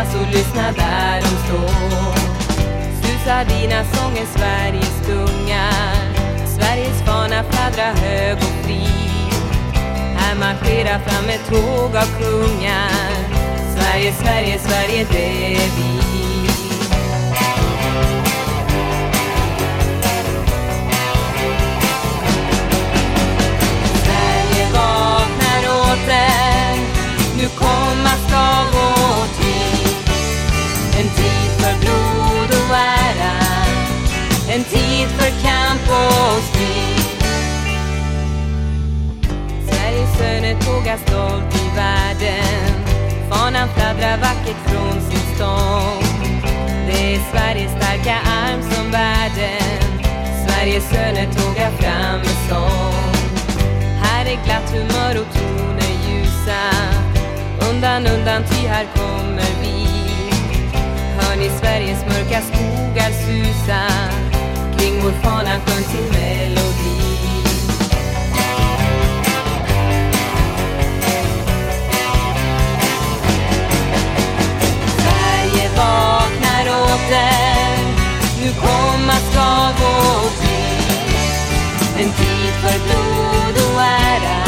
tillsammans och lyssna där de står. Susar dina sånger Sveriges gungar Sveriges fana fladdrar hög och fri. Här marscherar fram ett tåg av kungar. Sverige, Sverige, Sverige det är vi. Sverige vaknar åter. Nu komma ska vår för blod och ära. En tid för kamp och strid. Sveriges söner tågar stolt i världen. Fanan fladdrar vackert från sin stång Det är Sveriges starka arm som världen, Sveriges söner tågar fram med sång. Här är glatt humör och toner ljusa. Undan, undan, ty här kommer Sveriges mörka skogar susa Kring vår fana sjöng sin melodi Sverige vaknar åter Nu komma ska vår tid En tid för blod och ära.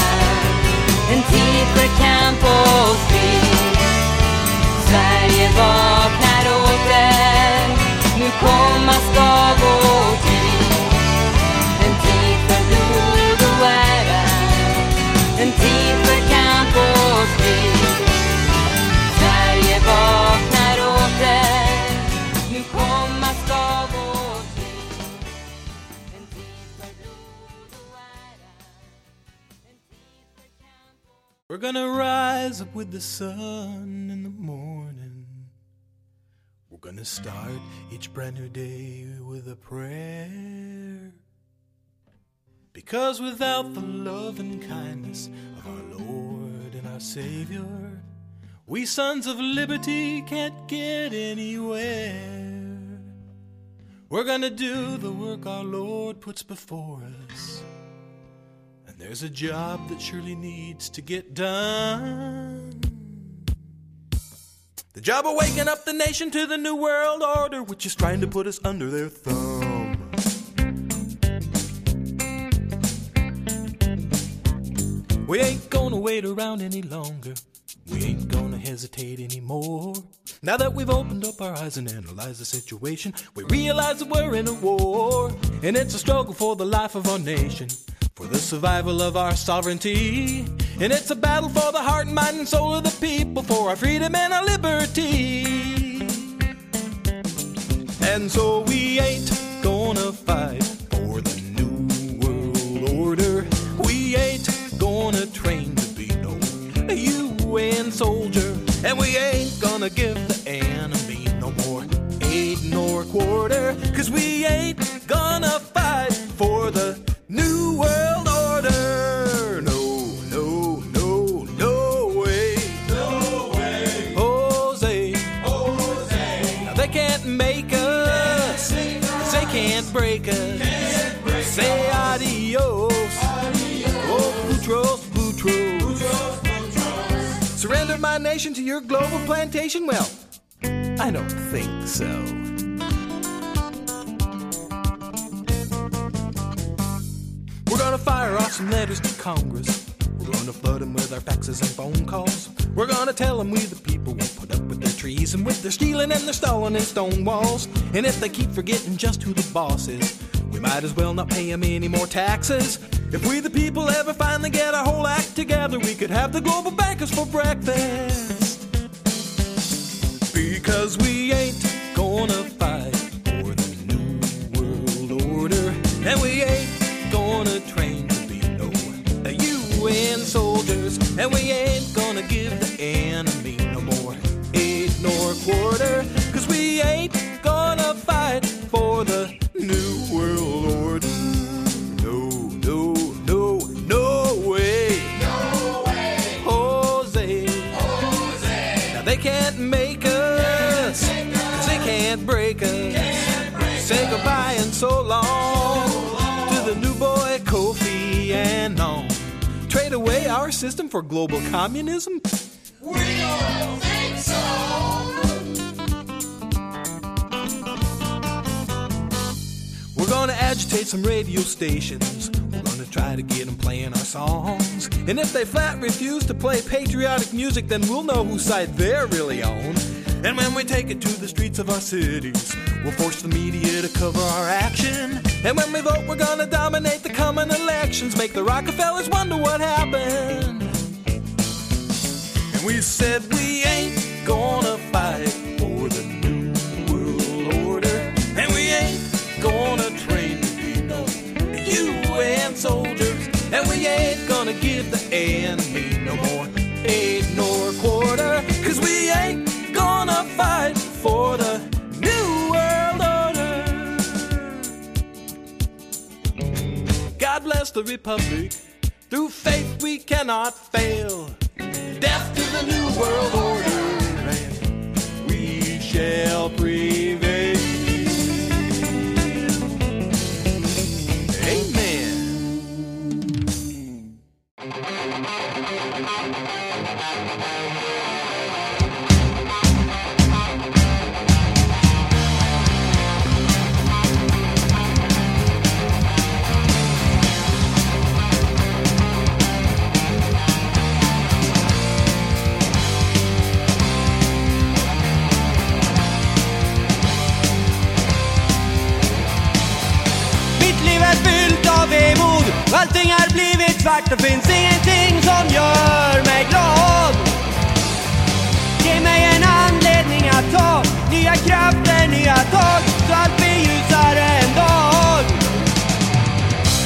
En tid för kamp och strid Sverige vaknar åter. Nu komma ska vår tid En tid för blod och ära. En tid för kamp och Sverige vaknar åter. Nu komma ska vår tid En tid för blod och ära. En tid för kamp och We're gonna rise up with the sun gonna start each brand new day with a prayer. Because without the love and kindness of our Lord and our Savior, we sons of liberty can't get anywhere. We're gonna do the work our Lord puts before us. And there's a job that surely needs to get done. The job of waking up the nation to the New World Order, which is trying to put us under their thumb. We ain't gonna wait around any longer. We ain't gonna hesitate anymore. Now that we've opened up our eyes and analyzed the situation, we realize that we're in a war. And it's a struggle for the life of our nation, for the survival of our sovereignty. And it's a battle for the heart and mind and soul of the people, for our freedom and our liberty. And so we ain't gonna fight for the new world order. We ain't gonna train to be no UN soldier. And we ain't gonna give the enemy no more aid nor quarter. Cause we ain't gonna fight for the new world order. No, no, no, no way. No way. Jose. Jose. Now they can't make us. Cause they can't break us. Say adios. Oh, Boutros, Boutros. Surrender my nation to your global plantation? Well, I don't think so. We're gonna fire off some letters to Congress. We're gonna flood them with our faxes and phone calls. We're gonna tell them we the people won't put up with their treason, with their stealing and their stalling and stone walls. And if they keep forgetting just who the boss is, we might as well not pay them any more taxes. If we the people ever finally get our whole act together, we could have the global bankers for breakfast. Because we ain't gonna fight for the new world order, and we ain't UN soldiers, and we ain't gonna give the enemy no more aid nor quarter, cause we ain't gonna fight for the new world order. No, no, no, no way. Jose. Jose. Now they can't make us. Cause they can't break us. Say goodbye and so long Trade away our system for global communism? We don't think so. We're gonna agitate some radio stations. We're gonna try to get them playing our songs. And if they flat refuse to play patriotic music, then we'll know whose side they're really on. And when we take it to the streets of our cities, we'll force the media to cover our action. And when we vote, we're gonna dominate the coming elections, make the Rockefellers wonder what happened. And we said we ain't gonna fight for the new world order. And we ain't gonna train to be no UN soldiers. And we ain't gonna give the enemy no more aid nor quarter. Cause we ain't gonna fight for the Bless the Republic. Through faith we cannot fail. Death to the new world order. We shall prevail. Allting har blivit svart Det finns ingenting som gör mig glad. Ge mig en anledning att ta Nya krafter, nya tag Så allt blir ljusare en dag.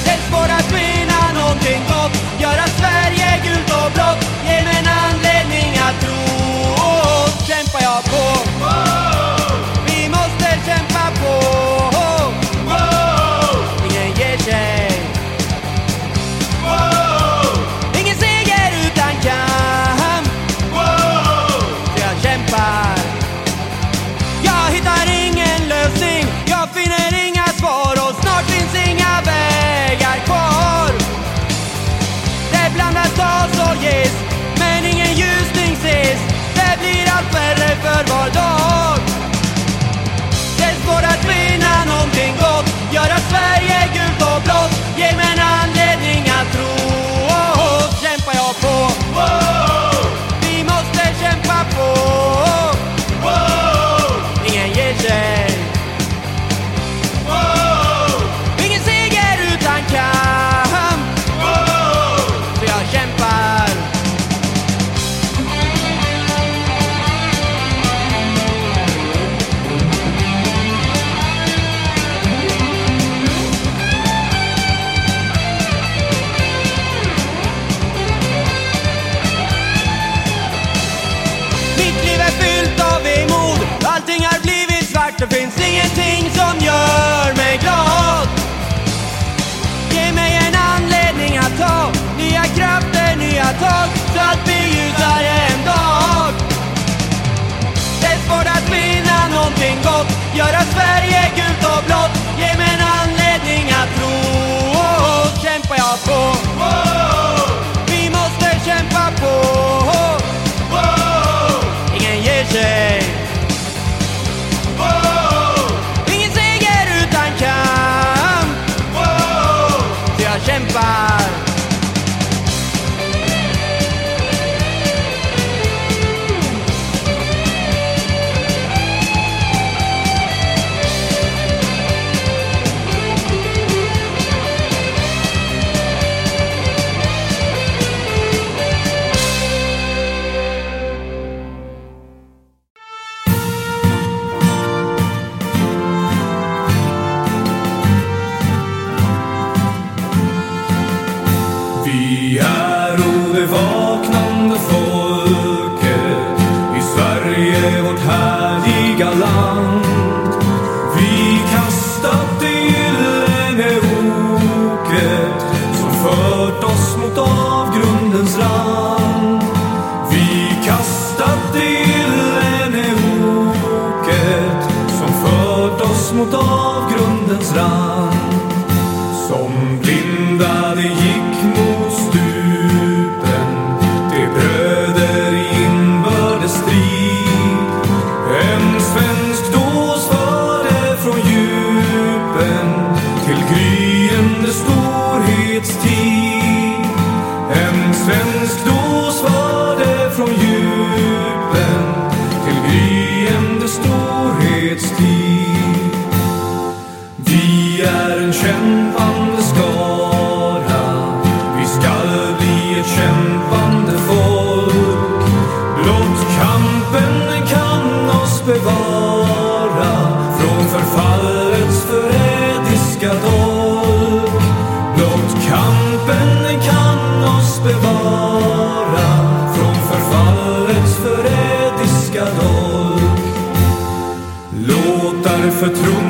Det går att finna någonting gott Göra Sverige gult och blått. Ge mig en anledning att tro. Kämpar jag på. Var gult och förtroende.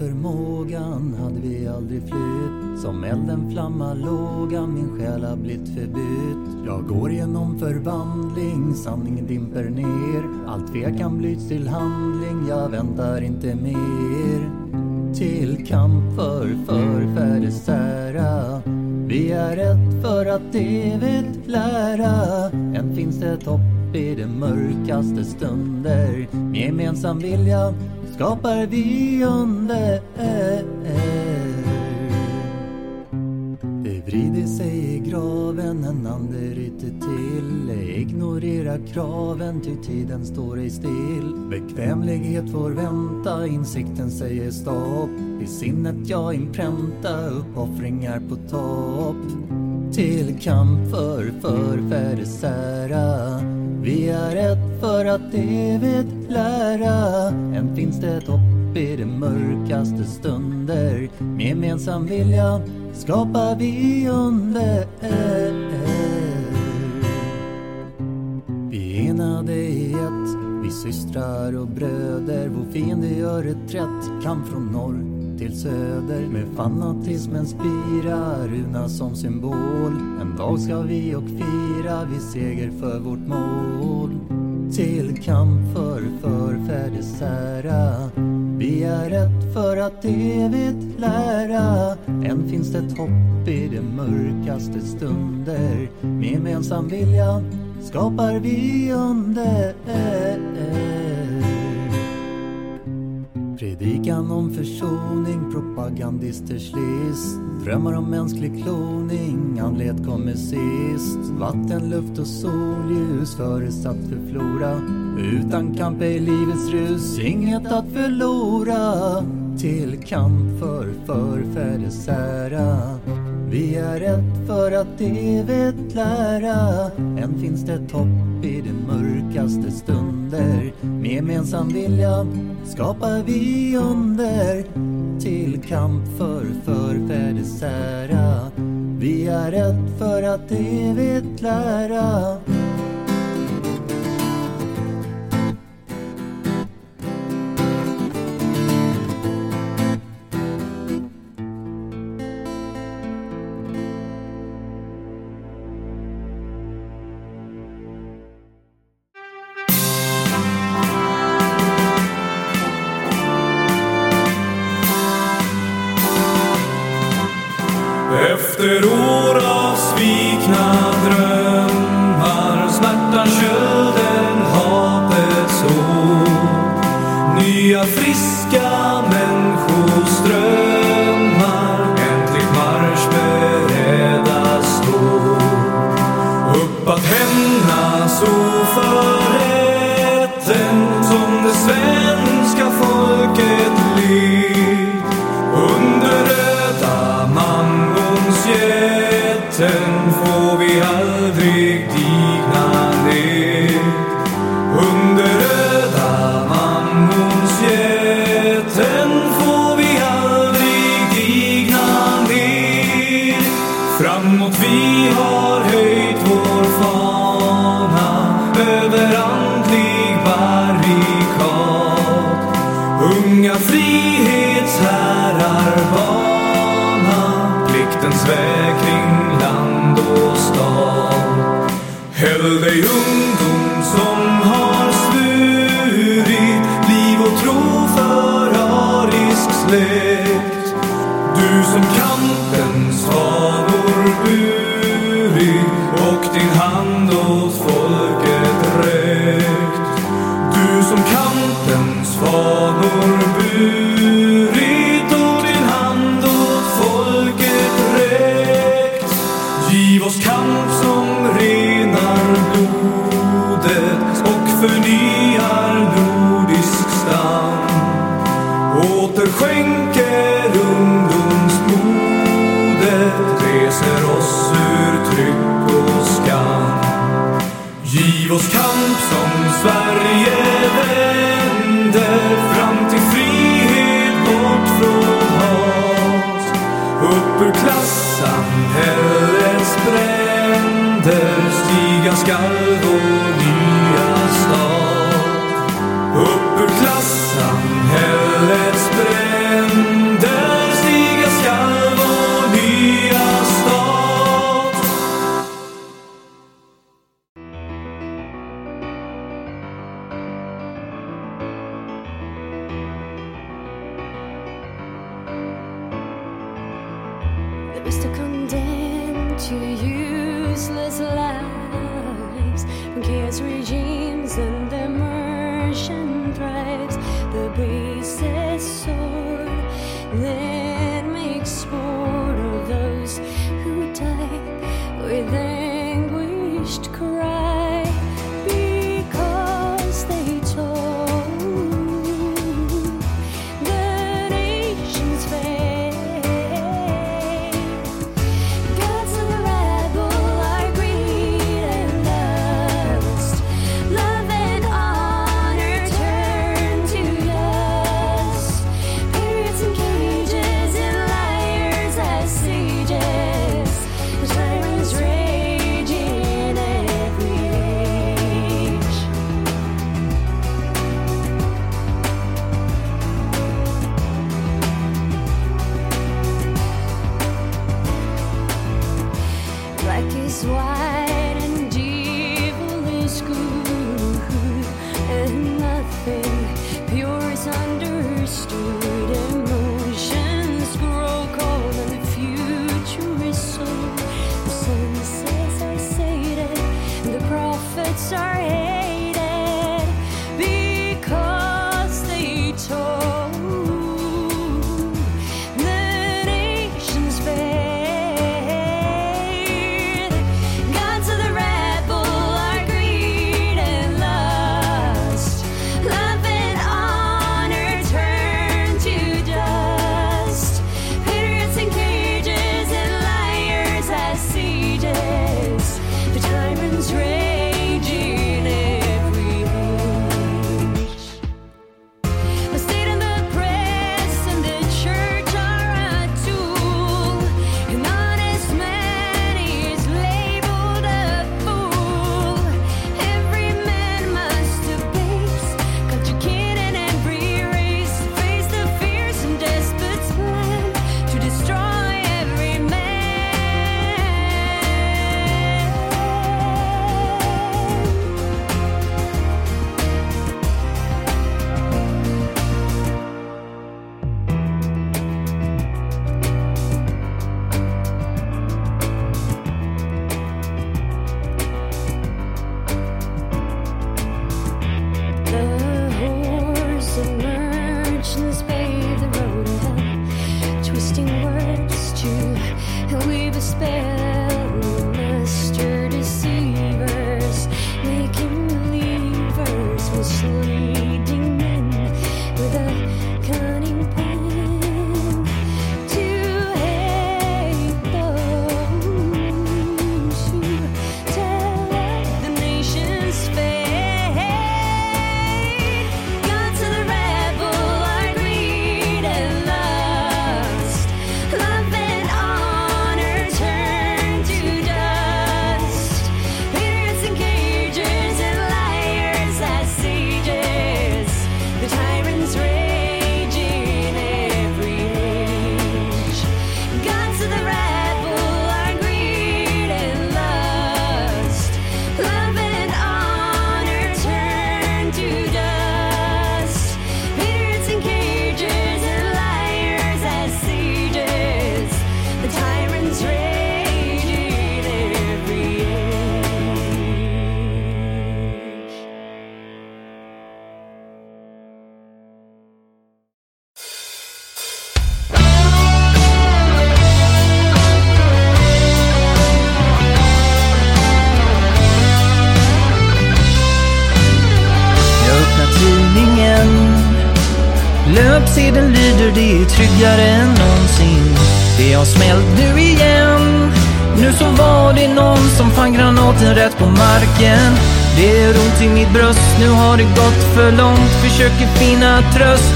Förmågan hade vi aldrig flytt. Som elden flammar låga, min själ har blivit förbytt. Jag går genom förvandling, sanningen dimper ner. Allt tvekan blyts till handling, jag väntar inte mer. Till kamp för förfäders ära. Vi är ett för att evigt lära. Än finns det hopp i de mörkaste stunder gemensam vilja skapar vi under Det vrider sig i graven, en ande ryter till Ignorera kraven, ty tiden står ej still Bekvämlighet får vänta, insikten säger stopp I sinnet jag inpränta uppoffringar på topp Till kamp för förfäders ära Vi är ett för att evigt lära. Än finns det hopp i de mörkaste stunder. Med gemensam vilja skapar vi under. Vi enade i ett, vi systrar och bröder. Vår fiende gör reträtt, kamp från norr till söder. Med fanatismen spira, runa som symbol. En dag ska vi och fira, vi seger för vårt mål. Till kamp för förfäders ära Vi är ett för att evigt lära. Än finns det hopp i de mörkaste stunder. Med gemensam vilja skapar vi under. Predikan om försoning, propagandisters list Drömmar om mänsklig kloning, andlighet kommer sist. Vatten, luft och solljus förutsatt för flora. Utan kamp är livets rus, inget att förlora. Till kamp för förfäders ära vi är ett för att evigt lära. Än finns det topp hopp i de mörkaste stunder. Med gemensam vilja skapar vi under. Till kamp för förfäders ära Vi är ett för att evigt lära. Det än någonsin. Det har smält nu igen. Nu så var det någon som fann granaten rätt på marken. Det är ont i mitt bröst, nu har det gått för långt. Försöker finna tröst.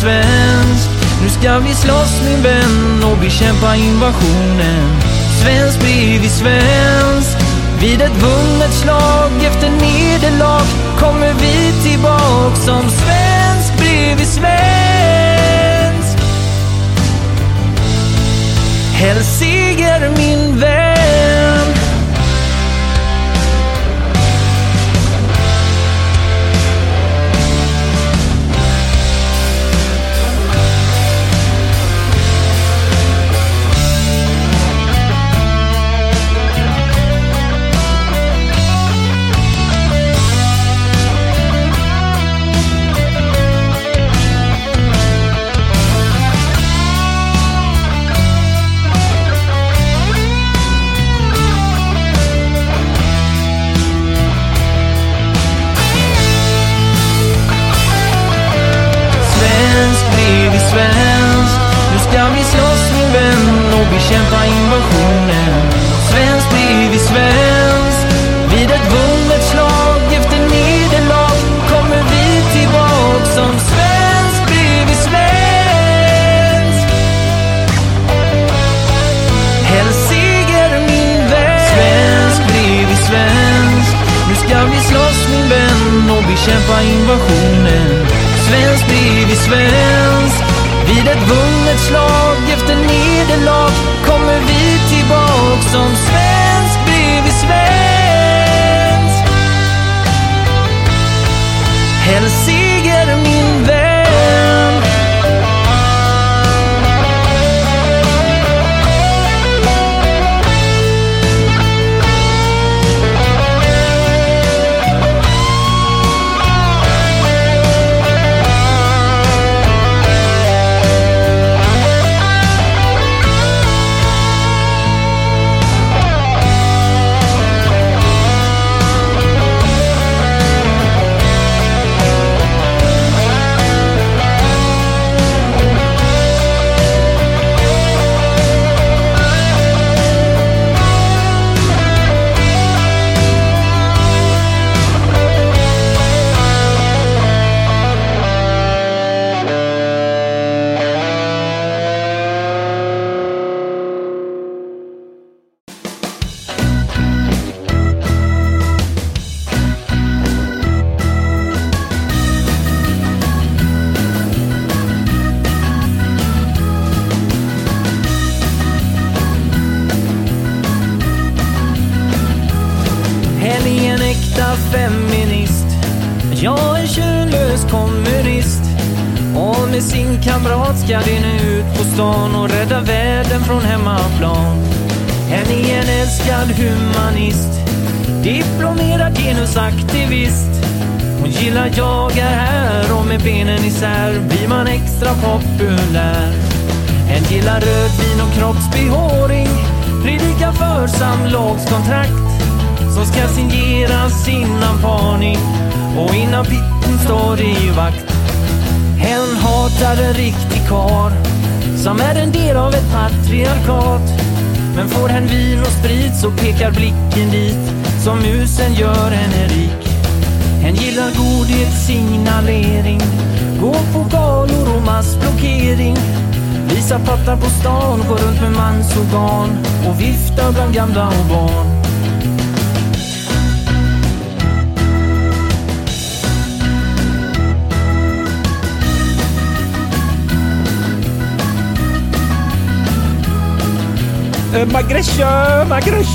Svensk. Nu ska vi slåss min vän och bekämpa invasionen. Svensk bredvid svensk. Vid ett vunnet slag efter nederlag kommer vi tillbaks som svensk bredvid svensk. Hell seger min vän. Invasionen. Svensk bredvid svensk. Vid ett vunnet slag efter nederlag kommer vi tillbaks som svensk bredvid svensk. Helst seger min vän. Svensk bredvid svensk. Nu ska vi slåss min vän och bekämpa invasionen. Svensk bredvid svensk. Vid ett vunnet slag efter nederlag kommer vi tillbaks som svensk bredvid svensk. Helst min vän.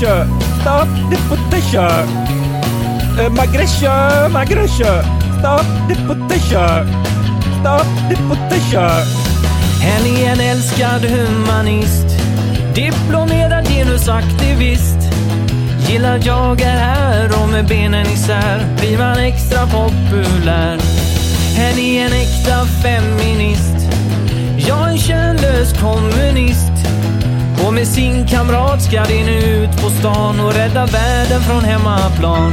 Stop deportation. Uh, Magresha, Magresha, stop deportation. Stop deportation. Hen är en älskad humanist, diplomerad genusaktivist. Gillar jag är här och med benen isär blir man extra populär. Hen är en äkta feminist, jag är en könlös kommunist. Och med sin kamrat ska din ut på stan och rädda världen från hemmaplan.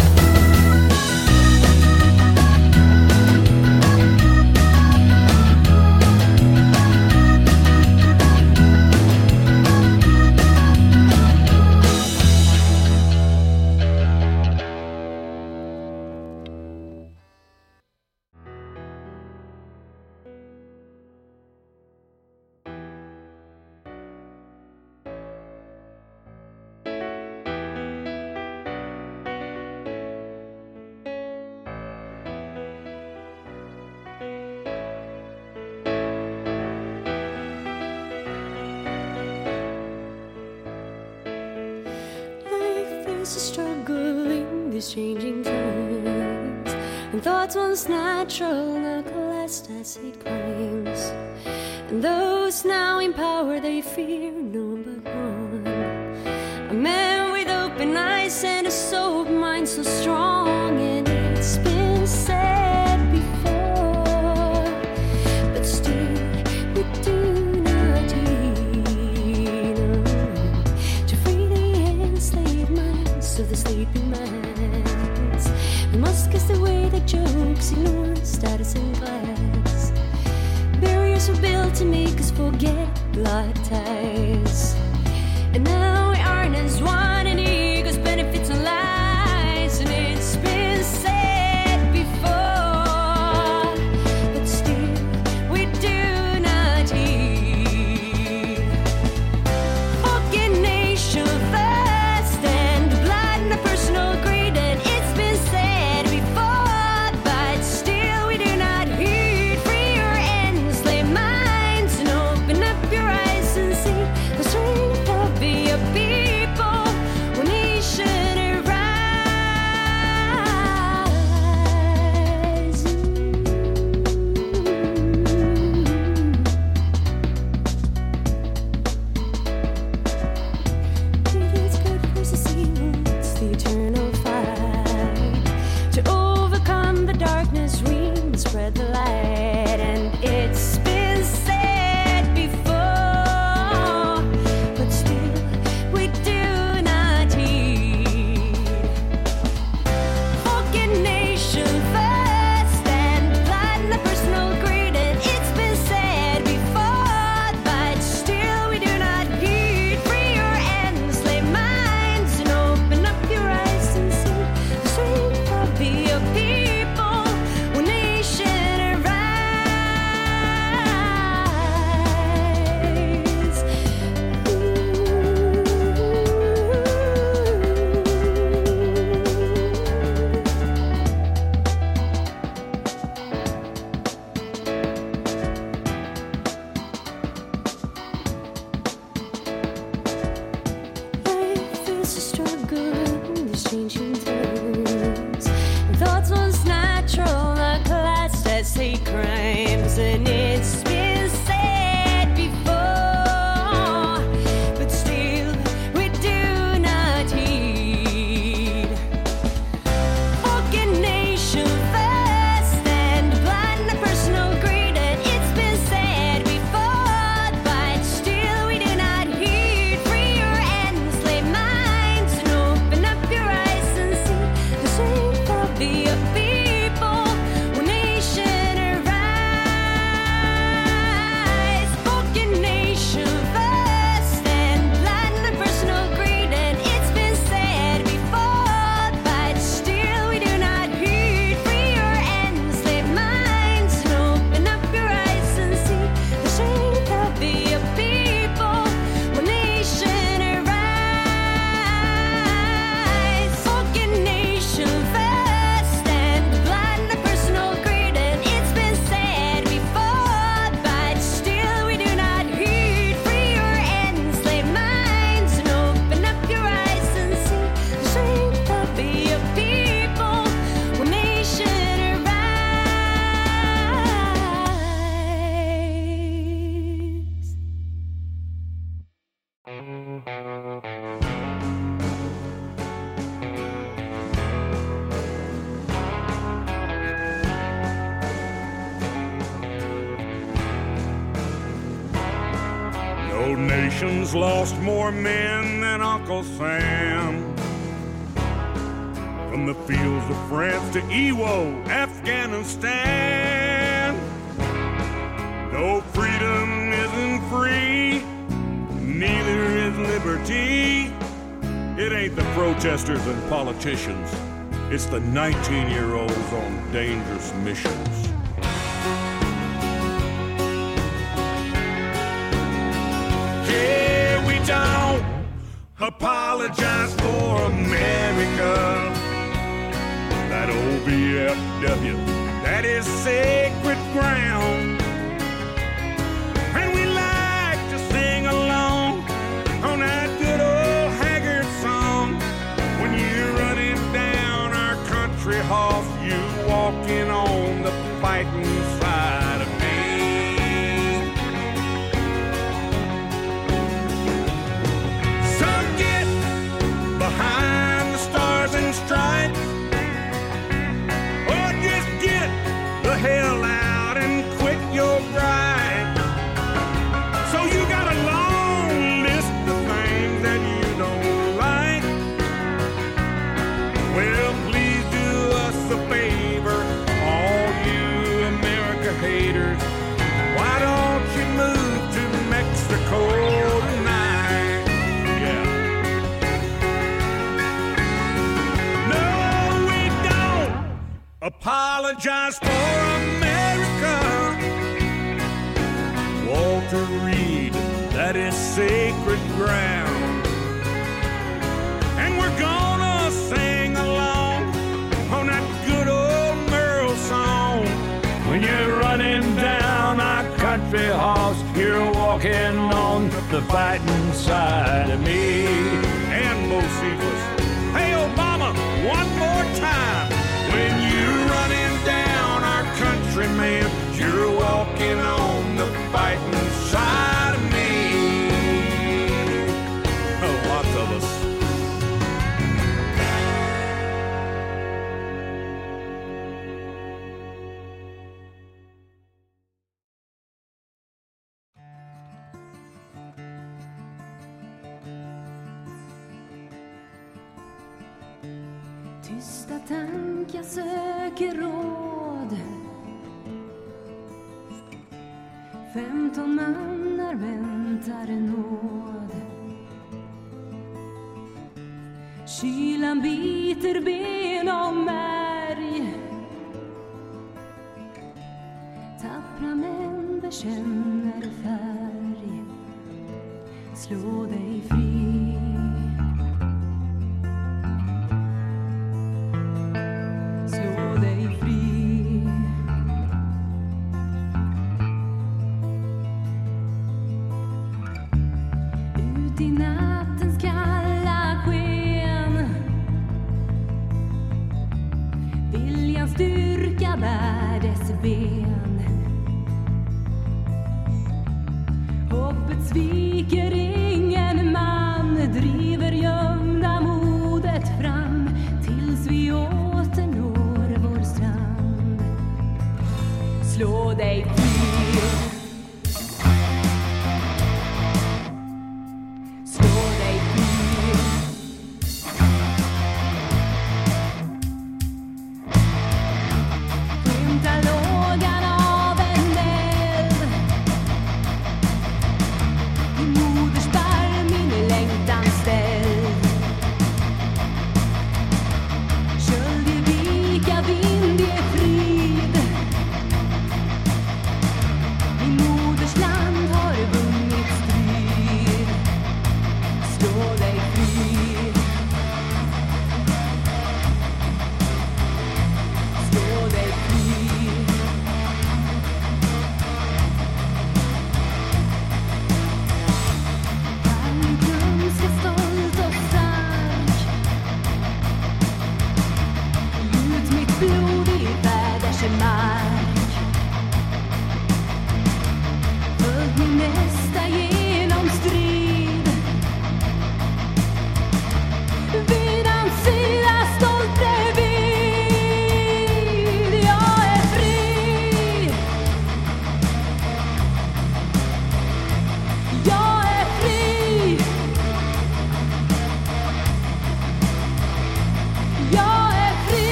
same.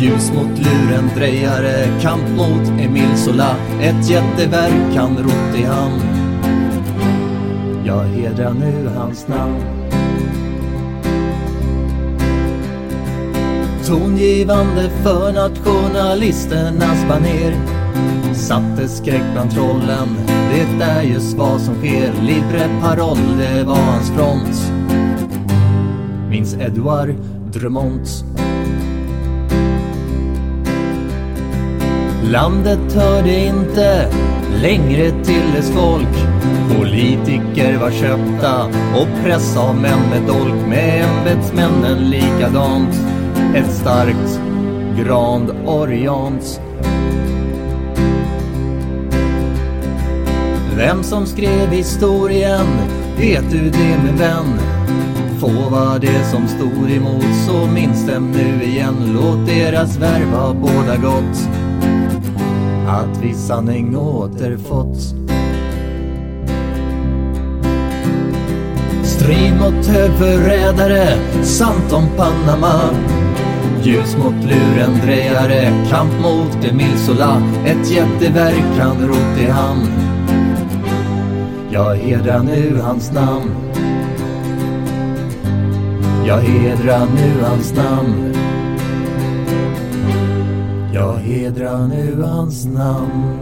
Ljus mot luren, drejare, kamp mot Emil Sola Ett jätteverk han rott i hamn. Jag hedrar nu hans namn. Tongivande för nationalisternas baner Satte skräck bland trollen. Det är just vad som sker. Libre paroll, det var hans front. Minns Edouard Drumont Landet hörde inte längre till dess folk. Politiker var köpta och press av män med dolk. Med ämbetsmännen likadant. Ett starkt Grand Orient. Vem som skrev historien vet du det min vän? Få var det som stod emot så minns dem nu igen. Låt deras värva ha båda gott att vi sanning återfått. Strid mot högförrädare, sant om Panama. Ljus mot lurendrejare, kamp mot Emil Sola. Ett jätteverk han rott i hamn. Jag hedrar nu hans namn. Jag hedrar nu hans namn. Hedra nu hans namn.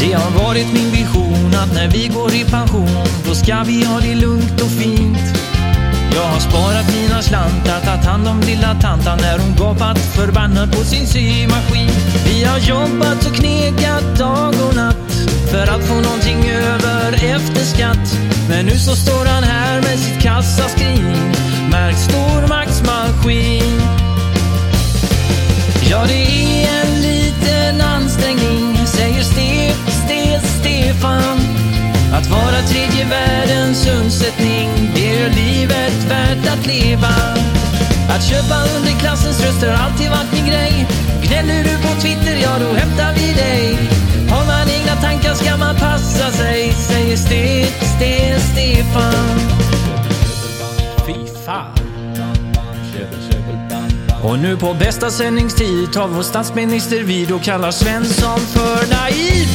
Det har varit min vision att när vi går i pension då ska vi ha det lugnt och fint. Jag har sparat mina slantar, tagit hand om lilla tantan när hon gapat förbannad på sin symaskin. Vi har jobbat och knegat dag och natt för att få någonting över efter skatt. Men nu så står han här med sitt kassaskrin, märkt stormaktsmaskin. Ja, det är en liten ansträngning, säger Ste, Ste, Stefan. Att vara tredje världens undsättning, det gör livet värt att leva. Att köpa underklassens röster har alltid varit min grej. Gnäller du på Twitter, ja då hämtar vi dig. Tankar ska man passa sig, säger Ste, Ste, Stefan. Fy fan. Och nu på bästa sändningstid tar vår statsminister vid och kallar Svensson för naiv.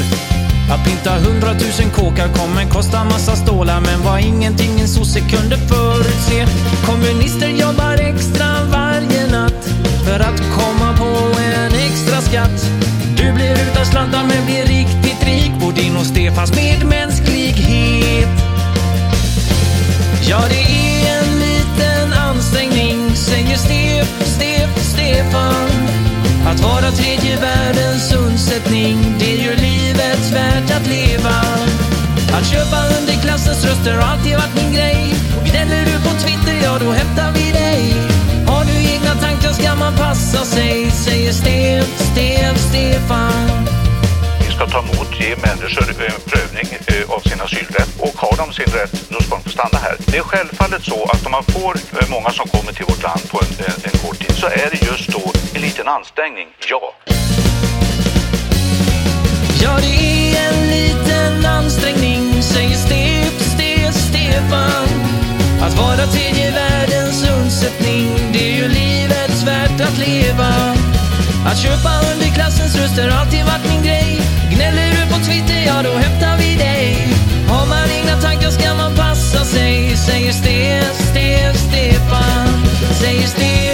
Att pynta hundratusen kåkar kommer kosta massa stålar men var ingenting en sosse kunde förutse. Kommunister jobbar extra varje natt för att komma på en extra skatt. Du blir utan slantar men blir riktigt rik på din och Stefans medmänsklighet. Ja, det är en liten ansträngning, säger Stef, Stef, Stefan. Att vara tredje världens undsättning, det gör livet värt att leva. Att köpa underklassens röster har alltid varit min grej. Gnäller du på Twitter, ja då hämtar vi dig. Har du egna tankar ska man passa sig, säger Stef, Stef, Stefan ska ta emot, ge människor eh, prövning eh, av sin asylrätt och har de sin rätt, då ska de få stanna här. Det är självfallet så att om man får eh, många som kommer till vårt land på en, en, en kort tid så är det just då en liten ansträngning, ja. Ja, det är en liten ansträngning, säger Stef, Stef, Stefan. Att vara tredje världens undsättning, det är ju livets värt att leva. Att köpa underklassens röster har alltid varit min grej. Gnäller du på Twitter, ja då hämtar vi dig. Har man egna tankar ska man passa sig, säger Sten, Sten, Stefan. Säger Sten.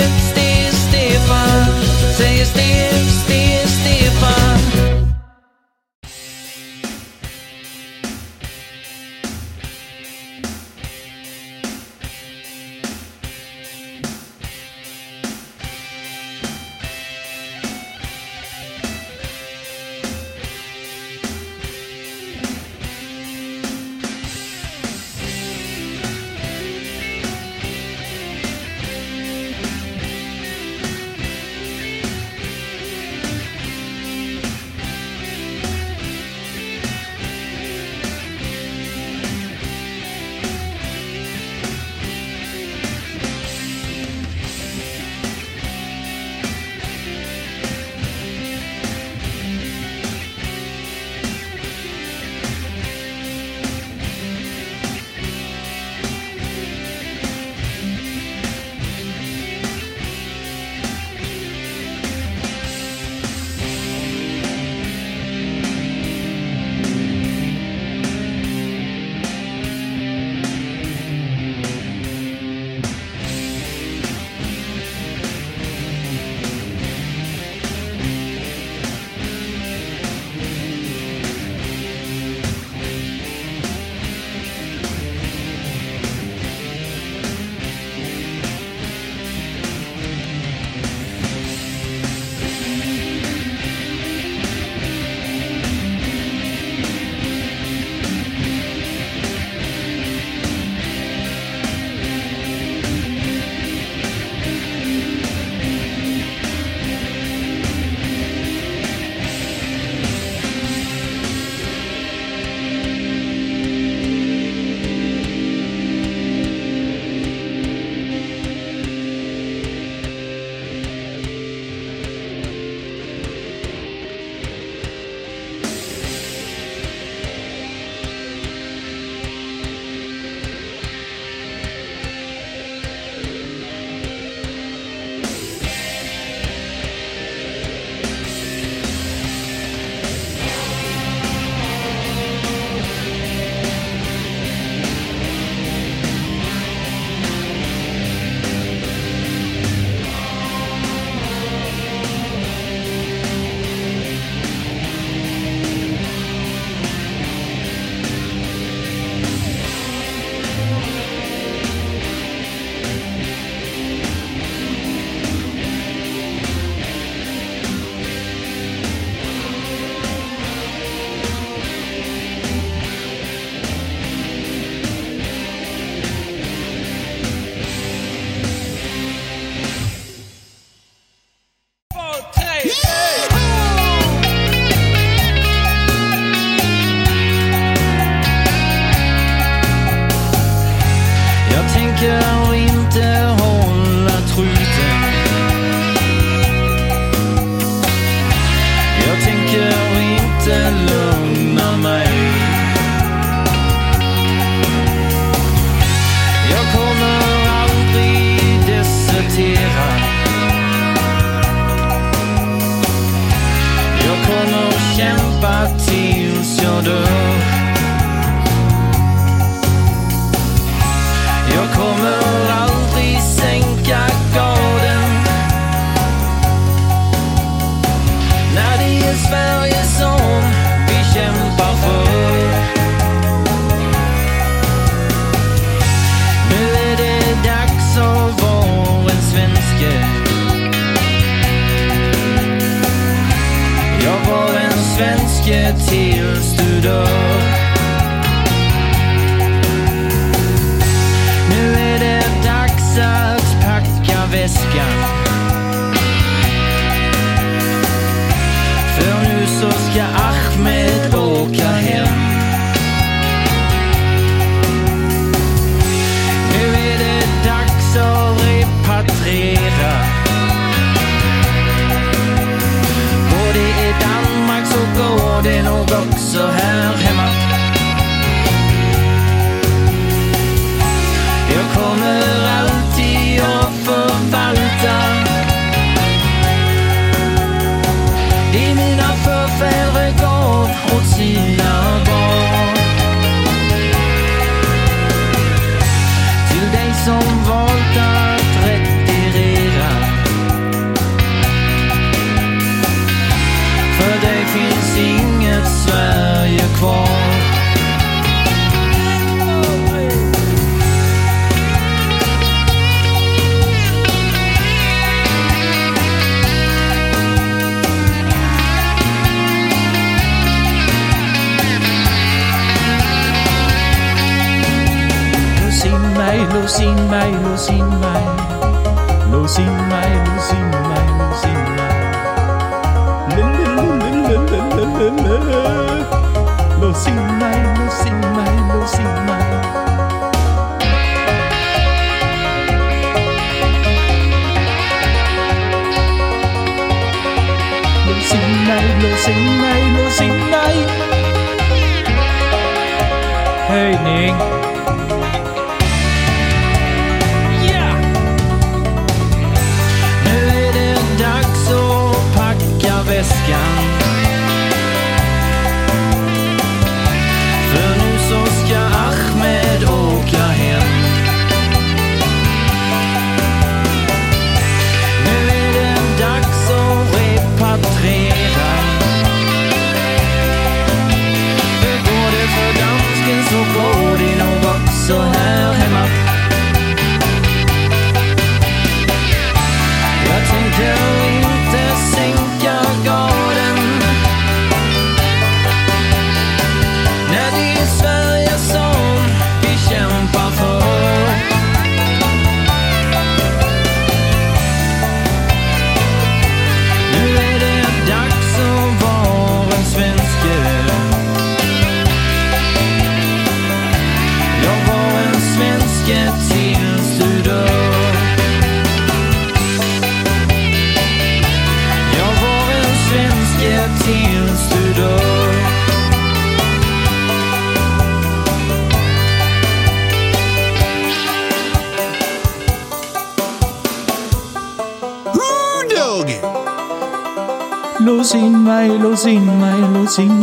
Lås in mig, lås in mig, lås in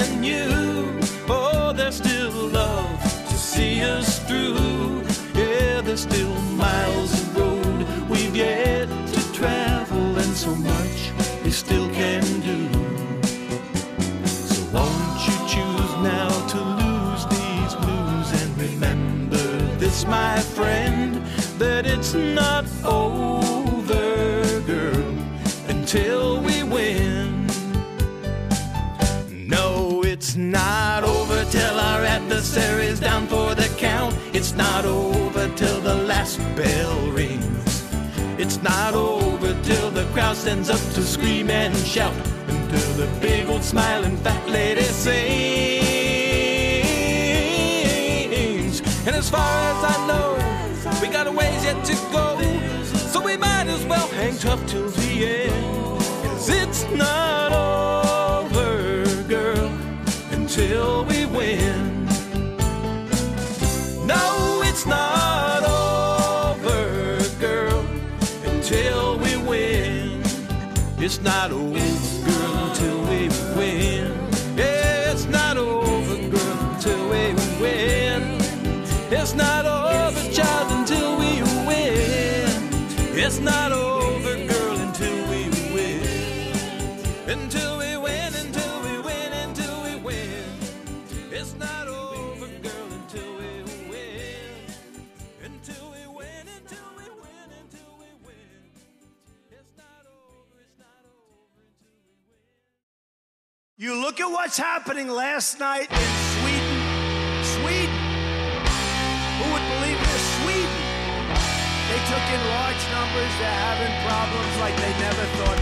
and you. Oh, there's still love to see us through. Yeah, there's still miles of road we've yet to travel, and so much we still can do. So won't you choose now to lose these blues and remember this, my friend, that it's not down for the count. It's not over till the last bell rings. It's not over till the crowd stands up to scream and shout. Until the big old smiling fat lady sings. And as far as I know, we got a ways yet to go. So we might as well hang tough till the end. Cause it's not over, It's not over, happening last night in Sweden. Sweden. Who would believe this? Sweden. They took in large numbers. They're having problems like they never thought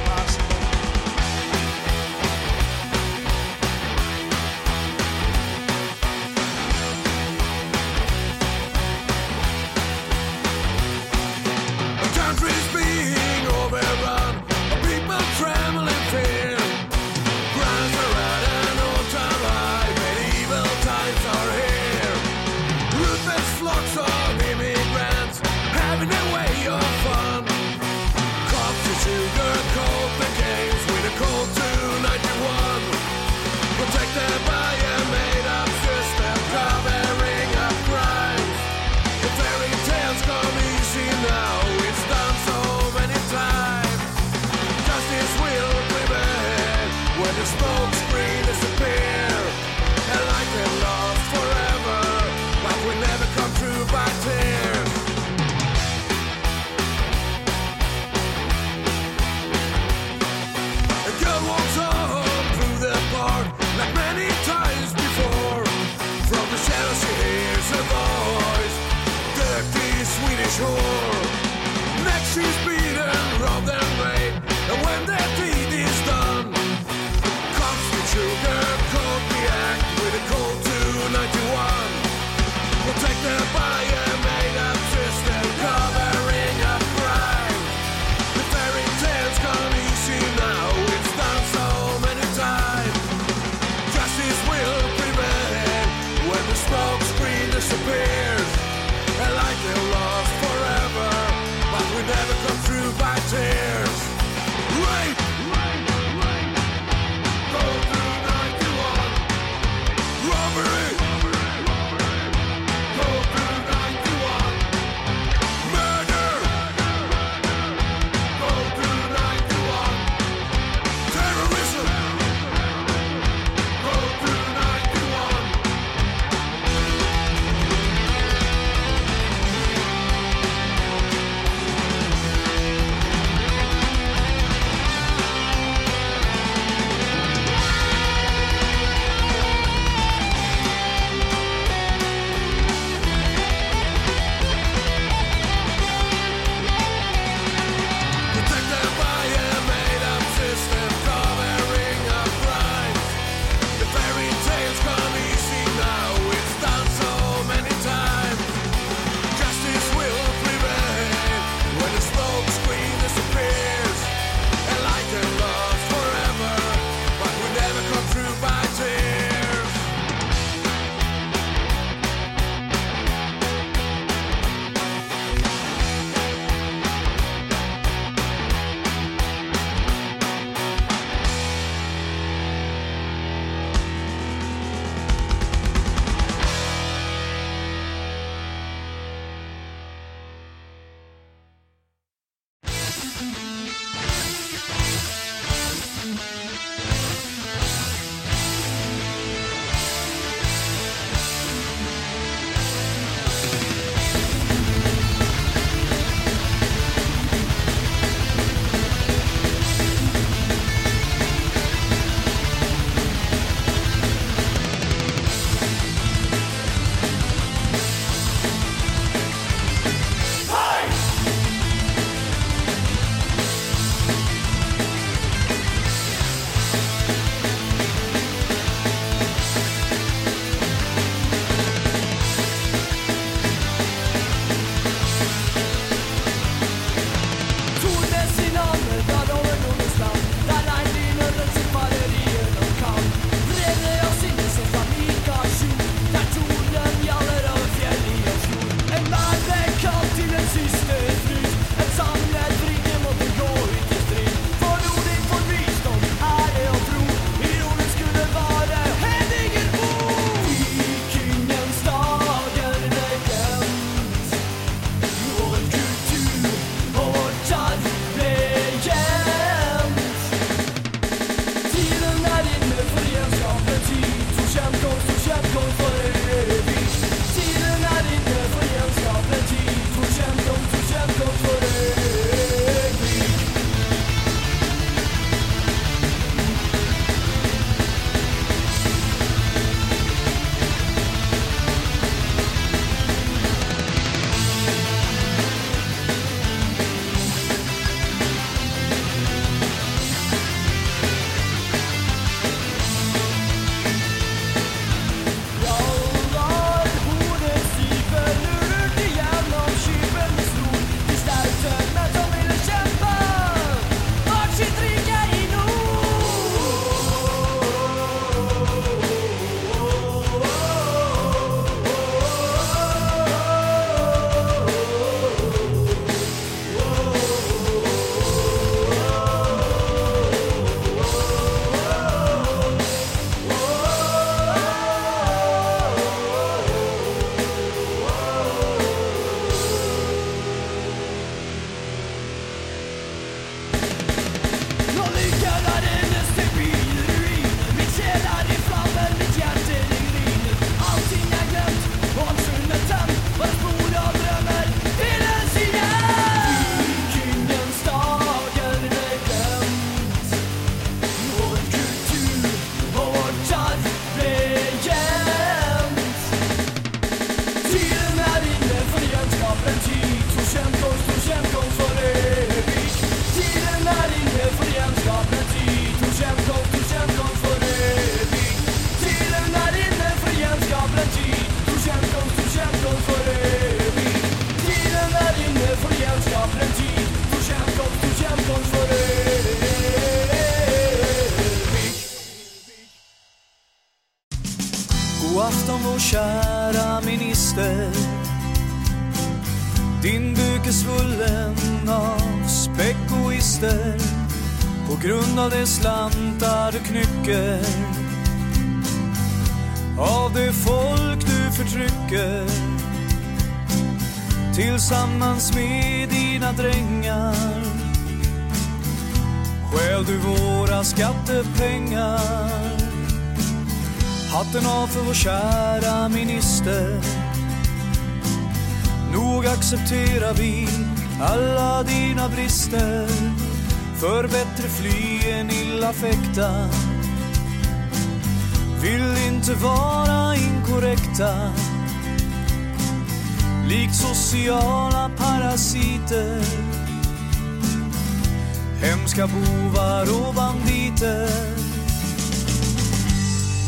Hemska bovar och banditer.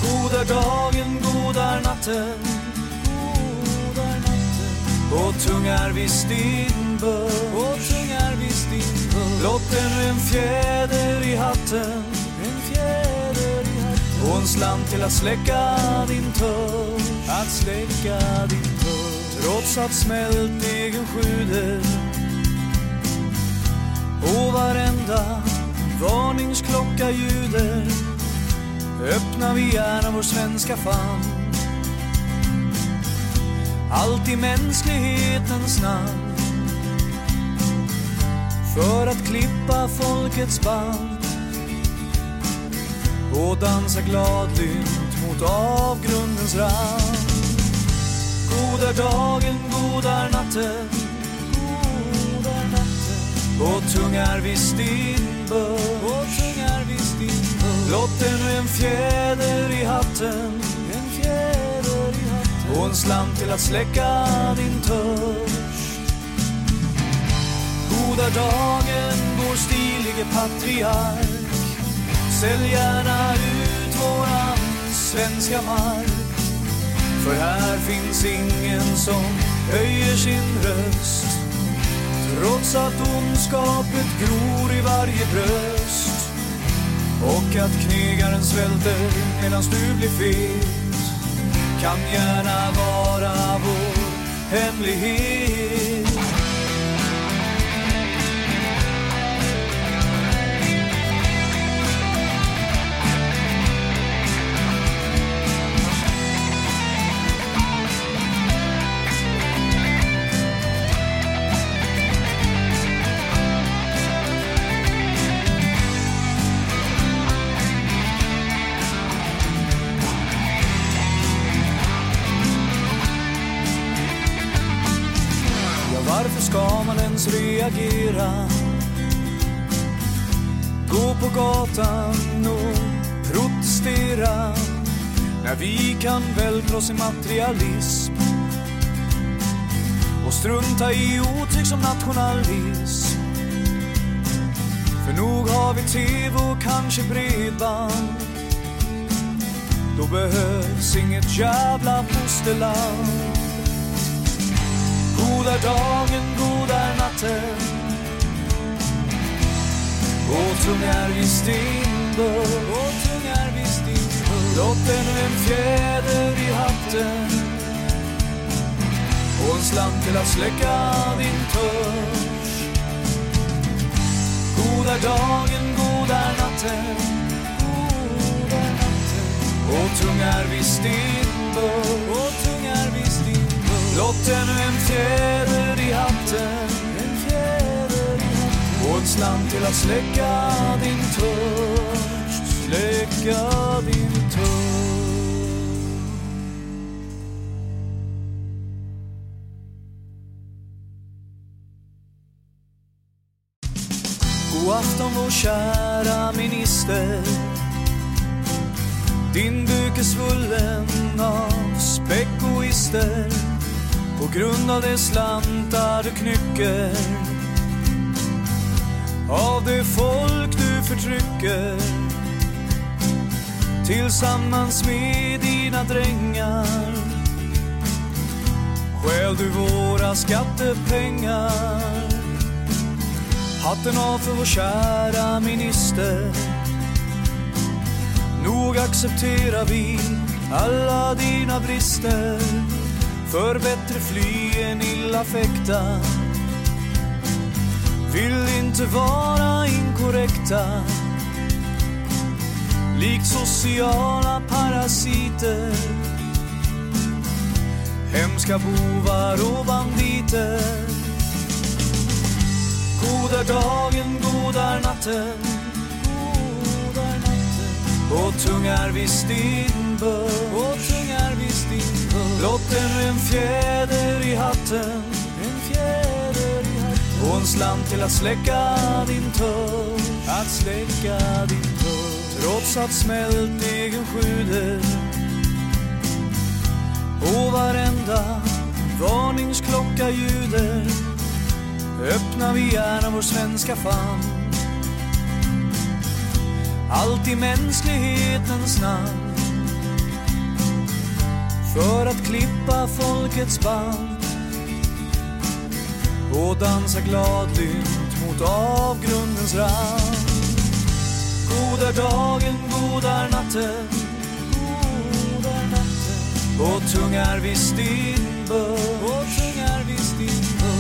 Goda dagen, goda natten. Goda natten. Och tungar visst din börd Och tung visst din börd Blott ännu en fjäder i hatten. En fjäder i hatten. Och en slant till att släcka din törst Att släcka din törst Trots att smältdegen sjuder och varenda varningsklocka ljuder öppnar vi gärna vår svenska famn. Allt i mänsklighetens namn. För att klippa folkets band och dansa gladlynt mot avgrundens rand. Goda dagen, goda natten och tungar visst din börs. Blott ännu en fjäder i hatten. En fjäder i hatten. Och en slant till att släcka din törst. Goda dagen, vår stilige patriark. Sälj gärna ut våran svenska mark. För här finns ingen som höjer sin röst. Trots att ondskapet gror i varje bröst och att knegaren svälter medan du blir fet kan gärna vara vår hemlighet. Oss i materialism och strunta i otyg som nationalism. För nog har vi tv och kanske bredband. Då behövs inget jävla fosterland. God är dagen, god är natten Och tung är visst din börd Låt Blott ännu en fjäder i hatten. Och en slant till att släcka din törst God är dagen, god är natten. Goda natten. Och tung är visst din börd Och tung är visst din börd Blott ännu en fjäder i hatten. En fjäder i hatten. Och en slant till att släcka din törst Släcka din vår kära minister. Din duk är svullen av spekoister. På grund av de slantar du knycker. Av det folk du förtrycker. Tillsammans med dina drängar. Stjäl du våra skattepengar. Hatten av för vår kära minister. Nog accepterar vi alla dina brister. För bättre fly än illa fäkta Vill inte vara inkorrekta. Likt sociala parasiter. Hemska bovar och banditer. Goda dagen, goda natten, goda natten. Och tungar visst din börs, och tungar visst din börs. Blott ännu en fjäder i hatten, en fjäder i hatten. Och en slant till att släcka din törst, att släcka din törst. Trots att smältdegen sjuder och varenda varningsklocka ljuder öppnar vi gärna vår svenska famn. Allt i mänsklighetens namn. För att klippa folkets band och dansa gladlynt mot avgrundens rand. Goda dagen, goda natten, natten. Och tungar visst din bön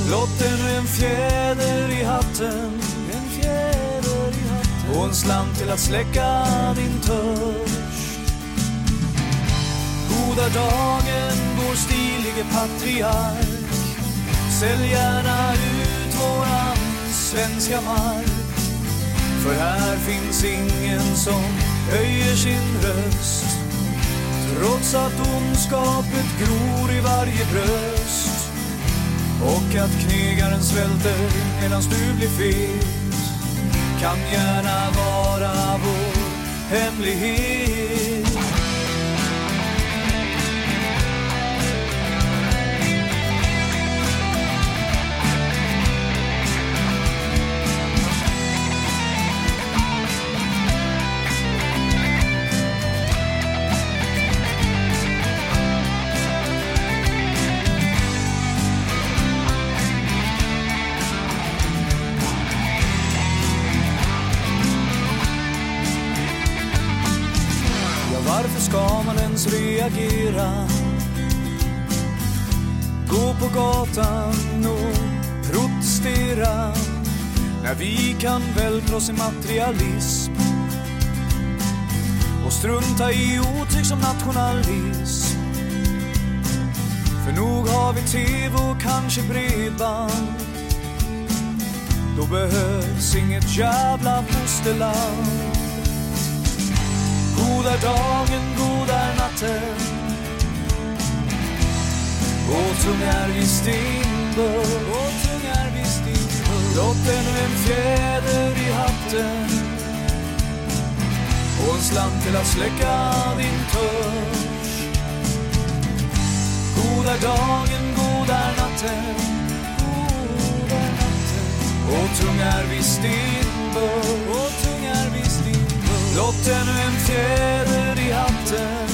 Blott en fjäder i hatten, en fjäder i hatten. Och en slant till att släcka din törst. Goda dagen, vår stilige patriark. Sälj gärna ut våran svenska mark. För här finns ingen som höjer sin röst Trots att ondskapet gror i varje bröst och att knegaren svälter medan du blir fet Kan gärna vara vår hemlighet. Reagera? Gå på gatan och protestera när vi kan vältra oss i materialism och strunta i otyg som nationalism. För nog har vi tv och kanske bredband. Då behövs inget jävla fosterland. God är dagen, god är natten och tung är visst din börd Och tung är visst din Blott ännu en fjäder i hatten. Och en slant till att släcka din törst God är dagen, god är natten. God är natten Och tung är visst din börd Och tung är visst din Blott ännu en fjäder i hatten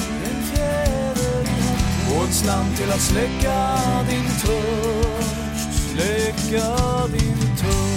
hatten Och en slant till att släcka din törst. Släcka din törst.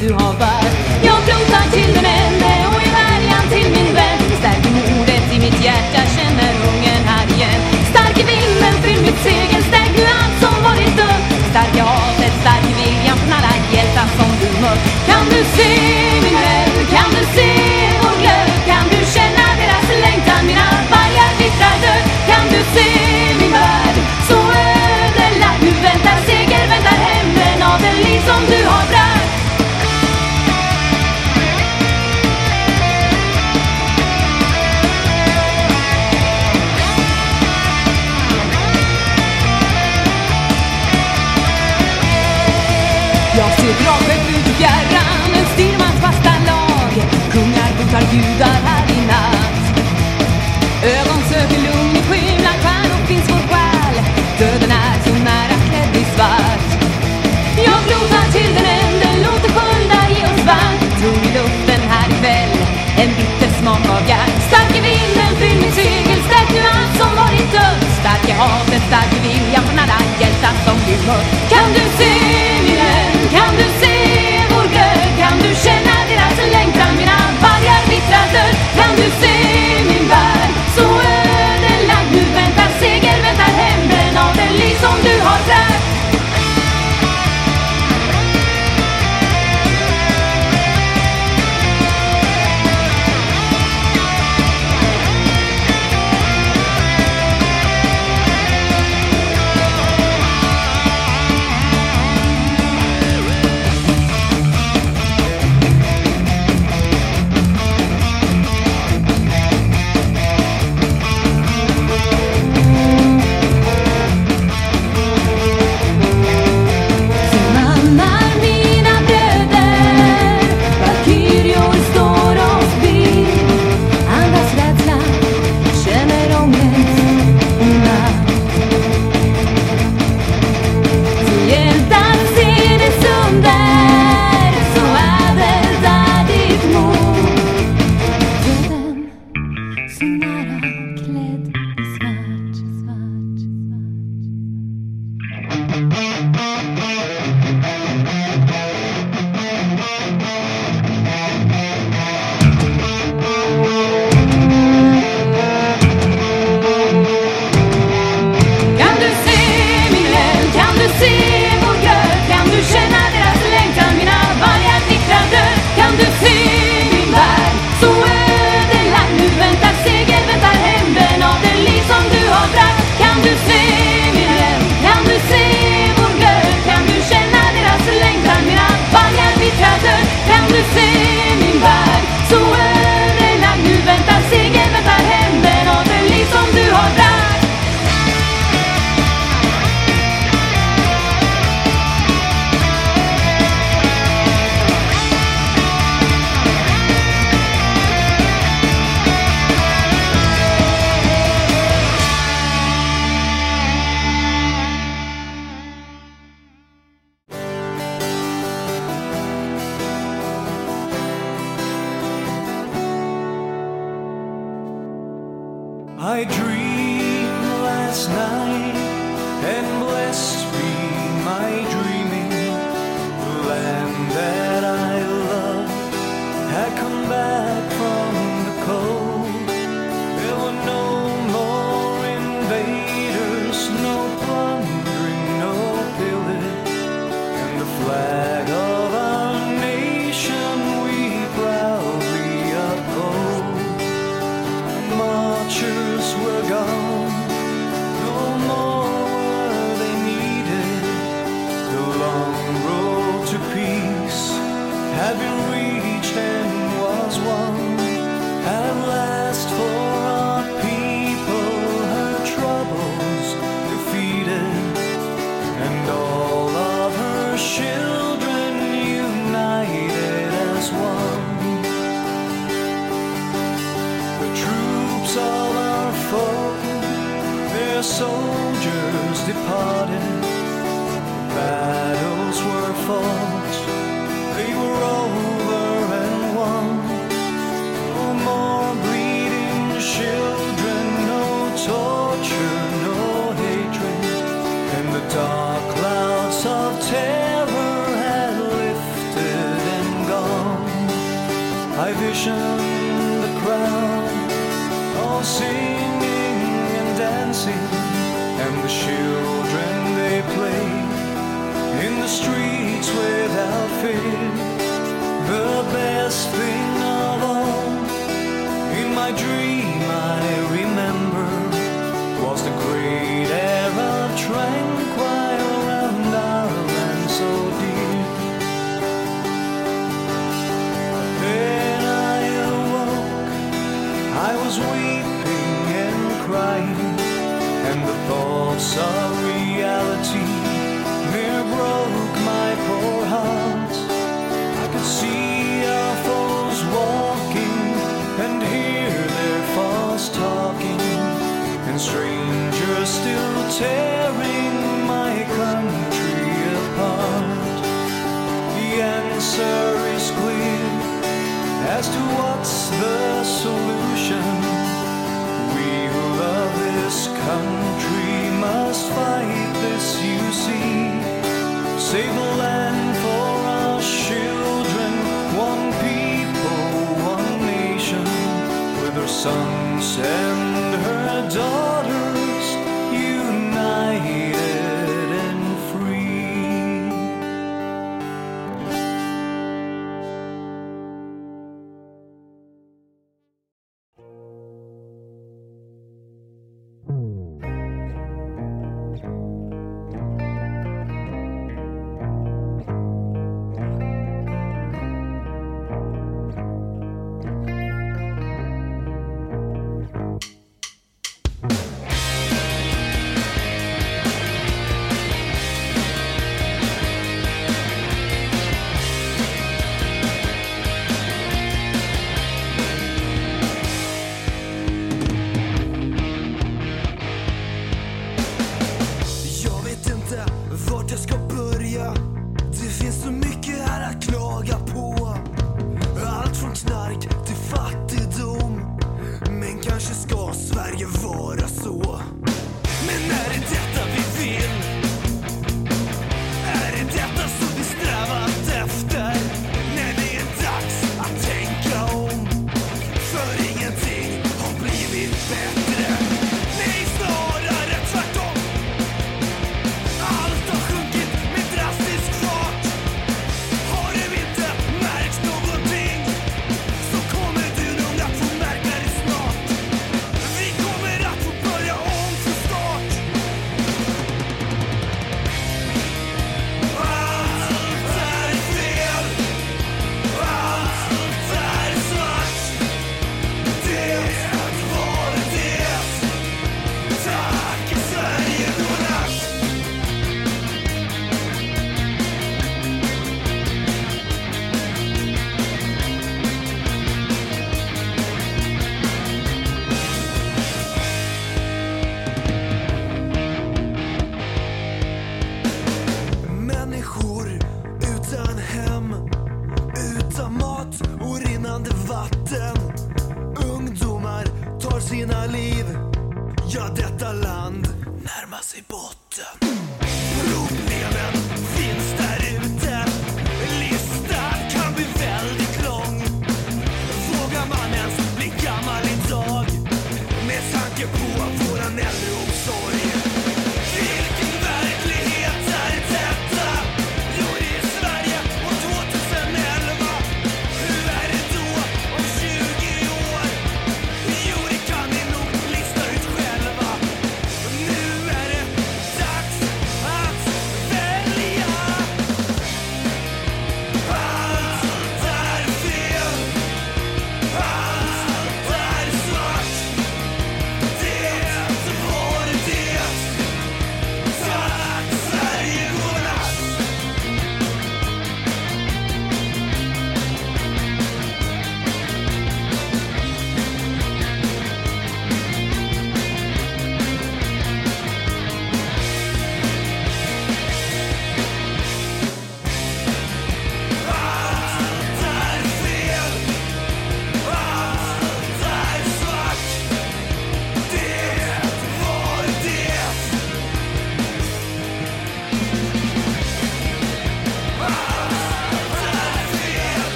Du har varit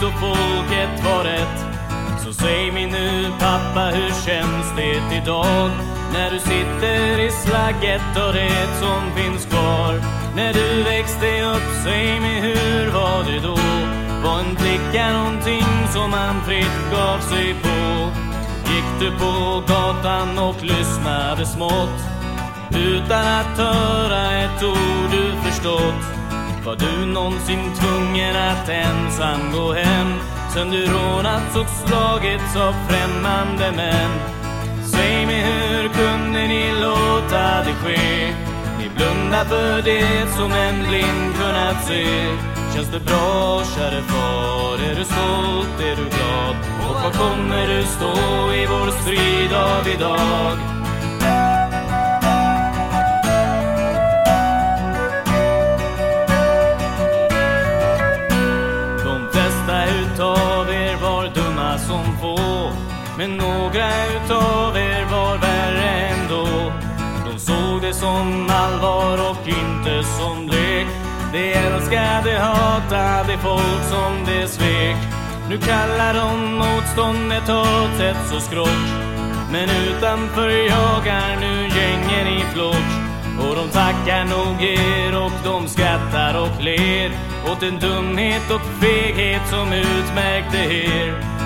lyckligt och folket var rätt Så säg mig nu pappa, hur känns det idag? När du sitter i slagget och det som finns kvar När du växte upp, säg mig hur var det då? Var en flicka någonting som man fritt gav sig på? Gick du på gatan och lyssnade smått utan att höra ett ord du förstått var du någonsin tvungen att ensam gå hem Sen du rånats och slagits av främmande män Säg mig hur kunde ni låta det ske? Ni blundar för det som en blind kunnat se Känns det bra käre far? Är du stolt? Är du glad? Och var kommer du stå i vår strid av idag? Men några utav er var värre ändå. De såg det som allvar och inte som lek. De älskade, hatade folk som de svek. Nu kallar de motståndet hatet och skrock. Men utanför jagar nu gängen i flock. Och de tackar nog er och de skrattar och ler. Åt den dumhet och feghet som utmärkte er.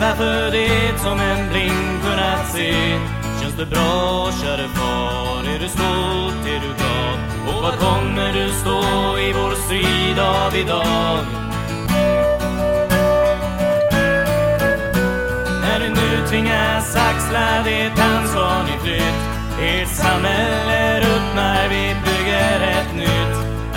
Ni för det som en blind kunnat se Känns det bra käre far? Är du stolt? Är du glad? Och vad kommer du stå i vår strid av idag? När du nu tvingas axla ditt ansvar ni flytt Ert samhälle ruttnar, vi bygger ett nytt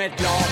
Ännu ett.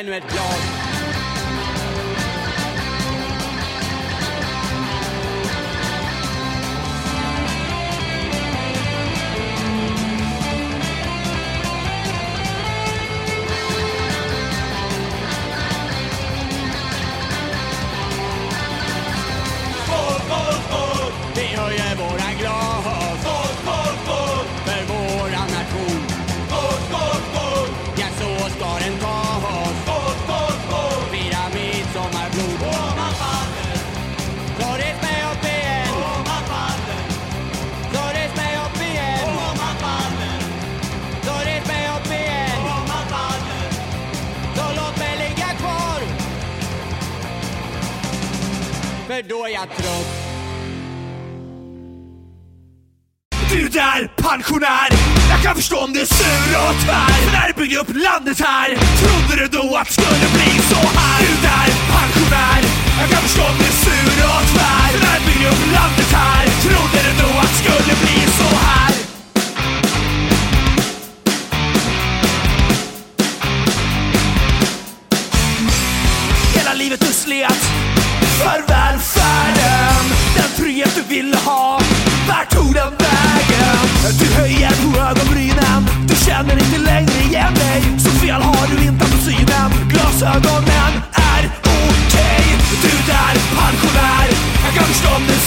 För ännu ett För då är jag trött. Du där pensionär, jag kan förstå om du är sur och tvär. För när du byggde upp landet här, trodde du då att det skulle bli så här? Du där pensionär, jag kan förstå om du är sur och tvär. För när du byggde upp landet här, för välfärden. Den trygghet du ville ha, vart tog den vägen? Du höjer på ögonbrynen, du känner inte längre igen dig. Så fel har du inte på synen, glasögonen är okej. Du där pensionär, jag kan förstå om du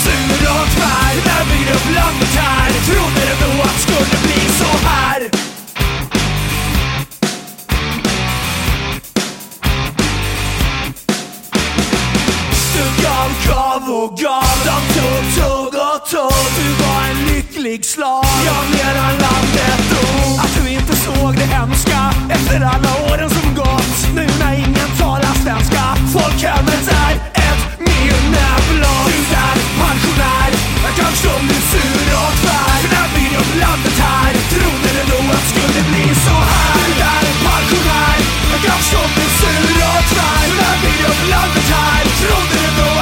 tog av. gav De tog, tog och tog. Du var en lycklig slav. Jag menar landet dog. Att du inte såg det hemska Efter alla åren som gått. Nu när ingen talar svenska. Folkhemmet är ett minne blott Du är pensionär. Jag kan förstå om du är sur och tvär För när vi upp landet här Trodde du då att det skulle bli så här. Du är pensionär. Jag kan förstå om du är sur och tvär För när vi upp landet här Trodde du då